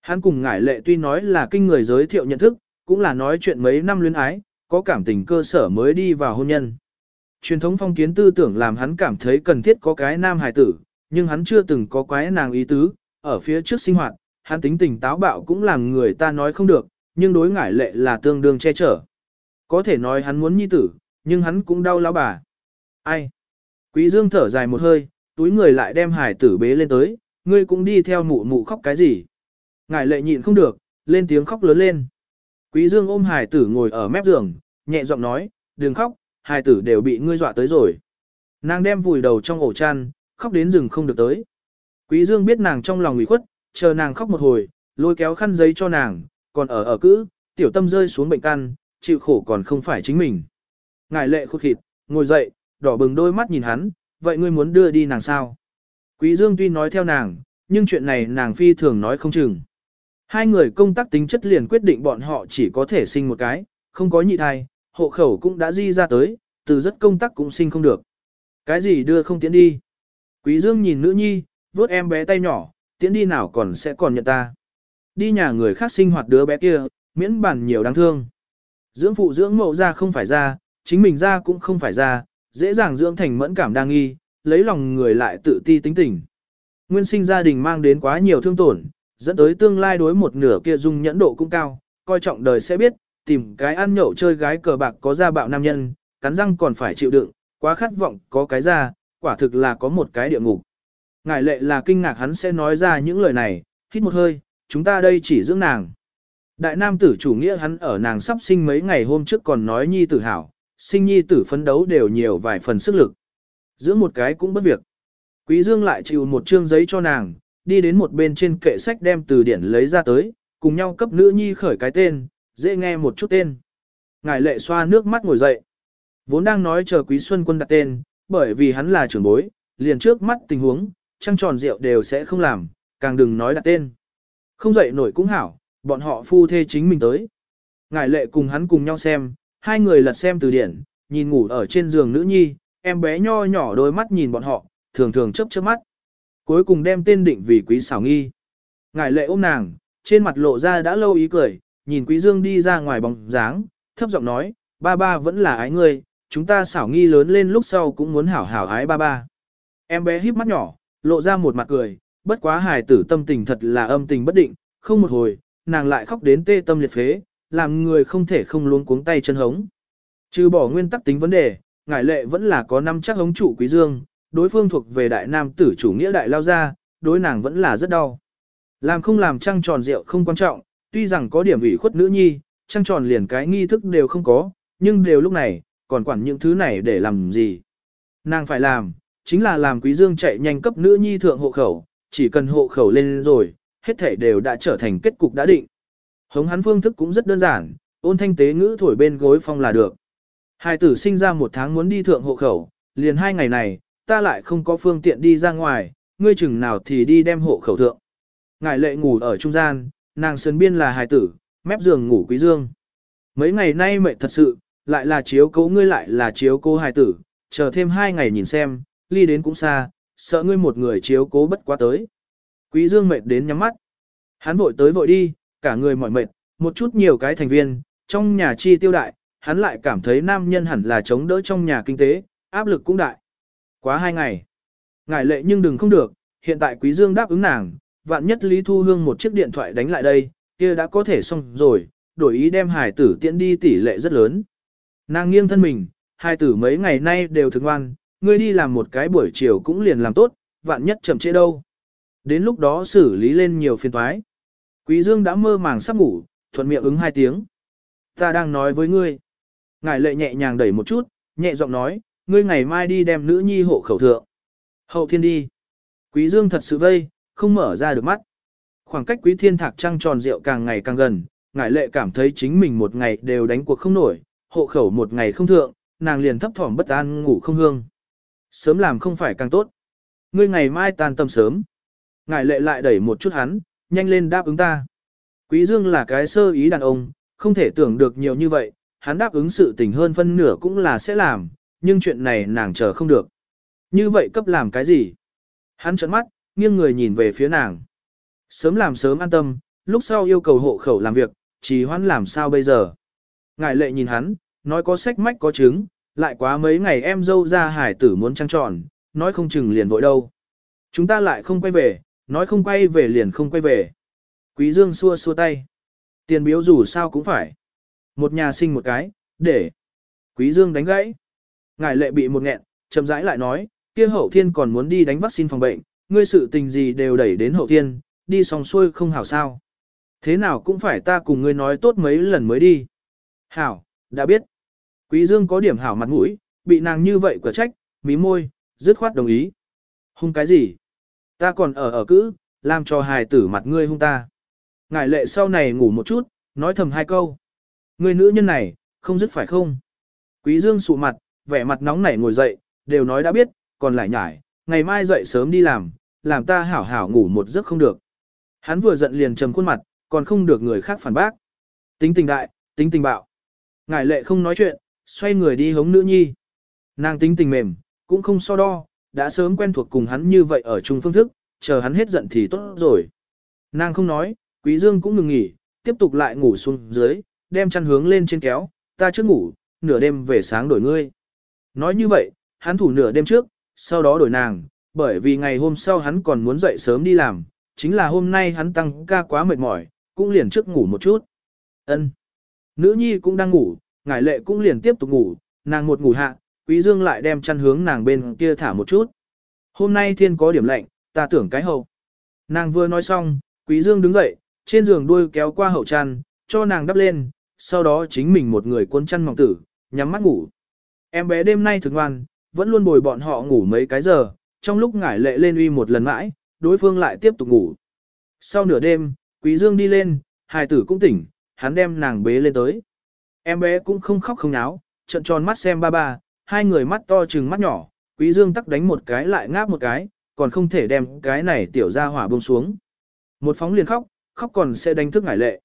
Hắn cùng ngải lệ tuy nói là kinh người giới thiệu nhận thức, cũng là nói chuyện mấy năm luyến ái, có cảm tình cơ sở mới đi vào hôn nhân. Truyền thống phong kiến tư tưởng làm hắn cảm thấy cần thiết có cái nam hài tử, nhưng hắn chưa từng có quái nàng ý tứ, ở phía trước sinh hoạt, hắn tính tình táo bạo cũng làm người ta nói không được, nhưng đối ngải lệ là tương đương che chở. Có thể nói hắn muốn nhi tử, nhưng hắn cũng đau lão bà. Ai? Quý Dương thở dài một hơi, túi người lại đem hải tử bế lên tới, ngươi cũng đi theo mụ mụ khóc cái gì? Ngải lệ nhịn không được, lên tiếng khóc lớn lên. Quý Dương ôm hải tử ngồi ở mép giường, nhẹ giọng nói, đừng khóc, hải tử đều bị ngươi dọa tới rồi. Nàng đem vùi đầu trong ổ chăn, khóc đến rừng không được tới. Quý Dương biết nàng trong lòng ủy khuất, chờ nàng khóc một hồi, lôi kéo khăn giấy cho nàng, còn ở ở cữ, tiểu tâm rơi xuống bệnh căn, chịu khổ còn không phải chính mình. Ngài lệ khụt khịt, ngồi dậy, đỏ bừng đôi mắt nhìn hắn, vậy ngươi muốn đưa đi nàng sao? Quý Dương tuy nói theo nàng, nhưng chuyện này nàng phi thường nói không chừng. Hai người công tác tính chất liền quyết định bọn họ chỉ có thể sinh một cái, không có nhị thai, hộ khẩu cũng đã di ra tới, từ rất công tác cũng sinh không được. Cái gì đưa không tiến đi? Quý Dương nhìn nữ nhi, vuốt em bé tay nhỏ, tiến đi nào còn sẽ còn nhận ta. Đi nhà người khác sinh hoạt đứa bé kia, miễn bản nhiều đáng thương. Dưỡng phụ dưỡng mẫu ra không phải ra, chính mình ra cũng không phải ra, dễ dàng dưỡng thành mẫn cảm đang nghi, lấy lòng người lại tự ti tính tình. Nguyên sinh gia đình mang đến quá nhiều thương tổn, dẫn tới tương lai đối một nửa kia dung nhẫn độ cũng cao, coi trọng đời sẽ biết, tìm cái ăn nhậu chơi gái cờ bạc có gia bạo nam nhân, cắn răng còn phải chịu đựng, quá khát vọng có cái ra, quả thực là có một cái địa ngục. Ngài lệ là kinh ngạc hắn sẽ nói ra những lời này, hít một hơi, chúng ta đây chỉ dưỡng nàng. Đại nam tử chủ nghĩa hắn ở nàng sắp sinh mấy ngày hôm trước còn nói nhi tử hảo, sinh nhi tử phấn đấu đều nhiều vài phần sức lực. Giữa một cái cũng bất việc. Quý Dương lại chịu một trương giấy cho nàng, đi đến một bên trên kệ sách đem từ điển lấy ra tới, cùng nhau cấp nữ nhi khởi cái tên, dễ nghe một chút tên. Ngài lệ xoa nước mắt ngồi dậy. Vốn đang nói chờ Quý Xuân Quân đặt tên, bởi vì hắn là trưởng bối, liền trước mắt tình huống, trăng tròn rượu đều sẽ không làm, càng đừng nói đặt tên. Không dậy nổi cũng hảo, bọn họ phu thê chính mình tới. Ngải lệ cùng hắn cùng nhau xem, hai người lật xem từ điển, nhìn ngủ ở trên giường nữ nhi, em bé nho nhỏ đôi mắt nhìn bọn họ, thường thường chớp chớp mắt. Cuối cùng đem tên định vì quý xảo nghi. Ngải lệ ôm nàng, trên mặt lộ ra đã lâu ý cười, nhìn quý dương đi ra ngoài bóng dáng, thấp giọng nói, ba ba vẫn là ái ngươi, chúng ta xảo nghi lớn lên lúc sau cũng muốn hảo hảo ái ba ba. Em bé híp mắt nhỏ, lộ ra một mặt cười, bất quá hài tử tâm tình thật là âm tình bất định, không một hồi, nàng lại khóc đến tê tâm liệt phế, làm người không thể không luôn cuống tay chân hống. Trừ bỏ nguyên tắc tính vấn đề, ngải lệ vẫn là có năm chắc hống chủ quý dương, đối phương thuộc về đại nam tử chủ nghĩa đại lao gia, đối nàng vẫn là rất đau. Làm không làm trăng tròn rượu không quan trọng, tuy rằng có điểm ủy khuất nữ nhi, trăng tròn liền cái nghi thức đều không có, nhưng đều lúc này, còn quản những thứ này để làm gì. Nàng phải làm, chính là làm quý dương chạy nhanh cấp nữ nhi thượng hộ khẩu, chỉ cần hộ khẩu lên rồi, hết thể đều đã trở thành kết cục đã định. Hống hắn phương thức cũng rất đơn giản, ôn thanh tế ngữ thổi bên gối phong là được. Hai tử sinh ra một tháng muốn đi thượng hộ khẩu, liền hai ngày này, ta lại không có phương tiện đi ra ngoài, ngươi chừng nào thì đi đem hộ khẩu thượng. Ngải lệ ngủ ở trung gian, nàng sơn biên là hài tử, mép giường ngủ quý dương. Mấy ngày nay mệt thật sự, lại là chiếu cố ngươi lại là chiếu cố hài tử, chờ thêm hai ngày nhìn xem, ly đến cũng xa, sợ ngươi một người chiếu cố bất quá tới. Quý dương mệt đến nhắm mắt. Hắn vội tới vội đi, cả người mỏi mệt, một chút nhiều cái thành viên, trong nhà chi tiêu đại, hắn lại cảm thấy nam nhân hẳn là chống đỡ trong nhà kinh tế, áp lực cũng đại. Quá hai ngày. Ngài lệ nhưng đừng không được, hiện tại Quý Dương đáp ứng nàng, vạn nhất Lý Thu Hương một chiếc điện thoại đánh lại đây, kia đã có thể xong rồi, đổi ý đem hải tử tiễn đi tỷ lệ rất lớn. Nàng nghiêng thân mình, hai tử mấy ngày nay đều thức ngoan, ngươi đi làm một cái buổi chiều cũng liền làm tốt, vạn nhất chậm trễ đâu. Đến lúc đó xử lý lên nhiều phiên toái. Quý Dương đã mơ màng sắp ngủ, thuận miệng ứng hai tiếng. Ta đang nói với ngươi. Ngài lệ nhẹ nhàng đẩy một chút, nhẹ giọng nói, ngươi ngày mai đi đem nữ nhi hộ khẩu thượng. Hậu thiên đi. Quý Dương thật sự vây, không mở ra được mắt. Khoảng cách quý thiên thạc trăng tròn rượu càng ngày càng gần, ngải lệ cảm thấy chính mình một ngày đều đánh cuộc không nổi, hộ khẩu một ngày không thượng, nàng liền thấp thỏm bất an ngủ không hương. Sớm làm không phải càng tốt. Ngươi ngày mai tan tâm sớm. Ngải lệ lại đẩy một chút hắn, nhanh lên đáp ứng ta. Quý Dương là cái sơ ý đàn ông, không thể tưởng được nhiều như vậy, hắn đáp ứng sự tình hơn phân nửa cũng là sẽ làm, nhưng chuyện này nàng chờ không được. Như vậy cấp làm cái gì? Hắn trợn mắt, nghiêng người nhìn về phía nàng. Sớm làm sớm an tâm, lúc sau yêu cầu hộ khẩu làm việc, chỉ hoãn làm sao bây giờ? Ngài lệ nhìn hắn, nói có sách mách có chứng, lại quá mấy ngày em dâu ra hải tử muốn trăng tròn, nói không chừng liền vội đâu. Chúng ta lại không quay về, nói không quay về liền không quay về. Quý Dương xua xua tay. Tiền biếu dù sao cũng phải. Một nhà sinh một cái, để. Quý Dương đánh gãy. Ngài lệ bị một nghẹn, chậm rãi lại nói, kia hậu thiên còn muốn đi đánh vaccine phòng bệnh, ngươi sự tình gì đều đẩy đến hậu thiên, đi xong xuôi không hảo sao. Thế nào cũng phải ta cùng ngươi nói tốt mấy lần mới đi. Hảo, đã biết. Quý Dương có điểm hảo mặt mũi, bị nàng như vậy quả trách, mí môi, dứt khoát đồng ý. Hung cái gì? Ta còn ở ở cữ, làm cho hài tử mặt ngươi hung ta. Ngải lệ sau này ngủ một chút, nói thầm hai câu. Người nữ nhân này, không dứt phải không? Quý Dương sụ mặt, vẻ mặt nóng nảy ngồi dậy, đều nói đã biết, còn lại nhải, ngày mai dậy sớm đi làm, làm ta hảo hảo ngủ một giấc không được. Hắn vừa giận liền trầm khuôn mặt, còn không được người khác phản bác. Tính tình đại, tính tình bạo. Ngải lệ không nói chuyện, xoay người đi hống nữ nhi. Nàng tính tình mềm, cũng không so đo, đã sớm quen thuộc cùng hắn như vậy ở chung phương thức, chờ hắn hết giận thì tốt rồi. Nàng không nói, Quý Dương cũng ngừng nghỉ, tiếp tục lại ngủ xuống dưới, đem chăn hướng lên trên kéo, ta trước ngủ, nửa đêm về sáng đổi ngươi. Nói như vậy, hắn thủ nửa đêm trước, sau đó đổi nàng, bởi vì ngày hôm sau hắn còn muốn dậy sớm đi làm, chính là hôm nay hắn tăng ca quá mệt mỏi, cũng liền trước ngủ một chút. Ân. Nữ nhi cũng đang ngủ, ngải lệ cũng liền tiếp tục ngủ, nàng một ngủ hạ, quý dương lại đem chăn hướng nàng bên kia thả một chút. Hôm nay thiên có điểm lạnh, ta tưởng cái hậu. Nàng vừa nói xong, quý dương đứng dậy, trên giường đuôi kéo qua hậu chăn, cho nàng đắp lên, sau đó chính mình một người cuốn chăn mỏng tử, nhắm mắt ngủ. Em bé đêm nay thường ngoan, vẫn luôn bồi bọn họ ngủ mấy cái giờ, trong lúc ngải lệ lên uy một lần mãi, đối phương lại tiếp tục ngủ. Sau nửa đêm, Quý Dương đi lên, hài tử cũng tỉnh, hắn đem nàng bế lên tới. Em bé cũng không khóc không náo, trận tròn mắt xem ba ba, hai người mắt to trừng mắt nhỏ, Quý Dương tắc đánh một cái lại ngáp một cái, còn không thể đem cái này tiểu ra hỏa buông xuống. Một phóng liền khóc, khóc còn sẽ đánh thức ngải lệ.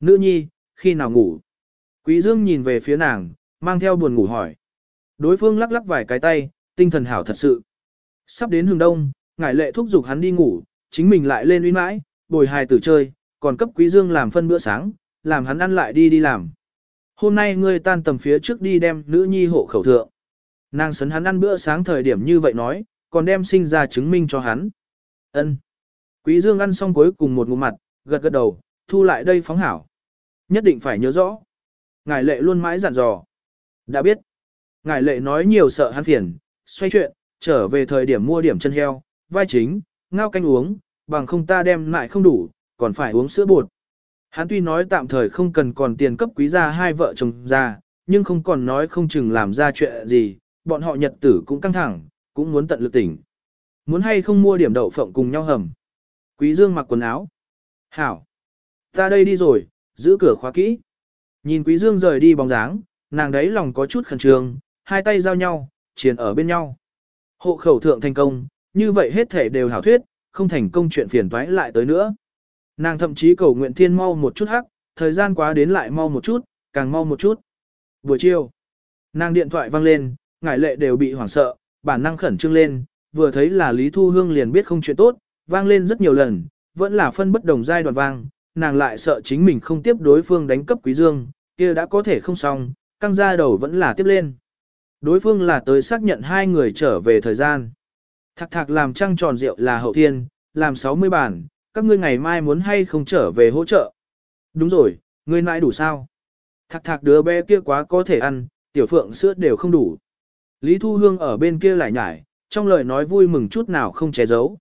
Nữ nhi, khi nào ngủ? Quý Dương nhìn về phía nàng, mang theo buồn ngủ hỏi. Đối phương lắc lắc vài cái tay, tinh thần hảo thật sự. Sắp đến hừng đông, ngải lệ thúc giục hắn đi ngủ, chính mình lại lên uy mãi, bồi hài tử chơi, còn cấp Quý Dương làm phân bữa sáng, làm hắn ăn lại đi đi làm. Hôm nay ngươi tan tầm phía trước đi đem nữ nhi hộ khẩu thượng. Nàng sấn hắn ăn bữa sáng thời điểm như vậy nói, còn đem sinh ra chứng minh cho hắn. Ân. Quý Dương ăn xong cuối cùng một ngụm mặt, gật gật đầu, thu lại đây phóng hảo. Nhất định phải nhớ rõ. Ngài lệ luôn mãi dặn dò. Đã biết. Ngài lệ nói nhiều sợ hắn phiền, xoay chuyện, trở về thời điểm mua điểm chân heo, vai chính, ngao canh uống, bằng không ta đem lại không đủ, còn phải uống sữa bột. Hắn tuy nói tạm thời không cần còn tiền cấp quý gia hai vợ chồng ra, nhưng không còn nói không chừng làm ra chuyện gì, bọn họ nhật tử cũng căng thẳng, cũng muốn tận lực tỉnh. Muốn hay không mua điểm đậu phộng cùng nhau hầm. Quý Dương mặc quần áo. Hảo. Ta đây đi rồi, giữ cửa khóa kỹ. Nhìn Quý Dương rời đi bóng dáng, nàng đấy lòng có chút khẩn trương, hai tay giao nhau, chiến ở bên nhau. Hộ khẩu thượng thành công, như vậy hết thể đều hảo thuyết, không thành công chuyện phiền toái lại tới nữa. Nàng thậm chí cầu nguyện thiên mau một chút hắc, thời gian quá đến lại mau một chút, càng mau một chút. Buổi chiều, nàng điện thoại vang lên, ngải lệ đều bị hoảng sợ, bản năng khẩn trương lên, vừa thấy là Lý Thu Hương liền biết không chuyện tốt, vang lên rất nhiều lần, vẫn là phân bất đồng giai đoạn vang, nàng lại sợ chính mình không tiếp đối phương đánh cấp quý dương, kia đã có thể không xong, căng ra đầu vẫn là tiếp lên. Đối phương là tới xác nhận hai người trở về thời gian. Thạc thạc làm trăng tròn rượu là hậu thiên, làm 60 bản, các ngươi ngày mai muốn hay không trở về hỗ trợ. Đúng rồi, ngươi nãi đủ sao? Thạc thạc đứa bé kia quá có thể ăn, tiểu phượng sữa đều không đủ. Lý Thu Hương ở bên kia lại nhải, trong lời nói vui mừng chút nào không che giấu.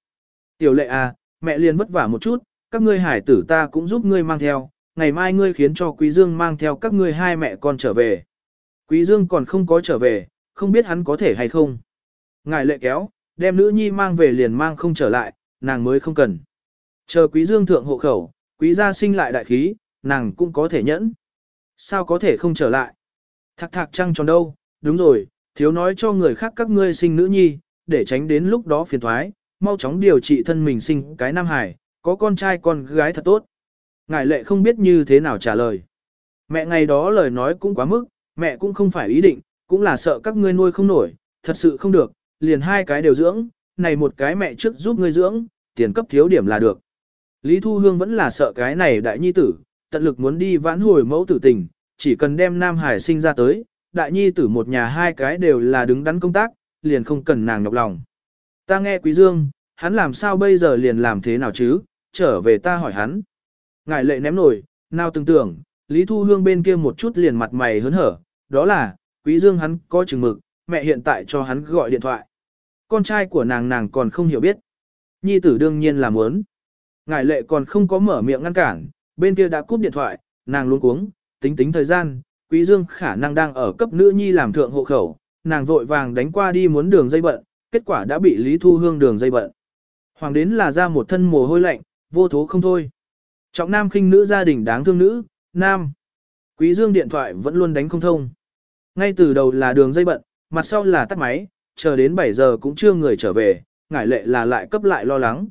Tiểu lệ à, mẹ liền vất vả một chút, các ngươi hải tử ta cũng giúp ngươi mang theo, ngày mai ngươi khiến cho Quý Dương mang theo các ngươi hai mẹ con trở về. Quý Dương còn không có trở về, không biết hắn có thể hay không. Ngài lệ kéo, đem nữ nhi mang về liền mang không trở lại, nàng mới không cần. Chờ Quý Dương thượng hộ khẩu, Quý gia sinh lại đại khí, nàng cũng có thể nhẫn. Sao có thể không trở lại? Thạc thạc trăng tròn đâu, đúng rồi, thiếu nói cho người khác các ngươi sinh nữ nhi, để tránh đến lúc đó phiền thoái, mau chóng điều trị thân mình sinh cái nam hải, có con trai con gái thật tốt. Ngài lệ không biết như thế nào trả lời. Mẹ ngày đó lời nói cũng quá mức, mẹ cũng không phải ý định, cũng là sợ các ngươi nuôi không nổi, thật sự không được, liền hai cái đều dưỡng, này một cái mẹ trước giúp ngươi dưỡng, tiền cấp thiếu điểm là được. Lý Thu Hương vẫn là sợ cái này đại nhi tử, tận lực muốn đi vãn hồi mẫu tử tình, chỉ cần đem Nam Hải sinh ra tới, đại nhi tử một nhà hai cái đều là đứng đắn công tác, liền không cần nàng nhọc lòng. Ta nghe Quý Dương, hắn làm sao bây giờ liền làm thế nào chứ, trở về ta hỏi hắn. Ngài lệ ném nổi, nào tưởng tưởng, Lý Thu Hương bên kia một chút liền mặt mày hớn hở, đó là, Quý Dương hắn có chừng mực, mẹ hiện tại cho hắn gọi điện thoại. Con trai của nàng nàng còn không hiểu biết. Nhi tử đương nhiên là muốn. Ngài lệ còn không có mở miệng ngăn cản, bên kia đã cúp điện thoại, nàng luôn cuống, tính tính thời gian, Quý Dương khả năng đang ở cấp nữ nhi làm thượng hộ khẩu, nàng vội vàng đánh qua đi muốn đường dây bận, kết quả đã bị Lý Thu Hương đường dây bận. Hoàng đến là ra một thân mồ hôi lạnh, vô thố không thôi. Trọng nam khinh nữ gia đình đáng thương nữ, nam. Quý Dương điện thoại vẫn luôn đánh không thông. Ngay từ đầu là đường dây bận, mặt sau là tắt máy, chờ đến 7 giờ cũng chưa người trở về, ngải lệ là lại cấp lại lo lắng.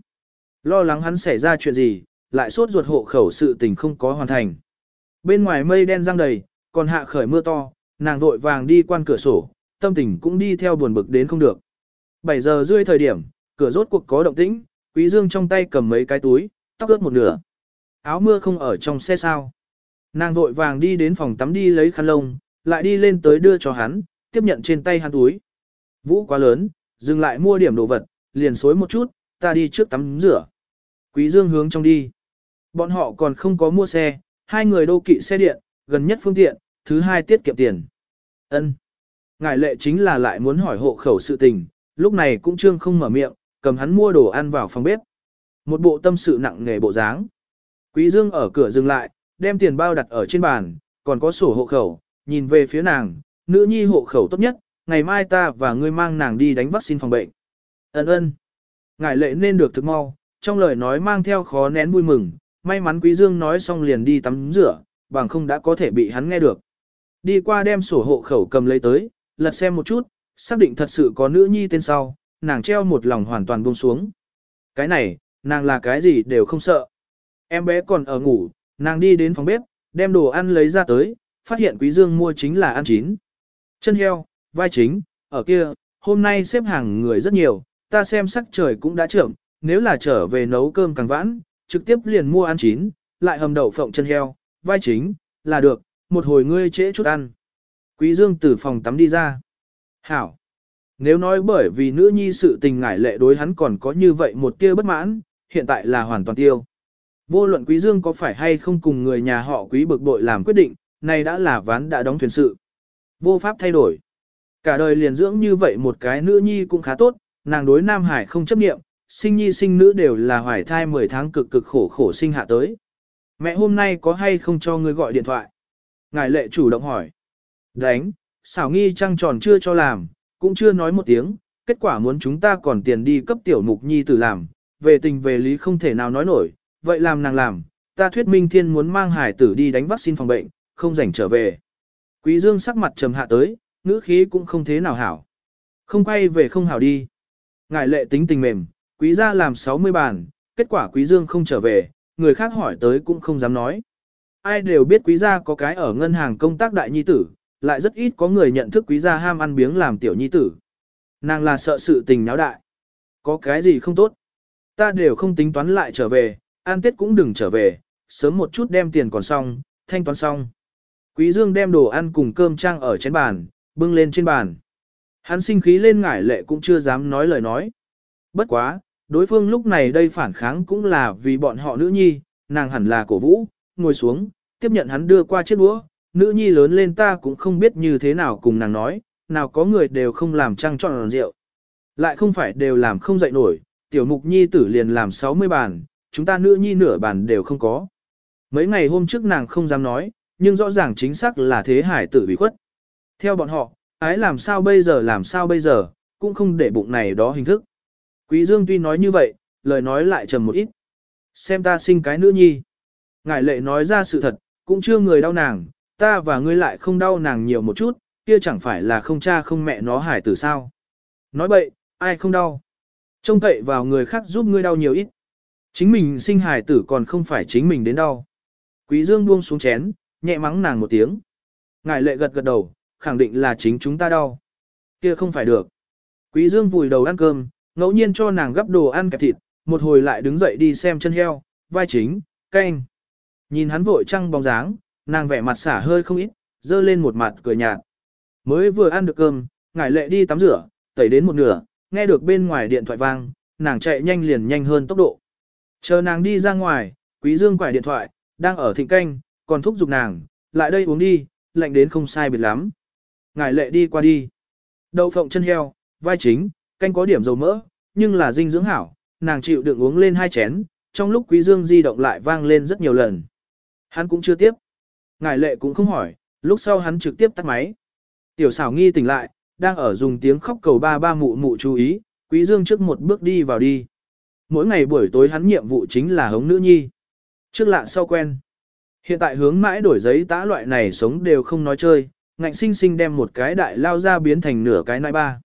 Lo lắng hắn xảy ra chuyện gì, lại sốt ruột hộ khẩu sự tình không có hoàn thành. Bên ngoài mây đen răng đầy, còn hạ khởi mưa to, nàng vội vàng đi quan cửa sổ, tâm tình cũng đi theo buồn bực đến không được. 7 giờ rưỡi thời điểm, cửa rốt cuộc có động tĩnh, Quý Dương trong tay cầm mấy cái túi, tóc ướt một nửa. Áo mưa không ở trong xe sao. Nàng vội vàng đi đến phòng tắm đi lấy khăn lông, lại đi lên tới đưa cho hắn, tiếp nhận trên tay hắn túi. Vũ quá lớn, dừng lại mua điểm đồ vật, liền xối một chút, ta đi trước tắm rửa. Quý Dương hướng trong đi. Bọn họ còn không có mua xe, hai người đô kỵ xe điện, gần nhất phương tiện, thứ hai tiết kiệm tiền. Ân. Ngài lệ chính là lại muốn hỏi hộ khẩu sự tình, lúc này cũng trương không mở miệng, cầm hắn mua đồ ăn vào phòng bếp. Một bộ tâm sự nặng nghề bộ dáng. Quý Dương ở cửa dừng lại, đem tiền bao đặt ở trên bàn, còn có sổ hộ khẩu, nhìn về phía nàng, nữ nhi hộ khẩu tốt nhất, ngày mai ta và ngươi mang nàng đi đánh vaccine phòng bệnh. Ân Ân. Ngải lệ nên được thực mau, trong lời nói mang theo khó nén vui mừng, may mắn Quý Dương nói xong liền đi tắm rửa, bằng không đã có thể bị hắn nghe được. Đi qua đem sổ hộ khẩu cầm lấy tới, lật xem một chút, xác định thật sự có nữ nhi tên sau, nàng treo một lòng hoàn toàn buông xuống. Cái này, nàng là cái gì đều không sợ. Em bé còn ở ngủ, nàng đi đến phòng bếp, đem đồ ăn lấy ra tới, phát hiện Quý Dương mua chính là ăn chín. Chân heo, vai chính, ở kia, hôm nay xếp hàng người rất nhiều, ta xem sắc trời cũng đã trưởng, nếu là trở về nấu cơm càng vãn, trực tiếp liền mua ăn chín, lại hầm đậu phộng chân heo, vai chính, là được, một hồi ngươi trễ chút ăn. Quý Dương từ phòng tắm đi ra. Hảo. Nếu nói bởi vì nữ nhi sự tình ngải lệ đối hắn còn có như vậy một tia bất mãn, hiện tại là hoàn toàn tiêu. Vô luận Quý Dương có phải hay không cùng người nhà họ Quý bực bội làm quyết định, này đã là ván đã đóng thuyền sự. Vô pháp thay đổi. Cả đời liền dưỡng như vậy một cái nữ nhi cũng khá tốt, nàng đối Nam Hải không chấp niệm sinh nhi sinh nữ đều là hoài thai 10 tháng cực cực khổ khổ sinh hạ tới. Mẹ hôm nay có hay không cho ngươi gọi điện thoại? Ngài lệ chủ động hỏi. Đánh, xảo nghi trăng tròn chưa cho làm, cũng chưa nói một tiếng, kết quả muốn chúng ta còn tiền đi cấp tiểu mục nhi tử làm, về tình về lý không thể nào nói nổi, vậy làm nàng làm, ta thuyết minh thiên muốn mang hải tử đi đánh vaccine phòng bệnh, không rảnh trở về. Quý dương sắc mặt trầm hạ tới, ngữ khí cũng không thế nào hảo. Không quay về không hảo đi. Ngài lệ tính tình mềm, quý gia làm 60 bàn, kết quả quý dương không trở về, người khác hỏi tới cũng không dám nói. Ai đều biết quý gia có cái ở ngân hàng công tác đại nhi tử, lại rất ít có người nhận thức quý gia ham ăn biếng làm tiểu nhi tử. Nàng là sợ sự tình náo đại. Có cái gì không tốt? Ta đều không tính toán lại trở về, ăn tết cũng đừng trở về, sớm một chút đem tiền còn xong, thanh toán xong. Quý Dương đem đồ ăn cùng cơm trang ở trên bàn, bưng lên trên bàn. Hắn sinh khí lên ngải lệ cũng chưa dám nói lời nói. Bất quá, đối phương lúc này đây phản kháng cũng là vì bọn họ nữ nhi, nàng hẳn là cổ vũ, ngồi xuống, tiếp nhận hắn đưa qua chiếc đũa, nữ nhi lớn lên ta cũng không biết như thế nào cùng nàng nói, nào có người đều không làm trăng tròn rượu. Lại không phải đều làm không dậy nổi, tiểu mục nhi tử liền làm 60 bàn, chúng ta nữ nhi nửa bàn đều không có. Mấy ngày hôm trước nàng không dám nói, nhưng rõ ràng chính xác là thế hải tử bị khuất. Theo bọn họ, ái làm sao bây giờ làm sao bây giờ, cũng không để bụng này đó hình thức. Quý Dương tuy nói như vậy, lời nói lại trầm một ít. Xem ta sinh cái nữ nhi. Ngải lệ nói ra sự thật, cũng chưa người đau nàng, ta và ngươi lại không đau nàng nhiều một chút, kia chẳng phải là không cha không mẹ nó hải tử sao. Nói bậy, ai không đau. Trông cậy vào người khác giúp ngươi đau nhiều ít. Chính mình sinh hải tử còn không phải chính mình đến đau. Quý Dương buông xuống chén, nhẹ mắng nàng một tiếng. Ngải lệ gật gật đầu, khẳng định là chính chúng ta đau. Kia không phải được. Quý Dương vùi đầu ăn cơm, ngẫu nhiên cho nàng gấp đồ ăn kẹp thịt, một hồi lại đứng dậy đi xem chân heo, vai chính, canh. Nhìn hắn vội trăng bóng dáng, nàng vẻ mặt xả hơi không ít, dơ lên một mặt cười nhạt. Mới vừa ăn được cơm, ngải lệ đi tắm rửa, tẩy đến một nửa, nghe được bên ngoài điện thoại vang, nàng chạy nhanh liền nhanh hơn tốc độ. Chờ nàng đi ra ngoài, quý dương quải điện thoại, đang ở thịnh canh, còn thúc giục nàng, lại đây uống đi, lạnh đến không sai biệt lắm. Ngải lệ đi qua đi. Đậu phộng chân heo, vai chính, canh có điểm dầu mỡ, nhưng là dinh dưỡng hảo, nàng chịu đựng uống lên hai chén, trong lúc quý dương di động lại vang lên rất nhiều lần. Hắn cũng chưa tiếp. Ngài lệ cũng không hỏi, lúc sau hắn trực tiếp tắt máy. Tiểu xảo nghi tỉnh lại, đang ở dùng tiếng khóc cầu ba ba mụ mụ chú ý, quý dương trước một bước đi vào đi. Mỗi ngày buổi tối hắn nhiệm vụ chính là hống nữ nhi. Trước lạ sau quen. Hiện tại hướng mãi đổi giấy tã loại này sống đều không nói chơi, ngạnh sinh sinh đem một cái đại lao ra biến thành nửa cái nai ba.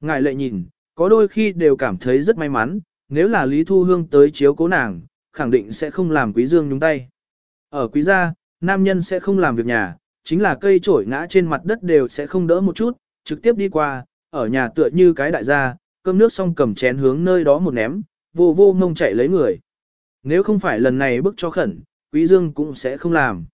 Ngài lệ nhìn, có đôi khi đều cảm thấy rất may mắn, nếu là Lý Thu Hương tới chiếu cố nàng, khẳng định sẽ không làm quý dương nhúng tay. Ở quý gia, nam nhân sẽ không làm việc nhà, chính là cây trổi ngã trên mặt đất đều sẽ không đỡ một chút, trực tiếp đi qua, ở nhà tựa như cái đại gia, cơm nước xong cầm chén hướng nơi đó một ném, vô vô ngông chạy lấy người. Nếu không phải lần này bức cho khẩn, quý dương cũng sẽ không làm.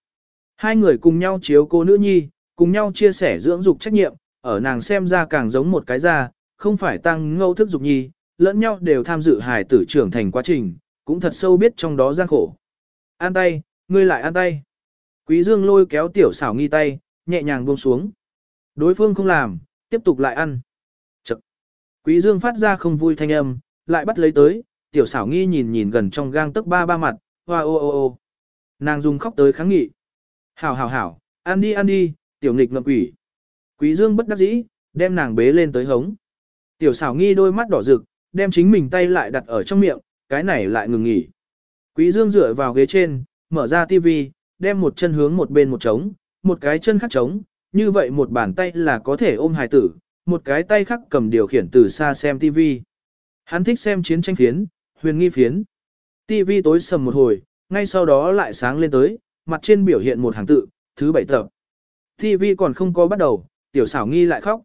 Hai người cùng nhau chiếu cô nữ nhi, cùng nhau chia sẻ dưỡng dục trách nhiệm, ở nàng xem ra càng giống một cái da, không phải tăng ngâu thức dục nhi, lẫn nhau đều tham dự hài tử trưởng thành quá trình, cũng thật sâu biết trong đó gian khổ. An tay, ngươi lại an tay. Quý Dương lôi kéo tiểu xảo nghi tay, nhẹ nhàng buông xuống. Đối phương không làm, tiếp tục lại ăn. Chật. Quý Dương phát ra không vui thanh âm, lại bắt lấy tới, tiểu xảo nghi nhìn nhìn gần trong gang tức ba ba mặt, hoa ô ô ô. Nàng dùng khóc tới kháng nghị. Hảo hảo hảo, ăn đi ăn đi, tiểu nghịch ngậm quỷ. Quý Dương bất đắc dĩ, đem nàng bế lên tới hống. Tiểu xảo nghi đôi mắt đỏ rực, đem chính mình tay lại đặt ở trong miệng, cái này lại ngừng nghỉ. Quý Dương dựa vào ghế trên, mở ra tivi, đem một chân hướng một bên một trống, một cái chân khác trống, như vậy một bàn tay là có thể ôm hài tử, một cái tay khác cầm điều khiển từ xa xem tivi. Hắn thích xem chiến tranh phiến, huyền nghi phiến. Tivi tối sầm một hồi, ngay sau đó lại sáng lên tới, mặt trên biểu hiện một hàng tự, thứ bảy tập. Tivi còn không có bắt đầu, tiểu xảo nghi lại khóc.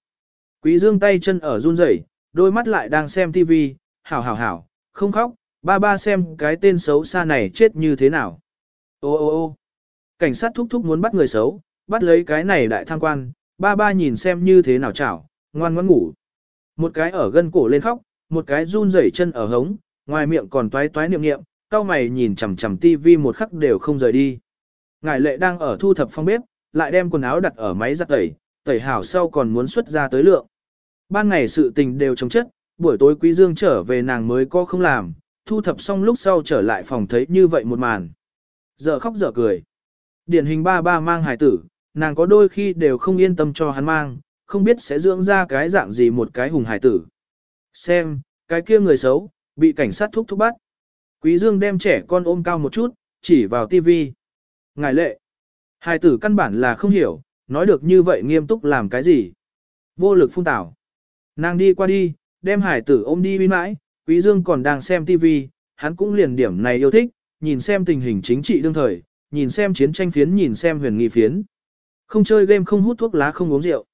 Quý dương tay chân ở run rẩy, đôi mắt lại đang xem tivi, hảo hảo hảo, không khóc, ba ba xem cái tên xấu xa này chết như thế nào. Ô ô ô cảnh sát thúc thúc muốn bắt người xấu, bắt lấy cái này đại tham quan, ba ba nhìn xem như thế nào chảo, ngoan ngoãn ngủ. Một cái ở gân cổ lên khóc, một cái run rẩy chân ở hống, ngoài miệng còn toái toái niệm niệm, cao mày nhìn chằm chằm tivi một khắc đều không rời đi. Ngải lệ đang ở thu thập phong bếp, lại đem quần áo đặt ở máy giặt tẩy, tẩy hảo sau còn muốn xuất ra tới lượng. Ban ngày sự tình đều chống chất, buổi tối quý dương trở về nàng mới có không làm, thu thập xong lúc sau trở lại phòng thấy như vậy một màn. Giờ khóc giờ cười. Điển hình ba ba mang hài tử, nàng có đôi khi đều không yên tâm cho hắn mang, không biết sẽ dưỡng ra cái dạng gì một cái hùng hài tử. Xem, cái kia người xấu, bị cảnh sát thúc thúc bắt. Quý Dương đem trẻ con ôm cao một chút, chỉ vào tivi. Ngài lệ. Hài tử căn bản là không hiểu, nói được như vậy nghiêm túc làm cái gì. Vô lực phun tảo. Nàng đi qua đi, đem hải tử ôm đi uy mãi, Quý Dương còn đang xem TV, hắn cũng liền điểm này yêu thích, nhìn xem tình hình chính trị đương thời, nhìn xem chiến tranh phiến nhìn xem huyền nghi phiến. Không chơi game không hút thuốc lá không uống rượu.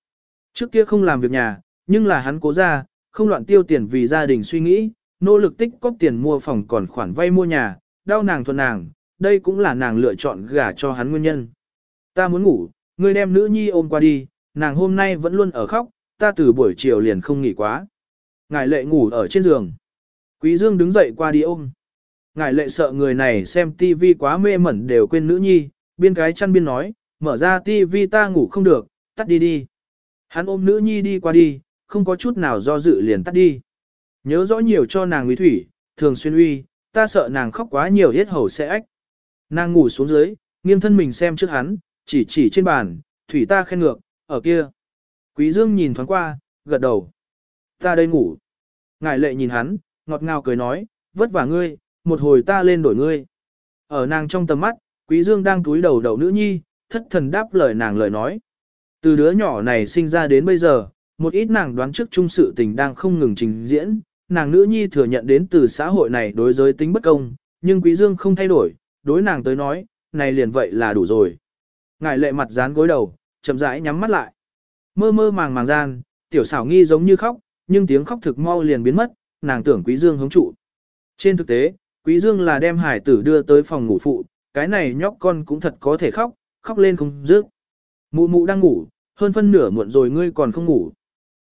Trước kia không làm việc nhà, nhưng là hắn cố ra, không loạn tiêu tiền vì gia đình suy nghĩ, nỗ lực tích cóp tiền mua phòng còn khoản vay mua nhà, đau nàng thuận nàng, đây cũng là nàng lựa chọn gả cho hắn nguyên nhân. Ta muốn ngủ, ngươi đem nữ nhi ôm qua đi, nàng hôm nay vẫn luôn ở khóc, ta từ buổi chiều liền không nghỉ quá. Ngài lệ ngủ ở trên giường. Quý Dương đứng dậy qua đi ôm. Ngài lệ sợ người này xem tivi quá mê mẩn đều quên nữ nhi, biên cái chăn biên nói, mở ra tivi ta ngủ không được, tắt đi đi. Hắn ôm nữ nhi đi qua đi, không có chút nào do dự liền tắt đi. Nhớ rõ nhiều cho nàng uy thủy, thường xuyên uy, ta sợ nàng khóc quá nhiều hết hầu sẽ ách. Nàng ngủ xuống dưới, nghiêng thân mình xem trước hắn, chỉ chỉ trên bàn, thủy ta khen ngược, ở kia. Quý Dương nhìn thoáng qua, gật đầu. Ta đây ngủ. Ngải lệ nhìn hắn, ngọt ngào cười nói, vất vả ngươi, một hồi ta lên đổi ngươi. Ở nàng trong tầm mắt, Quý Dương đang túi đầu đầu nữ nhi, thất thần đáp lời nàng lời nói. Từ đứa nhỏ này sinh ra đến bây giờ, một ít nàng đoán trước chung sự tình đang không ngừng trình diễn, nàng nữ nhi thừa nhận đến từ xã hội này đối giới tính bất công, nhưng Quý Dương không thay đổi, đối nàng tới nói, này liền vậy là đủ rồi ngài lệ mặt dán gối đầu, chậm rãi nhắm mắt lại. Mơ mơ màng màng gian, tiểu xảo nghi giống như khóc, nhưng tiếng khóc thực mau liền biến mất, nàng tưởng Quý Dương hống trụ. Trên thực tế, Quý Dương là đem hải tử đưa tới phòng ngủ phụ, cái này nhóc con cũng thật có thể khóc, khóc lên không dứt. Mụ mụ đang ngủ, hơn phân nửa muộn rồi ngươi còn không ngủ.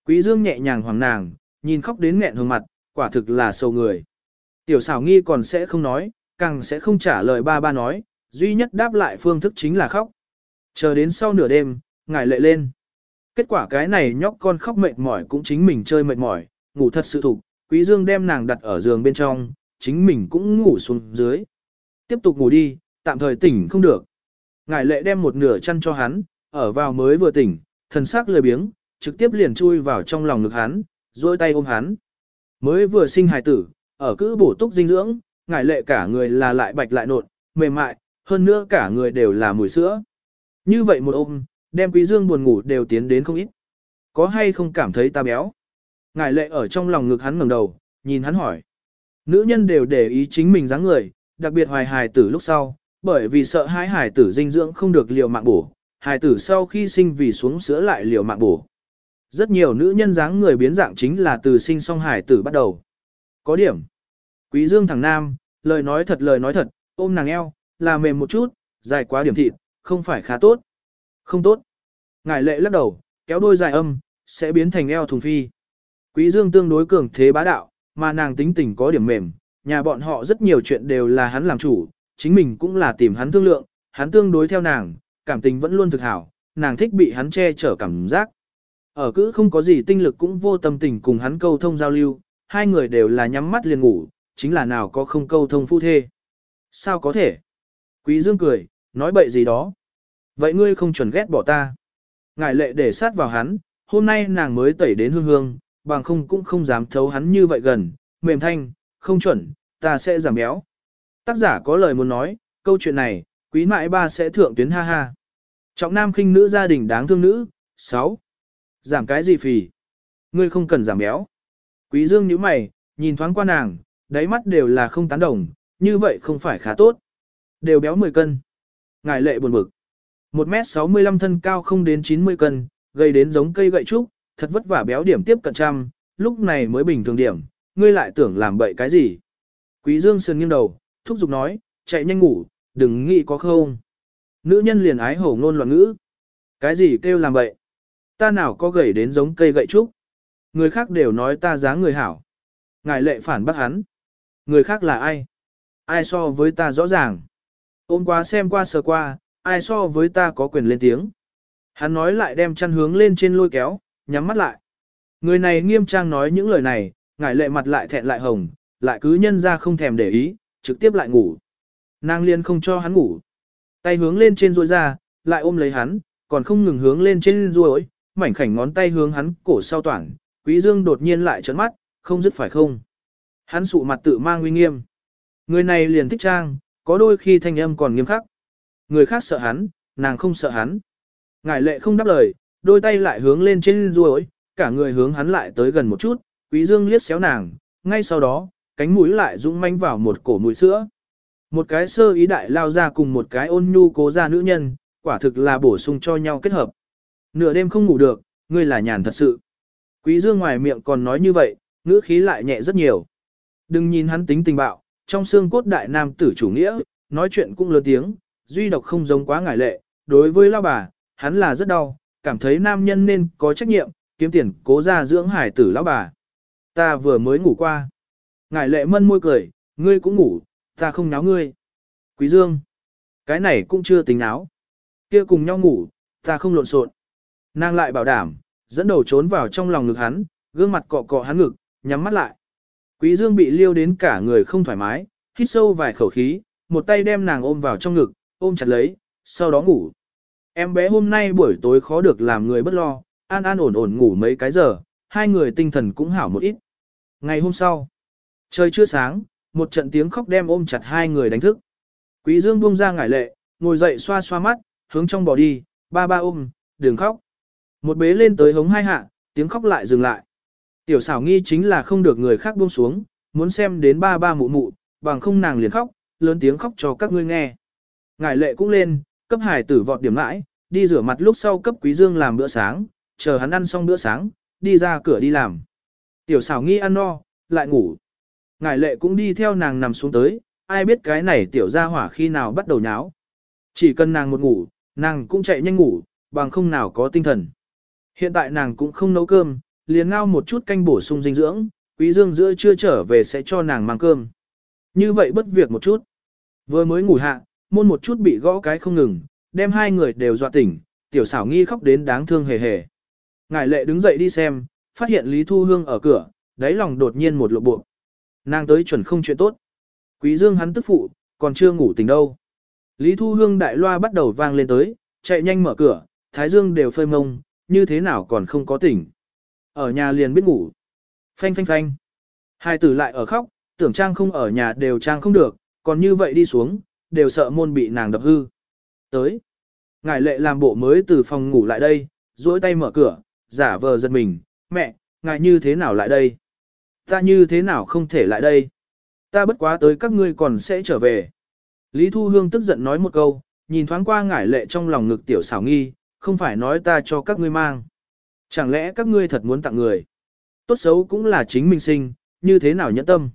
Quý Dương nhẹ nhàng hoàng nàng, nhìn khóc đến nghẹn hồng mặt, quả thực là sầu người. Tiểu xảo nghi còn sẽ không nói, càng sẽ không trả lời ba ba nói, duy nhất đáp lại phương thức chính là khóc. Chờ đến sau nửa đêm, ngài lệ lên. Kết quả cái này nhóc con khóc mệt mỏi cũng chính mình chơi mệt mỏi, ngủ thật sự thục, quý dương đem nàng đặt ở giường bên trong, chính mình cũng ngủ xuống dưới. Tiếp tục ngủ đi, tạm thời tỉnh không được. Ngải lệ đem một nửa chăn cho hắn, ở vào mới vừa tỉnh, thần sắc lười biếng, trực tiếp liền chui vào trong lòng ngực hắn, duỗi tay ôm hắn. Mới vừa sinh hài tử, ở cữ bổ túc dinh dưỡng, ngải lệ cả người là lại bạch lại nộn, mềm mại, hơn nữa cả người đều là mùi sữa. Như vậy một ôm, đem quý dương buồn ngủ đều tiến đến không ít. Có hay không cảm thấy ta béo? Ngải lệ ở trong lòng ngực hắn ngẩng đầu, nhìn hắn hỏi. Nữ nhân đều để ý chính mình dáng người, đặc biệt hoài hài tử lúc sau, bởi vì sợ hãi hài tử dinh dưỡng không được liều mạng bổ, hài tử sau khi sinh vì xuống sữa lại liều mạng bổ. Rất nhiều nữ nhân dáng người biến dạng chính là từ sinh xong hài tử bắt đầu. Có điểm. Quý dương thằng nam, lời nói thật lời nói thật, ôm nàng eo, là mềm một chút, dài quá điểm thịt, không phải khá tốt. Không tốt. Ngải lệ lắc đầu, kéo đôi dài âm, sẽ biến thành eo thùng phi. Quý dương tương đối cường thế bá đạo, mà nàng tính tình có điểm mềm, nhà bọn họ rất nhiều chuyện đều là hắn làm chủ, chính mình cũng là tìm hắn thương lượng, hắn tương đối theo nàng, cảm tình vẫn luôn thực hảo, nàng thích bị hắn che chở cảm giác. Ở cứ không có gì tinh lực cũng vô tâm tình cùng hắn câu thông giao lưu, hai người đều là nhắm mắt liền ngủ, chính là nào có không câu thông phu thê. Sao có thể? Quý Dương cười, nói bậy gì đó. Vậy ngươi không chuẩn ghét bỏ ta. Ngải lệ để sát vào hắn, hôm nay nàng mới tẩy đến hương hương, bằng không cũng không dám thấu hắn như vậy gần, mềm thanh, không chuẩn, ta sẽ giảm béo. Tác giả có lời muốn nói, câu chuyện này, quý mãi ba sẽ thượng tuyến ha ha. Trọng nam khinh nữ gia đình đáng thương nữ, 6. Giảm cái gì phì? Ngươi không cần giảm béo. Quý dương nhíu mày, nhìn thoáng qua nàng, đáy mắt đều là không tán đồng, như vậy không phải khá tốt. Đều béo 10 cân. Ngài lệ buồn bực. 1m65 thân cao không đến 90 cân, gây đến giống cây gậy trúc, thật vất vả béo điểm tiếp cận trăm, lúc này mới bình thường điểm, ngươi lại tưởng làm bậy cái gì. Quý Dương sườn nghiêng đầu, thúc giục nói, chạy nhanh ngủ, đừng nghĩ có không. Nữ nhân liền ái hổ ngôn loạn ngữ. Cái gì kêu làm bậy? Ta nào có gầy đến giống cây gậy trúc. Người khác đều nói ta dáng người hảo. Ngài lệ phản bác hắn. Người khác là ai? Ai so với ta rõ ràng? Ôm qua xem qua sờ qua, ai so với ta có quyền lên tiếng? Hắn nói lại đem chăn hướng lên trên lôi kéo, nhắm mắt lại. Người này nghiêm trang nói những lời này, ngải lệ mặt lại thẹn lại hồng, lại cứ nhân ra không thèm để ý, trực tiếp lại ngủ. Nàng liên không cho hắn ngủ. Tay hướng lên trên ruồi ra, lại ôm lấy hắn, còn không ngừng hướng lên trên ruồi, mảnh khảnh ngón tay hướng hắn cổ sau toàn. Quý Dương đột nhiên lại trấn mắt, không dứt phải không. Hắn sụ mặt tự mang uy nghiêm. Người này liền thích trang, có đôi khi thanh âm còn nghiêm khắc. Người khác sợ hắn, nàng không sợ hắn. Ngải lệ không đáp lời, đôi tay lại hướng lên trên ruồi, cả người hướng hắn lại tới gần một chút, quý dương liếc xéo nàng, ngay sau đó, cánh mũi lại dũng manh vào một cổ mũi sữa. Một cái sơ ý đại lao ra cùng một cái ôn nhu cố ra nữ nhân, quả thực là bổ sung cho nhau kết hợp. Nửa đêm không ngủ được, ngươi là nhàn thật sự. Quý dương ngoài miệng còn nói như vậy, ngữ khí lại nhẹ rất nhiều. Đừng nhìn hắn tính tình bạo, trong xương cốt đại nam tử chủ nghĩa, nói chuyện cũng lớn tiếng, duy độc không giống quá ngải lệ, đối với lao bà, hắn là rất đau, cảm thấy nam nhân nên có trách nhiệm, kiếm tiền cố ra dưỡng hải tử lão bà. Ta vừa mới ngủ qua. Ngải lệ mân môi cười, ngươi cũng ngủ, ta không náo ngươi. Quý Dương, cái này cũng chưa tính náo. Kia cùng nhau ngủ, ta không lộn xộn. Nàng lại bảo đảm, dẫn đầu trốn vào trong lòng ngực hắn, gương mặt cọ cọ hắn ngực, nhắm mắt lại. Quý Dương bị liêu đến cả người không thoải mái, hít sâu vài khẩu khí, một tay đem nàng ôm vào trong ngực, ôm chặt lấy, sau đó ngủ. Em bé hôm nay buổi tối khó được làm người bất lo, an an ổn ổn ngủ mấy cái giờ, hai người tinh thần cũng hảo một ít. Ngày hôm sau, trời chưa sáng, một trận tiếng khóc đem ôm chặt hai người đánh thức. Quý Dương buông ra ngải lệ, ngồi dậy xoa xoa mắt, hướng trong bỏ đi, ba ba ôm, đừng khóc. Một bế lên tới hống hai hạ, tiếng khóc lại dừng lại. Tiểu xảo nghi chính là không được người khác buông xuống, muốn xem đến ba ba mụ mụ, bằng không nàng liền khóc, lớn tiếng khóc cho các ngươi nghe. Ngải lệ cũng lên, cấp hải tử vọt điểm lại, đi rửa mặt lúc sau cấp quý dương làm bữa sáng, chờ hắn ăn xong bữa sáng, đi ra cửa đi làm. Tiểu xảo nghi ăn no, lại ngủ. Ngải lệ cũng đi theo nàng nằm xuống tới, ai biết cái này tiểu gia hỏa khi nào bắt đầu nháo. Chỉ cần nàng một ngủ, nàng cũng chạy nhanh ngủ, bằng không nào có tinh thần. Hiện tại nàng cũng không nấu cơm, liền ngao một chút canh bổ sung dinh dưỡng, quý dương giữa chưa trở về sẽ cho nàng mang cơm. Như vậy bất việc một chút. Vừa mới ngủ hạ, môn một chút bị gõ cái không ngừng, đem hai người đều dọa tỉnh, tiểu xảo nghi khóc đến đáng thương hề hề. Ngải lệ đứng dậy đi xem, phát hiện Lý Thu Hương ở cửa, đáy lòng đột nhiên một lộ bộ. Nàng tới chuẩn không chuyện tốt. Quý dương hắn tức phụ, còn chưa ngủ tỉnh đâu. Lý Thu Hương đại loa bắt đầu vang lên tới, chạy nhanh mở cửa, Thái Dương đều phơi mông, như thế nào còn không có tỉnh. Ở nhà liền biết ngủ. Phanh phanh phanh. Hai tử lại ở khóc, tưởng trang không ở nhà đều trang không được, còn như vậy đi xuống, đều sợ môn bị nàng đập hư. Tới. Ngài lệ làm bộ mới từ phòng ngủ lại đây, duỗi tay mở cửa, giả vờ giật mình, mẹ, ngài như thế nào lại đây? Ta như thế nào không thể lại đây? Ta bất quá tới các ngươi còn sẽ trở về. Lý Thu Hương tức giận nói một câu, nhìn thoáng qua ngải lệ trong lòng ngực tiểu xảo nghi, không phải nói ta cho các ngươi mang. Chẳng lẽ các ngươi thật muốn tặng người? Tốt xấu cũng là chính mình sinh, như thế nào nhẫn tâm?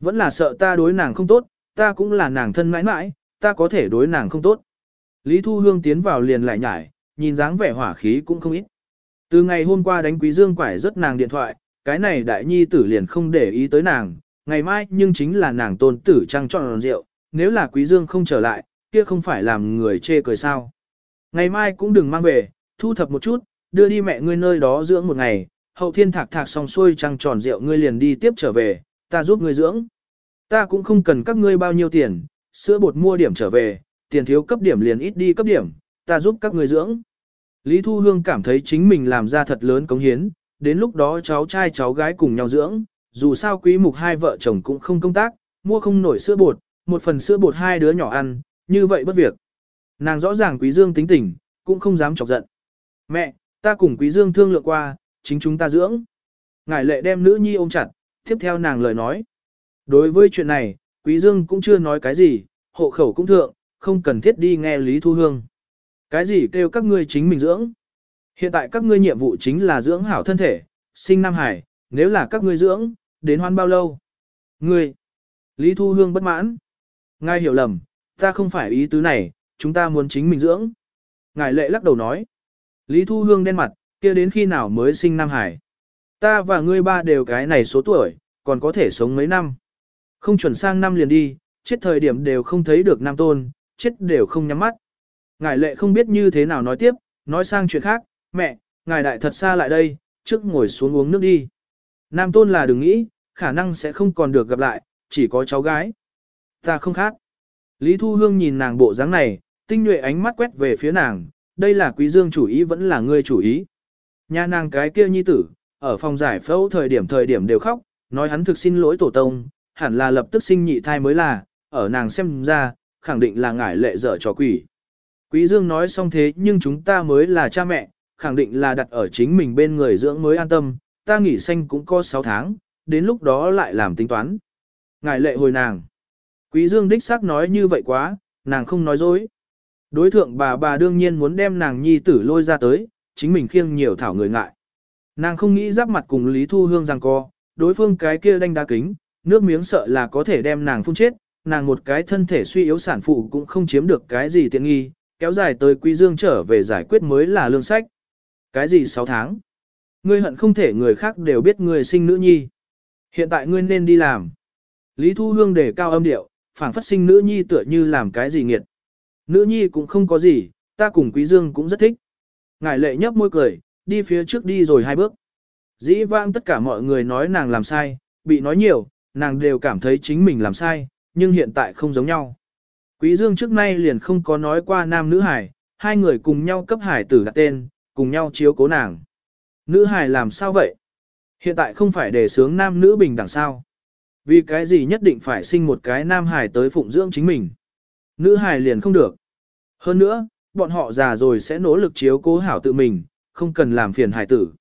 Vẫn là sợ ta đối nàng không tốt, ta cũng là nàng thân mãi mãi, ta có thể đối nàng không tốt. Lý Thu Hương tiến vào liền lại nhải, nhìn dáng vẻ hỏa khí cũng không ít. Từ ngày hôm qua đánh quý dương quải rất nàng điện thoại, cái này đại nhi tử liền không để ý tới nàng, ngày mai nhưng chính là nàng tôn tử trăng trọn rượu, nếu là quý dương không trở lại, kia không phải làm người chê cười sao. Ngày mai cũng đừng mang về, thu thập một chút, đưa đi mẹ ngươi nơi đó dưỡng một ngày, hậu thiên thạc thạc xong xuôi trăng tròn rượu ngươi liền đi tiếp trở về, ta giúp ngươi dưỡng. Ta cũng không cần các ngươi bao nhiêu tiền, sữa bột mua điểm trở về, tiền thiếu cấp điểm liền ít đi cấp điểm, ta giúp các ngươi dưỡng. Lý Thu Hương cảm thấy chính mình làm ra thật lớn cống hiến, đến lúc đó cháu trai cháu gái cùng nhau dưỡng, dù sao quý mục hai vợ chồng cũng không công tác, mua không nổi sữa bột, một phần sữa bột hai đứa nhỏ ăn, như vậy bất việc. Nàng rõ ràng quý dương tính tình, cũng không dám chọc giận. Mẹ, ta cùng quý dương thương lượng qua, chính chúng ta dưỡng. Ngải lệ đem nữ nhi ôm chặt, tiếp theo nàng lời nói. Đối với chuyện này, quý dương cũng chưa nói cái gì, hộ khẩu cũng thượng, không cần thiết đi nghe Lý Thu Hương. Cái gì kêu các ngươi chính mình dưỡng? Hiện tại các ngươi nhiệm vụ chính là dưỡng hảo thân thể, sinh Nam Hải, nếu là các ngươi dưỡng, đến hoan bao lâu? Ngươi! Lý Thu Hương bất mãn. Ngài hiểu lầm, ta không phải ý tứ này, chúng ta muốn chính mình dưỡng. Ngài lệ lắc đầu nói. Lý Thu Hương đen mặt, kia đến khi nào mới sinh Nam Hải? Ta và ngươi ba đều cái này số tuổi, còn có thể sống mấy năm. Không chuẩn sang năm liền đi, chết thời điểm đều không thấy được Nam Tôn, chết đều không nhắm mắt. Ngài lệ không biết như thế nào nói tiếp, nói sang chuyện khác, mẹ, ngài đại thật xa lại đây, trước ngồi xuống uống nước đi. Nam Tôn là đừng nghĩ, khả năng sẽ không còn được gặp lại, chỉ có cháu gái. Ta không khác. Lý Thu Hương nhìn nàng bộ dáng này, tinh nhuệ ánh mắt quét về phía nàng, đây là quý dương chủ ý vẫn là ngươi chủ ý. Nhà nàng cái kia nhi tử, ở phòng giải phẫu thời điểm thời điểm đều khóc, nói hắn thực xin lỗi tổ tông, hẳn là lập tức sinh nhị thai mới là, ở nàng xem ra, khẳng định là ngải lệ dở trò quỷ. Quý Dương nói xong thế nhưng chúng ta mới là cha mẹ, khẳng định là đặt ở chính mình bên người dưỡng mới an tâm, ta nghỉ sanh cũng có 6 tháng, đến lúc đó lại làm tính toán. Ngải lệ hồi nàng. Quý Dương đích xác nói như vậy quá, nàng không nói dối. Đối thượng bà bà đương nhiên muốn đem nàng nhi tử lôi ra tới, chính mình khiêng nhiều thảo người ngại. Nàng không nghĩ giáp mặt cùng Lý Thu Hương rằng co, đối phương cái kia đanh đá kính, nước miếng sợ là có thể đem nàng phun chết, nàng một cái thân thể suy yếu sản phụ cũng không chiếm được cái gì tiện nghi, kéo dài tới Quý Dương trở về giải quyết mới là lương sách. Cái gì 6 tháng? Ngươi hận không thể người khác đều biết ngươi sinh nữ nhi. Hiện tại ngươi nên đi làm. Lý Thu Hương để cao âm điệu, phảng phất sinh nữ nhi tựa như làm cái gì nghiệt. Nữ nhi cũng không có gì, ta cùng Quý Dương cũng rất thích. Ngải lệ nhấp môi cười, đi phía trước đi rồi hai bước. Dĩ vãng tất cả mọi người nói nàng làm sai, bị nói nhiều, nàng đều cảm thấy chính mình làm sai, nhưng hiện tại không giống nhau. Quý Dương trước nay liền không có nói qua nam nữ hải, hai người cùng nhau cấp hải tử đặt tên, cùng nhau chiếu cố nàng. Nữ hải làm sao vậy? Hiện tại không phải để sướng nam nữ bình đẳng sao? Vì cái gì nhất định phải sinh một cái nam hải tới phụng dưỡng chính mình? Nữ hải liền không được. Hơn nữa, bọn họ già rồi sẽ nỗ lực chiếu cố hảo tự mình, không cần làm phiền hải tử.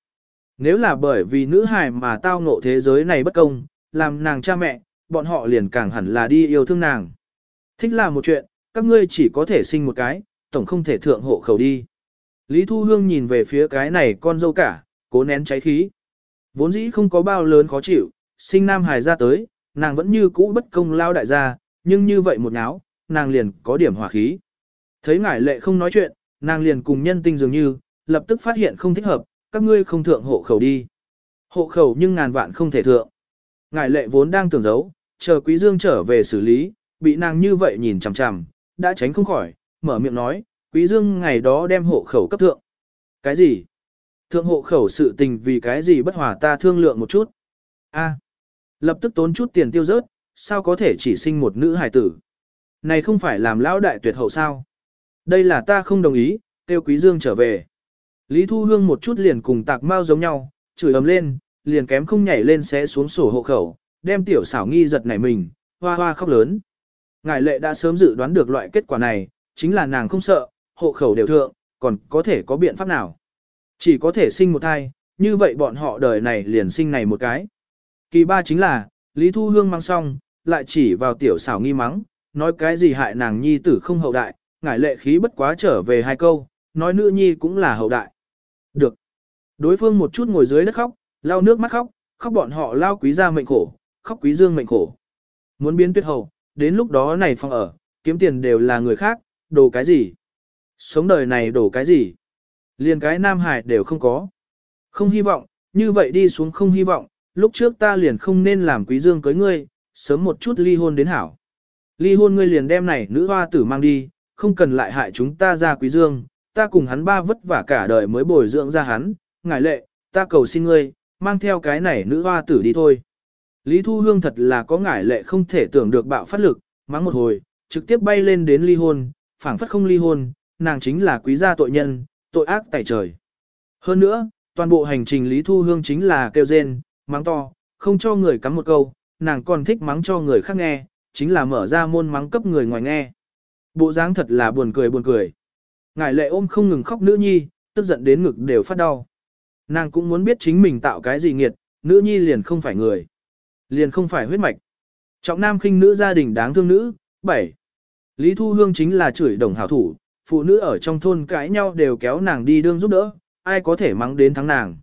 Nếu là bởi vì nữ hải mà tao ngộ thế giới này bất công, làm nàng cha mẹ, bọn họ liền càng hẳn là đi yêu thương nàng. Thích là một chuyện, các ngươi chỉ có thể sinh một cái, tổng không thể thượng hộ khẩu đi. Lý Thu Hương nhìn về phía cái này con dâu cả, cố nén cháy khí. Vốn dĩ không có bao lớn khó chịu, sinh nam hài ra tới, nàng vẫn như cũ bất công lao đại gia, nhưng như vậy một náo, nàng liền có điểm hỏa khí. Thấy ngải lệ không nói chuyện, nàng liền cùng nhân tinh dường như, lập tức phát hiện không thích hợp, các ngươi không thượng hộ khẩu đi. Hộ khẩu nhưng ngàn vạn không thể thượng. Ngải lệ vốn đang tưởng giấu, chờ quý dương trở về xử lý, bị nàng như vậy nhìn chằm chằm, đã tránh không khỏi, mở miệng nói, quý dương ngày đó đem hộ khẩu cấp thượng. Cái gì? Thượng hộ khẩu sự tình vì cái gì bất hòa ta thương lượng một chút? A, lập tức tốn chút tiền tiêu rớt, sao có thể chỉ sinh một nữ hài tử? Này không phải làm lão đại tuyệt hậu sao? Đây là ta không đồng ý, tiêu quý dương trở về. Lý Thu Hương một chút liền cùng tạc mau giống nhau, chửi ầm lên, liền kém không nhảy lên sẽ xuống sổ hộ khẩu, đem tiểu xảo nghi giật nảy mình, hoa hoa khóc lớn. Ngài lệ đã sớm dự đoán được loại kết quả này, chính là nàng không sợ, hộ khẩu đều thượng, còn có thể có biện pháp nào. Chỉ có thể sinh một thai, như vậy bọn họ đời này liền sinh này một cái. Kỳ ba chính là, Lý Thu Hương mang xong, lại chỉ vào tiểu xảo nghi mắng, nói cái gì hại nàng nhi tử không hậu đại, ngải lệ khí bất quá trở về hai câu, nói nữ nhi cũng là hậu đại. Được. Đối phương một chút ngồi dưới đất khóc, lau nước mắt khóc, khóc bọn họ lao quý gia mệnh khổ, khóc quý dương mệnh khổ. Muốn biến tuyệt hầu đến lúc đó này phòng ở, kiếm tiền đều là người khác, đồ cái gì? Sống đời này đổ cái gì? Liền cái Nam Hải đều không có. Không hy vọng, như vậy đi xuống không hy vọng, lúc trước ta liền không nên làm quý dương cưới ngươi, sớm một chút ly hôn đến hảo. Ly hôn ngươi liền đem này nữ hoa tử mang đi, không cần lại hại chúng ta ra quý dương, ta cùng hắn ba vất vả cả đời mới bồi dưỡng ra hắn, ngài lệ, ta cầu xin ngươi, mang theo cái này nữ hoa tử đi thôi. Lý Thu Hương thật là có ngải lệ không thể tưởng được bạo phát lực, mắng một hồi, trực tiếp bay lên đến ly hôn, phảng phất không ly hôn, nàng chính là quý gia tội nhân, tội ác tại trời. Hơn nữa, toàn bộ hành trình Lý Thu Hương chính là kêu rên, mắng to, không cho người cắm một câu, nàng còn thích mắng cho người khác nghe, chính là mở ra môn mắng cấp người ngoài nghe. Bộ dáng thật là buồn cười buồn cười. Ngải lệ ôm không ngừng khóc nữ nhi, tức giận đến ngực đều phát đau. Nàng cũng muốn biết chính mình tạo cái gì nghiệt, nữ nhi liền không phải người. Liền không phải huyết mạch. Trọng nam khinh nữ gia đình đáng thương nữ, 7. Lý Thu Hương chính là chửi đồng hảo thủ, phụ nữ ở trong thôn cãi nhau đều kéo nàng đi đương giúp đỡ, ai có thể mắng đến thắng nàng.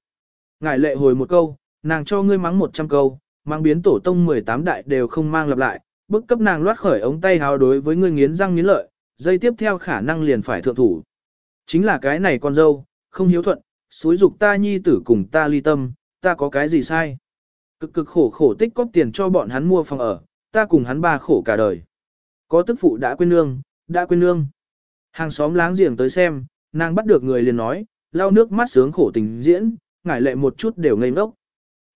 Ngải lệ hồi một câu, nàng cho ngươi mắng 100 câu, mang biến tổ tông 18 đại đều không mang lặp lại, bức cấp nàng loát khởi ống tay háo đối với ngươi nghiến răng nghiến lợi, dây tiếp theo khả năng liền phải thượng thủ. Chính là cái này con dâu, không hiếu thuận, xúi dục ta nhi tử cùng ta ly tâm, ta có cái gì sai. Cực cực khổ khổ tích góp tiền cho bọn hắn mua phòng ở, ta cùng hắn ba khổ cả đời. Có tức phụ đã quên nương, đã quên nương. Hàng xóm láng giềng tới xem, nàng bắt được người liền nói, lau nước mắt sướng khổ tình diễn, ngải lệ một chút đều ngây ngốc.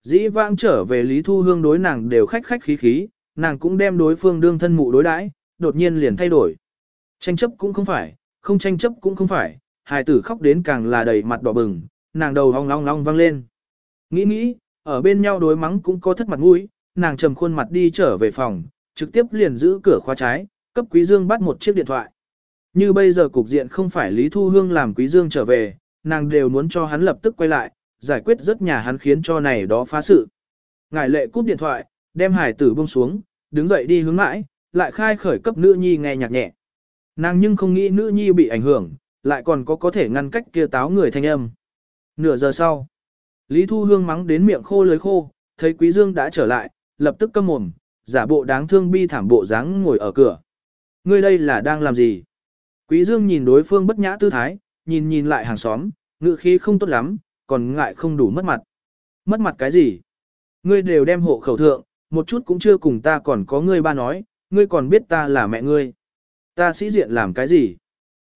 Dĩ vãng trở về Lý Thu Hương đối nàng đều khách khách khí khí, nàng cũng đem đối phương đương thân mụ đối đãi, đột nhiên liền thay đổi. Tranh chấp cũng không phải, không tranh chấp cũng không phải, hài tử khóc đến càng là đầy mặt đỏ bừng, nàng đầu hong long long vang lên. Nghĩ nghĩ, ở bên nhau đối mắng cũng có thất mặt mũi, nàng trầm khuôn mặt đi trở về phòng, trực tiếp liền giữ cửa khóa trái, cấp Quý Dương bắt một chiếc điện thoại. Như bây giờ cục diện không phải Lý Thu Hương làm Quý Dương trở về, nàng đều muốn cho hắn lập tức quay lại, giải quyết rất nhà hắn khiến cho này đó phá sự. Ngài lệ cúp điện thoại, đem hải tử buông xuống, đứng dậy đi hướng mãi, lại khai khởi cấp nữ nhi nghe nhạc nhẹ. Nàng nhưng không nghĩ nữ nhi bị ảnh hưởng, lại còn có có thể ngăn cách kia táo người thanh âm. Nửa giờ sau, Lý Thu Hương mắng đến miệng khô lưới khô, thấy Quý Dương đã trở lại, lập tức câm mồm, giả bộ đáng thương bi thảm bộ dáng ngồi ở cửa. Ngươi đây là đang làm gì? Quý Dương nhìn đối phương bất nhã tư thái, nhìn nhìn lại hàng xóm, ngự khí không tốt lắm, còn ngại không đủ mất mặt. Mất mặt cái gì? Ngươi đều đem hộ khẩu thượng, một chút cũng chưa cùng ta còn có ngươi ba nói, ngươi còn biết ta là mẹ ngươi. Ta sĩ diện làm cái gì?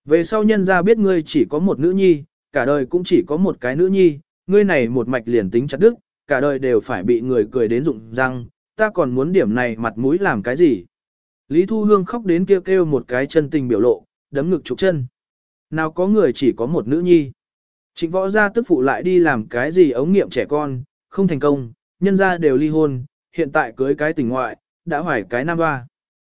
Về sau nhân ra biết ngươi chỉ có một nữ nhi, cả đời cũng chỉ có một cái nữ nhi, ngươi này một mạch liền tính chặt đức, cả đời đều phải bị người cười đến rụng răng, ta còn muốn điểm này mặt mũi làm cái gì? Lý Thu Hương khóc đến kêu kêu một cái chân tình biểu lộ, đấm ngực trục chân. Nào có người chỉ có một nữ nhi. Trịnh võ gia tức phụ lại đi làm cái gì ống nghiệm trẻ con, không thành công, nhân gia đều ly hôn, hiện tại cưới cái tình ngoại, đã hoài cái nam ba.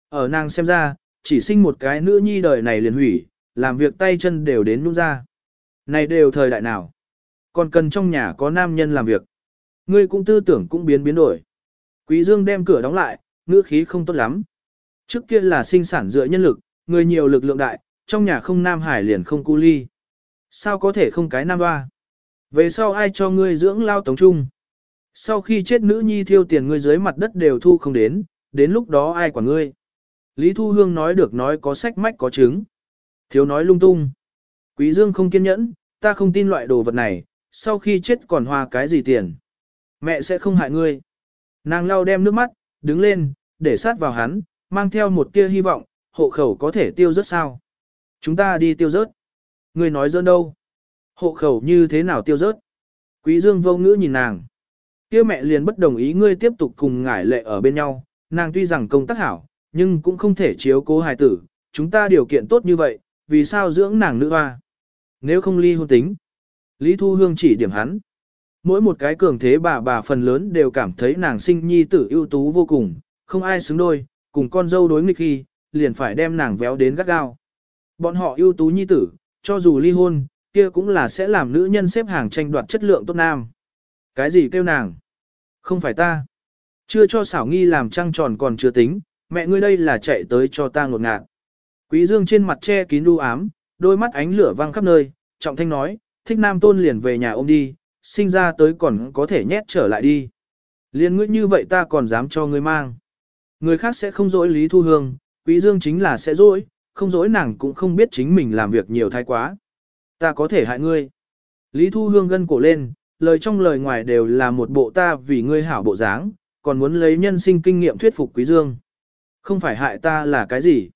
Ở nàng xem ra, chỉ sinh một cái nữ nhi đời này liền hủy, làm việc tay chân đều đến nút ra. Này đều thời đại nào? Còn cần trong nhà có nam nhân làm việc. Ngươi cũng tư tưởng cũng biến biến đổi. Quý Dương đem cửa đóng lại, ngữ khí không tốt lắm. Trước kia là sinh sản dựa nhân lực, người nhiều lực lượng đại, trong nhà không nam hải liền không cu ly. Sao có thể không cái nam ba? Về sau ai cho ngươi dưỡng lao tống trung? Sau khi chết nữ nhi thiêu tiền ngươi dưới mặt đất đều thu không đến, đến lúc đó ai quản ngươi? Lý Thu Hương nói được nói có sách mách có chứng. Thiếu nói lung tung. Quý Dương không kiên nhẫn, ta không tin loại đồ vật này, sau khi chết còn hoa cái gì tiền. Mẹ sẽ không hại ngươi. Nàng lau đem nước mắt, đứng lên, để sát vào hắn, mang theo một tia hy vọng, hộ khẩu có thể tiêu rớt sao. Chúng ta đi tiêu rớt. Ngươi nói dơn đâu? Hộ khẩu như thế nào tiêu rớt? Quý Dương vô ngữ nhìn nàng. Kia mẹ liền bất đồng ý ngươi tiếp tục cùng ngải lệ ở bên nhau, nàng tuy rằng công tác hảo, nhưng cũng không thể chiếu cố hài tử, chúng ta điều kiện tốt như vậy, vì sao dưỡng nàng nữ hoa? Nếu không ly hôn tính. Lý Thu Hương chỉ điểm hắn. Mỗi một cái cường thế bà bà phần lớn đều cảm thấy nàng sinh nhi tử ưu tú vô cùng, không ai xứng đôi, cùng con dâu đối nghịch khi, liền phải đem nàng véo đến gắt gao. Bọn họ ưu tú nhi tử, cho dù ly hôn, kia cũng là sẽ làm nữ nhân xếp hàng tranh đoạt chất lượng tốt nam. Cái gì kêu nàng? Không phải ta. Chưa cho xảo nghi làm trăng tròn còn chưa tính, mẹ ngươi đây là chạy tới cho ta ngột ngạt. Quý dương trên mặt che kín đu ám, đôi mắt ánh lửa vang khắp nơi, trọng thanh nói, thích nam tôn liền về nhà ôm đi, sinh ra tới còn có thể nhét trở lại đi. Liên ngươi như vậy ta còn dám cho ngươi mang. Người khác sẽ không dỗi Lý Thu Hương, Quý Dương chính là sẽ dỗi, không dỗi nàng cũng không biết chính mình làm việc nhiều thái quá. Ta có thể hại ngươi. Lý Thu Hương gân cổ lên, lời trong lời ngoài đều là một bộ ta vì ngươi hảo bộ dáng, còn muốn lấy nhân sinh kinh nghiệm thuyết phục Quý Dương. Không phải hại ta là cái gì?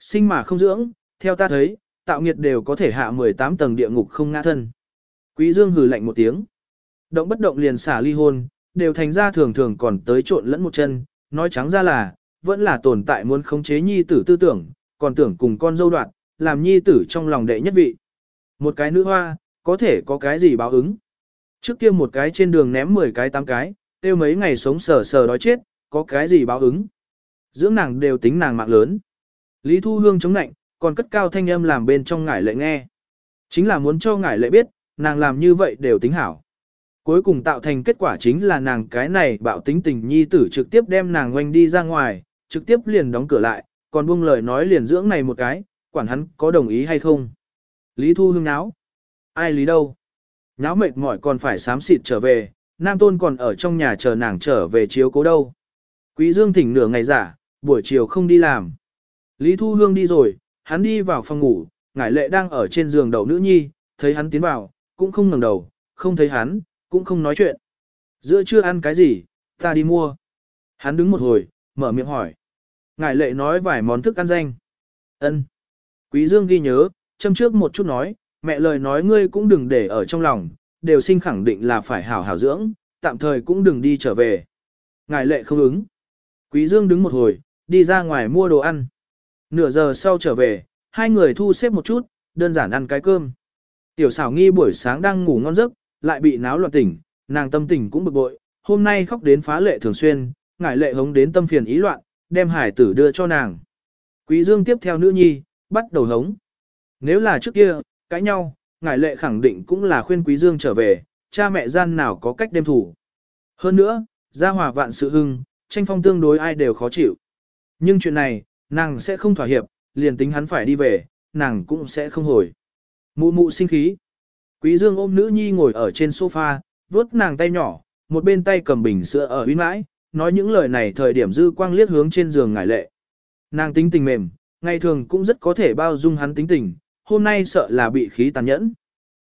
Sinh mà không dưỡng, theo ta thấy, tạo nghiệt đều có thể hạ 18 tầng địa ngục không ngã thân. Quý Dương hừ lạnh một tiếng. Động bất động liền xả ly hôn, đều thành ra thường thường còn tới trộn lẫn một chân, nói trắng ra là, vẫn là tồn tại muốn khống chế nhi tử tư tưởng, còn tưởng cùng con dâu đoạn, làm nhi tử trong lòng đệ nhất vị. Một cái nữ hoa, có thể có cái gì báo ứng. Trước kia một cái trên đường ném 10 cái 8 cái, tiêu mấy ngày sống sờ sờ đói chết, có cái gì báo ứng. Dưỡng nàng đều tính nàng mạng lớn. Lý Thu Hương chống nạnh, còn cất cao thanh âm làm bên trong ngải lệ nghe. Chính là muốn cho ngải lệ biết, nàng làm như vậy đều tính hảo. Cuối cùng tạo thành kết quả chính là nàng cái này bạo tính tình nhi tử trực tiếp đem nàng ngoanh đi ra ngoài, trực tiếp liền đóng cửa lại, còn buông lời nói liền dưỡng này một cái, quản hắn có đồng ý hay không. Lý Thu Hương náo. Ai lý đâu? Náo mệt mỏi còn phải sám xịt trở về, Nam Tôn còn ở trong nhà chờ nàng trở về chiếu cố đâu. Quý Dương thỉnh nửa ngày giả, buổi chiều không đi làm. Lý Thu Hương đi rồi, hắn đi vào phòng ngủ, ngải lệ đang ở trên giường đầu nữ nhi, thấy hắn tiến vào, cũng không ngẩng đầu, không thấy hắn, cũng không nói chuyện. Giữa chưa ăn cái gì, ta đi mua. Hắn đứng một hồi, mở miệng hỏi. Ngải lệ nói vài món thức ăn danh. ân Quý Dương ghi nhớ, châm trước một chút nói, mẹ lời nói ngươi cũng đừng để ở trong lòng, đều sinh khẳng định là phải hảo hảo dưỡng, tạm thời cũng đừng đi trở về. Ngài lệ không ứng. Quý Dương đứng một hồi, đi ra ngoài mua đồ ăn. Nửa giờ sau trở về, hai người thu xếp một chút, đơn giản ăn cái cơm. Tiểu xảo nghi buổi sáng đang ngủ ngon giấc, lại bị náo loạn tỉnh, nàng tâm tình cũng bực bội, hôm nay khóc đến phá lệ thường xuyên, ngải lệ hống đến tâm phiền ý loạn, đem hải tử đưa cho nàng. Quý Dương tiếp theo nữ nhi, bắt đầu hống. Nếu là trước kia, cãi nhau, ngải lệ khẳng định cũng là khuyên Quý Dương trở về, cha mẹ gian nào có cách đêm thủ. Hơn nữa, gia hòa vạn sự hưng, tranh phong tương đối ai đều khó chịu. Nhưng chuyện này, nàng sẽ không thỏa hiệp, liền tính hắn phải đi về, nàng cũng sẽ không hồi. Mụ mụ sinh khí. Quý Dương ôm nữ nhi ngồi ở trên sofa, vuốt nàng tay nhỏ, một bên tay cầm bình sữa ở uy mãi, nói những lời này thời điểm dư quang liếc hướng trên giường ngải lệ. Nàng tính tình mềm, ngày thường cũng rất có thể bao dung hắn tính tình, hôm nay sợ là bị khí tàn nhẫn.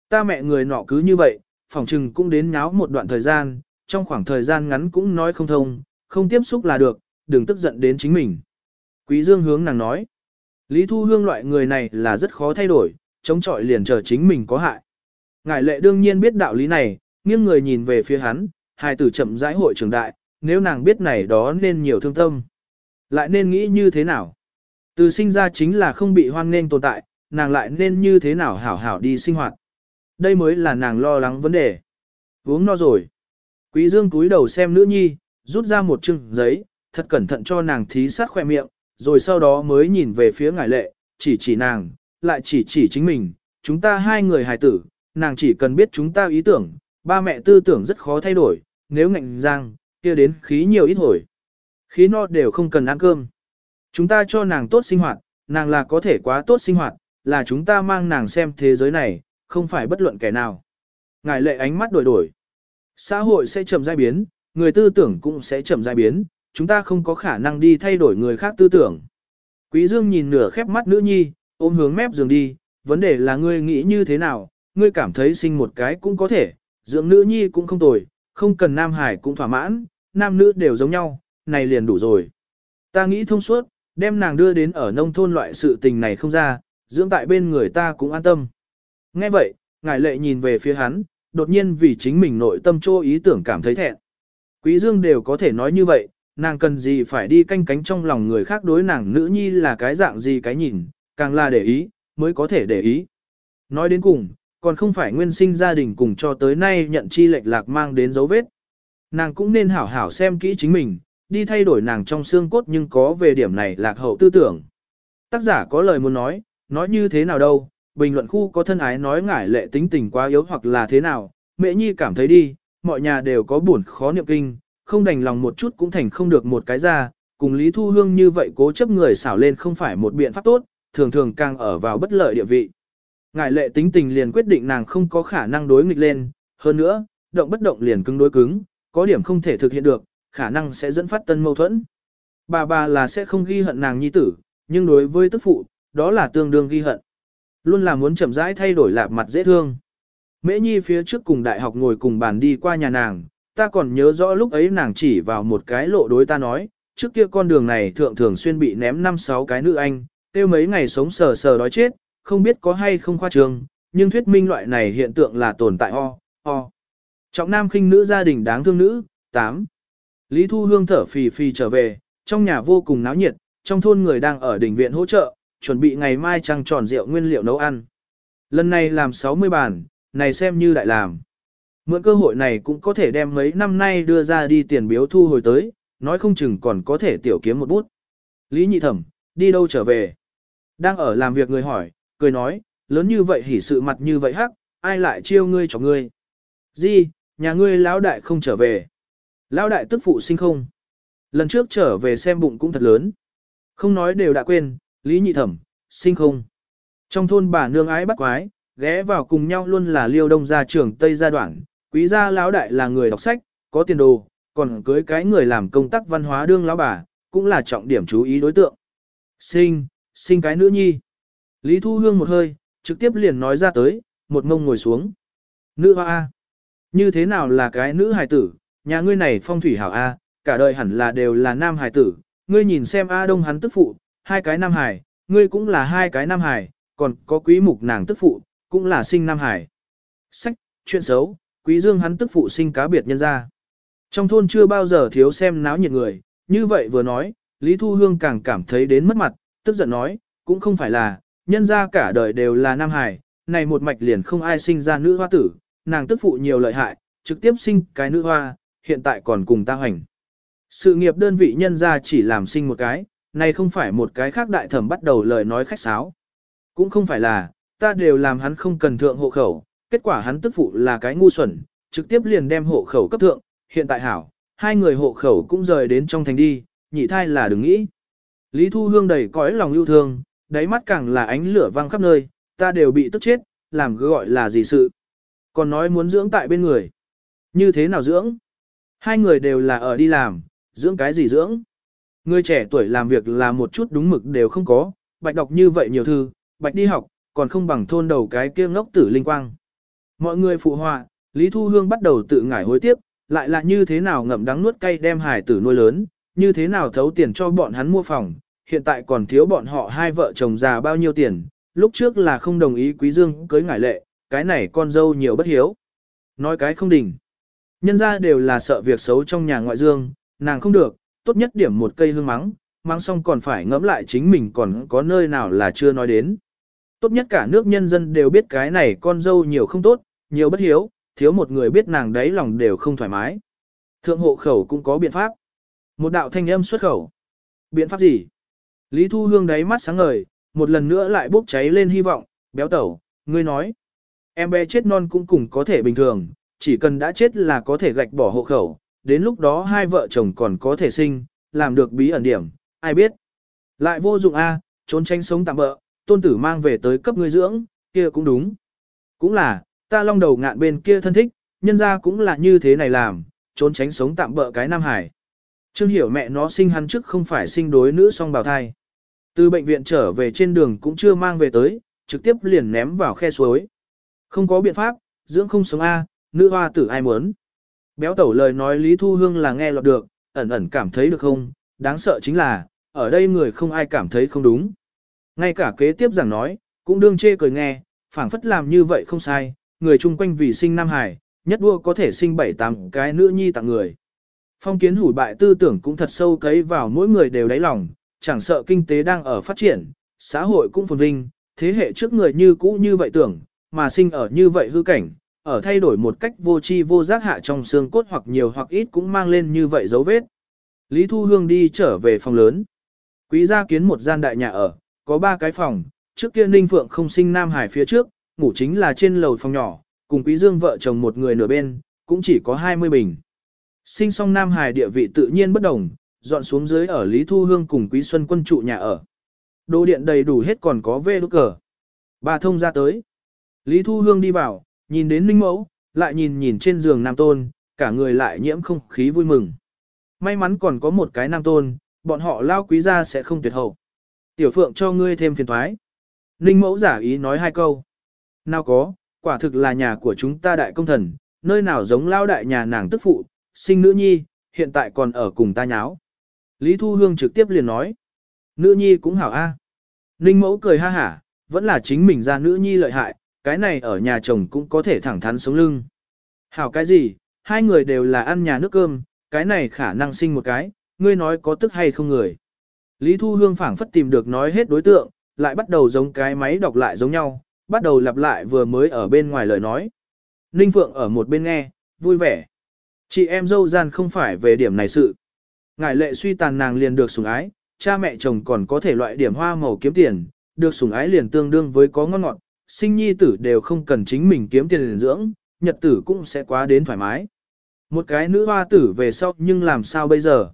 Ta mẹ người nọ cứ như vậy, phòng trừng cũng đến nháo một đoạn thời gian, trong khoảng thời gian ngắn cũng nói không thông, không tiếp xúc là được, đừng tức giận đến chính mình. Quý Dương hướng nàng nói, Lý Thu Hương loại người này là rất khó thay đổi, chống chọi liền chờ chính mình có hại. Ngải lệ đương nhiên biết đạo lý này, nghiêng người nhìn về phía hắn, hai tử chậm rãi hội trưởng đại, nếu nàng biết này đó nên nhiều thương tâm. Lại nên nghĩ như thế nào? Từ sinh ra chính là không bị hoan nghênh tồn tại, nàng lại nên như thế nào hảo hảo đi sinh hoạt. Đây mới là nàng lo lắng vấn đề. Uống no rồi. Quý dương cúi đầu xem nữ nhi, rút ra một chừng giấy, thật cẩn thận cho nàng thí sát khoe miệng, rồi sau đó mới nhìn về phía ngải lệ, chỉ chỉ nàng, lại chỉ chỉ chính mình, chúng ta hai người hài tử, nàng chỉ cần biết chúng ta ý tưởng, ba mẹ tư tưởng rất khó thay đổi, nếu ngạnh giang, kia đến khí nhiều ít hồi. Khí no đều không cần ăn cơm. Chúng ta cho nàng tốt sinh hoạt, nàng là có thể quá tốt sinh hoạt, là chúng ta mang nàng xem thế giới này, không phải bất luận kẻ nào. Ngài lệ ánh mắt đổi đổi. Xã hội sẽ chậm giai biến, người tư tưởng cũng sẽ chậm giai biến, chúng ta không có khả năng đi thay đổi người khác tư tưởng. Quý Dương nhìn nửa khép mắt nữ nhi, ôm hướng mép giường đi, vấn đề là ngươi nghĩ như thế nào, ngươi cảm thấy sinh một cái cũng có thể, dưỡng nữ nhi cũng không tồi, không cần nam hải cũng thỏa mãn, nam nữ đều giống nhau, này liền đủ rồi. Ta nghĩ thông suốt, đem nàng đưa đến ở nông thôn loại sự tình này không ra, dưỡng tại bên người ta cũng an tâm. Nghe vậy, ngài lệ nhìn về phía hắn, đột nhiên vì chính mình nội tâm trô ý tưởng cảm thấy thẹn. Quý dương đều có thể nói như vậy, nàng cần gì phải đi canh cánh trong lòng người khác đối nàng nữ nhi là cái dạng gì cái nhìn, càng là để ý, mới có thể để ý. Nói đến cùng, còn không phải nguyên sinh gia đình cùng cho tới nay nhận chi lệch lạc mang đến dấu vết. Nàng cũng nên hảo hảo xem kỹ chính mình, đi thay đổi nàng trong xương cốt nhưng có về điểm này lạc hậu tư tưởng. Tác giả có lời muốn nói, nói như thế nào đâu, bình luận khu có thân ái nói ngải lệ tính tình quá yếu hoặc là thế nào, mẹ nhi cảm thấy đi, mọi nhà đều có buồn khó niệm kinh, không đành lòng một chút cũng thành không được một cái ra, cùng Lý Thu Hương như vậy cố chấp người xảo lên không phải một biện pháp tốt, thường thường càng ở vào bất lợi địa vị. Ngải lệ tính tình liền quyết định nàng không có khả năng đối nghịch lên, hơn nữa, động bất động liền cứng đối cứng, có điểm không thể thực hiện được, khả năng sẽ dẫn phát tân mâu thuẫn. Bà bà là sẽ không ghi hận nàng nhi tử, nhưng đối với tức phụ, đó là tương đương ghi hận. Luôn là muốn chậm rãi thay đổi lạp mặt dễ thương. Mễ nhi phía trước cùng đại học ngồi cùng bàn đi qua nhà nàng, ta còn nhớ rõ lúc ấy nàng chỉ vào một cái lộ đối ta nói, trước kia con đường này thượng thường xuyên bị ném năm sáu cái nữ anh, tiêu mấy ngày sống sờ sờ đói chết, không biết có hay không khoa trường, nhưng thuyết minh loại này hiện tượng là tồn tại ho, ho. Trọng nam khinh nữ gia đình đáng thương nữ, 8. Lý Thu Hương thở phì phì trở về, trong nhà vô cùng náo nhiệt, trong thôn người đang ở đỉnh viện hỗ trợ, chuẩn bị ngày mai trăng tròn rượu nguyên liệu nấu ăn. Lần này làm 60 bàn, này xem như đại làm. Mượn cơ hội này cũng có thể đem mấy năm nay đưa ra đi tiền biếu thu hồi tới, nói không chừng còn có thể tiểu kiếm một bút. Lý nhị thẩm, đi đâu trở về? Đang ở làm việc người hỏi, cười nói, lớn như vậy hỉ sự mặt như vậy hắc, ai lại chiêu ngươi cho ngươi? Gì, nhà ngươi lão đại không trở về. Lão đại tức phụ sinh không? Lần trước trở về xem bụng cũng thật lớn. Không nói đều đã quên, Lý nhị thẩm, sinh không? Trong thôn bà nương ái bắt quái, ghé vào cùng nhau luôn là liêu đông gia trưởng Tây gia đoạn, quý gia lão đại là người đọc sách, có tiền đồ, còn cưới cái người làm công tác văn hóa đương lão bà, cũng là trọng điểm chú ý đối tượng. Sinh, sinh cái nữ nhi. Lý Thu Hương một hơi, trực tiếp liền nói ra tới, một mông ngồi xuống. Nữ hoa A. Như thế nào là cái nữ hài tử, nhà ngươi này phong thủy hảo A, cả đời hẳn là đều là nam hài tử, ngươi nhìn xem A đông hắn tức phụ, hai cái nam hải, ngươi cũng là hai cái nam hải, còn có quý mục nàng tức phụ, cũng là sinh nam hải, Sách, chuyện xấu, quý dương hắn tức phụ sinh cá biệt nhân ra. Trong thôn chưa bao giờ thiếu xem náo nhiệt người, như vậy vừa nói, Lý Thu Hương càng cảm thấy đến mất mặt, tức giận nói, cũng không phải là, nhân ra cả đời đều là nam hải, này một mạch liền không ai sinh ra nữ hoa tử, nàng tức phụ nhiều lợi hại, trực tiếp sinh cái nữ hoa, hiện tại còn cùng ta hoành. Sự nghiệp đơn vị nhân ra chỉ làm sinh một cái, này không phải một cái khác đại thẩm bắt đầu lời nói khách sáo. Cũng không phải là, ta đều làm hắn không cần thượng hộ khẩu, kết quả hắn tức phụ là cái ngu xuẩn, trực tiếp liền đem hộ khẩu cấp thượng, hiện tại hảo, hai người hộ khẩu cũng rời đến trong thành đi, nhị thai là đừng nghĩ. Lý Thu Hương đầy cõi lòng yêu thương, đáy mắt càng là ánh lửa vang khắp nơi, ta đều bị tức chết, làm gọi là gì sự. Còn nói muốn dưỡng tại bên người. Như thế nào dưỡng? Hai người đều là ở đi làm, dưỡng cái gì dưỡng? Người trẻ tuổi làm việc là một chút đúng mực đều không có, bạch đọc như vậy nhiều thư, bạch đi học, còn không bằng thôn đầu cái kia ngốc tử linh quang. Mọi người phụ họa, Lý Thu Hương bắt đầu tự ngải hối tiếc, lại là như thế nào ngậm đắng nuốt cay đem hải tử nuôi lớn, như thế nào thấu tiền cho bọn hắn mua phòng, hiện tại còn thiếu bọn họ hai vợ chồng già bao nhiêu tiền, lúc trước là không đồng ý quý dương cưới ngải lệ, cái này con dâu nhiều bất hiếu. Nói cái không đỉnh. Nhân ra đều là sợ việc xấu trong nhà ngoại dương, nàng không được, tốt nhất điểm một cây hương mắng, mắng xong còn phải ngẫm lại chính mình còn có nơi nào là chưa nói đến. Tốt nhất cả nước nhân dân đều biết cái này con dâu nhiều không tốt, nhiều bất hiếu, thiếu một người biết nàng đấy lòng đều không thoải mái. Thượng hộ khẩu cũng có biện pháp. Một đạo thanh âm xuất khẩu. Biện pháp gì? Lý Thu Hương đáy mắt sáng ngời, một lần nữa lại bốc cháy lên hy vọng, béo tẩu, ngươi nói. Em bé chết non cũng cùng có thể bình thường, chỉ cần đã chết là có thể gạch bỏ hộ khẩu, đến lúc đó hai vợ chồng còn có thể sinh, làm được bí ẩn điểm, ai biết. Lại vô dụng a, trốn tránh sống tạm bỡ, tôn tử mang về tới cấp ngươi dưỡng, kia cũng đúng. Cũng là, ta long đầu ngạn bên kia thân thích, nhân ra cũng là như thế này làm, trốn tránh sống tạm bỡ cái Nam Hải. Trương hiểu mẹ nó sinh hắn trước không phải sinh đối nữ song bào thai. Từ bệnh viện trở về trên đường cũng chưa mang về tới, trực tiếp liền ném vào khe suối. Không có biện pháp, dưỡng không sống A, nữ hoa tử ai muốn. Béo tẩu lời nói Lý Thu Hương là nghe lọt được, ẩn ẩn cảm thấy được không, đáng sợ chính là, ở đây người không ai cảm thấy không đúng. Ngay cả kế tiếp giảng nói, cũng đương chê cười nghe, phảng phất làm như vậy không sai, người chung quanh vì sinh Nam Hải, nhất đua có thể sinh bảy tám cái nữ nhi tặng người. Phong kiến hủ bại tư tưởng cũng thật sâu cấy vào mỗi người đều đáy lòng, chẳng sợ kinh tế đang ở phát triển, xã hội cũng phồn vinh, thế hệ trước người như cũ như vậy tưởng, mà sinh ở như vậy hư cảnh, ở thay đổi một cách vô tri vô giác hạ trong xương cốt hoặc nhiều hoặc ít cũng mang lên như vậy dấu vết. Lý Thu Hương đi trở về phòng lớn. Quý gia kiến một gian đại nhà ở, có ba cái phòng, trước kia Ninh Phượng không sinh Nam Hải phía trước, ngủ chính là trên lầu phòng nhỏ, cùng Quý Dương vợ chồng một người nửa bên, cũng chỉ có 20 bình. Sinh xong Nam Hải địa vị tự nhiên bất đồng, dọn xuống dưới ở Lý Thu Hương cùng Quý Xuân quân trụ nhà ở. Đồ điện đầy đủ hết còn có vê đốt cờ. Bà thông ra tới. Lý Thu Hương đi vào, nhìn đến Ninh Mẫu, lại nhìn nhìn trên giường Nam Tôn, cả người lại nhiễm không khí vui mừng. May mắn còn có một cái Nam Tôn, bọn họ lao quý gia sẽ không tuyệt hậu. Tiểu Phượng cho ngươi thêm phiền thoái. Ninh Mẫu giả ý nói hai câu. Nào có, quả thực là nhà của chúng ta đại công thần, nơi nào giống lao đại nhà nàng tức phụ, sinh nữ nhi, hiện tại còn ở cùng ta nháo. Lý Thu Hương trực tiếp liền nói. Nữ nhi cũng hảo a. Ninh mẫu cười ha hả, vẫn là chính mình ra nữ nhi lợi hại, cái này ở nhà chồng cũng có thể thẳng thắn sống lưng. Hảo cái gì, hai người đều là ăn nhà nước cơm, cái này khả năng sinh một cái, ngươi nói có tức hay không người. Lý Thu Hương phảng phất tìm được nói hết đối tượng, lại bắt đầu giống cái máy đọc lại giống nhau, bắt đầu lặp lại vừa mới ở bên ngoài lời nói. Ninh Phượng ở một bên nghe, vui vẻ. Chị em dâu gian không phải về điểm này sự. Ngài lệ suy tàn nàng liền được sủng ái, cha mẹ chồng còn có thể loại điểm hoa màu kiếm tiền, được sủng ái liền tương đương với có ngon ngọt, sinh nhi tử đều không cần chính mình kiếm tiền liền dưỡng, nhật tử cũng sẽ quá đến thoải mái. Một cái nữ hoa tử về sau nhưng làm sao bây giờ?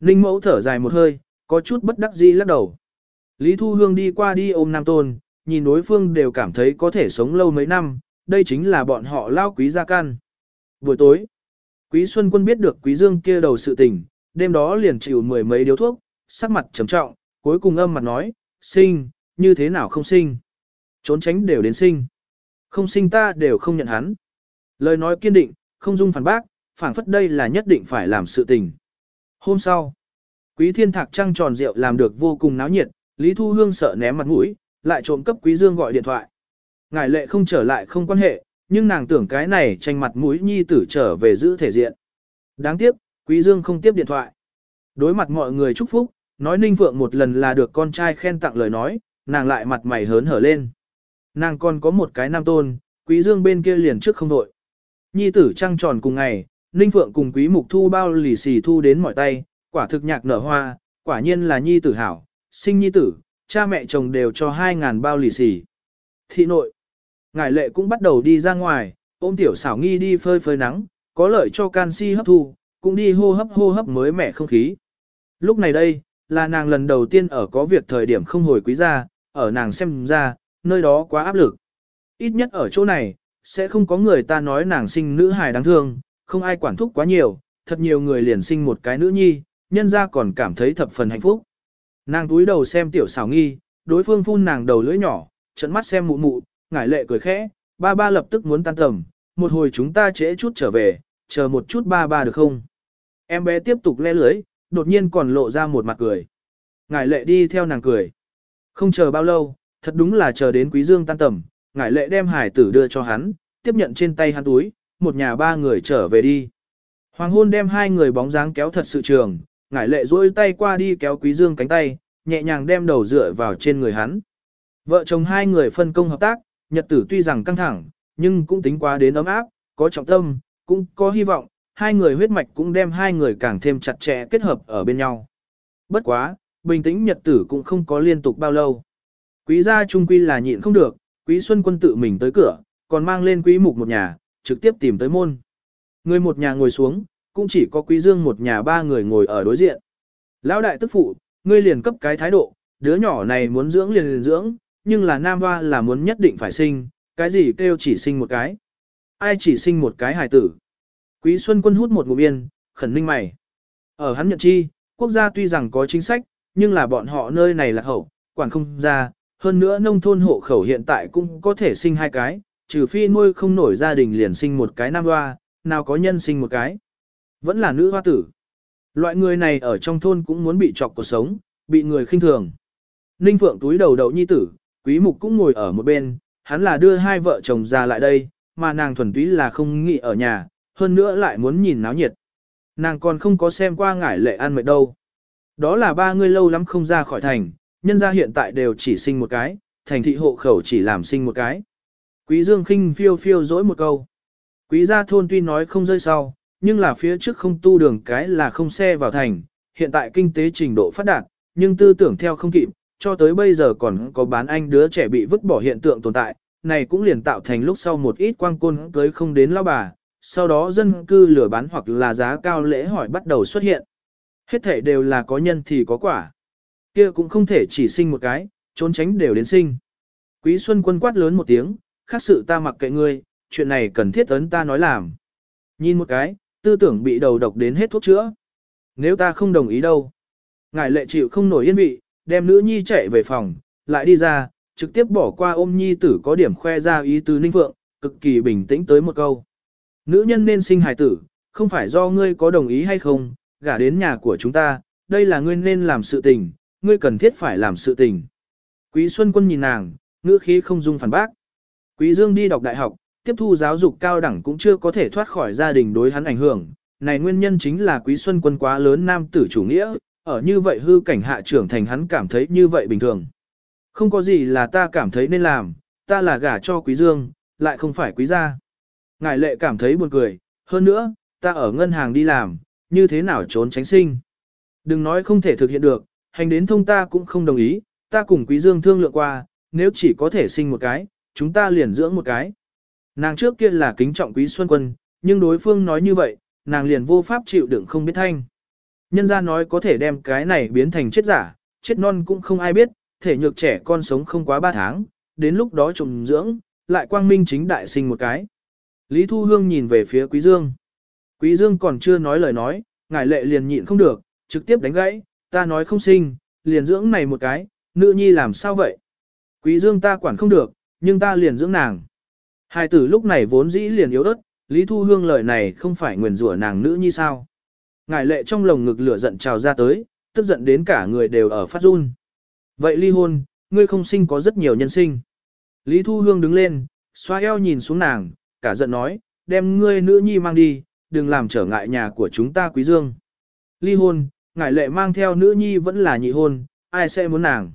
Ninh mẫu thở dài một hơi, có chút bất đắc dĩ lắc đầu. Lý Thu Hương đi qua đi ôm Nam Tôn, nhìn đối phương đều cảm thấy có thể sống lâu mấy năm, đây chính là bọn họ lao quý gia can. Buổi tối, Quý Xuân Quân biết được Quý Dương kia đầu sự tình, đêm đó liền chịu mười mấy điếu thuốc, sắc mặt trầm trọng, cuối cùng âm mặt nói, sinh, như thế nào không sinh. Trốn tránh đều đến sinh. Không sinh ta đều không nhận hắn. Lời nói kiên định, không dung phản bác, phản phất đây là nhất định phải làm sự tình. Hôm sau, Quý Thiên Thạc trăng tròn rượu làm được vô cùng náo nhiệt, Lý Thu Hương sợ ném mặt mũi, lại trộm cấp Quý Dương gọi điện thoại. Ngài lệ không trở lại không quan hệ, nhưng nàng tưởng cái này tranh mặt mũi nhi tử trở về giữ thể diện. Đáng tiếc, Quý Dương không tiếp điện thoại. Đối mặt mọi người chúc phúc, nói Ninh Phượng một lần là được con trai khen tặng lời nói, nàng lại mặt mày hớn hở lên. Nàng còn có một cái nam tôn, Quý Dương bên kia liền trước không đội. Nhi tử trăng tròn cùng ngày, Ninh Phượng cùng Quý Mục Thu bao lì xì thu đến mọi tay, quả thực nhạc nở hoa, quả nhiên là nhi tử hảo, sinh nhi tử, cha mẹ chồng đều cho 2.000 bao lì xì. Thị nội, ngải lệ cũng bắt đầu đi ra ngoài, ôm tiểu xảo nghi đi phơi phơi nắng, có lợi cho canxi hấp thu, cũng đi hô hấp hô hấp mới mẻ không khí. Lúc này đây, là nàng lần đầu tiên ở có việc thời điểm không hồi quý gia, ở nàng xem ra, nơi đó quá áp lực. Ít nhất ở chỗ này, sẽ không có người ta nói nàng sinh nữ hài đáng thương, không ai quản thúc quá nhiều, thật nhiều người liền sinh một cái nữ nhi, nhân ra còn cảm thấy thập phần hạnh phúc. Nàng túi đầu xem tiểu xảo nghi, đối phương phun nàng đầu lưỡi nhỏ, trận mắt xem mụ mụ, ngải lệ cười khẽ, ba ba lập tức muốn tan tầm, một hồi chúng ta trễ chút trở về, chờ một chút ba ba được không? Em bé tiếp tục le lưới, đột nhiên còn lộ ra một mặt cười. Ngải lệ đi theo nàng cười. Không chờ bao lâu, thật đúng là chờ đến quý dương tan tầm, ngải lệ đem hải tử đưa cho hắn, tiếp nhận trên tay hắn túi, một nhà ba người trở về đi. Hoàng hôn đem hai người bóng dáng kéo thật sự trường, ngải lệ duỗi tay qua đi kéo quý dương cánh tay, nhẹ nhàng đem đầu dựa vào trên người hắn. Vợ chồng hai người phân công hợp tác, nhật tử tuy rằng căng thẳng, nhưng cũng tính quá đến ấm áp, có trọng tâm, cũng có hy vọng, hai người huyết mạch cũng đem hai người càng thêm chặt chẽ kết hợp ở bên nhau. Bất quá, bình tĩnh nhật tử cũng không có liên tục bao lâu. Quý gia trung quy là nhịn không được, quý xuân quân tự mình tới cửa, còn mang lên quý mục một nhà, trực tiếp tìm tới môn. Người một nhà ngồi xuống, cũng chỉ có quý dương một nhà ba người ngồi ở đối diện. Lão đại tức phụ, ngươi liền cấp cái thái độ, đứa nhỏ này muốn dưỡng liền liền dưỡng, nhưng là nam hoa là muốn nhất định phải sinh, cái gì kêu chỉ sinh một cái. Ai chỉ sinh một cái hài tử. Quý Xuân Quân hút một ngụm yên, khẩn ninh mày. Ở hắn nhận chi, quốc gia tuy rằng có chính sách, nhưng là bọn họ nơi này là hậu, quản không ra, hơn nữa nông thôn hộ khẩu hiện tại cũng có thể sinh hai cái, trừ phi nuôi không nổi gia đình liền sinh một cái nam hoa, nào có nhân sinh một cái. Vẫn là nữ hoa tử. Loại người này ở trong thôn cũng muốn bị chọc cuộc sống, bị người khinh thường. Ninh Phượng túi đầu đậu nhi tử, quý mục cũng ngồi ở một bên, hắn là đưa hai vợ chồng ra lại đây, mà nàng thuần túy là không nghĩ ở nhà, hơn nữa lại muốn nhìn náo nhiệt. Nàng còn không có xem qua ngải lệ ăn mệt đâu. Đó là ba người lâu lắm không ra khỏi thành, nhân gia hiện tại đều chỉ sinh một cái, thành thị hộ khẩu chỉ làm sinh một cái. Quý Dương khinh phiêu phiêu dỗi một câu. Quý gia thôn tuy nói không rơi sau, nhưng là phía trước không tu đường cái là không xe vào thành, hiện tại kinh tế trình độ phát đạt, nhưng tư tưởng theo không kịp, cho tới bây giờ còn có bán anh đứa trẻ bị vứt bỏ hiện tượng tồn tại, này cũng liền tạo thành lúc sau một ít quang côn cưới không đến lao bà, sau đó dân cư lừa bán hoặc là giá cao lễ hỏi bắt đầu xuất hiện. Hết thể đều là có nhân thì có quả kia cũng không thể chỉ sinh một cái, trốn tránh đều đến sinh. Quý Xuân quân quát lớn một tiếng, khác sự ta mặc kệ ngươi, chuyện này cần thiết ấn ta nói làm. Nhìn một cái, tư tưởng bị đầu độc đến hết thuốc chữa. Nếu ta không đồng ý đâu. Ngài lệ chịu không nổi yên vị, đem nữ nhi chạy về phòng, lại đi ra, trực tiếp bỏ qua ôm nhi tử có điểm khoe ra ý tứ ninh phượng, cực kỳ bình tĩnh tới một câu. Nữ nhân nên sinh hài tử, không phải do ngươi có đồng ý hay không, gả đến nhà của chúng ta, đây là ngươi nên làm sự tình, ngươi cần thiết phải làm sự tình. Quý Xuân Quân nhìn nàng, ngữ khí không dung phản bác. Quý Dương đi đọc đại học, tiếp thu giáo dục cao đẳng cũng chưa có thể thoát khỏi gia đình đối hắn ảnh hưởng. Này nguyên nhân chính là Quý Xuân Quân quá lớn nam tử chủ nghĩa, ở như vậy hư cảnh hạ trưởng thành hắn cảm thấy như vậy bình thường. Không có gì là ta cảm thấy nên làm, ta là gả cho quý dương, lại không phải quý gia. Ngải lệ cảm thấy buồn cười, hơn nữa, ta ở ngân hàng đi làm, như thế nào trốn tránh sinh. Đừng nói không thể thực hiện được, hành đến thông ta cũng không đồng ý, ta cùng quý dương thương lượng qua, nếu chỉ có thể sinh một cái, chúng ta liền dưỡng một cái. Nàng trước kia là kính trọng quý xuân quân, nhưng đối phương nói như vậy, nàng liền vô pháp chịu đựng không biết thanh. Nhân gia nói có thể đem cái này biến thành chết giả, chết non cũng không ai biết, thể nhược trẻ con sống không quá 3 tháng, đến lúc đó trùng dưỡng, lại quang minh chính đại sinh một cái. Lý Thu Hương nhìn về phía Quý Dương. Quý Dương còn chưa nói lời nói, ngải lệ liền nhịn không được, trực tiếp đánh gãy, ta nói không sinh, liền dưỡng này một cái, nữ nhi làm sao vậy? Quý Dương ta quản không được, nhưng ta liền dưỡng nàng. Hai tử lúc này vốn dĩ liền yếu ớt, Lý Thu Hương lời này không phải nguyền rủa nàng nữ nhi sao? Ngải lệ trong lồng ngực lửa giận trào ra tới, tức giận đến cả người đều ở phát run. Vậy ly hôn, ngươi không sinh có rất nhiều nhân sinh. Lý Thu Hương đứng lên, xoa eo nhìn xuống nàng, cả giận nói, đem ngươi nữ nhi mang đi, đừng làm trở ngại nhà của chúng ta quý dương. Ly hôn, ngải lệ mang theo nữ nhi vẫn là nhị hôn, ai sẽ muốn nàng.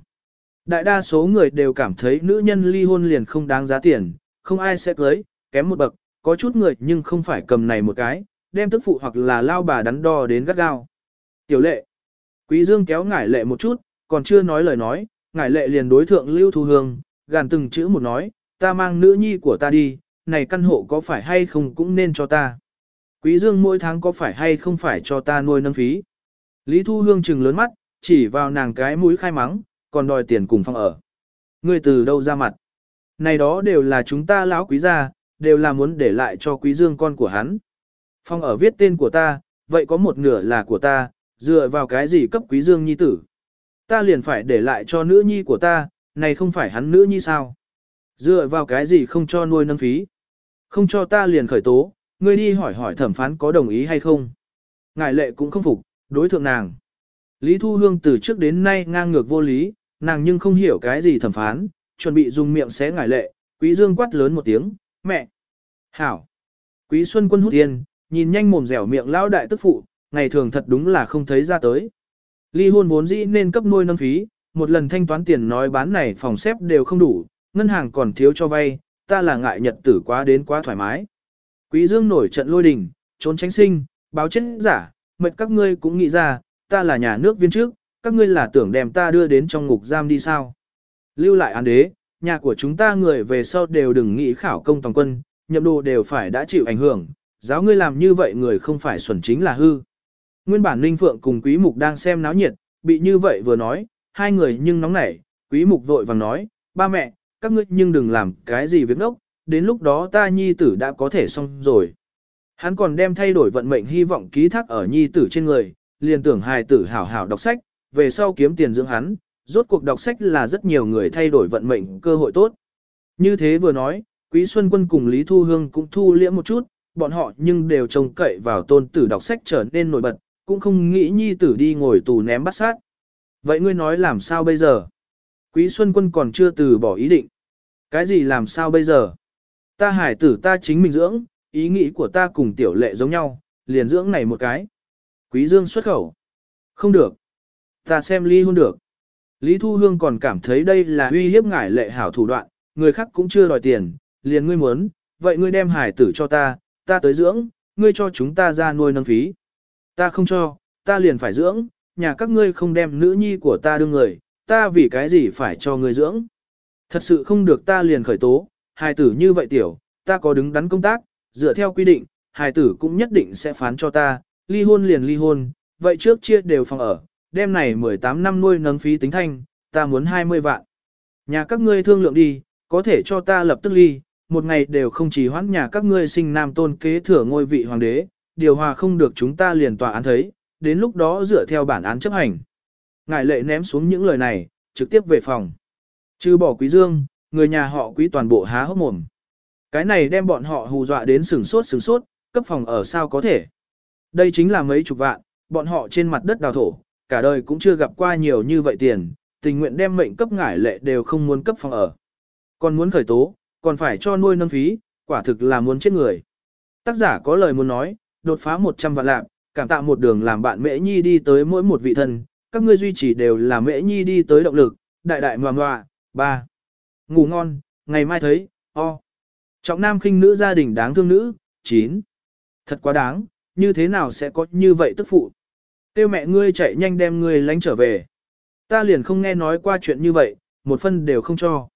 Đại đa số người đều cảm thấy nữ nhân ly hôn liền không đáng giá tiền, không ai sẽ cưới, kém một bậc, có chút người nhưng không phải cầm này một cái, đem tức phụ hoặc là lao bà đắn đo đến gắt gao. Tiểu lệ, quý dương kéo ngải lệ một chút, còn chưa nói lời nói, ngải lệ liền đối thượng lưu thu hương, gàn từng chữ một nói, ta mang nữ nhi của ta đi, này căn hộ có phải hay không cũng nên cho ta. Quý dương mỗi tháng có phải hay không phải cho ta nuôi nâng phí. Lý Thu Hương trừng lớn mắt, chỉ vào nàng cái mũi khai mắng, còn đòi tiền cùng phòng ở. Ngươi từ đâu ra mặt? Này đó đều là chúng ta lão quý gia, đều là muốn để lại cho quý dương con của hắn. Phòng ở viết tên của ta, vậy có một nửa là của ta, dựa vào cái gì cấp quý dương nhi tử. Ta liền phải để lại cho nữ nhi của ta, này không phải hắn nữ nhi sao? Dựa vào cái gì không cho nuôi nâng phí? Không cho ta liền khởi tố, ngươi đi hỏi hỏi thẩm phán có đồng ý hay không? Ngài lệ cũng không phục, đối thượng nàng. Lý Thu Hương từ trước đến nay ngang ngược vô lý, nàng nhưng không hiểu cái gì thẩm phán, chuẩn bị dùng miệng xé ngải lệ, quý dương quát lớn một tiếng, mẹ. Hảo. Quý Xuân Quân hút tiền, nhìn nhanh mồm dẻo miệng lão đại tức phụ, ngày thường thật đúng là không thấy ra tới. Ly hôn vốn dĩ nên cấp nuôi nâng phí, một lần thanh toán tiền nói bán này phòng xếp đều không đủ, ngân hàng còn thiếu cho vay, ta là ngại nhật tử quá đến quá thoải mái. Quý Dương nổi trận lôi đình, trốn tránh sinh, báo chết giả, mệt các ngươi cũng nghĩ ra, ta là nhà nước viên trước, các ngươi là tưởng đem ta đưa đến trong ngục giam đi sao. Lưu lại án đế, nhà của chúng ta người về sau đều đừng nghĩ khảo công toàn quân, nhậm đồ đều phải đã chịu ảnh hưởng, giáo ngươi làm như vậy người không phải xuẩn chính là hư. Nguyên bản Ninh Phượng cùng Quý Mục đang xem náo nhiệt, bị như vậy vừa nói, hai người nhưng nóng nảy, Quý Mục vội vàng nói, ba mẹ, các ngươi nhưng đừng làm cái gì việc ngốc, đến lúc đó ta nhi tử đã có thể xong rồi. Hắn còn đem thay đổi vận mệnh hy vọng ký thác ở nhi tử trên người, liền tưởng hài tử hảo hảo đọc sách, về sau kiếm tiền dưỡng hắn, rốt cuộc đọc sách là rất nhiều người thay đổi vận mệnh cơ hội tốt. Như thế vừa nói, Quý Xuân Quân cùng Lý Thu Hương cũng thu liễm một chút, bọn họ nhưng đều trông cậy vào tôn tử đọc sách trở nên nổi bật, cũng không nghĩ nhi tử đi ngồi tù ném bắt sát. Vậy ngươi nói làm sao bây giờ? Quý Xuân Quân còn chưa từ bỏ ý định. Cái gì làm sao bây giờ? Ta hải tử ta chính mình dưỡng, ý nghĩ của ta cùng tiểu lệ giống nhau, liền dưỡng này một cái. Quý Dương xuất khẩu. Không được. Ta xem ly hôn được. Lý Thu Hương còn cảm thấy đây là uy hiếp ngải lệ hảo thủ đoạn, người khác cũng chưa đòi tiền, liền ngươi muốn, vậy ngươi đem hải tử cho ta, ta tới dưỡng, ngươi cho chúng ta ra nuôi nâng phí. Ta không cho, ta liền phải dưỡng, nhà các ngươi không đem nữ nhi của ta đưa người, ta vì cái gì phải cho ngươi dưỡng. Thật sự không được ta liền khởi tố, hải tử như vậy tiểu, ta có đứng đắn công tác, dựa theo quy định, hài tử cũng nhất định sẽ phán cho ta, ly hôn liền ly hôn, vậy trước chia đều phòng ở, đêm này 18 năm nuôi nâng phí tính thanh, ta muốn 20 vạn. Nhà các ngươi thương lượng đi, có thể cho ta lập tức ly, một ngày đều không chỉ hoãn nhà các ngươi sinh nam tôn kế thừa ngôi vị hoàng đế, điều hòa không được chúng ta liền tòa án thấy, đến lúc đó dựa theo bản án chấp hành. Ngài lệ ném xuống những lời này, trực tiếp về phòng. Trừ bỏ quý dương, người nhà họ quý toàn bộ há hốc mồm. Cái này đem bọn họ hù dọa đến sừng sốt sừng sốt, cấp phòng ở sao có thể. Đây chính là mấy chục vạn, bọn họ trên mặt đất đào thổ, cả đời cũng chưa gặp qua nhiều như vậy tiền, tình nguyện đem mệnh cấp ngải lệ đều không muốn cấp phòng ở. Còn muốn khởi tố, còn phải cho nuôi nâng phí, quả thực là muốn chết người. Tác giả có lời muốn nói, đột phá 100 vạn lạc, cảm tạ một đường làm bạn mễ nhi đi tới mỗi một vị thân, các ngươi duy trì đều là mễ nhi đi tới động lực, đại đại ngoà ngoà, ba. Ngủ ngon, ngày mai thấy, o. Trọng nam khinh nữ gia đình đáng thương nữ, 9. Thật quá đáng, như thế nào sẽ có như vậy tức phụ. Tiêu mẹ ngươi chạy nhanh đem ngươi lánh trở về. Ta liền không nghe nói qua chuyện như vậy, một phân đều không cho.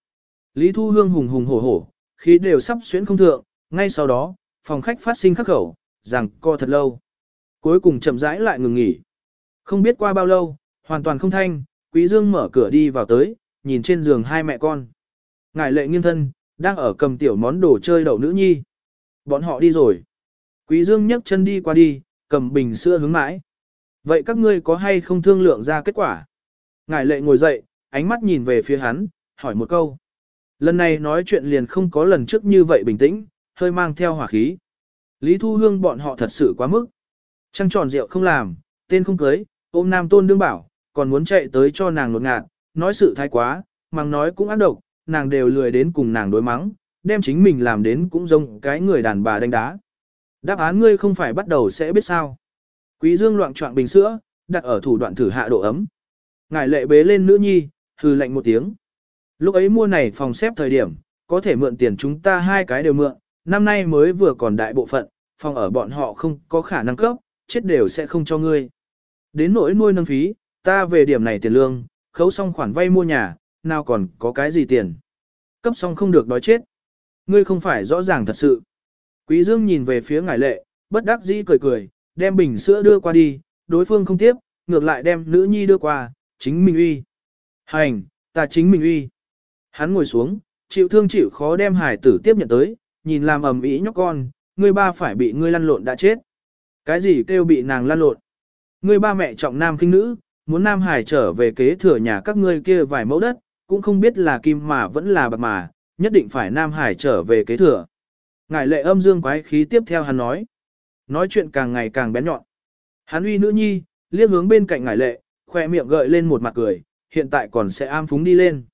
Lý Thu Hương hùng hùng hổ hổ, khí đều sắp xuyến không thượng, ngay sau đó, phòng khách phát sinh khắc khẩu, rằng co thật lâu. Cuối cùng chậm rãi lại ngừng nghỉ. Không biết qua bao lâu, hoàn toàn không thanh, Quý Dương mở cửa đi vào tới, nhìn trên giường hai mẹ con. ngải lệ nghiêng thân, đang ở cầm tiểu món đồ chơi đậu nữ nhi. Bọn họ đi rồi. Quý Dương nhấc chân đi qua đi, cầm bình sữa hướng mãi. Vậy các ngươi có hay không thương lượng ra kết quả? Ngài lệ ngồi dậy, ánh mắt nhìn về phía hắn, hỏi một câu. Lần này nói chuyện liền không có lần trước như vậy bình tĩnh, hơi mang theo hỏa khí. Lý Thu Hương bọn họ thật sự quá mức. Trăng tròn rượu không làm, tên không cưới, ôm nam tôn đương bảo, còn muốn chạy tới cho nàng nột ngạt, nói sự thái quá, mang nói cũng ác độc, nàng đều lười đến cùng nàng đối mắng, đem chính mình làm đến cũng giống cái người đàn bà đánh đá. Đáp án ngươi không phải bắt đầu sẽ biết sao. Quý dương loạn trọng bình sữa, đặt ở thủ đoạn thử hạ độ ấm. Ngài lệ bế lên nữ nhi, hừ lạnh một tiếng. Lúc ấy mua này phòng xếp thời điểm, có thể mượn tiền chúng ta hai cái đều mượn, năm nay mới vừa còn đại bộ phận, phòng ở bọn họ không có khả năng cấp, chết đều sẽ không cho ngươi. Đến nỗi nuôi nâng phí, ta về điểm này tiền lương, khấu xong khoản vay mua nhà, nào còn có cái gì tiền. Cấp xong không được đói chết. Ngươi không phải rõ ràng thật sự. Quý Dương nhìn về phía ngài lệ, bất đắc dĩ cười cười, đem bình sữa đưa qua đi, đối phương không tiếp, ngược lại đem nữ nhi đưa qua, chính mình uy. Hành, ta chính mình uy. Hắn ngồi xuống, chịu thương chịu khó đem hải tử tiếp nhận tới, nhìn làm ầm ĩ nhóc con, ngươi ba phải bị ngươi lăn lộn đã chết. Cái gì kêu bị nàng lăn lộn? Ngươi ba mẹ trọng nam kinh nữ, muốn nam hải trở về kế thừa nhà các ngươi kia vài mẫu đất, cũng không biết là kim mà vẫn là bạc mà, nhất định phải nam hải trở về kế thừa. Ngài lệ âm dương quái khí tiếp theo hắn nói. Nói chuyện càng ngày càng bén nhọn. Hắn uy nữ nhi, liếc hướng bên cạnh ngài lệ, khoe miệng gợi lên một mặt cười, hiện tại còn sẽ am phúng đi lên.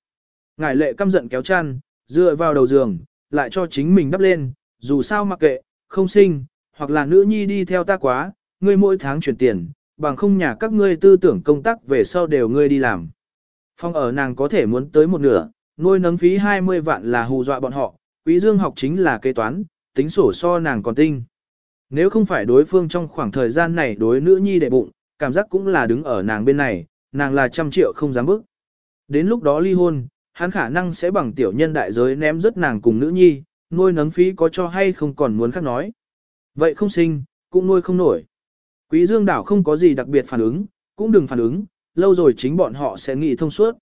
Ngài lệ căm giận kéo chăn, dựa vào đầu giường, lại cho chính mình đắp lên, dù sao mặc kệ, không sinh, hoặc là nữ nhi đi theo ta quá, ngươi mỗi tháng chuyển tiền, bằng không nhà các ngươi tư tưởng công tác về sau đều ngươi đi làm. Phong ở nàng có thể muốn tới một nửa, nuôi nấng phí 20 vạn là hù dọa bọn họ, quý dương học chính là kế toán, tính sổ so nàng còn tinh. Nếu không phải đối phương trong khoảng thời gian này đối nữ nhi đệ bụng, cảm giác cũng là đứng ở nàng bên này, nàng là trăm triệu không dám bước. Đến lúc đó ly hôn, hắn khả năng sẽ bằng tiểu nhân đại giới ném rất nàng cùng nữ nhi, nuôi nấng phí có cho hay không còn muốn khác nói. Vậy không sinh, cũng nuôi không nổi. Quý dương đảo không có gì đặc biệt phản ứng, cũng đừng phản ứng, lâu rồi chính bọn họ sẽ nghĩ thông suốt.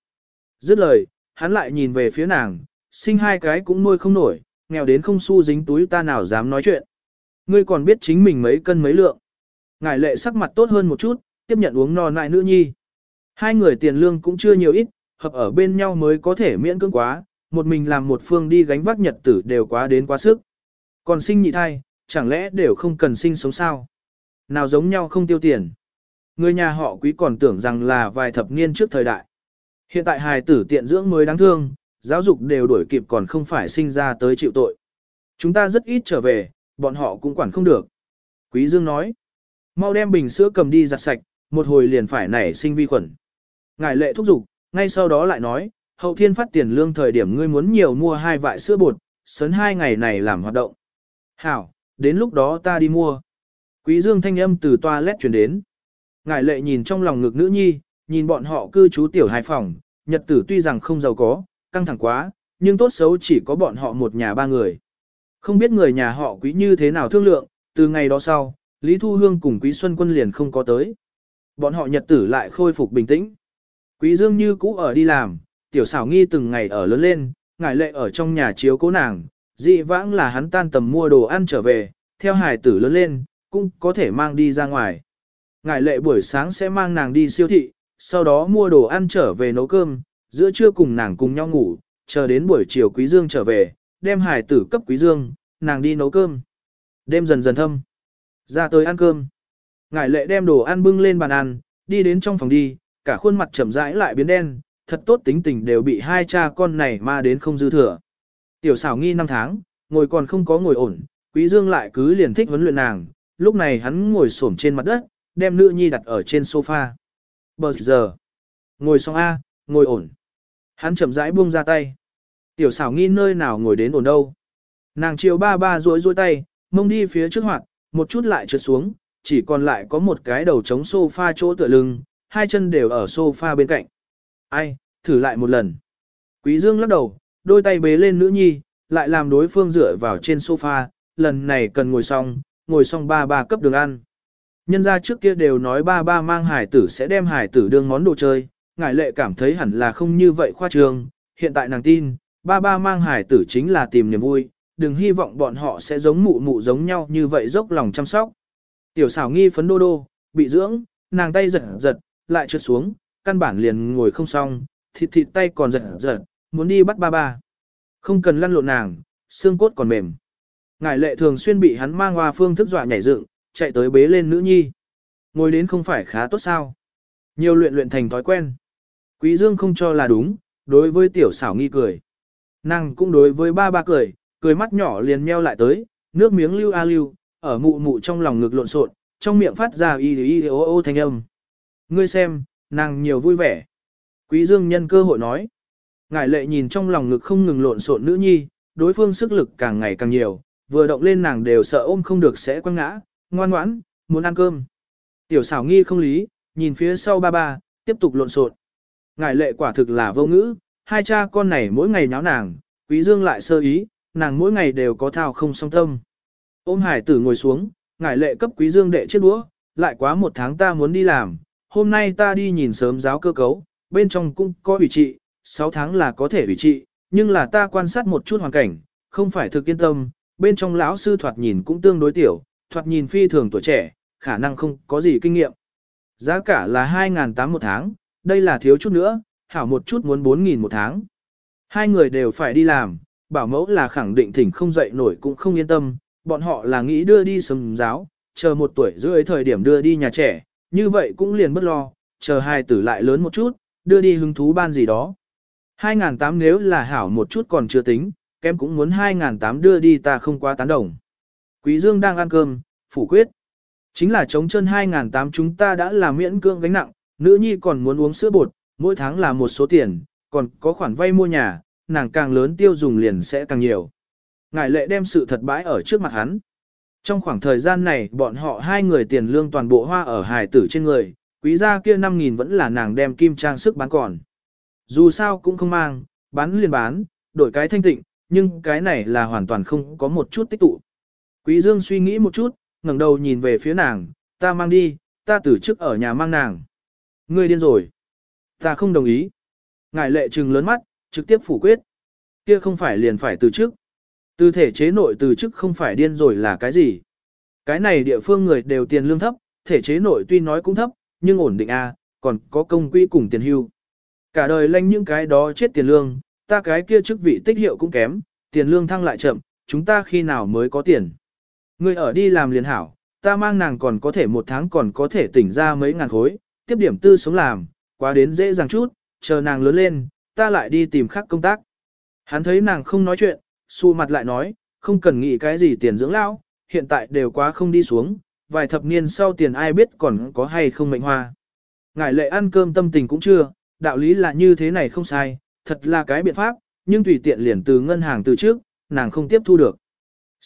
Dứt lời, hắn lại nhìn về phía nàng, sinh hai cái cũng nuôi không nổi, nghèo đến không xu dính túi ta nào dám nói chuyện. Ngươi còn biết chính mình mấy cân mấy lượng. Ngải lệ sắc mặt tốt hơn một chút, tiếp nhận uống no nại nữ nhi. Hai người tiền lương cũng chưa nhiều ít, hợp ở bên nhau mới có thể miễn cưỡng quá, một mình làm một phương đi gánh vác nhật tử đều quá đến quá sức. Còn sinh nhị thai, chẳng lẽ đều không cần sinh sống sao? Nào giống nhau không tiêu tiền. Người nhà họ quý còn tưởng rằng là vài thập niên trước thời đại. Hiện tại hài tử tiện dưỡng mới đáng thương, giáo dục đều đuổi kịp còn không phải sinh ra tới chịu tội. Chúng ta rất ít trở về, bọn họ cũng quản không được. Quý Dương nói, mau đem bình sữa cầm đi giặt sạch, một hồi liền phải nảy sinh vi khuẩn. Ngài lệ thúc giục, ngay sau đó lại nói, hậu thiên phát tiền lương thời điểm ngươi muốn nhiều mua hai vại sữa bột, sớn hai ngày này làm hoạt động. Hảo, đến lúc đó ta đi mua. Quý Dương thanh âm từ toilet truyền đến. Ngài lệ nhìn trong lòng ngực nữ nhi, nhìn bọn họ cư trú tiểu hai phòng, nhật tử tuy rằng không giàu có, căng thẳng quá, nhưng tốt xấu chỉ có bọn họ một nhà ba người. Không biết người nhà họ quý như thế nào thương lượng, từ ngày đó sau, Lý Thu Hương cùng Quý Xuân Quân liền không có tới. Bọn họ nhật tử lại khôi phục bình tĩnh. Quý Dương như cũ ở đi làm, tiểu xảo nghi từng ngày ở lớn lên, ngài lệ ở trong nhà chiếu cố nàng, dị vãng là hắn tan tầm mua đồ ăn trở về, theo hài tử lớn lên, cũng có thể mang đi ra ngoài. Ngài lệ buổi sáng sẽ mang nàng đi siêu thị, sau đó mua đồ ăn trở về nấu cơm, giữa trưa cùng nàng cùng nhau ngủ, chờ đến buổi chiều Quý Dương trở về, đem hải tử cấp Quý Dương, nàng đi nấu cơm. Đêm dần dần thâm, ra tới ăn cơm. Ngài lệ đem đồ ăn bưng lên bàn ăn, đi đến trong phòng đi, cả khuôn mặt chậm rãi lại biến đen, thật tốt tính tình đều bị hai cha con này ma đến không dư thừa. Tiểu xảo nghi năm tháng, ngồi còn không có ngồi ổn, Quý Dương lại cứ liền thích huấn luyện nàng, lúc này hắn ngồi xổm trên mặt đất, đem nữ nhi đặt ở trên sofa. Bờ giờ, ngồi xong A, ngồi ổn. Hắn chậm rãi buông ra tay. Tiểu xảo nghi nơi nào ngồi đến ổn đâu. Nàng chiều ba ba duỗi duỗi tay, mông đi phía trước hoạt, một chút lại trượt xuống, chỉ còn lại có một cái đầu chống sofa chỗ tựa lưng, hai chân đều ở sofa bên cạnh. Ai, thử lại một lần. Quý Dương lắc đầu, đôi tay bế lên nữ nhi, lại làm đối phương dựa vào trên sofa, lần này cần ngồi xong, ngồi xong ba ba cấp đường ăn. Nhân ra trước kia đều nói ba ba mang hải tử sẽ đem hải tử đương món đồ chơi, ngải lệ cảm thấy hẳn là không như vậy khoa trương, hiện tại nàng tin, ba ba mang hải tử chính là tìm niềm vui, đừng hy vọng bọn họ sẽ giống mụ mụ giống nhau như vậy dốc lòng chăm sóc. Tiểu xảo nghi phấn đô đô, bị dưỡng, nàng tay giật giật, lại trượt xuống, căn bản liền ngồi không xong, thịt thịt tay còn giật giật, muốn đi bắt ba ba. Không cần lăn lộn nàng, xương cốt còn mềm. Ngải lệ thường xuyên bị hắn mang hoa phương thức dọa nhảy dựng, chạy tới bế lên nữ nhi. Ngồi đến không phải khá tốt sao. Nhiều luyện luyện thành thói quen. Quý Dương không cho là đúng, đối với tiểu xảo nghi cười. Nàng cũng đối với ba ba cười, cười mắt nhỏ liền meo lại tới, nước miếng lưu a lưu, ở mụ mụ trong lòng ngực lộn xộn, trong miệng phát ra y y ô ô thanh âm. Ngươi xem, nàng nhiều vui vẻ. Quý Dương nhân cơ hội nói. Ngải lệ nhìn trong lòng ngực không ngừng lộn xộn nữ nhi, đối phương sức lực càng ngày càng nhiều, vừa động lên nàng đều sợ ôm không được sẽ quăng ngã, ngoan ngoãn, muốn ăn cơm. Tiểu xảo nghi không lý, nhìn phía sau ba ba, tiếp tục lộn xộn. Ngải lệ quả thực là vô ngữ, hai cha con này mỗi ngày nháo nàng, quý dương lại sơ ý, nàng mỗi ngày đều có thao không song tâm. Ôm hải tử ngồi xuống, ngải lệ cấp quý dương đệ chiếc đũa, lại quá một tháng ta muốn đi làm, hôm nay ta đi nhìn sớm giáo cơ cấu, bên trong cũng có ủy trị, 6 tháng là có thể ủy trị, nhưng là ta quan sát một chút hoàn cảnh, không phải thực yên tâm, bên trong lão sư thoạt nhìn cũng tương đối tiểu, thoạt nhìn phi thường tuổi trẻ, khả năng không có gì kinh nghiệm. Giá cả là 2.800 một tháng, đây là thiếu chút nữa, hảo một chút muốn 4.000 một tháng. Hai người đều phải đi làm, bảo mẫu là khẳng định thỉnh không dậy nổi cũng không yên tâm, bọn họ là nghĩ đưa đi sầm giáo, chờ một tuổi rưỡi thời điểm đưa đi nhà trẻ, như vậy cũng liền bất lo, chờ hai tử lại lớn một chút, đưa đi hứng thú ban gì đó. 2.800 nếu là hảo một chút còn chưa tính, kém cũng muốn 2.800 đưa đi ta không quá tán đồng. Quý Dương đang ăn cơm, phủ quyết. Chính là chống chân 2.800 chúng ta đã là miễn cưỡng gánh nặng, nữ nhi còn muốn uống sữa bột, mỗi tháng là một số tiền, còn có khoản vay mua nhà, nàng càng lớn tiêu dùng liền sẽ càng nhiều. Ngài lệ đem sự thật bãi ở trước mặt hắn. Trong khoảng thời gian này bọn họ hai người tiền lương toàn bộ hoa ở hài tử trên người, quý gia kia 5.000 vẫn là nàng đem kim trang sức bán còn. Dù sao cũng không mang, bán liền bán, đổi cái thanh tịnh, nhưng cái này là hoàn toàn không có một chút tích tụ. Quý Dương suy nghĩ một chút, ngẩng đầu nhìn về phía nàng, ta mang đi, ta từ chức ở nhà mang nàng. Ngươi điên rồi. Ta không đồng ý. Ngải lệ trừng lớn mắt, trực tiếp phủ quyết. Kia không phải liền phải từ chức, Từ thể chế nội từ chức không phải điên rồi là cái gì. Cái này địa phương người đều tiền lương thấp, thể chế nội tuy nói cũng thấp, nhưng ổn định a, à, còn có công quỹ cùng tiền hưu. Cả đời lanh những cái đó chết tiền lương, ta cái kia chức vị tích hiệu cũng kém, tiền lương thăng lại chậm, chúng ta khi nào mới có tiền. Ngươi ở đi làm liền hảo, ta mang nàng còn có thể một tháng còn có thể tỉnh ra mấy ngàn khối, tiếp điểm tư sống làm, quá đến dễ dàng chút, chờ nàng lớn lên, ta lại đi tìm khác công tác. Hắn thấy nàng không nói chuyện, xu mặt lại nói, không cần nghĩ cái gì tiền dưỡng lão, hiện tại đều quá không đi xuống, vài thập niên sau tiền ai biết còn có hay không mệnh hoa. Ngải lệ ăn cơm tâm tình cũng chưa, đạo lý là như thế này không sai, thật là cái biện pháp, nhưng tùy tiện liền từ ngân hàng từ trước, nàng không tiếp thu được.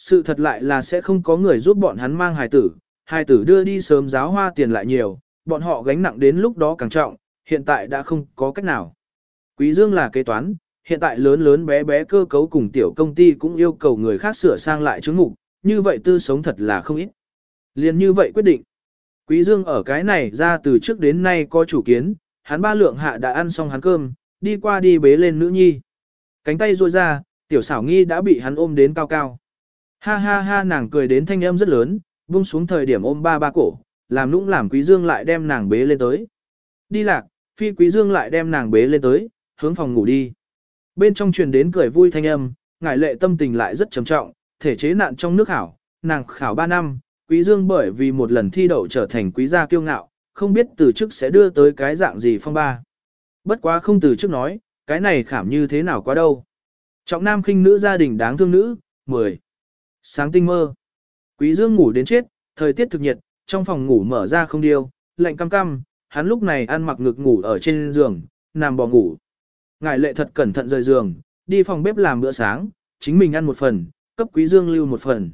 Sự thật lại là sẽ không có người giúp bọn hắn mang hài tử, hài tử đưa đi sớm giáo hoa tiền lại nhiều, bọn họ gánh nặng đến lúc đó càng trọng, hiện tại đã không có cách nào. Quý Dương là kế toán, hiện tại lớn lớn bé bé cơ cấu cùng tiểu công ty cũng yêu cầu người khác sửa sang lại chứng mục, như vậy tư sống thật là không ít. Liên như vậy quyết định. Quý Dương ở cái này ra từ trước đến nay có chủ kiến, hắn ba lượng hạ đã ăn xong hắn cơm, đi qua đi bế lên nữ nhi. Cánh tay ruôi ra, tiểu xảo nghi đã bị hắn ôm đến cao cao. Ha ha ha nàng cười đến thanh âm rất lớn, buông xuống thời điểm ôm ba ba cổ, làm lũng làm quý dương lại đem nàng bế lên tới. Đi lạc, phi quý dương lại đem nàng bế lên tới, hướng phòng ngủ đi. Bên trong truyền đến cười vui thanh âm, ngải lệ tâm tình lại rất trầm trọng, thể chế nạn trong nước hảo, nàng khảo 3 năm, quý dương bởi vì một lần thi đậu trở thành quý gia kiêu ngạo, không biết từ chức sẽ đưa tới cái dạng gì phong ba. Bất quá không từ chức nói, cái này khảm như thế nào quá đâu. Trọng nam khinh nữ gia đình đáng thương nữ, 10. Sáng tinh mơ. Quý dương ngủ đến chết, thời tiết thực nhiệt, trong phòng ngủ mở ra không điêu, lạnh cam cam, hắn lúc này ăn mặc ngực ngủ ở trên giường, nằm bò ngủ. Ngải lệ thật cẩn thận rời giường, đi phòng bếp làm bữa sáng, chính mình ăn một phần, cấp Quý Dương lưu một phần.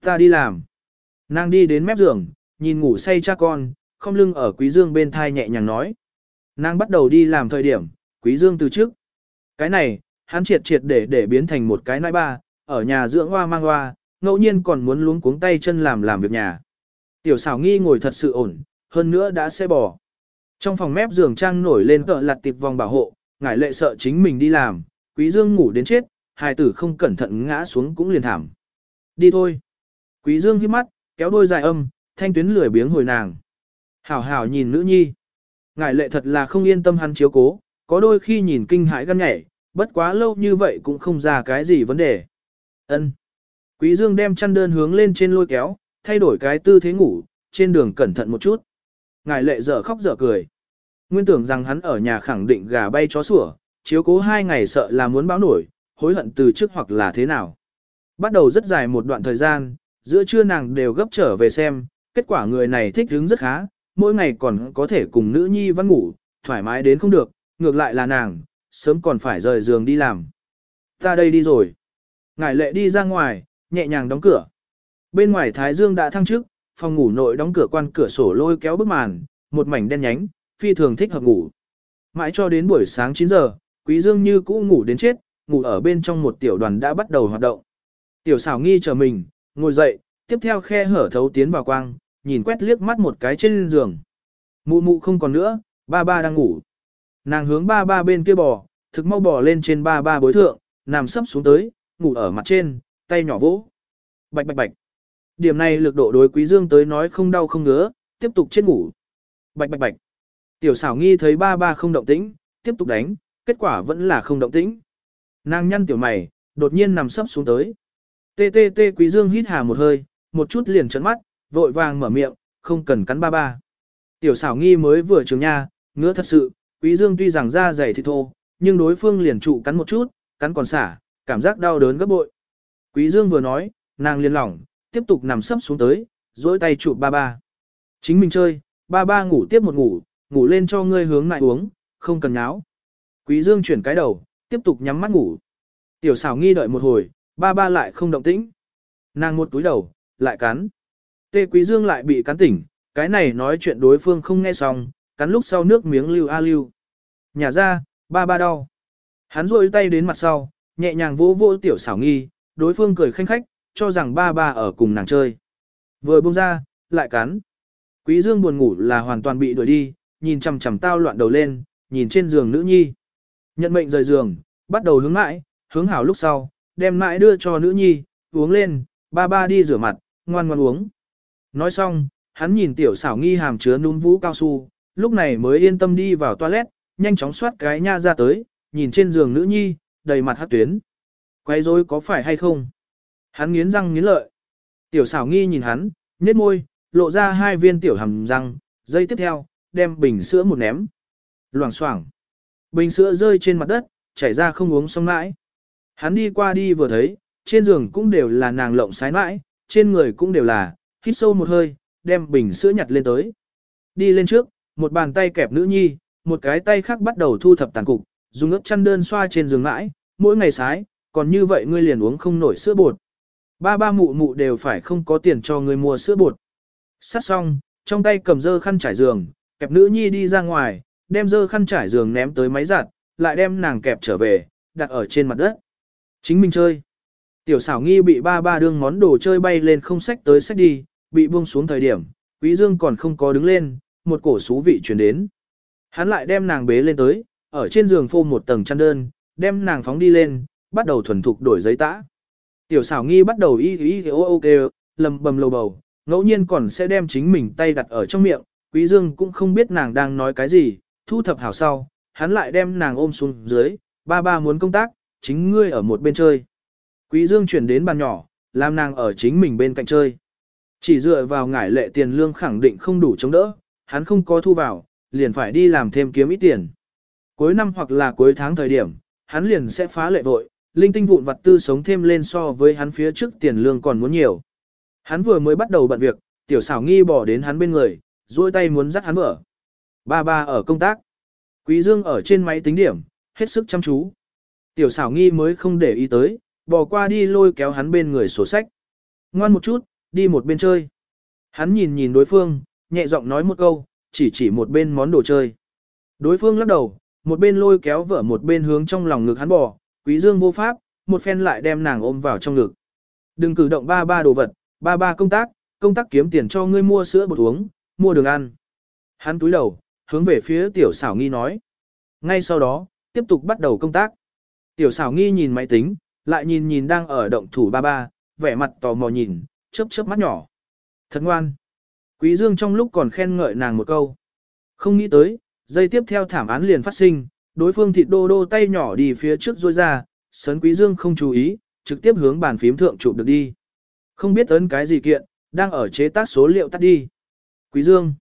Ta đi làm. Nàng đi đến mép giường, nhìn ngủ say cha con, không lưng ở Quý Dương bên thai nhẹ nhàng nói. Nàng bắt đầu đi làm thời điểm, Quý Dương từ trước. Cái này, hắn triệt triệt để để biến thành một cái nai ba, ở nhà dưỡng hoa mang hoa, ngẫu nhiên còn muốn luống cuống tay chân làm làm việc nhà. Tiểu xảo nghi ngồi thật sự ổn, hơn nữa đã xe bò. Trong phòng mép giường trang nổi lên cỡ lặt tiệp vòng bảo hộ, ngải lệ sợ chính mình đi làm, quý dương ngủ đến chết, hài tử không cẩn thận ngã xuống cũng liền thảm. Đi thôi. Quý dương hít mắt, kéo đôi dài âm, thanh tuyến lười biếng hồi nàng. Hảo hảo nhìn nữ nhi. Ngải lệ thật là không yên tâm hắn chiếu cố, có đôi khi nhìn kinh hãi gan nhảy, bất quá lâu như vậy cũng không ra cái gì vấn đề. Ân. Quý Dương đem chăn đơn hướng lên trên lôi kéo, thay đổi cái tư thế ngủ, trên đường cẩn thận một chút. Ngài lệ dở khóc dở cười. Nguyên tưởng rằng hắn ở nhà khẳng định gà bay chó sủa, chiếu cố hai ngày sợ là muốn báo nổi, hối hận từ trước hoặc là thế nào. Bắt đầu rất dài một đoạn thời gian, giữa trưa nàng đều gấp trở về xem, kết quả người này thích hứng rất khá, mỗi ngày còn có thể cùng nữ nhi văn ngủ, thoải mái đến không được, ngược lại là nàng, sớm còn phải rời giường đi làm. Ta đây đi rồi. Ngải lệ đi ra ngoài, nhẹ nhàng đóng cửa. Bên ngoài Thái Dương đã thăng trước, phòng ngủ nội đóng cửa quan cửa sổ lôi kéo bức màn, một mảnh đen nhánh, phi thường thích hợp ngủ. Mãi cho đến buổi sáng 9 giờ, Quý Dương như cũ ngủ đến chết, ngủ ở bên trong một tiểu đoàn đã bắt đầu hoạt động. Tiểu xảo nghi chờ mình, ngồi dậy, tiếp theo khe hở thấu tiến vào quang, nhìn quét liếc mắt một cái trên giường. Mụ mụ không còn nữa, ba ba đang ngủ. Nàng hướng ba ba bên kia bò, thực mau bò lên trên ba ba bối thượng, nằm sấp xuống tới, ngủ ở mặt trên, tay nhỏ vỗ. Bạch bạch bạch. Điểm này lực độ đối quý dương tới nói không đau không ngứa, tiếp tục chết ngủ. Bạch bạch bạch. Tiểu xảo nghi thấy ba ba không động tĩnh, tiếp tục đánh, kết quả vẫn là không động tĩnh. Nàng nhăn tiểu mày, đột nhiên nằm sấp xuống tới. Tê tê tê quý dương hít hà một hơi, một chút liền trấn mắt, vội vàng mở miệng, không cần cắn ba ba. Tiểu xảo nghi mới vừa trường nha, ngứa thật sự, quý dương tuy rằng da dày thì thô, nhưng đối phương liền trụ cắn một chút, cắn còn xả, cảm giác đau đớn gấp bội. Quý dương vừa nói, nàng liền lỏng, tiếp tục nằm sấp xuống tới, duỗi tay chụp ba ba. Chính mình chơi, ba ba ngủ tiếp một ngủ, ngủ lên cho ngươi hướng lại uống, không cần nháo. Quý Dương chuyển cái đầu, tiếp tục nhắm mắt ngủ. Tiểu xảo nghi đợi một hồi, ba ba lại không động tĩnh. Nàng một túi đầu, lại cắn. Tê Quý Dương lại bị cắn tỉnh, cái này nói chuyện đối phương không nghe xong, cắn lúc sau nước miếng lưu a lưu. Nhà ra, ba ba đau. Hắn rôi tay đến mặt sau, nhẹ nhàng vỗ vỗ tiểu xảo nghi, đối phương cười khanh khách, cho rằng ba ba ở cùng nàng chơi. Vừa buông ra, lại cắn. Quý Dương buồn ngủ là hoàn toàn bị đuổi đi, nhìn chằm chằm tao loạn đầu lên, nhìn trên giường nữ nhi. Nhận mệnh rời giường, bắt đầu hướng mãi, hướng hảo lúc sau, đem mãi đưa cho nữ nhi, uống lên, ba ba đi rửa mặt, ngoan ngoan uống. Nói xong, hắn nhìn tiểu xảo nghi hàm chứa núm vũ cao su, lúc này mới yên tâm đi vào toilet, nhanh chóng xoát cái nha ra tới, nhìn trên giường nữ nhi, đầy mặt hát tuyến. Quay rối có phải hay không? Hắn nghiến răng nghiến lợi. Tiểu xảo nghi nhìn hắn, nhếch môi, lộ ra hai viên tiểu hầm răng, dây tiếp theo, đem bình sữa một ném. Loảng xoảng. Bình sữa rơi trên mặt đất, chảy ra không uống xong mãi. Hắn đi qua đi vừa thấy, trên giường cũng đều là nàng lộng sái mãi, trên người cũng đều là, hít sâu một hơi, đem bình sữa nhặt lên tới. Đi lên trước, một bàn tay kẹp nữ nhi, một cái tay khác bắt đầu thu thập tàn cục, dùng ướp chăn đơn xoa trên giường mãi, mỗi ngày sái, còn như vậy ngươi liền uống không nổi sữa bột. Ba ba mụ mụ đều phải không có tiền cho ngươi mua sữa bột. Sát xong, trong tay cầm dơ khăn trải giường, kẹp nữ nhi đi ra ngoài, đem dơ khăn trải giường ném tới máy giặt, lại đem nàng kẹp trở về, đặt ở trên mặt đất. Chính mình chơi. Tiểu xảo nghi bị ba ba đương món đồ chơi bay lên không sách tới sách đi, bị buông xuống thời điểm, quý dương còn không có đứng lên, một cổ xú vị truyền đến. Hắn lại đem nàng bế lên tới, ở trên giường phô một tầng chăn đơn, đem nàng phóng đi lên, bắt đầu thuần thục đổi giấy tã. Tiểu xảo nghi bắt đầu y y y ok, lầm bầm lầu bầu, ngẫu nhiên còn sẽ đem chính mình tay đặt ở trong miệng, quý dương cũng không biết nàng đang nói cái gì, thu thập hảo sau, hắn lại đem nàng ôm xuống dưới, ba ba muốn công tác, chính ngươi ở một bên chơi. Quý dương chuyển đến bàn nhỏ, làm nàng ở chính mình bên cạnh chơi. Chỉ dựa vào ngải lệ tiền lương khẳng định không đủ chống đỡ, hắn không có thu vào, liền phải đi làm thêm kiếm ít tiền. Cuối năm hoặc là cuối tháng thời điểm, hắn liền sẽ phá lệ vội, linh tinh vụn vặt tư sống thêm lên so với hắn phía trước tiền lương còn muốn nhiều. Hắn vừa mới bắt đầu bận việc, tiểu xảo nghi bỏ đến hắn bên người, duỗi tay muốn dắt hắn mở. Ba ba ở công tác. Quý Dương ở trên máy tính điểm, hết sức chăm chú. Tiểu xảo nghi mới không để ý tới, bỏ qua đi lôi kéo hắn bên người sổ sách. Ngoan một chút, đi một bên chơi. Hắn nhìn nhìn đối phương, nhẹ giọng nói một câu, chỉ chỉ một bên món đồ chơi. Đối phương lắc đầu, một bên lôi kéo vợ một bên hướng trong lòng ngực hắn bỏ, quý dương vô pháp, một phen lại đem nàng ôm vào trong ngực. Đừng cử động ba ba đồ vật, ba ba công tác, công tác kiếm tiền cho ngươi mua sữa bột uống, mua đường ăn. Hắn túi đầu, hướng về phía tiểu xảo nghi nói. Ngay sau đó, tiếp tục bắt đầu công tác. Tiểu xảo nghi nhìn máy tính, lại nhìn nhìn đang ở động thủ ba ba, vẻ mặt tò mò nhìn, chớp chớp mắt nhỏ. Thật ngoan. Quý Dương trong lúc còn khen ngợi nàng một câu. Không nghĩ tới, giây tiếp theo thảm án liền phát sinh, đối phương thịt đô đô tay nhỏ đi phía trước rôi ra, sấn Quý Dương không chú ý, trực tiếp hướng bàn phím thượng chụp được đi. Không biết ấn cái gì kiện, đang ở chế tác số liệu tắt đi. Quý Dương.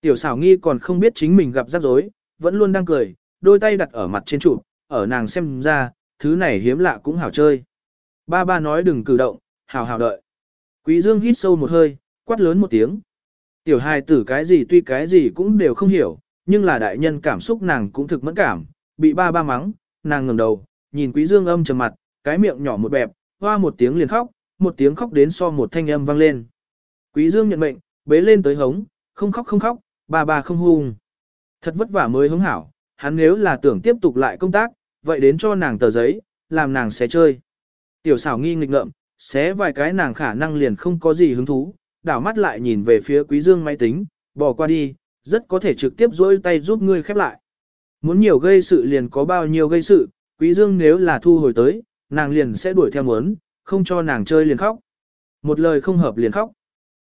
Tiểu xảo nghi còn không biết chính mình gặp rắc rối, vẫn luôn đang cười, đôi tay đặt ở mặt trên chụp ở nàng xem ra, thứ này hiếm lạ cũng hảo chơi. Ba ba nói đừng cử động, hảo hảo đợi. Quý Dương hít sâu một hơi, quát lớn một tiếng. Tiểu hài tử cái gì tuy cái gì cũng đều không hiểu, nhưng là đại nhân cảm xúc nàng cũng thực mẫn cảm, bị ba ba mắng, nàng ngẩng đầu, nhìn Quý Dương âm trầm mặt, cái miệng nhỏ một bẹp, hoa một tiếng liền khóc, một tiếng khóc đến so một thanh âm vang lên. Quý Dương nhận mệnh, bế lên tới hống, không khóc không khóc, ba ba không hung. Thật vất vả mới hứng hảo, hắn nếu là tưởng tiếp tục lại công tác, vậy đến cho nàng tờ giấy, làm nàng xé chơi. Tiểu xảo nghi nghịch ngợm, xé vài cái nàng khả năng liền không có gì hứng thú, đảo mắt lại nhìn về phía quý dương máy tính, bỏ qua đi, rất có thể trực tiếp dỗi tay giúp ngươi khép lại. Muốn nhiều gây sự liền có bao nhiêu gây sự, quý dương nếu là thu hồi tới, nàng liền sẽ đuổi theo muốn, không cho nàng chơi liền khóc. Một lời không hợp liền khóc.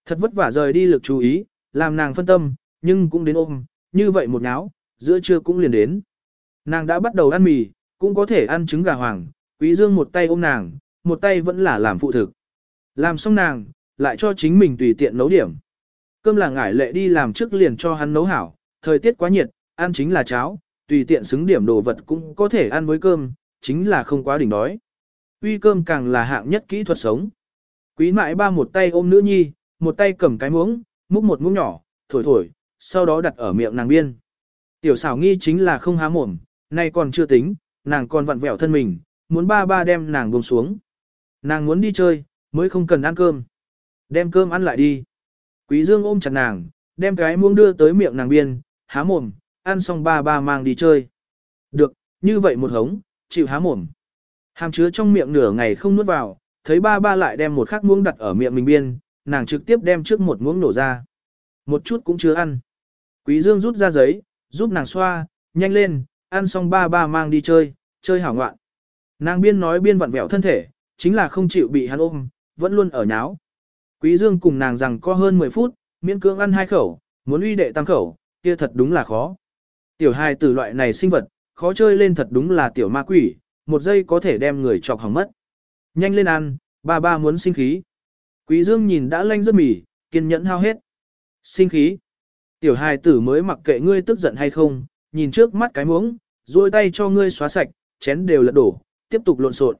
Thật vất vả rời đi lực chú ý, làm nàng phân tâm, nhưng cũng đến ôm, như vậy một náo, giữa trưa cũng liền đến. Nàng đã bắt đầu ăn mì, cũng có thể ăn trứng gà hoàng, quý dương một tay ôm nàng, một tay vẫn là làm phụ thực. Làm xong nàng, lại cho chính mình tùy tiện nấu điểm. Cơm là ngải lệ đi làm trước liền cho hắn nấu hảo, thời tiết quá nhiệt, ăn chính là cháo, tùy tiện xứng điểm đồ vật cũng có thể ăn với cơm, chính là không quá đỉnh đói. Uy cơm càng là hạng nhất kỹ thuật sống. Quý mại ba một tay ôm nữ nhi, một tay cầm cái muỗng, múc một muỗng nhỏ, thổi thổi, sau đó đặt ở miệng nàng biên. Tiểu xảo nghi chính là không há mồm, nay còn chưa tính, nàng còn vặn vẹo thân mình, muốn ba ba đem nàng buông xuống. Nàng muốn đi chơi, mới không cần ăn cơm. Đem cơm ăn lại đi. Quý Dương ôm chặt nàng, đem cái muỗng đưa tới miệng nàng biên, há mồm, ăn xong ba ba mang đi chơi. Được, như vậy một hống, chịu há mồm. Hàm chứa trong miệng nửa ngày không nuốt vào, thấy ba ba lại đem một khắc muỗng đặt ở miệng mình biên, nàng trực tiếp đem trước một muỗng nổ ra. Một chút cũng chưa ăn. Quý Dương rút ra giấy, giúp nàng xoa, nhanh lên, ăn xong ba ba mang đi chơi, chơi hảo ngoạn. Nàng biên nói biên vặn vẹo thân thể, chính là không chịu bị hắn ôm, vẫn luôn ở nháo. Quý Dương cùng nàng rằng có hơn 10 phút, miễn cưỡng ăn hai khẩu, muốn uy đệ tam khẩu, kia thật đúng là khó. Tiểu hài tử loại này sinh vật, khó chơi lên thật đúng là tiểu ma quỷ, một giây có thể đem người chọc hỏng mất. Nhanh lên ăn, ba ba muốn sinh khí. Quý Dương nhìn đã lanh rất mỉ, kiên nhẫn hao hết. Sinh khí. Tiểu hài tử mới mặc kệ ngươi tức giận hay không, nhìn trước mắt cái muỗng, duỗi tay cho ngươi xóa sạch, chén đều lật đổ, tiếp tục lộn xộn.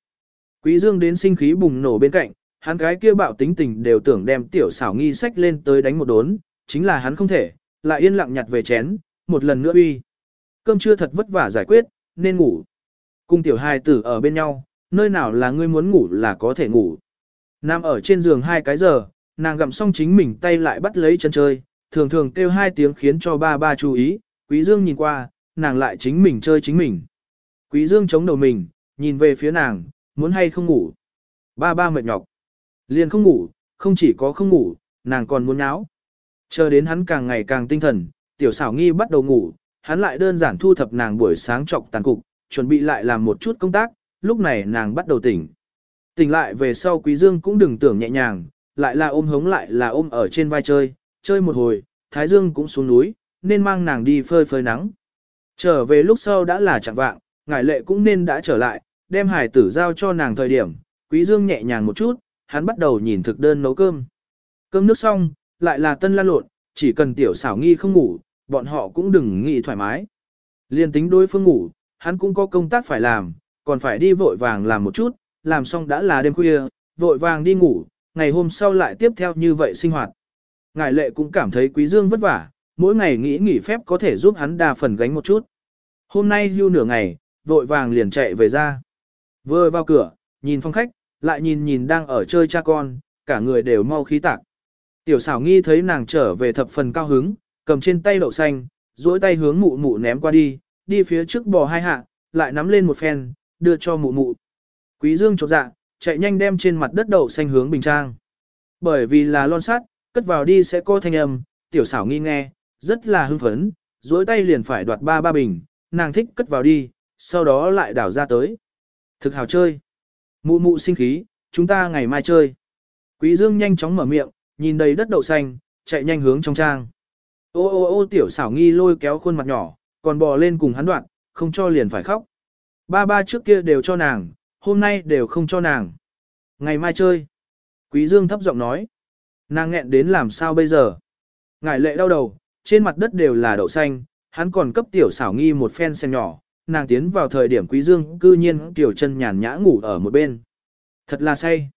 Quý Dương đến sinh khí bùng nổ bên cạnh, hắn cái kia bạo tính tình đều tưởng đem tiểu xảo nghi sách lên tới đánh một đốn, chính là hắn không thể, lại yên lặng nhặt về chén, một lần nữa uy. Cơm chưa thật vất vả giải quyết, nên ngủ. Cùng tiểu hai tử ở bên nhau, nơi nào là ngươi muốn ngủ là có thể ngủ. Nam ở trên giường hai cái giờ, nàng gặm xong chính mình tay lại bắt lấy chân chơi, thường thường kêu hai tiếng khiến cho ba ba chú ý, quý dương nhìn qua, nàng lại chính mình chơi chính mình. Quý dương chống đầu mình, nhìn về phía nàng, muốn hay không ngủ. Ba ba mệt nhọc. Liền không ngủ, không chỉ có không ngủ, nàng còn muốn nháo. Chờ đến hắn càng ngày càng tinh thần, tiểu xảo nghi bắt đầu ngủ, hắn lại đơn giản thu thập nàng buổi sáng trọc tàn cục, chuẩn bị lại làm một chút công tác, lúc này nàng bắt đầu tỉnh. Tỉnh lại về sau quý dương cũng đừng tưởng nhẹ nhàng, lại là ôm hống lại là ôm ở trên vai chơi, chơi một hồi, thái dương cũng xuống núi, nên mang nàng đi phơi phơi nắng. Trở về lúc sau đã là chẳng vạng, ngải lệ cũng nên đã trở lại, đem hải tử giao cho nàng thời điểm, quý dương nhẹ nhàng một chút, hắn bắt đầu nhìn thực đơn nấu cơm. Cơm nước xong, lại là tân lan lộn, chỉ cần tiểu xảo nghi không ngủ, bọn họ cũng đừng nghĩ thoải mái. Liên tính đối phương ngủ, hắn cũng có công tác phải làm, còn phải đi vội vàng làm một chút, làm xong đã là đêm khuya, vội vàng đi ngủ, ngày hôm sau lại tiếp theo như vậy sinh hoạt. Ngài lệ cũng cảm thấy quý dương vất vả, mỗi ngày nghĩ nghỉ phép có thể giúp hắn đa phần gánh một chút. Hôm nay hưu nửa ngày, vội vàng liền chạy về ra. Vừa vào cửa, nhìn phong khách, lại nhìn nhìn đang ở chơi cha con, cả người đều mau khí tạc. Tiểu xảo nghi thấy nàng trở về thập phần cao hứng, cầm trên tay đậu xanh, duỗi tay hướng mụ mụ ném qua đi, đi phía trước bò hai hạ, lại nắm lên một phen, đưa cho mụ mụ. Quý dương chột dạ, chạy nhanh đem trên mặt đất đậu xanh hướng bình trang. Bởi vì là lon sắt, cất vào đi sẽ có thanh âm, tiểu xảo nghi nghe, rất là hưng phấn, duỗi tay liền phải đoạt ba ba bình, nàng thích cất vào đi, sau đó lại đảo ra tới. Thực hào chơi. Mụ mụ sinh khí, chúng ta ngày mai chơi. Quý dương nhanh chóng mở miệng, nhìn đầy đất đậu xanh, chạy nhanh hướng trong trang. Ô ô ô tiểu xảo nghi lôi kéo khuôn mặt nhỏ, còn bò lên cùng hắn đoạn, không cho liền phải khóc. Ba ba trước kia đều cho nàng, hôm nay đều không cho nàng. Ngày mai chơi. Quý Dương thấp giọng nói. Nàng nghẹn đến làm sao bây giờ? Ngải lệ đau đầu, trên mặt đất đều là đậu xanh, hắn còn cấp tiểu xảo nghi một phen xem nhỏ. Nàng tiến vào thời điểm quý dương cư nhiên tiểu chân nhàn nhã ngủ ở một bên. Thật là say.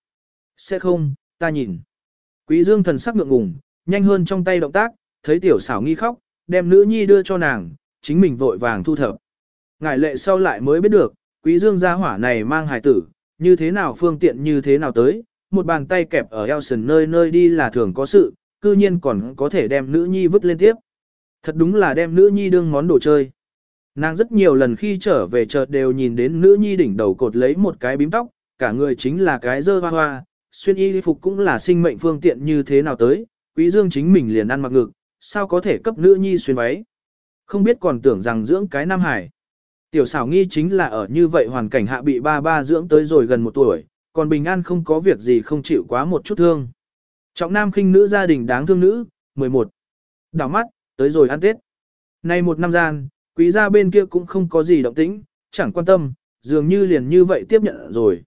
Sẽ không, ta nhìn. Quý dương thần sắc ngượng ngùng, nhanh hơn trong tay động tác, thấy tiểu xảo nghi khóc, đem nữ nhi đưa cho nàng, chính mình vội vàng thu thập. Ngải lệ sau lại mới biết được, quý dương gia hỏa này mang hài tử, như thế nào phương tiện như thế nào tới, một bàn tay kẹp ở eo sườn nơi nơi đi là thường có sự, cư nhiên còn có thể đem nữ nhi vứt lên tiếp. Thật đúng là đem nữ nhi đương món đồ chơi. Nàng rất nhiều lần khi trở về chợt đều nhìn đến nữ nhi đỉnh đầu cột lấy một cái bím tóc, cả người chính là cái dơ hoa hoa, xuyên y phục cũng là sinh mệnh phương tiện như thế nào tới, quý dương chính mình liền ăn mặc ngực, sao có thể cấp nữ nhi xuyên váy. Không biết còn tưởng rằng dưỡng cái Nam Hải. Tiểu xảo nghi chính là ở như vậy hoàn cảnh hạ bị ba ba dưỡng tới rồi gần một tuổi, còn bình an không có việc gì không chịu quá một chút thương. Trọng nam khinh nữ gia đình đáng thương nữ, 11. Đảo mắt, tới rồi ăn Tết. Nay một năm gian, quý gia bên kia cũng không có gì động tĩnh, chẳng quan tâm, dường như liền như vậy tiếp nhận rồi.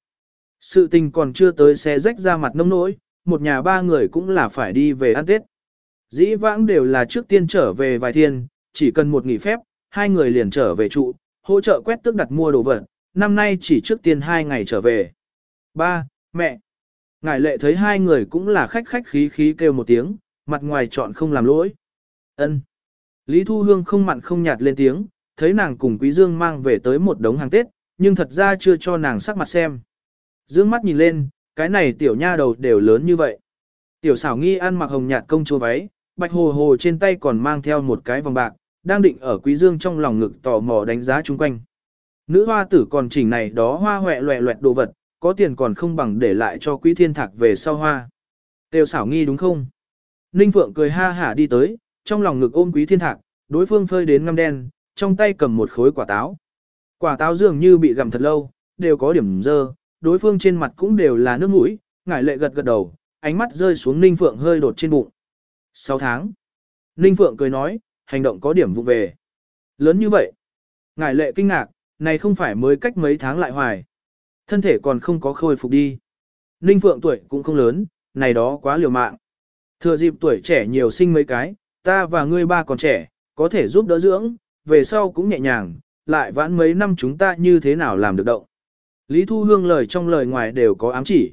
Sự tình còn chưa tới xe rách ra mặt nông nỗi, một nhà ba người cũng là phải đi về ăn Tết. Dĩ vãng đều là trước tiên trở về vài thiên, chỉ cần một nghỉ phép, hai người liền trở về trụ, hỗ trợ quét tước đặt mua đồ vật, năm nay chỉ trước tiên hai ngày trở về. Ba, mẹ. Ngài lệ thấy hai người cũng là khách khách khí khí kêu một tiếng, mặt ngoài chọn không làm lỗi. ân Lý Thu Hương không mặn không nhạt lên tiếng, thấy nàng cùng Quý Dương mang về tới một đống hàng Tết, nhưng thật ra chưa cho nàng sắc mặt xem. Dương mắt nhìn lên, cái này tiểu nha đầu đều lớn như vậy. Tiểu xảo nghi ăn mặc hồng nhạt công chúa váy, bạch hồ hồ trên tay còn mang theo một cái vòng bạc, đang định ở quý dương trong lòng ngực tò mò đánh giá chung quanh. Nữ hoa tử còn chỉnh này đó hoa hoẹ loẹ loẹt đồ vật, có tiền còn không bằng để lại cho quý thiên thạc về sau hoa. Tiêu xảo nghi đúng không? Ninh Phượng cười ha hả đi tới, trong lòng ngực ôm quý thiên thạc, đối phương phơi đến ngăm đen, trong tay cầm một khối quả táo. Quả táo dường như bị gặm thật lâu, đều có điểm dơ, đối phương trên mặt cũng đều là nước mũi, ngải lệ gật gật đầu, ánh mắt rơi xuống Ninh Phượng hơi đột trên bụng. 6 tháng. Ninh Phượng cười nói, hành động có điểm vụ về. Lớn như vậy. Ngải lệ kinh ngạc, này không phải mới cách mấy tháng lại hoài. Thân thể còn không có khôi phục đi. Ninh Phượng tuổi cũng không lớn, này đó quá liều mạng. Thừa dịp tuổi trẻ nhiều sinh mấy cái, ta và ngươi ba còn trẻ, có thể giúp đỡ dưỡng, về sau cũng nhẹ nhàng, lại vãn mấy năm chúng ta như thế nào làm được động. Lý Thu Hương lời trong lời ngoài đều có ám chỉ.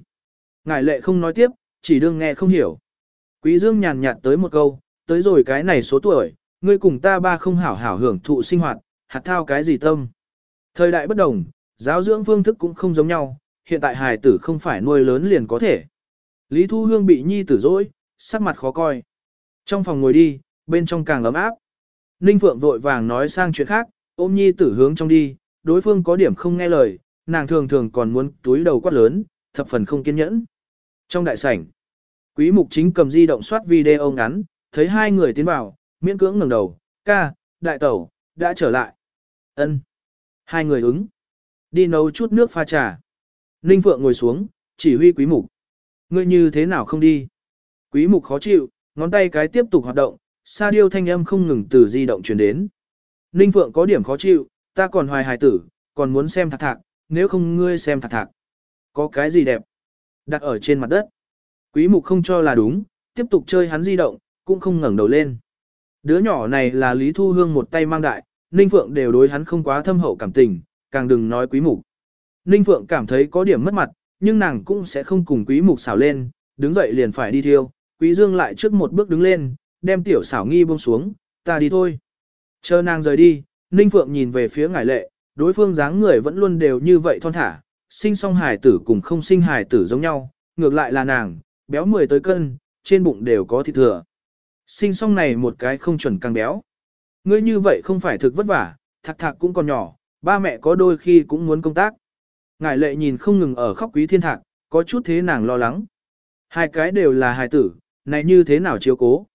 Ngài lệ không nói tiếp, chỉ đương nghe không hiểu. Quý Dương nhàn nhạt tới một câu, tới rồi cái này số tuổi, ngươi cùng ta ba không hảo hảo hưởng thụ sinh hoạt, hạt thao cái gì tâm. Thời đại bất đồng, giáo dưỡng phương thức cũng không giống nhau, hiện tại hài tử không phải nuôi lớn liền có thể. Lý Thu Hương bị nhi tử dỗi, sắc mặt khó coi. Trong phòng ngồi đi, bên trong càng ấm áp. Ninh Phượng vội vàng nói sang chuyện khác, ôm nhi tử hướng trong đi, đối phương có điểm không nghe lời, nàng thường thường còn muốn túi đầu quát lớn, thập phần không kiên nhẫn. Trong đại sảnh, quý mục chính cầm di động soát video ngắn, thấy hai người tiến vào, miễn cưỡng ngẩng đầu, ca, đại tẩu, đã trở lại. ân Hai người ứng. Đi nấu chút nước pha trà. Ninh Phượng ngồi xuống, chỉ huy quý mục. Ngươi như thế nào không đi? Quý mục khó chịu, ngón tay cái tiếp tục hoạt động, sa điêu thanh âm không ngừng từ di động truyền đến. Ninh Phượng có điểm khó chịu, ta còn hoài hài tử, còn muốn xem thạc thạc, nếu không ngươi xem thạc thạc. Có cái gì đẹp? Đặt ở trên mặt đất. Quý mục không cho là đúng, tiếp tục chơi hắn di động, cũng không ngẩng đầu lên. Đứa nhỏ này là Lý Thu Hương một tay mang đại, Ninh Phượng đều đối hắn không quá thâm hậu cảm tình, càng đừng nói quý mục. Ninh Phượng cảm thấy có điểm mất mặt, nhưng nàng cũng sẽ không cùng quý mục xảo lên, đứng dậy liền phải đi thiêu. Quý Dương lại trước một bước đứng lên, đem tiểu xảo nghi buông xuống, ta đi thôi. Chờ nàng rời đi, Ninh Phượng nhìn về phía ngải lệ, đối phương dáng người vẫn luôn đều như vậy thon thả, sinh song hài tử cùng không sinh hài tử giống nhau, ngược lại là nàng, béo 10 tới cân, trên bụng đều có thịt thừa. Sinh song này một cái không chuẩn càng béo. Ngươi như vậy không phải thực vất vả, thạc thạc cũng còn nhỏ, ba mẹ có đôi khi cũng muốn công tác. Ngải lệ nhìn không ngừng ở khóc quý thiên thạc, có chút thế nàng lo lắng. Hai cái đều là hài tử, này như thế nào chiếu cố.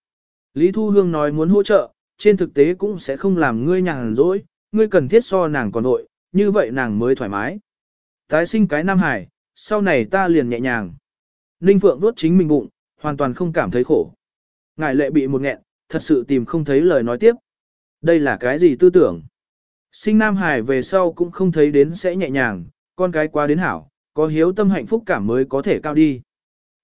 Lý Thu Hương nói muốn hỗ trợ, trên thực tế cũng sẽ không làm ngươi nhàn rỗi, ngươi cần thiết so nàng còn nội, như vậy nàng mới thoải mái. Tái sinh cái nam hải, sau này ta liền nhẹ nhàng. Ninh Phượng đốt chính mình bụng, hoàn toàn không cảm thấy khổ. Ngài lệ bị một nghẹn, thật sự tìm không thấy lời nói tiếp. Đây là cái gì tư tưởng? Sinh nam hải về sau cũng không thấy đến sẽ nhẹ nhàng, con cái quá đến hảo, có hiếu tâm hạnh phúc cảm mới có thể cao đi.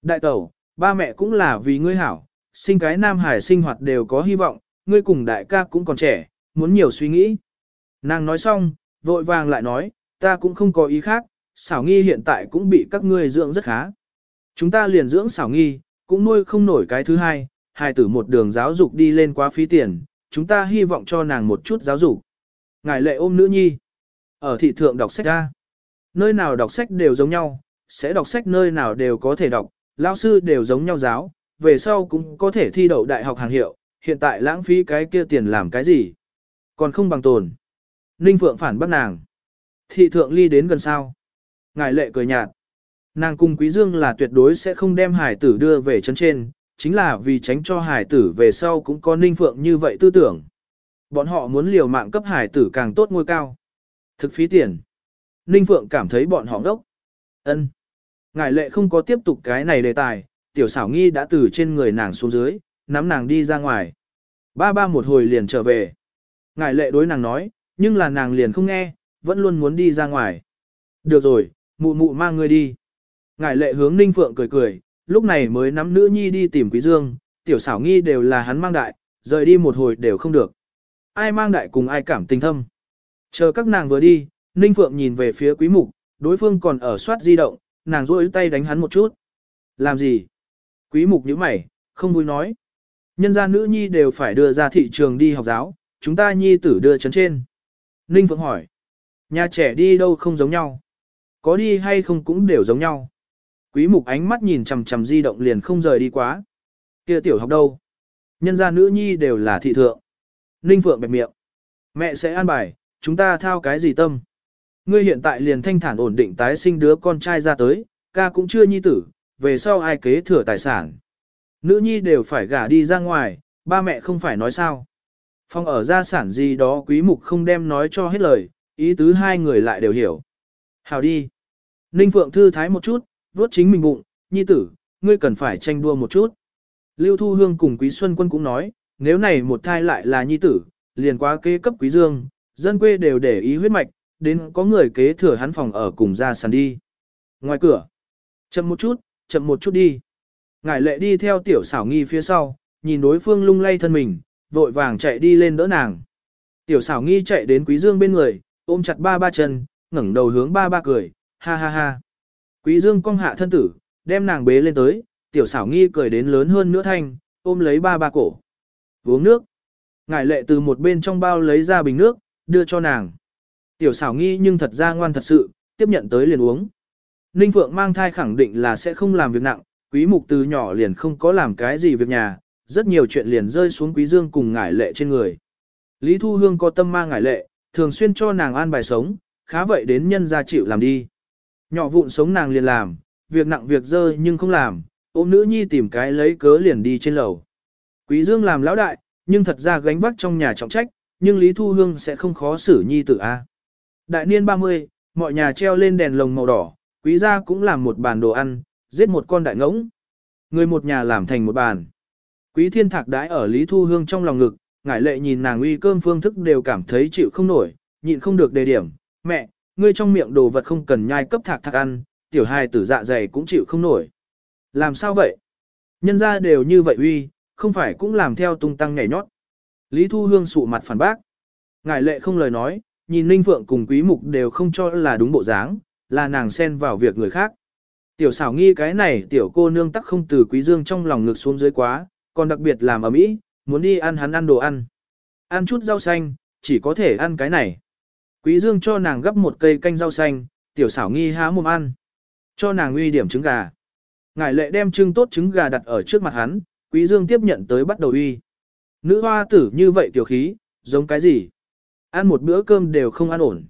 Đại tẩu, ba mẹ cũng là vì ngươi hảo, sinh cái nam hải sinh hoạt đều có hy vọng, ngươi cùng đại ca cũng còn trẻ, muốn nhiều suy nghĩ. Nàng nói xong, vội vàng lại nói, ta cũng không có ý khác, xảo nghi hiện tại cũng bị các ngươi dưỡng rất khá. Chúng ta liền dưỡng xảo nghi, cũng nuôi không nổi cái thứ hai, hài tử một đường giáo dục đi lên quá phí tiền, chúng ta hy vọng cho nàng một chút giáo dục. Ngài lệ ôm nữ nhi, ở thị thượng đọc sách ra. Nơi nào đọc sách đều giống nhau, sẽ đọc sách nơi nào đều có thể đọc, Lão sư đều giống nhau giáo, về sau cũng có thể thi đậu đại học hàng hiệu, hiện tại lãng phí cái kia tiền làm cái gì. Còn không bằng tồn. Ninh Phượng phản bắt nàng. Thị thượng ly đến gần sao. Ngài lệ cười nhạt. Nàng cùng Quý Dương là tuyệt đối sẽ không đem hải tử đưa về chân trên, chính là vì tránh cho hải tử về sau cũng có Ninh Phượng như vậy tư tưởng. Bọn họ muốn liều mạng cấp hải tử càng tốt ngôi cao. Thực phí tiền. Ninh Phượng cảm thấy bọn họ ngốc. Ân. Ngài lệ không có tiếp tục cái này đề tài, tiểu xảo nghi đã từ trên người nàng xuống dưới, nắm nàng đi ra ngoài. Ba ba một hồi liền trở về. Ngài lệ đối nàng nói, nhưng là nàng liền không nghe, vẫn luôn muốn đi ra ngoài. Được rồi, mụ mụ mang ngươi đi. Ngài lệ hướng Ninh Phượng cười cười, lúc này mới nắm nữ nhi đi tìm Quý Dương, tiểu xảo nghi đều là hắn mang đại, rời đi một hồi đều không được. Ai mang đại cùng ai cảm tình thâm. Chờ các nàng vừa đi, Ninh Phượng nhìn về phía quý mục, đối phương còn ở soát di động, nàng rôi tay đánh hắn một chút. Làm gì? Quý mục nhíu mày, không vui nói. Nhân gia nữ nhi đều phải đưa ra thị trường đi học giáo, chúng ta nhi tử đưa chấn trên. Ninh Phượng hỏi. Nhà trẻ đi đâu không giống nhau? Có đi hay không cũng đều giống nhau. Quý mục ánh mắt nhìn chằm chằm di động liền không rời đi quá. Kia tiểu học đâu? Nhân gia nữ nhi đều là thị thượng. Ninh Phượng bẹp miệng. Mẹ sẽ an bài, chúng ta thao cái gì tâm? Ngươi hiện tại liền thanh thản ổn định tái sinh đứa con trai ra tới, ca cũng chưa nhi tử, về sau ai kế thừa tài sản. Nữ nhi đều phải gả đi ra ngoài, ba mẹ không phải nói sao. Phong ở gia sản gì đó quý mục không đem nói cho hết lời, ý tứ hai người lại đều hiểu. Hào đi. Ninh Phượng thư thái một chút, vuốt chính mình bụng, nhi tử, ngươi cần phải tranh đua một chút. Lưu Thu Hương cùng Quý Xuân Quân cũng nói, nếu này một thai lại là nhi tử, liền quá kế cấp Quý Dương, dân quê đều để ý huyết mạch, đến có người kế thừa hắn phòng ở cùng ra sàn đi. Ngoài cửa, chậm một chút, chậm một chút đi. Ngải lệ đi theo tiểu xảo nghi phía sau, nhìn đối phương lung lay thân mình, vội vàng chạy đi lên đỡ nàng. Tiểu xảo nghi chạy đến quý dương bên người, ôm chặt ba ba chân, ngẩng đầu hướng ba ba cười, ha ha ha. Quý dương cong hạ thân tử, đem nàng bế lên tới, tiểu xảo nghi cười đến lớn hơn nữa thanh, ôm lấy ba ba cổ. Uống nước. Ngải lệ từ một bên trong bao lấy ra bình nước, đưa cho nàng. Tiểu xảo nghi nhưng thật ra ngoan thật sự, tiếp nhận tới liền uống. Ninh Phượng mang thai khẳng định là sẽ không làm việc nặng, quý mục từ nhỏ liền không có làm cái gì việc nhà, rất nhiều chuyện liền rơi xuống quý dương cùng ngải lệ trên người. Lý Thu Hương có tâm mang ngải lệ, thường xuyên cho nàng an bài sống, khá vậy đến nhân gia chịu làm đi. Nhỏ vụn sống nàng liền làm, việc nặng việc dơ nhưng không làm, ôm nữ nhi tìm cái lấy cớ liền đi trên lầu. Quý dương làm lão đại, nhưng thật ra gánh vác trong nhà trọng trách, nhưng Lý Thu Hương sẽ không khó xử nhi tử A. Đại niên 30, mọi nhà treo lên đèn lồng màu đỏ, quý gia cũng làm một bàn đồ ăn, giết một con đại ngỗng. Người một nhà làm thành một bàn. Quý thiên thạc đãi ở Lý Thu Hương trong lòng ngực, ngải lệ nhìn nàng uy cơm phương thức đều cảm thấy chịu không nổi, nhịn không được đề điểm. Mẹ, ngươi trong miệng đồ vật không cần nhai cấp thạc thạc ăn, tiểu hài tử dạ dày cũng chịu không nổi. Làm sao vậy? Nhân ra đều như vậy uy, không phải cũng làm theo tung tăng nhảy nhót. Lý Thu Hương sụ mặt phản bác. Ngải lệ không lời nói, nhìn Ninh Phượng cùng Quý Mục đều không cho là đúng bộ dáng, là nàng xen vào việc người khác. Tiểu xảo nghi cái này tiểu cô nương tắc không từ Quý Dương trong lòng ngực xuống dưới quá, còn đặc biệt làm ở mỹ, muốn đi ăn hắn ăn đồ ăn. Ăn chút rau xanh, chỉ có thể ăn cái này. Quý Dương cho nàng gấp một cây canh rau xanh, tiểu xảo nghi há mồm ăn. Cho nàng uy điểm trứng gà. Ngải lệ đem trưng tốt trứng gà đặt ở trước mặt hắn, quý dương tiếp nhận tới bắt đầu uy. Nữ hoa tử như vậy tiểu khí, giống cái gì? Ăn một bữa cơm đều không ăn ổn.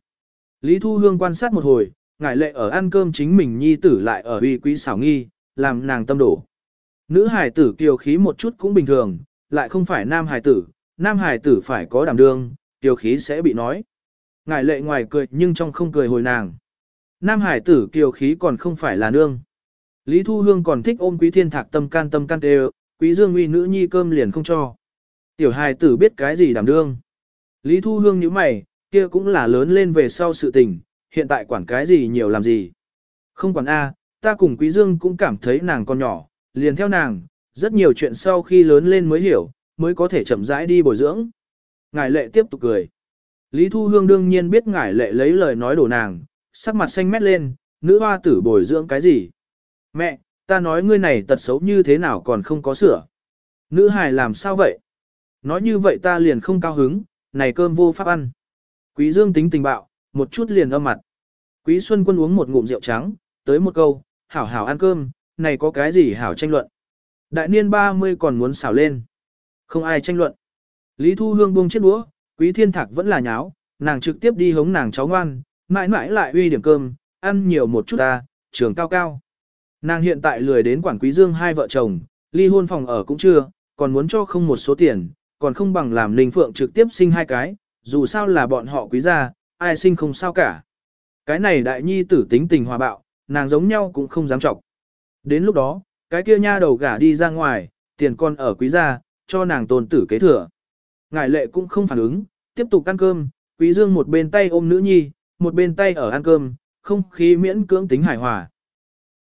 Lý Thu Hương quan sát một hồi, ngải lệ ở ăn cơm chính mình nhi tử lại ở uy quý xảo nghi, làm nàng tâm đổ. Nữ hài tử kiều khí một chút cũng bình thường, lại không phải nam hài tử, nam hài tử phải có đảm đương, kiều khí sẽ bị nói. Ngải lệ ngoài cười nhưng trong không cười hồi nàng. Nam hải tử kiều khí còn không phải là nương. Lý Thu Hương còn thích ôm quý thiên thạc tâm can tâm can tê quý dương uy nữ nhi cơm liền không cho. Tiểu hài tử biết cái gì đảm đương. Lý Thu Hương như mày, kia cũng là lớn lên về sau sự tình, hiện tại quản cái gì nhiều làm gì. Không quản A, ta cùng quý dương cũng cảm thấy nàng còn nhỏ, liền theo nàng, rất nhiều chuyện sau khi lớn lên mới hiểu, mới có thể chậm rãi đi bồi dưỡng. Ngải lệ tiếp tục cười. Lý Thu Hương đương nhiên biết ngải lệ lấy lời nói đổ nàng, sắc mặt xanh mét lên, nữ hoa tử bồi dưỡng cái gì. Mẹ, ta nói ngươi này tật xấu như thế nào còn không có sửa. Nữ hài làm sao vậy? Nói như vậy ta liền không cao hứng, này cơm vô pháp ăn. Quý Dương tính tình bạo, một chút liền âm mặt. Quý Xuân Quân uống một ngụm rượu trắng, tới một câu, hảo hảo ăn cơm, này có cái gì hảo tranh luận. Đại niên 30 còn muốn xảo lên. Không ai tranh luận. Lý Thu Hương buông chiếc đũa, Quý Thiên Thạc vẫn là nháo, nàng trực tiếp đi hống nàng cháu ngoan, mãi mãi lại uy điểm cơm, ăn nhiều một chút ta, trường cao cao. Nàng hiện tại lười đến quản Quý Dương hai vợ chồng, ly hôn phòng ở cũng chưa, còn muốn cho không một số tiền, còn không bằng làm Ninh Phượng trực tiếp sinh hai cái, dù sao là bọn họ quý gia, ai sinh không sao cả. Cái này đại nhi tử tính tình hòa bạo, nàng giống nhau cũng không dám trọng. Đến lúc đó, cái kia nha đầu gả đi ra ngoài, tiền con ở quý gia, cho nàng tôn tử kế thừa. Ngải lệ cũng không phản ứng, tiếp tục ăn cơm, quý dương một bên tay ôm nữ nhi, một bên tay ở ăn cơm, không khí miễn cưỡng tính hài hòa.